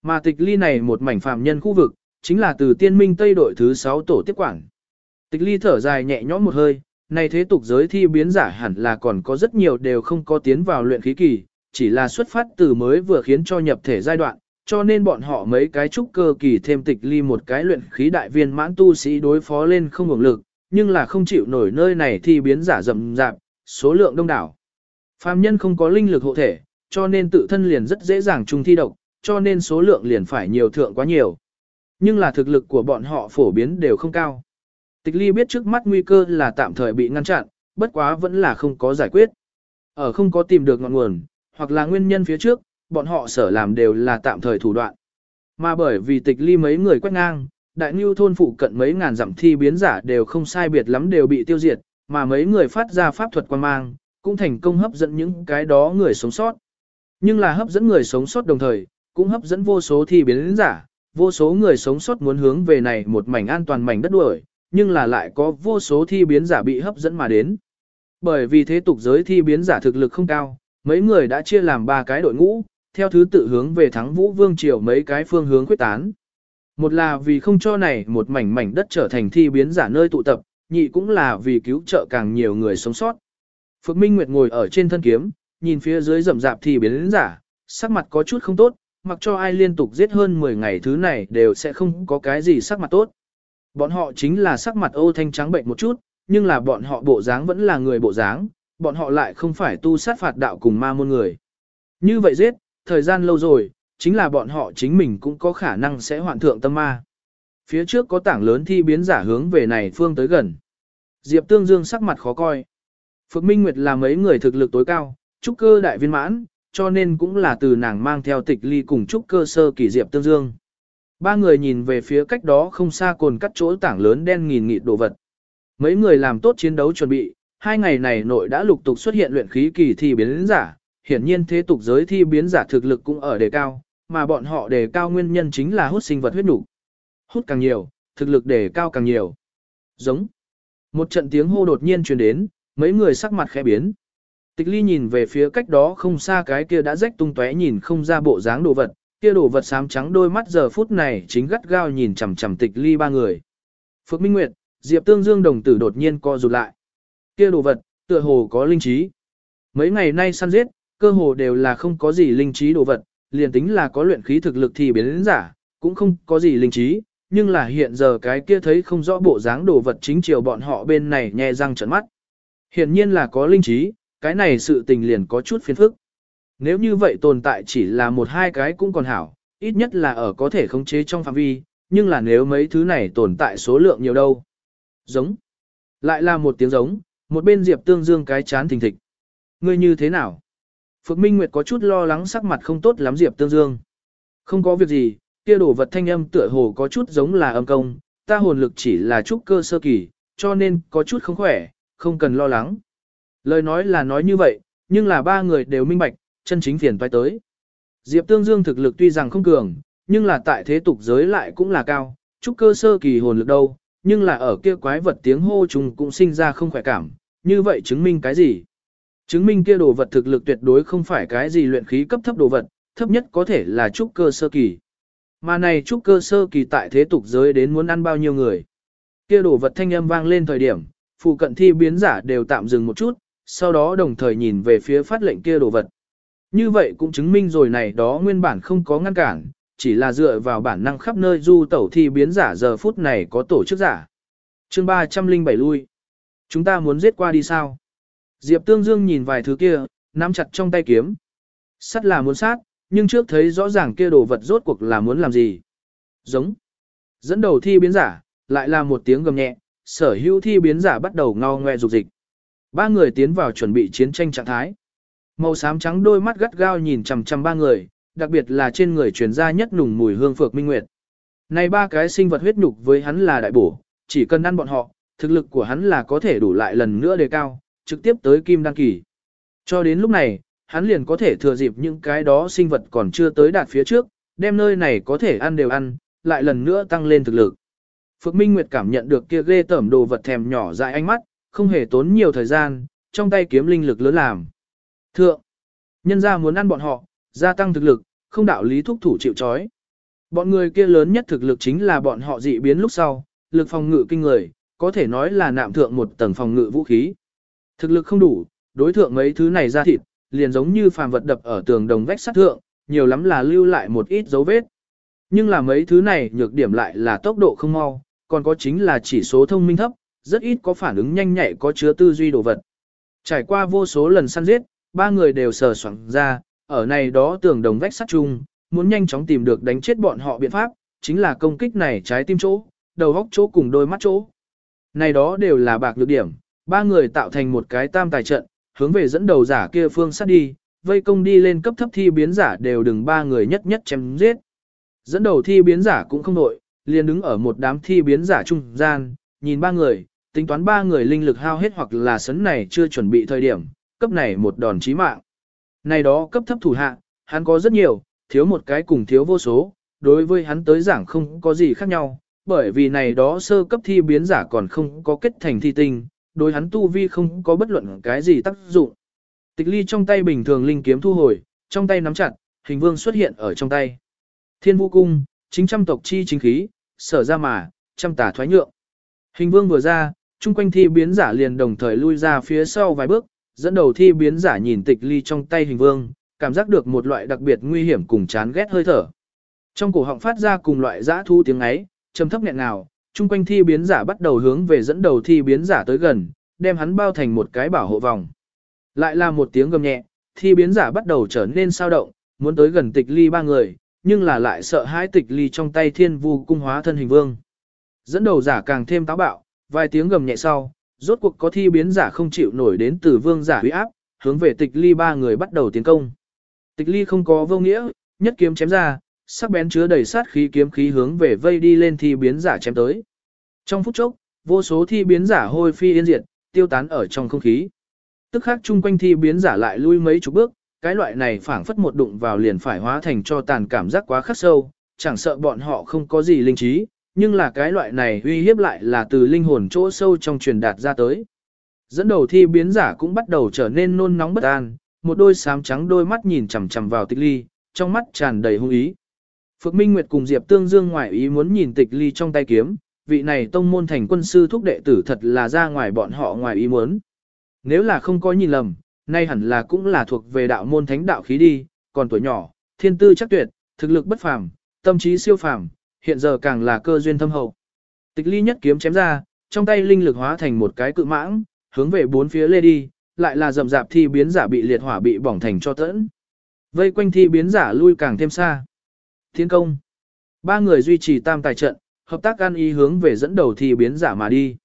[SPEAKER 1] Mà tịch ly này một mảnh phạm nhân khu vực, chính là từ tiên minh Tây đội thứ 6 tổ tiếp quản. Tịch ly thở dài nhẹ nhõm một hơi, này thế tục giới thi biến giả hẳn là còn có rất nhiều đều không có tiến vào luyện khí kỳ, chỉ là xuất phát từ mới vừa khiến cho nhập thể giai đoạn, cho nên bọn họ mấy cái trúc cơ kỳ thêm tịch ly một cái luyện khí đại viên mãn tu sĩ đối phó lên không hưởng lực, nhưng là không chịu nổi nơi này thì biến giả rậm rạp, số lượng đông đảo. Phàm nhân không có linh lực hộ thể, cho nên tự thân liền rất dễ dàng trung thi độc, cho nên số lượng liền phải nhiều thượng quá nhiều. Nhưng là thực lực của bọn họ phổ biến đều không cao. Tịch ly biết trước mắt nguy cơ là tạm thời bị ngăn chặn, bất quá vẫn là không có giải quyết. Ở không có tìm được ngọn nguồn, hoặc là nguyên nhân phía trước, bọn họ sở làm đều là tạm thời thủ đoạn. Mà bởi vì tịch ly mấy người quét ngang, đại ngưu thôn phụ cận mấy ngàn dặm thi biến giả đều không sai biệt lắm đều bị tiêu diệt, mà mấy người phát ra pháp thuật quan mang, cũng thành công hấp dẫn những cái đó người sống sót. Nhưng là hấp dẫn người sống sót đồng thời, cũng hấp dẫn vô số thi biến giả, vô số người sống sót muốn hướng về này một mảnh an toàn mảnh đất đuổi, nhưng là lại có vô số thi biến giả bị hấp dẫn mà đến. Bởi vì thế tục giới thi biến giả thực lực không cao, mấy người đã chia làm ba cái đội ngũ, theo thứ tự hướng về thắng vũ vương triều mấy cái phương hướng quyết tán. Một là vì không cho này một mảnh mảnh đất trở thành thi biến giả nơi tụ tập, nhị cũng là vì cứu trợ càng nhiều người sống sót. Phước Minh Nguyệt ngồi ở trên thân kiếm, nhìn phía dưới rậm rạp thi biến giả, sắc mặt có chút không tốt, mặc cho ai liên tục giết hơn 10 ngày thứ này đều sẽ không có cái gì sắc mặt tốt. Bọn họ chính là sắc mặt ô thanh trắng bệnh một chút, nhưng là bọn họ bộ dáng vẫn là người bộ dáng, bọn họ lại không phải tu sát phạt đạo cùng ma môn người. Như vậy giết, thời gian lâu rồi, chính là bọn họ chính mình cũng có khả năng sẽ hoạn thượng tâm ma. Phía trước có tảng lớn thi biến giả hướng về này phương tới gần. Diệp Tương Dương sắc mặt khó coi. Phượng Minh Nguyệt là mấy người thực lực tối cao, trúc cơ đại viên mãn, cho nên cũng là từ nàng mang theo tịch ly cùng trúc cơ sơ kỳ Diệp Tương Dương. Ba người nhìn về phía cách đó không xa cồn cắt chỗ tảng lớn đen nghìn nghịt đồ vật. Mấy người làm tốt chiến đấu chuẩn bị, hai ngày này nội đã lục tục xuất hiện luyện khí kỳ thi biến giả, hiển nhiên thế tục giới thi biến giả thực lực cũng ở đề cao, mà bọn họ đề cao nguyên nhân chính là hút sinh vật huyết nục. Hút càng nhiều, thực lực đề cao càng nhiều. Giống. Một trận tiếng hô đột nhiên truyền đến, mấy người sắc mặt khẽ biến. Tịch ly nhìn về phía cách đó không xa cái kia đã rách tung tóe nhìn không ra bộ dáng đồ vật, kia đồ vật xám trắng đôi mắt giờ phút này chính gắt gao nhìn chằm chằm tịch ly ba người. Phước Minh Nguyệt, Diệp Tương Dương đồng tử đột nhiên co rụt lại. Kia đồ vật, tựa hồ có linh trí. Mấy ngày nay săn giết, cơ hồ đều là không có gì linh trí đồ vật, liền tính là có luyện khí thực lực thì biến đến giả, cũng không có gì linh trí, nhưng là hiện giờ cái kia thấy không rõ bộ dáng đồ vật chính chiều bọn họ bên này nhẹ răng trợn mắt. Hiện nhiên là có linh trí, cái này sự tình liền có chút phiền phức. Nếu như vậy tồn tại chỉ là một hai cái cũng còn hảo, ít nhất là ở có thể khống chế trong phạm vi, nhưng là nếu mấy thứ này tồn tại số lượng nhiều đâu. Giống. Lại là một tiếng giống, một bên Diệp Tương Dương cái chán thình thịch. Ngươi như thế nào? Phước Minh Nguyệt có chút lo lắng sắc mặt không tốt lắm Diệp Tương Dương. Không có việc gì, kia đổ vật thanh âm tựa hồ có chút giống là âm công, ta hồn lực chỉ là chút cơ sơ kỳ, cho nên có chút không khỏe, không cần lo lắng. Lời nói là nói như vậy, nhưng là ba người đều minh bạch, chân chính phiền toái tới. Diệp Tương Dương thực lực tuy rằng không cường, nhưng là tại thế tục giới lại cũng là cao, chút cơ sơ kỳ hồn lực đâu, nhưng là ở kia quái vật tiếng hô trùng cũng sinh ra không khỏe cảm, như vậy chứng minh cái gì? Chứng minh kia đồ vật thực lực tuyệt đối không phải cái gì luyện khí cấp thấp đồ vật, thấp nhất có thể là trúc cơ sơ kỳ. Mà này trúc cơ sơ kỳ tại thế tục giới đến muốn ăn bao nhiêu người. Kia đồ vật thanh âm vang lên thời điểm, phụ cận thi biến giả đều tạm dừng một chút, sau đó đồng thời nhìn về phía phát lệnh kia đồ vật. Như vậy cũng chứng minh rồi này đó nguyên bản không có ngăn cản, chỉ là dựa vào bản năng khắp nơi du tẩu thi biến giả giờ phút này có tổ chức giả. chương 307 lui. Chúng ta muốn giết qua đi sao? Diệp Tương Dương nhìn vài thứ kia, nắm chặt trong tay kiếm. Sắt là muốn sát, nhưng trước thấy rõ ràng kia đồ vật rốt cuộc là muốn làm gì. Giống. Dẫn đầu thi biến giả, lại là một tiếng gầm nhẹ, sở hữu thi biến giả bắt đầu ngao ngoe dục dịch. Ba người tiến vào chuẩn bị chiến tranh trạng thái. Màu xám trắng đôi mắt gắt gao nhìn chằm chằm ba người, đặc biệt là trên người truyền ra nhất nùng mùi hương phược minh nguyệt. Này ba cái sinh vật huyết nhục với hắn là đại bổ, chỉ cần ăn bọn họ, thực lực của hắn là có thể đủ lại lần nữa đề cao, trực tiếp tới kim đăng kỳ. Cho đến lúc này, hắn liền có thể thừa dịp những cái đó sinh vật còn chưa tới đạt phía trước, đem nơi này có thể ăn đều ăn, lại lần nữa tăng lên thực lực. Phước Minh Nguyệt cảm nhận được kia ghê tởm đồ vật thèm nhỏ dại ánh mắt, không hề tốn nhiều thời gian, trong tay kiếm linh lực lớn làm. Thượng, nhân ra muốn ăn bọn họ, gia tăng thực lực, không đạo lý thúc thủ chịu chói. Bọn người kia lớn nhất thực lực chính là bọn họ dị biến lúc sau, lực phòng ngự kinh người, có thể nói là nạm thượng một tầng phòng ngự vũ khí. Thực lực không đủ, đối thượng mấy thứ này ra thịt, liền giống như phàm vật đập ở tường đồng vách sắt thượng, nhiều lắm là lưu lại một ít dấu vết. Nhưng là mấy thứ này nhược điểm lại là tốc độ không mau, còn có chính là chỉ số thông minh thấp, rất ít có phản ứng nhanh nhạy có chứa tư duy đồ vật. Trải qua vô số lần săn giết, ba người đều sờ soạn ra, ở này đó tường đồng vách sắt chung, muốn nhanh chóng tìm được đánh chết bọn họ biện pháp, chính là công kích này trái tim chỗ, đầu góc chỗ cùng đôi mắt chỗ. Này đó đều là bạc nhược điểm, ba người tạo thành một cái tam tài trận, hướng về dẫn đầu giả kia phương sát đi, vây công đi lên cấp thấp thi biến giả đều đừng ba người nhất nhất chém giết. Dẫn đầu thi biến giả cũng không đội, liền đứng ở một đám thi biến giả trung gian, nhìn ba người, tính toán ba người linh lực hao hết hoặc là sấn này chưa chuẩn bị thời điểm, cấp này một đòn chí mạng. Này đó cấp thấp thủ hạ, hắn có rất nhiều, thiếu một cái cùng thiếu vô số, đối với hắn tới giảng không có gì khác nhau, bởi vì này đó sơ cấp thi biến giả còn không có kết thành thi tinh, đối hắn tu vi không có bất luận cái gì tác dụng. Tịch ly trong tay bình thường linh kiếm thu hồi, trong tay nắm chặt, hình vương xuất hiện ở trong tay. Thiên vũ cung, chính trăm tộc chi chính khí, sở ra mà, trăm tả thoái nhượng. Hình vương vừa ra, chung quanh thi biến giả liền đồng thời lui ra phía sau vài bước, dẫn đầu thi biến giả nhìn tịch ly trong tay hình vương, cảm giác được một loại đặc biệt nguy hiểm cùng chán ghét hơi thở. Trong cổ họng phát ra cùng loại dã thu tiếng ấy, trầm thấp nghẹn nào, chung quanh thi biến giả bắt đầu hướng về dẫn đầu thi biến giả tới gần, đem hắn bao thành một cái bảo hộ vòng. Lại là một tiếng gầm nhẹ, thi biến giả bắt đầu trở nên sao động, muốn tới gần tịch ly ba người, nhưng là lại sợ hãi tịch ly trong tay thiên vu cung hóa thân hình vương. Dẫn đầu giả càng thêm táo bạo, vài tiếng gầm nhẹ sau, rốt cuộc có thi biến giả không chịu nổi đến từ vương giả huy áp, hướng về tịch ly ba người bắt đầu tiến công. Tịch ly không có vô nghĩa, nhất kiếm chém ra, sắc bén chứa đầy sát khí kiếm khí hướng về vây đi lên thi biến giả chém tới. Trong phút chốc, vô số thi biến giả hôi phi yên diệt, tiêu tán ở trong không khí. Tức khác chung quanh thi biến giả lại lui mấy chục bước, cái loại này phảng phất một đụng vào liền phải hóa thành cho tàn cảm giác quá khắc sâu, chẳng sợ bọn họ không có gì linh trí, nhưng là cái loại này uy hiếp lại là từ linh hồn chỗ sâu trong truyền đạt ra tới. Dẫn đầu thi biến giả cũng bắt đầu trở nên nôn nóng bất an, một đôi xám trắng đôi mắt nhìn chằm chằm vào tịch ly, trong mắt tràn đầy hung ý. Phượng Minh Nguyệt cùng Diệp Tương Dương ngoài ý muốn nhìn tịch ly trong tay kiếm, vị này tông môn thành quân sư thúc đệ tử thật là ra ngoài bọn họ ngoài ý muốn. Nếu là không có nhìn lầm, nay hẳn là cũng là thuộc về đạo môn thánh đạo khí đi, còn tuổi nhỏ, thiên tư chắc tuyệt, thực lực bất phàm, tâm trí siêu phàm, hiện giờ càng là cơ duyên thâm hậu. Tịch ly nhất kiếm chém ra, trong tay linh lực hóa thành một cái cự mãng, hướng về bốn phía lê đi, lại là rầm rạp thi biến giả bị liệt hỏa bị bỏng thành cho tẫn. Vây quanh thi biến giả lui càng thêm xa. Thiên công. Ba người duy trì tam tài trận, hợp tác ăn ý hướng về dẫn đầu thi biến giả mà đi.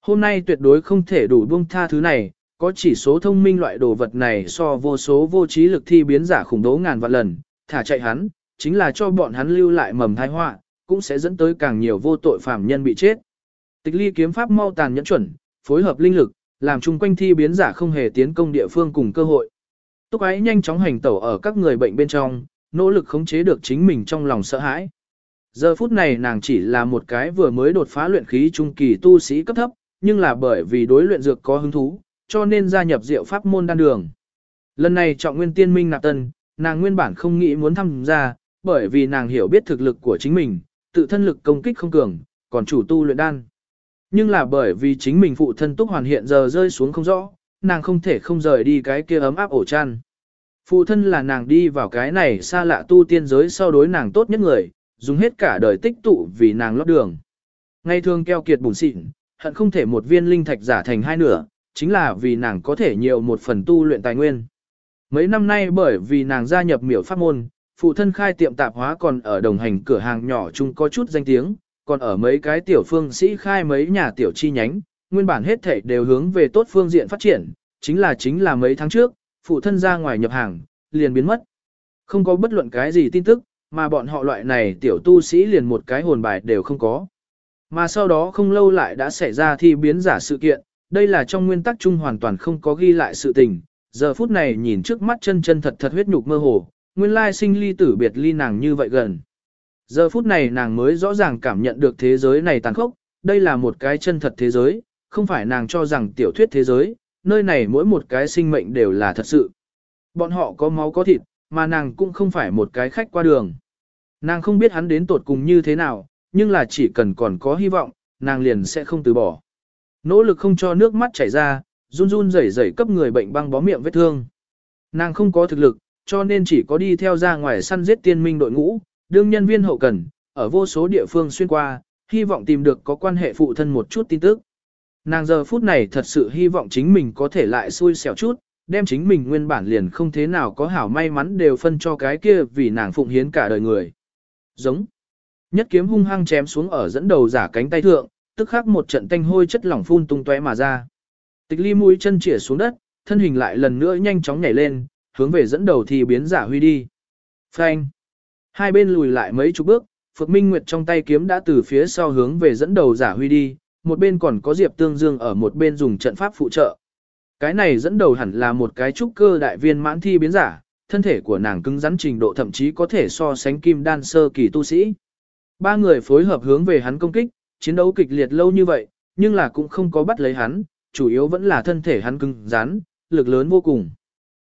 [SPEAKER 1] Hôm nay tuyệt đối không thể đủ buông tha thứ này, có chỉ số thông minh loại đồ vật này so vô số vô trí lực thi biến giả khủng bố ngàn vạn lần, thả chạy hắn, chính là cho bọn hắn lưu lại mầm tai họa, cũng sẽ dẫn tới càng nhiều vô tội phạm nhân bị chết. Tịch ly kiếm pháp mau tàn nhẫn chuẩn, phối hợp linh lực, làm chung quanh thi biến giả không hề tiến công địa phương cùng cơ hội. Túc ái nhanh chóng hành tẩu ở các người bệnh bên trong, nỗ lực khống chế được chính mình trong lòng sợ hãi. Giờ phút này nàng chỉ là một cái vừa mới đột phá luyện khí trung kỳ tu sĩ cấp thấp, nhưng là bởi vì đối luyện dược có hứng thú, cho nên gia nhập diệu pháp môn đan đường. Lần này trọng nguyên tiên minh nạp tân, nàng nguyên bản không nghĩ muốn tham gia, bởi vì nàng hiểu biết thực lực của chính mình, tự thân lực công kích không cường, còn chủ tu luyện đan. Nhưng là bởi vì chính mình phụ thân túc hoàn hiện giờ rơi xuống không rõ, nàng không thể không rời đi cái kia ấm áp ổ chăn. Phụ thân là nàng đi vào cái này xa lạ tu tiên giới sau đối nàng tốt nhất người, dùng hết cả đời tích tụ vì nàng lót đường. Ngày thường keo kiệt bùn xịn, hận không thể một viên linh thạch giả thành hai nửa, chính là vì nàng có thể nhiều một phần tu luyện tài nguyên. Mấy năm nay bởi vì nàng gia nhập miểu pháp môn, phụ thân khai tiệm tạp hóa còn ở đồng hành cửa hàng nhỏ chung có chút danh tiếng, còn ở mấy cái tiểu phương sĩ khai mấy nhà tiểu chi nhánh, nguyên bản hết thể đều hướng về tốt phương diện phát triển, chính là chính là mấy tháng trước, phụ thân ra ngoài nhập hàng, liền biến mất. Không có bất luận cái gì tin tức, mà bọn họ loại này tiểu tu sĩ liền một cái hồn bài đều không có. Mà sau đó không lâu lại đã xảy ra thi biến giả sự kiện, đây là trong nguyên tắc chung hoàn toàn không có ghi lại sự tình, giờ phút này nhìn trước mắt chân chân thật thật huyết nhục mơ hồ, nguyên lai sinh ly tử biệt ly nàng như vậy gần. Giờ phút này nàng mới rõ ràng cảm nhận được thế giới này tàn khốc, đây là một cái chân thật thế giới, không phải nàng cho rằng tiểu thuyết thế giới, nơi này mỗi một cái sinh mệnh đều là thật sự. Bọn họ có máu có thịt, mà nàng cũng không phải một cái khách qua đường. Nàng không biết hắn đến tột cùng như thế nào, nhưng là chỉ cần còn có hy vọng, nàng liền sẽ không từ bỏ. Nỗ lực không cho nước mắt chảy ra, run run rẩy rẩy cấp người bệnh băng bó miệng vết thương. Nàng không có thực lực, cho nên chỉ có đi theo ra ngoài săn giết tiên minh đội ngũ, đương nhân viên hậu cần, ở vô số địa phương xuyên qua, hy vọng tìm được có quan hệ phụ thân một chút tin tức. Nàng giờ phút này thật sự hy vọng chính mình có thể lại xui xẻo chút, đem chính mình nguyên bản liền không thế nào có hảo may mắn đều phân cho cái kia vì nàng phụng hiến cả đời người. Giống. Nhất kiếm hung hăng chém xuống ở dẫn đầu giả cánh tay thượng, tức khắc một trận tanh hôi chất lỏng phun tung tóe mà ra. Tịch ly mũi chân chĩa xuống đất, thân hình lại lần nữa nhanh chóng nhảy lên, hướng về dẫn đầu thì biến giả huy đi. Phanh. Hai bên lùi lại mấy chục bước, Phượng Minh Nguyệt trong tay kiếm đã từ phía sau hướng về dẫn đầu giả huy đi, một bên còn có Diệp Tương Dương ở một bên dùng trận pháp phụ trợ. Cái này dẫn đầu hẳn là một cái trúc cơ đại viên mãn thi biến giả, thân thể của nàng cứng rắn trình độ thậm chí có thể so sánh kim đan sơ kỳ tu sĩ. Ba người phối hợp hướng về hắn công kích, chiến đấu kịch liệt lâu như vậy, nhưng là cũng không có bắt lấy hắn, chủ yếu vẫn là thân thể hắn cứng rắn, lực lớn vô cùng.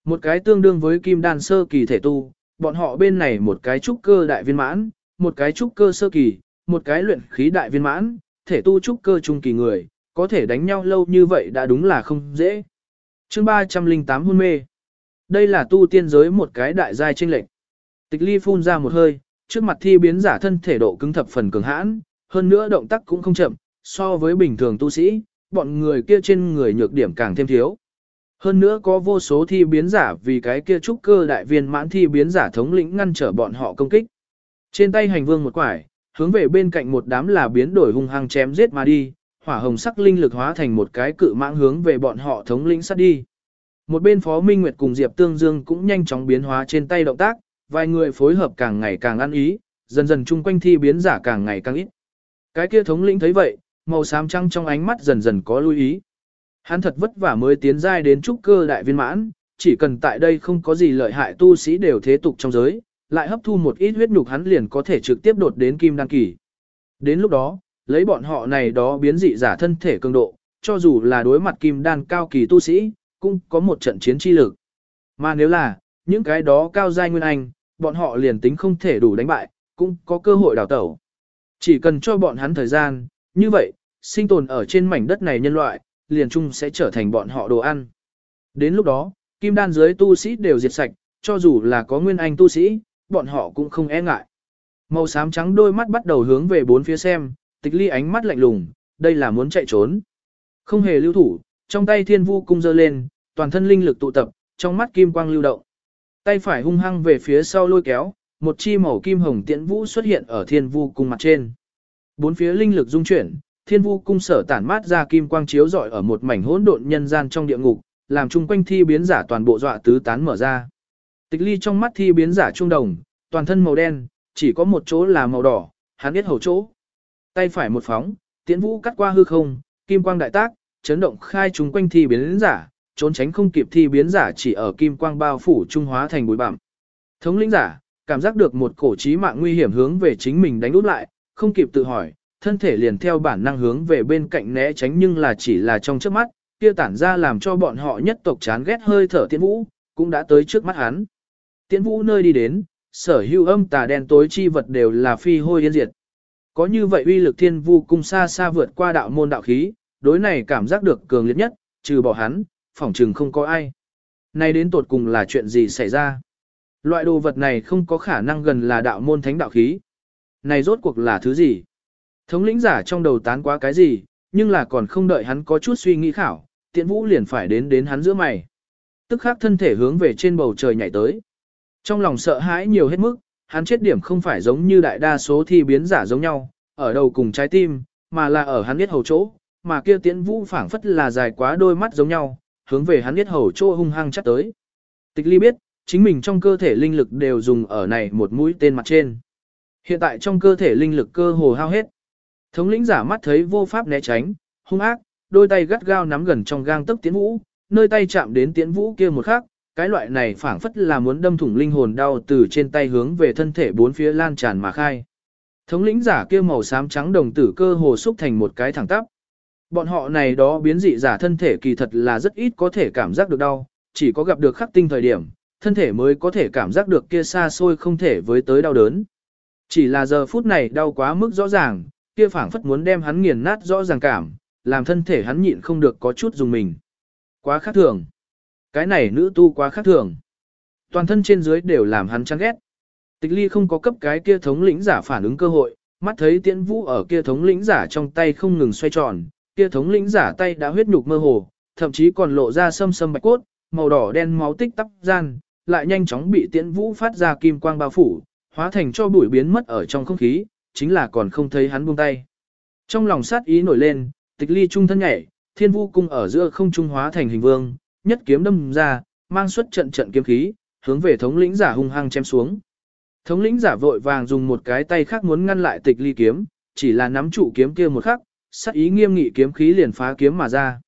[SPEAKER 1] Một cái tương đương với kim đan sơ kỳ thể tu, bọn họ bên này một cái trúc cơ đại viên mãn, một cái trúc cơ sơ kỳ, một cái luyện khí đại viên mãn, thể tu trúc cơ trung kỳ người, có thể đánh nhau lâu như vậy đã đúng là không dễ. chương 308 hôn mê. Đây là tu tiên giới một cái đại giai tranh lệch. Tịch ly phun ra một hơi, trước mặt thi biến giả thân thể độ cứng thập phần cường hãn, hơn nữa động tác cũng không chậm, so với bình thường tu sĩ, bọn người kia trên người nhược điểm càng thêm thiếu. Hơn nữa có vô số thi biến giả vì cái kia trúc cơ đại viên mãn thi biến giả thống lĩnh ngăn trở bọn họ công kích. Trên tay hành vương một quải, hướng về bên cạnh một đám là biến đổi hung hăng chém giết mà đi, hỏa hồng sắc linh lực hóa thành một cái cự mãng hướng về bọn họ thống lĩnh sát đi. Một bên Phó Minh Nguyệt cùng Diệp Tương Dương cũng nhanh chóng biến hóa trên tay động tác, vài người phối hợp càng ngày càng ăn ý, dần dần chung quanh thi biến giả càng ngày càng ít. Cái kia thống lĩnh thấy vậy, màu xám trăng trong ánh mắt dần dần có lưu ý. Hắn thật vất vả mới tiến giai đến trúc cơ đại viên mãn, chỉ cần tại đây không có gì lợi hại tu sĩ đều thế tục trong giới, lại hấp thu một ít huyết nhục hắn liền có thể trực tiếp đột đến kim đăng kỳ. Đến lúc đó, lấy bọn họ này đó biến dị giả thân thể cường độ, cho dù là đối mặt kim đan cao kỳ tu sĩ, cũng có một trận chiến chi lực. Mà nếu là, những cái đó cao giai nguyên anh, bọn họ liền tính không thể đủ đánh bại, cũng có cơ hội đào tẩu. Chỉ cần cho bọn hắn thời gian, như vậy, sinh tồn ở trên mảnh đất này nhân loại, liền chung sẽ trở thành bọn họ đồ ăn. Đến lúc đó, kim đan dưới tu sĩ đều diệt sạch, cho dù là có nguyên anh tu sĩ, bọn họ cũng không e ngại. Màu xám trắng đôi mắt bắt đầu hướng về bốn phía xem, tịch ly ánh mắt lạnh lùng, đây là muốn chạy trốn. Không hề lưu thủ, trong tay thiên vu cung dơ lên, toàn thân linh lực tụ tập, trong mắt kim quang lưu động. Tay phải hung hăng về phía sau lôi kéo, một chi màu kim hồng tiễn vũ xuất hiện ở thiên vu cung mặt trên. Bốn phía linh lực dung chuyển, thiên vu cung sở tản mát ra kim quang chiếu rọi ở một mảnh hỗn độn nhân gian trong địa ngục, làm chung quanh thi biến giả toàn bộ dọa tứ tán mở ra. Tịch ly trong mắt thi biến giả trung đồng, toàn thân màu đen, chỉ có một chỗ là màu đỏ, hắn biết hầu chỗ. Tay phải một phóng, tiễn vũ cắt qua hư không, kim quang đại tác, chấn động khai chúng quanh thi biến giả, trốn tránh không kịp thi biến giả chỉ ở kim quang bao phủ trung hóa thành bụi bặm. Thống lĩnh giả, cảm giác được một cổ trí mạng nguy hiểm hướng về chính mình đánh úp lại, không kịp tự hỏi, thân thể liền theo bản năng hướng về bên cạnh né tránh nhưng là chỉ là trong trước mắt, kia tản ra làm cho bọn họ nhất tộc chán ghét hơi thở tiễn vũ, cũng đã tới trước mắt hắn. Tiễn vũ nơi đi đến, sở hữu âm tà đen tối chi vật đều là phi hôi yên diệt. Có như vậy uy lực thiên vu cung xa xa vượt qua đạo môn đạo khí, đối này cảm giác được cường liệt nhất, trừ bỏ hắn, phỏng trừng không có ai. Nay đến tột cùng là chuyện gì xảy ra? Loại đồ vật này không có khả năng gần là đạo môn thánh đạo khí. Này rốt cuộc là thứ gì? Thống lĩnh giả trong đầu tán quá cái gì, nhưng là còn không đợi hắn có chút suy nghĩ khảo, tiện vũ liền phải đến đến hắn giữa mày. Tức khắc thân thể hướng về trên bầu trời nhảy tới. Trong lòng sợ hãi nhiều hết mức, hắn chết điểm không phải giống như đại đa số thi biến giả giống nhau, ở đầu cùng trái tim, mà là ở hắn biết hầu chỗ, mà kia tiễn vũ phảng phất là dài quá đôi mắt giống nhau, hướng về hắn biết hầu chỗ hung hăng chắc tới. Tịch ly biết, chính mình trong cơ thể linh lực đều dùng ở này một mũi tên mặt trên. Hiện tại trong cơ thể linh lực cơ hồ hao hết. Thống lĩnh giả mắt thấy vô pháp né tránh, hung ác, đôi tay gắt gao nắm gần trong gang tấc tiến vũ, nơi tay chạm đến tiến vũ kia một khắc, cái loại này phảng phất là muốn đâm thủng linh hồn đau từ trên tay hướng về thân thể bốn phía lan tràn mà khai. Thống lĩnh giả kia màu xám trắng đồng tử cơ hồ xúc thành một cái thẳng tắp. Bọn họ này đó biến dị giả thân thể kỳ thật là rất ít có thể cảm giác được đau, chỉ có gặp được khắc tinh thời điểm, thân thể mới có thể cảm giác được kia xa xôi không thể với tới đau đớn. Chỉ là giờ phút này đau quá mức rõ ràng, kia phảng phất muốn đem hắn nghiền nát rõ ràng cảm, làm thân thể hắn nhịn không được có chút dùng mình. Quá khác thường. Cái này nữ tu quá khác thường. Toàn thân trên dưới đều làm hắn chán ghét. Tịch ly không có cấp cái kia thống lĩnh giả phản ứng cơ hội, mắt thấy tiễn vũ ở kia thống lĩnh giả trong tay không ngừng xoay tròn, kia thống lĩnh giả tay đã huyết nhục mơ hồ, thậm chí còn lộ ra sâm sâm bạch cốt, màu đỏ đen máu tích tắp gian, lại nhanh chóng bị tiễn vũ phát ra kim quang bao phủ, hóa thành cho bụi biến mất ở trong không khí, chính là còn không thấy hắn buông tay. Trong lòng sát ý nổi lên, tịch ly trung thân nhảy, thiên vũ cung ở giữa không trung hóa thành hình vương, nhất kiếm đâm ra, mang xuất trận trận kiếm khí, hướng về thống lĩnh giả hung hăng chém xuống. Thống lĩnh giả vội vàng dùng một cái tay khác muốn ngăn lại tịch ly kiếm, chỉ là nắm trụ kiếm kia một khắc, sát ý nghiêm nghị kiếm khí liền phá kiếm mà ra.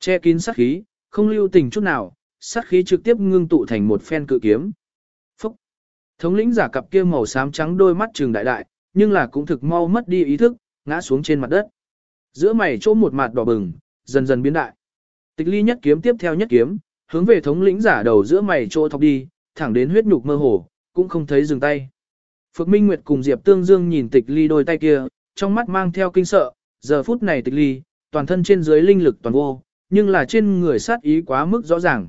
[SPEAKER 1] Che kín sát khí, không lưu tình chút nào, sát khí trực tiếp ngưng tụ thành một phen cự kiếm. Phúc! Thống lĩnh giả cặp kia màu xám trắng đôi mắt trừng đại đại, nhưng là cũng thực mau mất đi ý thức, ngã xuống trên mặt đất. Giữa mày chỗ một mặt đỏ bừng, dần dần biến đại. Tịch ly nhất kiếm tiếp theo nhất kiếm, hướng về thống lĩnh giả đầu giữa mày chỗ thọc đi, thẳng đến huyết nhục mơ hồ, cũng không thấy dừng tay. Phượng Minh Nguyệt cùng Diệp Tương Dương nhìn tịch ly đôi tay kia, trong mắt mang theo kinh sợ, giờ phút này tịch ly, toàn thân trên dưới linh lực toàn vô, nhưng là trên người sát ý quá mức rõ ràng.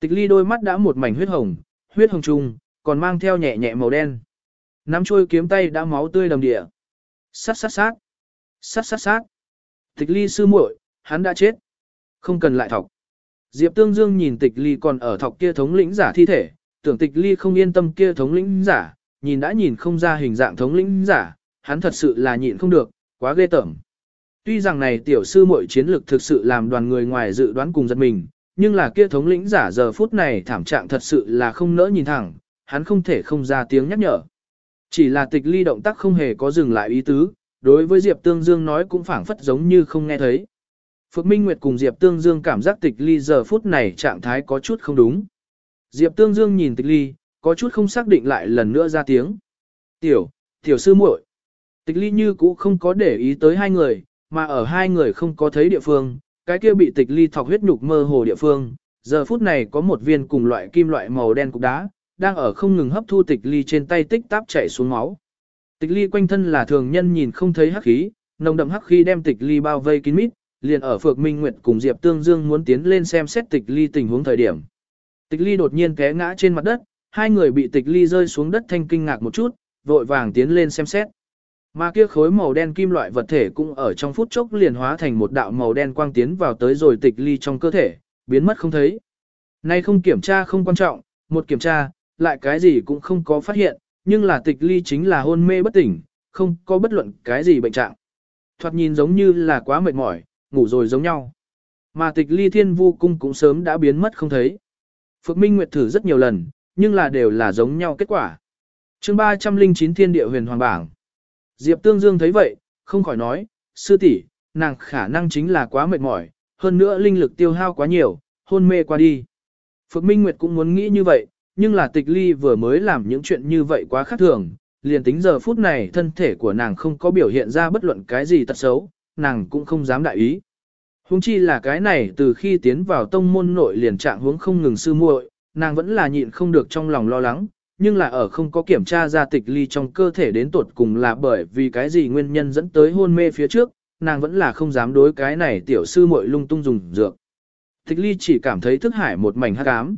[SPEAKER 1] Tịch ly đôi mắt đã một mảnh huyết hồng, huyết hồng trung, còn mang theo nhẹ nhẹ màu đen. Nắm trôi kiếm tay đã máu tươi đầm địa. Sát sát sát. Sát sát sát. Tịch ly sư muội, hắn đã chết. Không cần lại thọc. Diệp Tương Dương nhìn tịch ly còn ở thọc kia thống lĩnh giả thi thể, tưởng tịch ly không yên tâm kia thống lĩnh giả, nhìn đã nhìn không ra hình dạng thống lĩnh giả, hắn thật sự là nhịn không được, quá ghê tởm. Tuy rằng này tiểu sư muội chiến lực thực sự làm đoàn người ngoài dự đoán cùng giật mình, nhưng là kia thống lĩnh giả giờ phút này thảm trạng thật sự là không nỡ nhìn thẳng, hắn không thể không ra tiếng nhắc nhở. Chỉ là tịch ly động tác không hề có dừng lại ý tứ, đối với Diệp Tương Dương nói cũng phảng phất giống như không nghe thấy. Phước Minh Nguyệt cùng Diệp Tương Dương cảm giác tịch ly giờ phút này trạng thái có chút không đúng. Diệp Tương Dương nhìn tịch ly, có chút không xác định lại lần nữa ra tiếng. Tiểu, tiểu sư muội. Tịch ly như cũ không có để ý tới hai người, mà ở hai người không có thấy địa phương, cái kia bị tịch ly thọc huyết nhục mơ hồ địa phương. Giờ phút này có một viên cùng loại kim loại màu đen cục đá, đang ở không ngừng hấp thu tịch ly trên tay tích táp chảy xuống máu. Tịch ly quanh thân là thường nhân nhìn không thấy hắc khí, nồng đậm hắc khí đem tịch ly bao vây kín mít, liền ở Phược Minh Nguyệt cùng Diệp Tương Dương muốn tiến lên xem xét tịch ly tình huống thời điểm. Tịch ly đột nhiên té ngã trên mặt đất, hai người bị tịch ly rơi xuống đất thanh kinh ngạc một chút, vội vàng tiến lên xem xét. Mà kia khối màu đen kim loại vật thể cũng ở trong phút chốc liền hóa thành một đạo màu đen quang tiến vào tới rồi tịch ly trong cơ thể, biến mất không thấy. Nay không kiểm tra không quan trọng, một kiểm tra, lại cái gì cũng không có phát hiện, nhưng là tịch ly chính là hôn mê bất tỉnh, không có bất luận cái gì bệnh trạng. Thoạt nhìn giống như là quá mệt mỏi, ngủ rồi giống nhau. Mà tịch ly thiên vu cung cũng sớm đã biến mất không thấy. Phượng Minh Nguyệt thử rất nhiều lần, nhưng là đều là giống nhau kết quả. chương 309 thiên địa huyền hoàng bảng. Diệp Tương Dương thấy vậy, không khỏi nói, sư tỷ, nàng khả năng chính là quá mệt mỏi, hơn nữa linh lực tiêu hao quá nhiều, hôn mê qua đi. Phượng Minh Nguyệt cũng muốn nghĩ như vậy, nhưng là tịch ly vừa mới làm những chuyện như vậy quá khác thường, liền tính giờ phút này thân thể của nàng không có biểu hiện ra bất luận cái gì tật xấu, nàng cũng không dám đại ý. Huống chi là cái này từ khi tiến vào tông môn nội liền trạng huống không ngừng sư muội, nàng vẫn là nhịn không được trong lòng lo lắng, nhưng là ở không có kiểm tra ra tịch ly trong cơ thể đến tột cùng là bởi vì cái gì nguyên nhân dẫn tới hôn mê phía trước, nàng vẫn là không dám đối cái này tiểu sư muội lung tung dùng dược. Tịch ly chỉ cảm thấy thức hải một mảnh hắc ám.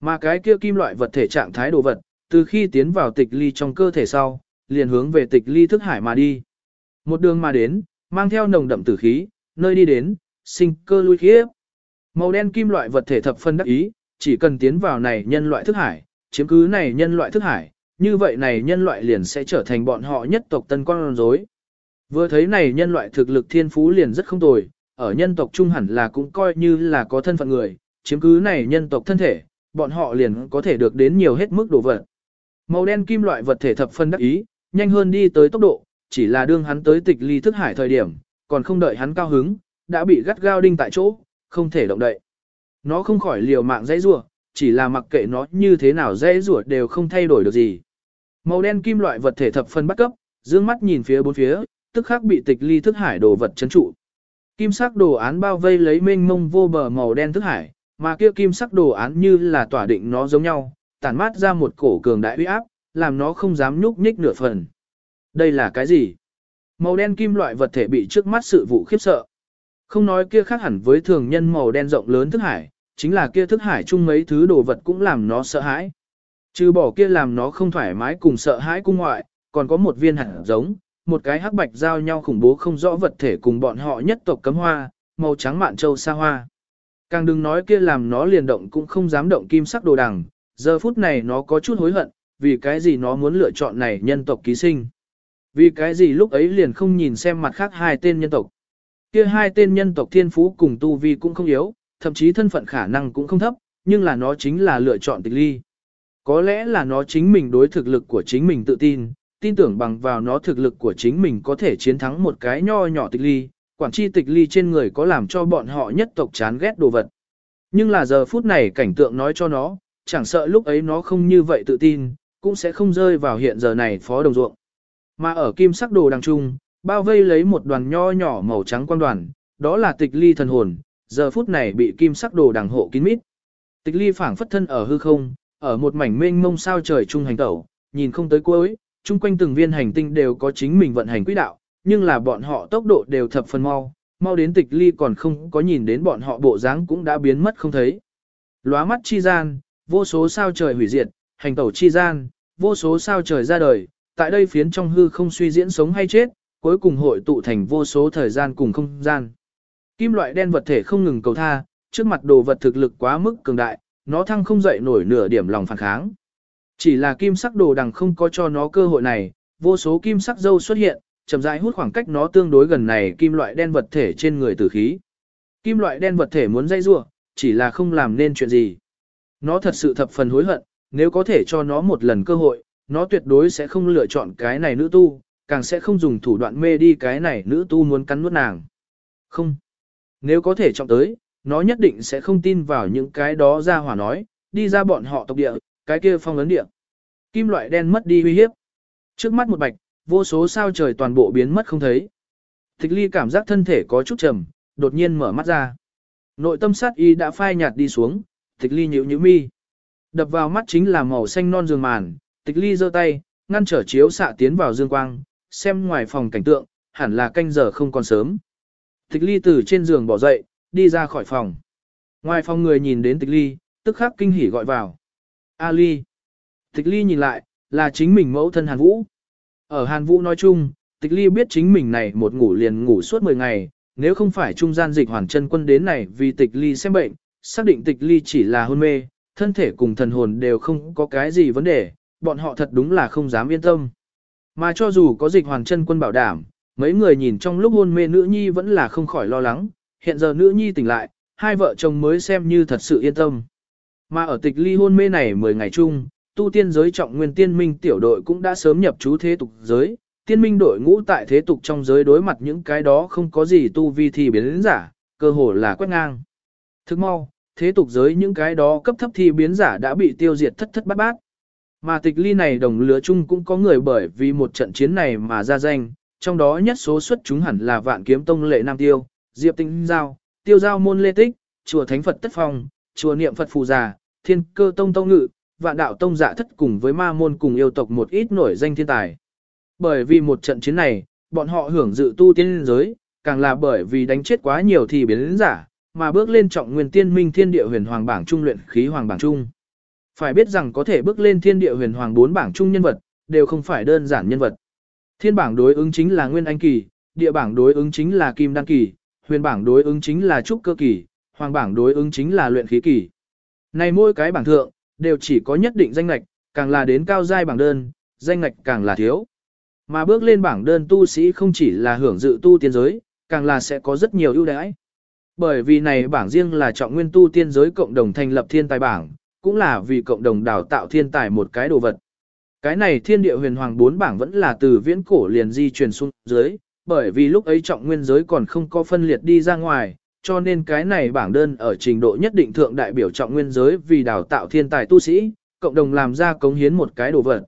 [SPEAKER 1] Mà cái kia kim loại vật thể trạng thái đồ vật, từ khi tiến vào tịch ly trong cơ thể sau, liền hướng về tịch ly thức hải mà đi. Một đường mà đến, mang theo nồng đậm tử khí, nơi đi đến, sinh cơ lui khiếp. Màu đen kim loại vật thể thập phân đắc ý, chỉ cần tiến vào này nhân loại thức hải, chiếm cứ này nhân loại thức hải, như vậy này nhân loại liền sẽ trở thành bọn họ nhất tộc tân con rối. Vừa thấy này nhân loại thực lực thiên phú liền rất không tồi, ở nhân tộc trung hẳn là cũng coi như là có thân phận người, chiếm cứ này nhân tộc thân thể, bọn họ liền có thể được đến nhiều hết mức đồ vật. Màu đen kim loại vật thể thập phân đắc ý, nhanh hơn đi tới tốc độ, chỉ là đương hắn tới tịch ly thức hải thời điểm, còn không đợi hắn cao hứng, đã bị gắt gao đinh tại chỗ, không thể động đậy. Nó không khỏi liều mạng dãy rủa, chỉ là mặc kệ nó như thế nào dãy rủa đều không thay đổi được gì. Màu đen kim loại vật thể thập phân bắt cấp, dương mắt nhìn phía bốn phía, tức khắc bị tịch ly thức hải đồ vật chấn trụ. Kim sắc đồ án bao vây lấy mênh mông vô bờ màu đen thức hải, mà kia kim sắc đồ án như là tỏa định nó giống nhau, tản mát ra một cổ cường đại uy áp, làm nó không dám nhúc nhích nửa phần. Đây là cái gì? Màu đen kim loại vật thể bị trước mắt sự vụ khiếp sợ. Không nói kia khác hẳn với thường nhân màu đen rộng lớn thức hải, chính là kia thức hải chung mấy thứ đồ vật cũng làm nó sợ hãi. Trừ bỏ kia làm nó không thoải mái cùng sợ hãi cung ngoại, còn có một viên hạt giống, một cái hắc bạch giao nhau khủng bố không rõ vật thể cùng bọn họ nhất tộc cấm hoa, màu trắng mạn châu sa hoa. Càng đừng nói kia làm nó liền động cũng không dám động kim sắc đồ đằng, giờ phút này nó có chút hối hận, vì cái gì nó muốn lựa chọn này nhân tộc ký sinh. Vì cái gì lúc ấy liền không nhìn xem mặt khác hai tên nhân tộc. Kia hai tên nhân tộc thiên phú cùng tu vi cũng không yếu, thậm chí thân phận khả năng cũng không thấp, nhưng là nó chính là lựa chọn tịch ly. Có lẽ là nó chính mình đối thực lực của chính mình tự tin, tin tưởng bằng vào nó thực lực của chính mình có thể chiến thắng một cái nho nhỏ tịch ly, quản chi tịch ly trên người có làm cho bọn họ nhất tộc chán ghét đồ vật. Nhưng là giờ phút này cảnh tượng nói cho nó, chẳng sợ lúc ấy nó không như vậy tự tin, cũng sẽ không rơi vào hiện giờ này phó đồng ruộng. Mà ở kim sắc đồ đằng trung, bao vây lấy một đoàn nho nhỏ màu trắng quan đoàn, đó là tịch ly thần hồn, giờ phút này bị kim sắc đồ đằng hộ kín mít. Tịch ly phảng phất thân ở hư không, ở một mảnh mênh mông sao trời trung hành tẩu, nhìn không tới cuối, chung quanh từng viên hành tinh đều có chính mình vận hành quỹ đạo, nhưng là bọn họ tốc độ đều thập phần mau, mau đến tịch ly còn không có nhìn đến bọn họ bộ dáng cũng đã biến mất không thấy. Lóa mắt chi gian, vô số sao trời hủy diệt, hành tẩu chi gian, vô số sao trời ra đời, tại đây phiến trong hư không suy diễn sống hay chết, cuối cùng hội tụ thành vô số thời gian cùng không gian. Kim loại đen vật thể không ngừng cầu tha, trước mặt đồ vật thực lực quá mức cường đại, nó thăng không dậy nổi nửa điểm lòng phản kháng. Chỉ là kim sắc đồ đằng không có cho nó cơ hội này, vô số kim sắc dâu xuất hiện, chậm rãi hút khoảng cách nó tương đối gần này kim loại đen vật thể trên người tử khí. Kim loại đen vật thể muốn dây rua, chỉ là không làm nên chuyện gì. Nó thật sự thập phần hối hận, nếu có thể cho nó một lần cơ hội, nó tuyệt đối sẽ không lựa chọn cái này nữ tu, càng sẽ không dùng thủ đoạn mê đi cái này nữ tu muốn cắn nuốt nàng. Không. Nếu có thể trọng tới, nó nhất định sẽ không tin vào những cái đó ra hỏa nói, đi ra bọn họ tộc địa, cái kia phong ấn địa. Kim loại đen mất đi uy hiếp. Trước mắt một bạch, vô số sao trời toàn bộ biến mất không thấy. Tịch ly cảm giác thân thể có chút trầm, đột nhiên mở mắt ra. Nội tâm sát y đã phai nhạt đi xuống, tịch ly nhíu nhíu mi. Đập vào mắt chính là màu xanh non giường màn, tịch ly giơ tay, ngăn trở chiếu xạ tiến vào dương quang, xem ngoài phòng cảnh tượng, hẳn là canh giờ không còn sớm. Tịch ly từ trên giường bỏ dậy, đi ra khỏi phòng. Ngoài phòng người nhìn đến tịch ly, tức khắc kinh hỉ gọi vào. A ly. Tịch ly nhìn lại, là chính mình mẫu thân Hàn Vũ. Ở Hàn Vũ nói chung, tịch ly biết chính mình này một ngủ liền ngủ suốt 10 ngày, nếu không phải trung gian dịch hoàn chân quân đến này vì tịch ly xem bệnh, xác định tịch ly chỉ là hôn mê, thân thể cùng thần hồn đều không có cái gì vấn đề, bọn họ thật đúng là không dám yên tâm. Mà cho dù có dịch hoàn chân quân bảo đảm, mấy người nhìn trong lúc hôn mê nữ nhi vẫn là không khỏi lo lắng, hiện giờ nữ nhi tỉnh lại, hai vợ chồng mới xem như thật sự yên tâm. Mà ở tịch ly hôn mê này 10 ngày chung, tu tiên giới trọng nguyên tiên minh tiểu đội cũng đã sớm nhập chú thế tục giới, tiên minh đội ngũ tại thế tục trong giới đối mặt những cái đó không có gì tu vi thì biến đến giả, cơ hồ là quét ngang. Thức mau, thế tục giới những cái đó cấp thấp thì biến giả đã bị tiêu diệt thất thất bát bát. Mà tịch ly này đồng lứa chung cũng có người bởi vì một trận chiến này mà ra danh, trong đó nhất số xuất chúng hẳn là vạn kiếm tông lệ nam tiêu, diệp tinh giao, tiêu giao môn lê tích, chùa thánh Phật tất phong, chùa niệm Phật phù già, thiên cơ tông tông ngự, vạn đạo tông giả thất cùng với ma môn cùng yêu tộc một ít nổi danh thiên tài. Bởi vì một trận chiến này, bọn họ hưởng dự tu tiên giới, càng là bởi vì đánh chết quá nhiều thì biến giả, mà bước lên trọng nguyên tiên minh thiên địa huyền hoàng bảng trung luyện khí hoàng bảng trung. Phải biết rằng có thể bước lên thiên địa huyền hoàng bốn bảng trung nhân vật, đều không phải đơn giản nhân vật. Thiên bảng đối ứng chính là nguyên anh kỳ, địa bảng đối ứng chính là kim đăng kỳ, huyền bảng đối ứng chính là trúc cơ kỳ, hoàng bảng đối ứng chính là luyện khí kỳ. Này mỗi cái bảng thượng, đều chỉ có nhất định danh ngạch, càng là đến cao giai bảng đơn, danh ngạch càng là thiếu. Mà bước lên bảng đơn tu sĩ không chỉ là hưởng dự tu tiên giới, càng là sẽ có rất nhiều ưu đãi. Bởi vì này bảng riêng là trọng nguyên tu tiên giới cộng đồng thành lập thiên tài bảng, cũng là vì cộng đồng đào tạo thiên tài một cái đồ vật. Cái này thiên địa huyền hoàng bốn bảng vẫn là từ viễn cổ liền di truyền xuống dưới, bởi vì lúc ấy trọng nguyên giới còn không có phân liệt đi ra ngoài, cho nên cái này bảng đơn ở trình độ nhất định thượng đại biểu trọng nguyên giới vì đào tạo thiên tài tu sĩ, cộng đồng làm ra cống hiến một cái đồ vật.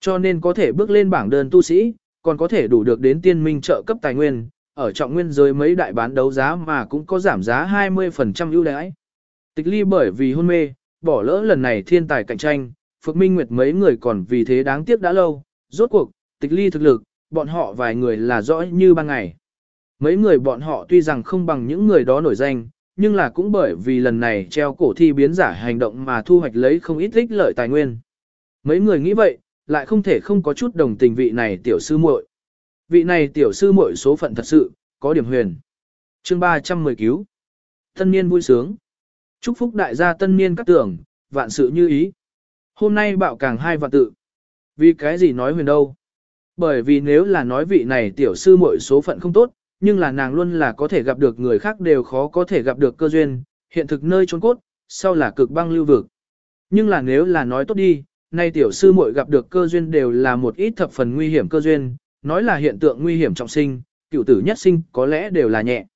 [SPEAKER 1] Cho nên có thể bước lên bảng đơn tu sĩ, còn có thể đủ được đến tiên minh trợ cấp tài nguyên, ở trọng nguyên giới mấy đại bán đấu giá mà cũng có giảm giá 20% ưu đãi. Tịch ly bởi vì hôn mê, bỏ lỡ lần này thiên tài cạnh tranh, Phước Minh Nguyệt mấy người còn vì thế đáng tiếc đã lâu, rốt cuộc, tịch ly thực lực, bọn họ vài người là rõ như ban ngày. Mấy người bọn họ tuy rằng không bằng những người đó nổi danh, nhưng là cũng bởi vì lần này treo cổ thi biến giả hành động mà thu hoạch lấy không ít ích lợi tài nguyên. Mấy người nghĩ vậy, lại không thể không có chút đồng tình vị này tiểu sư muội. Vị này tiểu sư muội số phận thật sự, có điểm huyền. chương 310 cứu. thân niên vui sướng. Chúc phúc đại gia tân niên các tưởng, vạn sự như ý. Hôm nay bạo càng hai vạn tự. Vì cái gì nói huyền đâu? Bởi vì nếu là nói vị này tiểu sư muội số phận không tốt, nhưng là nàng luôn là có thể gặp được người khác đều khó có thể gặp được cơ duyên, hiện thực nơi trốn cốt, sau là cực băng lưu vực. Nhưng là nếu là nói tốt đi, nay tiểu sư muội gặp được cơ duyên đều là một ít thập phần nguy hiểm cơ duyên, nói là hiện tượng nguy hiểm trọng sinh, cựu tử nhất sinh có lẽ đều là nhẹ.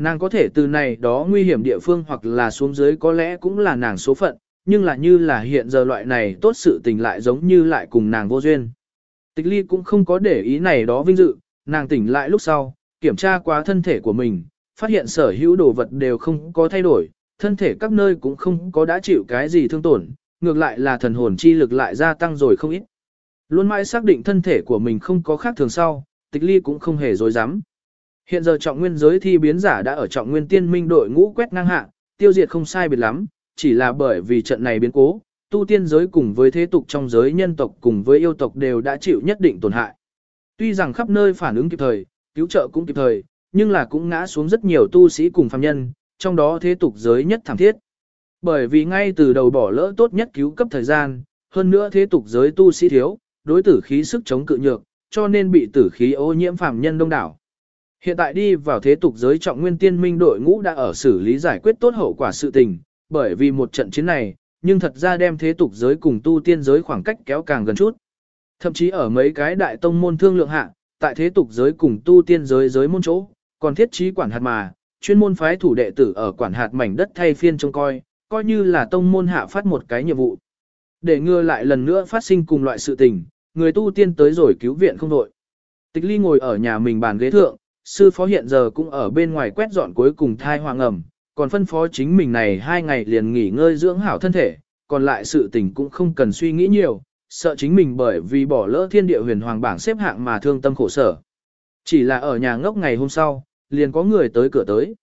[SPEAKER 1] Nàng có thể từ này đó nguy hiểm địa phương hoặc là xuống dưới có lẽ cũng là nàng số phận, nhưng là như là hiện giờ loại này tốt sự tình lại giống như lại cùng nàng vô duyên. Tịch ly cũng không có để ý này đó vinh dự, nàng tỉnh lại lúc sau, kiểm tra qua thân thể của mình, phát hiện sở hữu đồ vật đều không có thay đổi, thân thể các nơi cũng không có đã chịu cái gì thương tổn, ngược lại là thần hồn chi lực lại gia tăng rồi không ít. Luôn mãi xác định thân thể của mình không có khác thường sau, tịch ly cũng không hề dối dám. Hiện giờ trọng nguyên giới thi biến giả đã ở trọng nguyên tiên minh đội ngũ quét ngang hạ, tiêu diệt không sai biệt lắm, chỉ là bởi vì trận này biến cố, tu tiên giới cùng với thế tục trong giới nhân tộc cùng với yêu tộc đều đã chịu nhất định tổn hại. Tuy rằng khắp nơi phản ứng kịp thời, cứu trợ cũng kịp thời, nhưng là cũng ngã xuống rất nhiều tu sĩ cùng phàm nhân, trong đó thế tục giới nhất thảm thiết. Bởi vì ngay từ đầu bỏ lỡ tốt nhất cứu cấp thời gian, hơn nữa thế tục giới tu sĩ thiếu, đối tử khí sức chống cự nhược, cho nên bị tử khí ô nhiễm phàm nhân đông đảo. Hiện tại đi vào thế tục giới trọng nguyên tiên minh đội ngũ đã ở xử lý giải quyết tốt hậu quả sự tình, bởi vì một trận chiến này, nhưng thật ra đem thế tục giới cùng tu tiên giới khoảng cách kéo càng gần chút. Thậm chí ở mấy cái đại tông môn thương lượng hạ, tại thế tục giới cùng tu tiên giới giới môn chỗ, còn thiết trí quản hạt mà, chuyên môn phái thủ đệ tử ở quản hạt mảnh đất thay phiên trông coi, coi như là tông môn hạ phát một cái nhiệm vụ. Để ngừa lại lần nữa phát sinh cùng loại sự tình, người tu tiên tới rồi cứu viện không đội. Tịch ly ngồi ở nhà mình bàn ghế thượng, sư phó hiện giờ cũng ở bên ngoài quét dọn cuối cùng thai hoàng ẩm, còn phân phó chính mình này hai ngày liền nghỉ ngơi dưỡng hảo thân thể, còn lại sự tình cũng không cần suy nghĩ nhiều, sợ chính mình bởi vì bỏ lỡ thiên địa huyền hoàng bảng xếp hạng mà thương tâm khổ sở. Chỉ là ở nhà ngốc ngày hôm sau, liền có người tới cửa tới.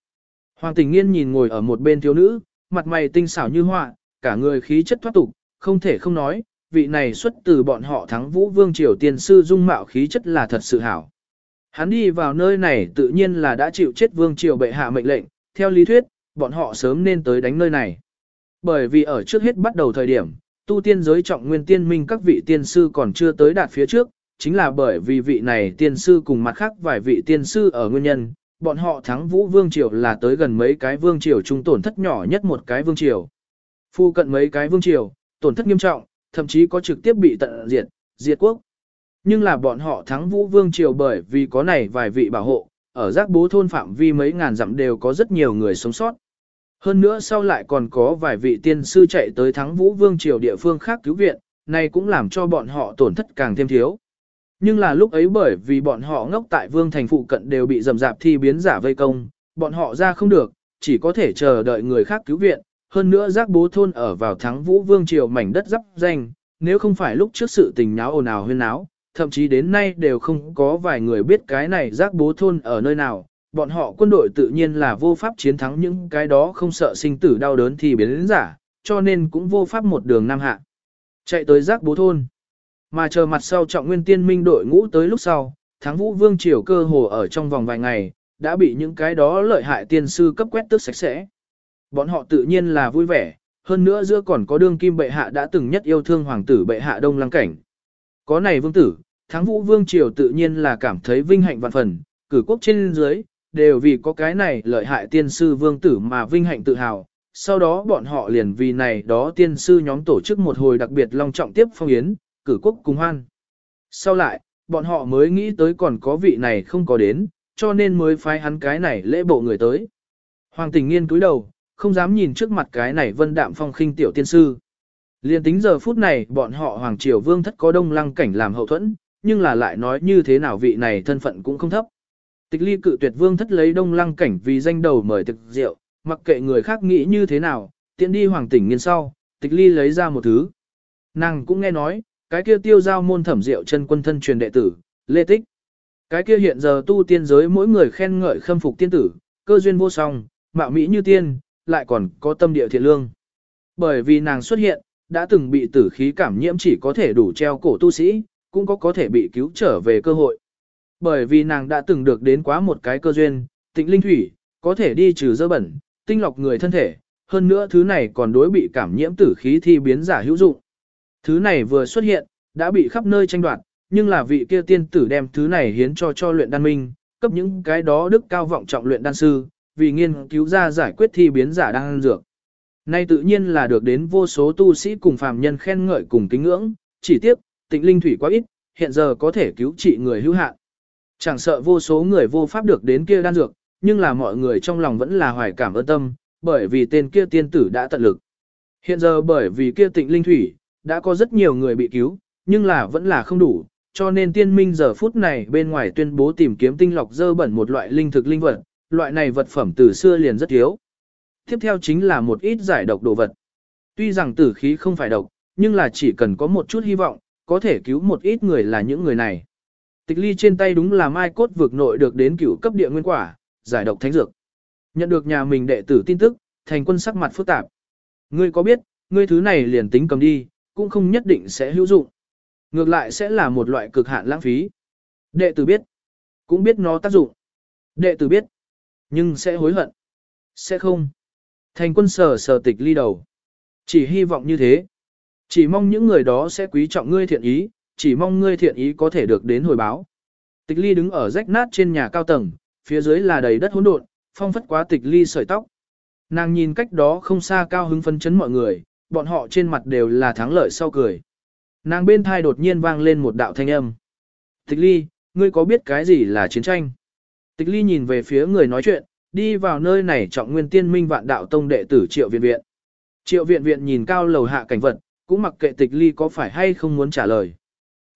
[SPEAKER 1] Hoàng tình nghiên nhìn ngồi ở một bên thiếu nữ, mặt mày tinh xảo như họa, cả người khí chất thoát tục, không thể không nói, vị này xuất từ bọn họ thắng vũ vương triều tiên sư dung mạo khí chất là thật sự hảo. Hắn đi vào nơi này tự nhiên là đã chịu chết vương triều bệ hạ mệnh lệnh, theo lý thuyết, bọn họ sớm nên tới đánh nơi này. Bởi vì ở trước hết bắt đầu thời điểm, tu tiên giới trọng nguyên tiên minh các vị tiên sư còn chưa tới đạt phía trước, chính là bởi vì vị này tiên sư cùng mặt khác vài vị tiên sư ở nguyên nhân, bọn họ thắng vũ vương triều là tới gần mấy cái vương triều trung tổn thất nhỏ nhất một cái vương triều. Phu cận mấy cái vương triều, tổn thất nghiêm trọng, thậm chí có trực tiếp bị tận diệt, diệt quốc. Nhưng là bọn họ thắng vũ vương triều bởi vì có này vài vị bảo hộ, ở giác bố thôn phạm vi mấy ngàn dặm đều có rất nhiều người sống sót. Hơn nữa sau lại còn có vài vị tiên sư chạy tới thắng vũ vương triều địa phương khác cứu viện, này cũng làm cho bọn họ tổn thất càng thêm thiếu. Nhưng là lúc ấy bởi vì bọn họ ngốc tại vương thành phụ cận đều bị dầm dạp thi biến giả vây công, bọn họ ra không được, chỉ có thể chờ đợi người khác cứu viện. Hơn nữa giác bố thôn ở vào thắng vũ vương triều mảnh đất dắp danh, nếu không phải lúc trước sự tình náo ồn ào huyên náo, thậm chí đến nay đều không có vài người biết cái này giác bố thôn ở nơi nào, bọn họ quân đội tự nhiên là vô pháp chiến thắng những cái đó không sợ sinh tử đau đớn thì biến giả, cho nên cũng vô pháp một đường nam hạ. Chạy tới giác bố thôn. Mà chờ mặt sau trọng nguyên tiên minh đội ngũ tới lúc sau, thắng vũ vương triều cơ hồ ở trong vòng vài ngày, đã bị những cái đó lợi hại tiên sư cấp quét tước sạch sẽ. Bọn họ tự nhiên là vui vẻ, hơn nữa giữa còn có đương kim bệ hạ đã từng nhất yêu thương hoàng tử bệ hạ đông lăng cảnh. Có này vương tử, thắng vũ vương triều tự nhiên là cảm thấy vinh hạnh vạn phần, cử quốc trên dưới, đều vì có cái này lợi hại tiên sư vương tử mà vinh hạnh tự hào. Sau đó bọn họ liền vì này đó tiên sư nhóm tổ chức một hồi đặc biệt long trọng tiếp phong yến, cử quốc cùng hoan. Sau lại, bọn họ mới nghĩ tới còn có vị này không có đến, cho nên mới phái hắn cái này lễ bộ người tới. Hoàng tình nghiên cúi đầu, không dám nhìn trước mặt cái này vân đạm phong khinh tiểu tiên sư. Liên tính giờ phút này bọn họ Hoàng Triều Vương thất có đông lăng cảnh làm hậu thuẫn, nhưng là lại nói như thế nào vị này thân phận cũng không thấp. Tịch ly cự tuyệt vương thất lấy đông lăng cảnh vì danh đầu mời thực rượu, mặc kệ người khác nghĩ như thế nào, tiện đi hoàng tỉnh nghiên sau, tịch ly lấy ra một thứ. Nàng cũng nghe nói, cái kia tiêu giao môn thẩm rượu chân quân thân truyền đệ tử, lê tích. Cái kia hiện giờ tu tiên giới mỗi người khen ngợi khâm phục tiên tử, cơ duyên vô song, mạo mỹ như tiên, lại còn có tâm địa thiện lương. Bởi vì nàng xuất hiện, đã từng bị tử khí cảm nhiễm chỉ có thể đủ treo cổ tu sĩ, cũng có có thể bị cứu trở về cơ hội. Bởi vì nàng đã từng được đến quá một cái cơ duyên, tịnh linh thủy, có thể đi trừ dơ bẩn, tinh lọc người thân thể, hơn nữa thứ này còn đối bị cảm nhiễm tử khí thi biến giả hữu dụng. Thứ này vừa xuất hiện, đã bị khắp nơi tranh đoạt, nhưng là vị kia tiên tử đem thứ này hiến cho cho luyện đan minh, cấp những cái đó đức cao vọng trọng luyện đan sư, vì nghiên cứu ra giải quyết thi biến giả đang dược. Nay tự nhiên là được đến vô số tu sĩ cùng phàm nhân khen ngợi cùng kính ngưỡng, chỉ tiếc, tịnh linh thủy quá ít, hiện giờ có thể cứu trị người hữu hạn. Chẳng sợ vô số người vô pháp được đến kia đan dược, nhưng là mọi người trong lòng vẫn là hoài cảm ơn tâm, bởi vì tên kia tiên tử đã tận lực. Hiện giờ bởi vì kia tịnh linh thủy, đã có rất nhiều người bị cứu, nhưng là vẫn là không đủ, cho nên tiên minh giờ phút này bên ngoài tuyên bố tìm kiếm tinh lọc dơ bẩn một loại linh thực linh vật, loại này vật phẩm từ xưa liền rất thiếu. Tiếp theo chính là một ít giải độc đồ vật. Tuy rằng tử khí không phải độc, nhưng là chỉ cần có một chút hy vọng, có thể cứu một ít người là những người này. Tịch ly trên tay đúng là mai cốt vực nội được đến cửu cấp địa nguyên quả, giải độc thánh dược. Nhận được nhà mình đệ tử tin tức, thành quân sắc mặt phức tạp. Ngươi có biết, ngươi thứ này liền tính cầm đi, cũng không nhất định sẽ hữu dụng. Ngược lại sẽ là một loại cực hạn lãng phí. Đệ tử biết, cũng biết nó tác dụng. Đệ tử biết, nhưng sẽ hối hận. Sẽ không. Thành quân sờ sờ tịch ly đầu. Chỉ hy vọng như thế. Chỉ mong những người đó sẽ quý trọng ngươi thiện ý, chỉ mong ngươi thiện ý có thể được đến hồi báo. Tịch ly đứng ở rách nát trên nhà cao tầng, phía dưới là đầy đất hỗn độn, phong phất quá tịch ly sợi tóc. Nàng nhìn cách đó không xa cao hứng phấn chấn mọi người, bọn họ trên mặt đều là thắng lợi sau cười. Nàng bên thai đột nhiên vang lên một đạo thanh âm. Tịch ly, ngươi có biết cái gì là chiến tranh? Tịch ly nhìn về phía người nói chuyện, đi vào nơi này trọng nguyên tiên minh vạn đạo tông đệ tử triệu viện viện. Triệu viện viện nhìn cao lầu hạ cảnh vật, cũng mặc kệ tịch ly có phải hay không muốn trả lời.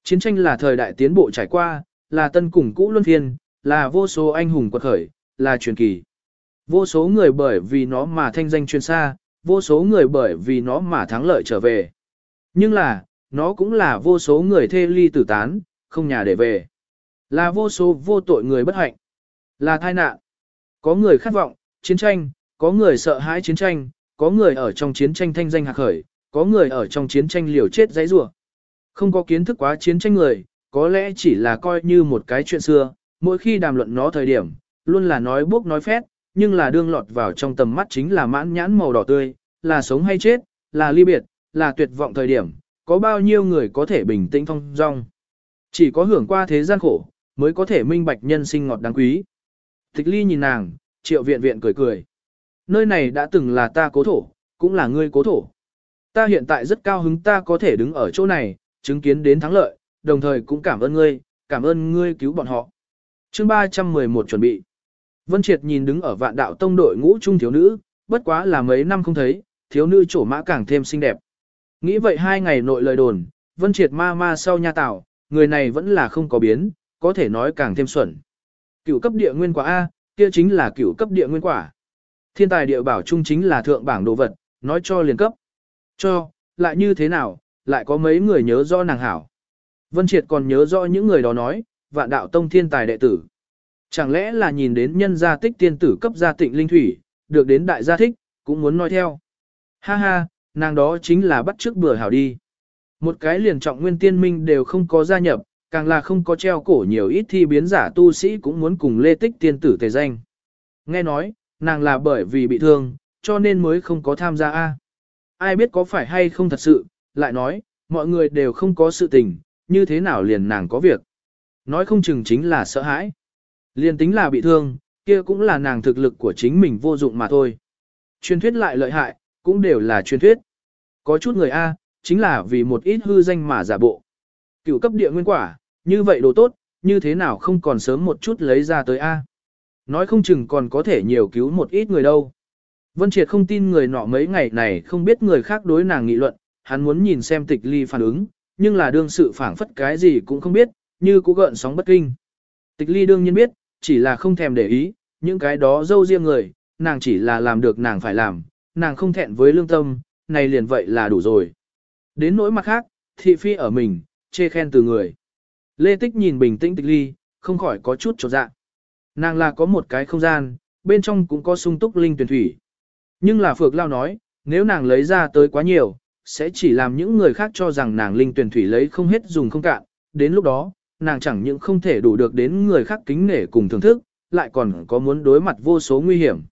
[SPEAKER 1] Chiến tranh là thời đại tiến bộ trải qua, là tân cùng cũ luân phiên, là vô số anh hùng quật khởi, là truyền kỳ. Vô số người bởi vì nó mà thanh danh truyền xa, vô số người bởi vì nó mà thắng lợi trở về. Nhưng là, nó cũng là vô số người thê ly tử tán, không nhà để về. Là vô số vô tội người bất hạnh. Là tai nạn. Có người khát vọng, chiến tranh, có người sợ hãi chiến tranh, có người ở trong chiến tranh thanh danh hạc khởi, có người ở trong chiến tranh liều chết dãy rủa. Không có kiến thức quá chiến tranh người, có lẽ chỉ là coi như một cái chuyện xưa, mỗi khi đàm luận nó thời điểm, luôn là nói bốc nói phét, nhưng là đương lọt vào trong tầm mắt chính là mãn nhãn màu đỏ tươi, là sống hay chết, là ly biệt, là tuyệt vọng thời điểm, có bao nhiêu người có thể bình tĩnh phong dong. Chỉ có hưởng qua thế gian khổ, mới có thể minh bạch nhân sinh ngọt đáng quý. Tịch ly nhìn nàng, triệu viện viện cười cười. Nơi này đã từng là ta cố thổ, cũng là ngươi cố thổ. Ta hiện tại rất cao hứng ta có thể đứng ở chỗ này, chứng kiến đến thắng lợi, đồng thời cũng cảm ơn ngươi, cảm ơn ngươi cứu bọn họ. chương 311 chuẩn bị. Vân Triệt nhìn đứng ở vạn đạo tông đội ngũ trung thiếu nữ, bất quá là mấy năm không thấy, thiếu nữ trổ mã càng thêm xinh đẹp. Nghĩ vậy hai ngày nội lời đồn, Vân Triệt ma ma sau nha tạo, người này vẫn là không có biến, có thể nói càng thêm xuẩn. Cựu cấp địa nguyên quả A, kia chính là cựu cấp địa nguyên quả. Thiên tài địa bảo trung chính là thượng bảng đồ vật, nói cho liền cấp. Cho, lại như thế nào, lại có mấy người nhớ rõ nàng hảo. Vân Triệt còn nhớ rõ những người đó nói, vạn đạo tông thiên tài đệ tử. Chẳng lẽ là nhìn đến nhân gia tích tiên tử cấp gia tịnh linh thủy, được đến đại gia thích, cũng muốn nói theo. Ha ha, nàng đó chính là bắt trước bừa hảo đi. Một cái liền trọng nguyên tiên minh đều không có gia nhập, càng là không có treo cổ nhiều ít thi biến giả tu sĩ cũng muốn cùng lê tích tiên tử tề danh. Nghe nói, nàng là bởi vì bị thương, cho nên mới không có tham gia A. Ai biết có phải hay không thật sự, lại nói, mọi người đều không có sự tình, như thế nào liền nàng có việc. Nói không chừng chính là sợ hãi. Liền tính là bị thương, kia cũng là nàng thực lực của chính mình vô dụng mà thôi. Truyền thuyết lại lợi hại, cũng đều là truyền thuyết. Có chút người A, chính là vì một ít hư danh mà giả bộ. Cựu cấp địa nguyên quả, như vậy đồ tốt, như thế nào không còn sớm một chút lấy ra tới A. Nói không chừng còn có thể nhiều cứu một ít người đâu. Vân Triệt không tin người nọ mấy ngày này không biết người khác đối nàng nghị luận, hắn muốn nhìn xem tịch ly phản ứng, nhưng là đương sự phản phất cái gì cũng không biết, như cũ gợn sóng bất kinh. Tịch ly đương nhiên biết, chỉ là không thèm để ý, những cái đó dâu riêng người, nàng chỉ là làm được nàng phải làm, nàng không thẹn với lương tâm, này liền vậy là đủ rồi. Đến nỗi mặt khác, thị phi ở mình, chê khen từ người. Lê Tích nhìn bình tĩnh tịch ly, không khỏi có chút trột dạ. Nàng là có một cái không gian, bên trong cũng có sung túc linh tuyển thủy. Nhưng là Phược Lao nói, nếu nàng lấy ra tới quá nhiều, sẽ chỉ làm những người khác cho rằng nàng linh tuyển thủy lấy không hết dùng không cạn. Đến lúc đó, nàng chẳng những không thể đủ được đến người khác kính nể cùng thưởng thức, lại còn có muốn đối mặt vô số nguy hiểm.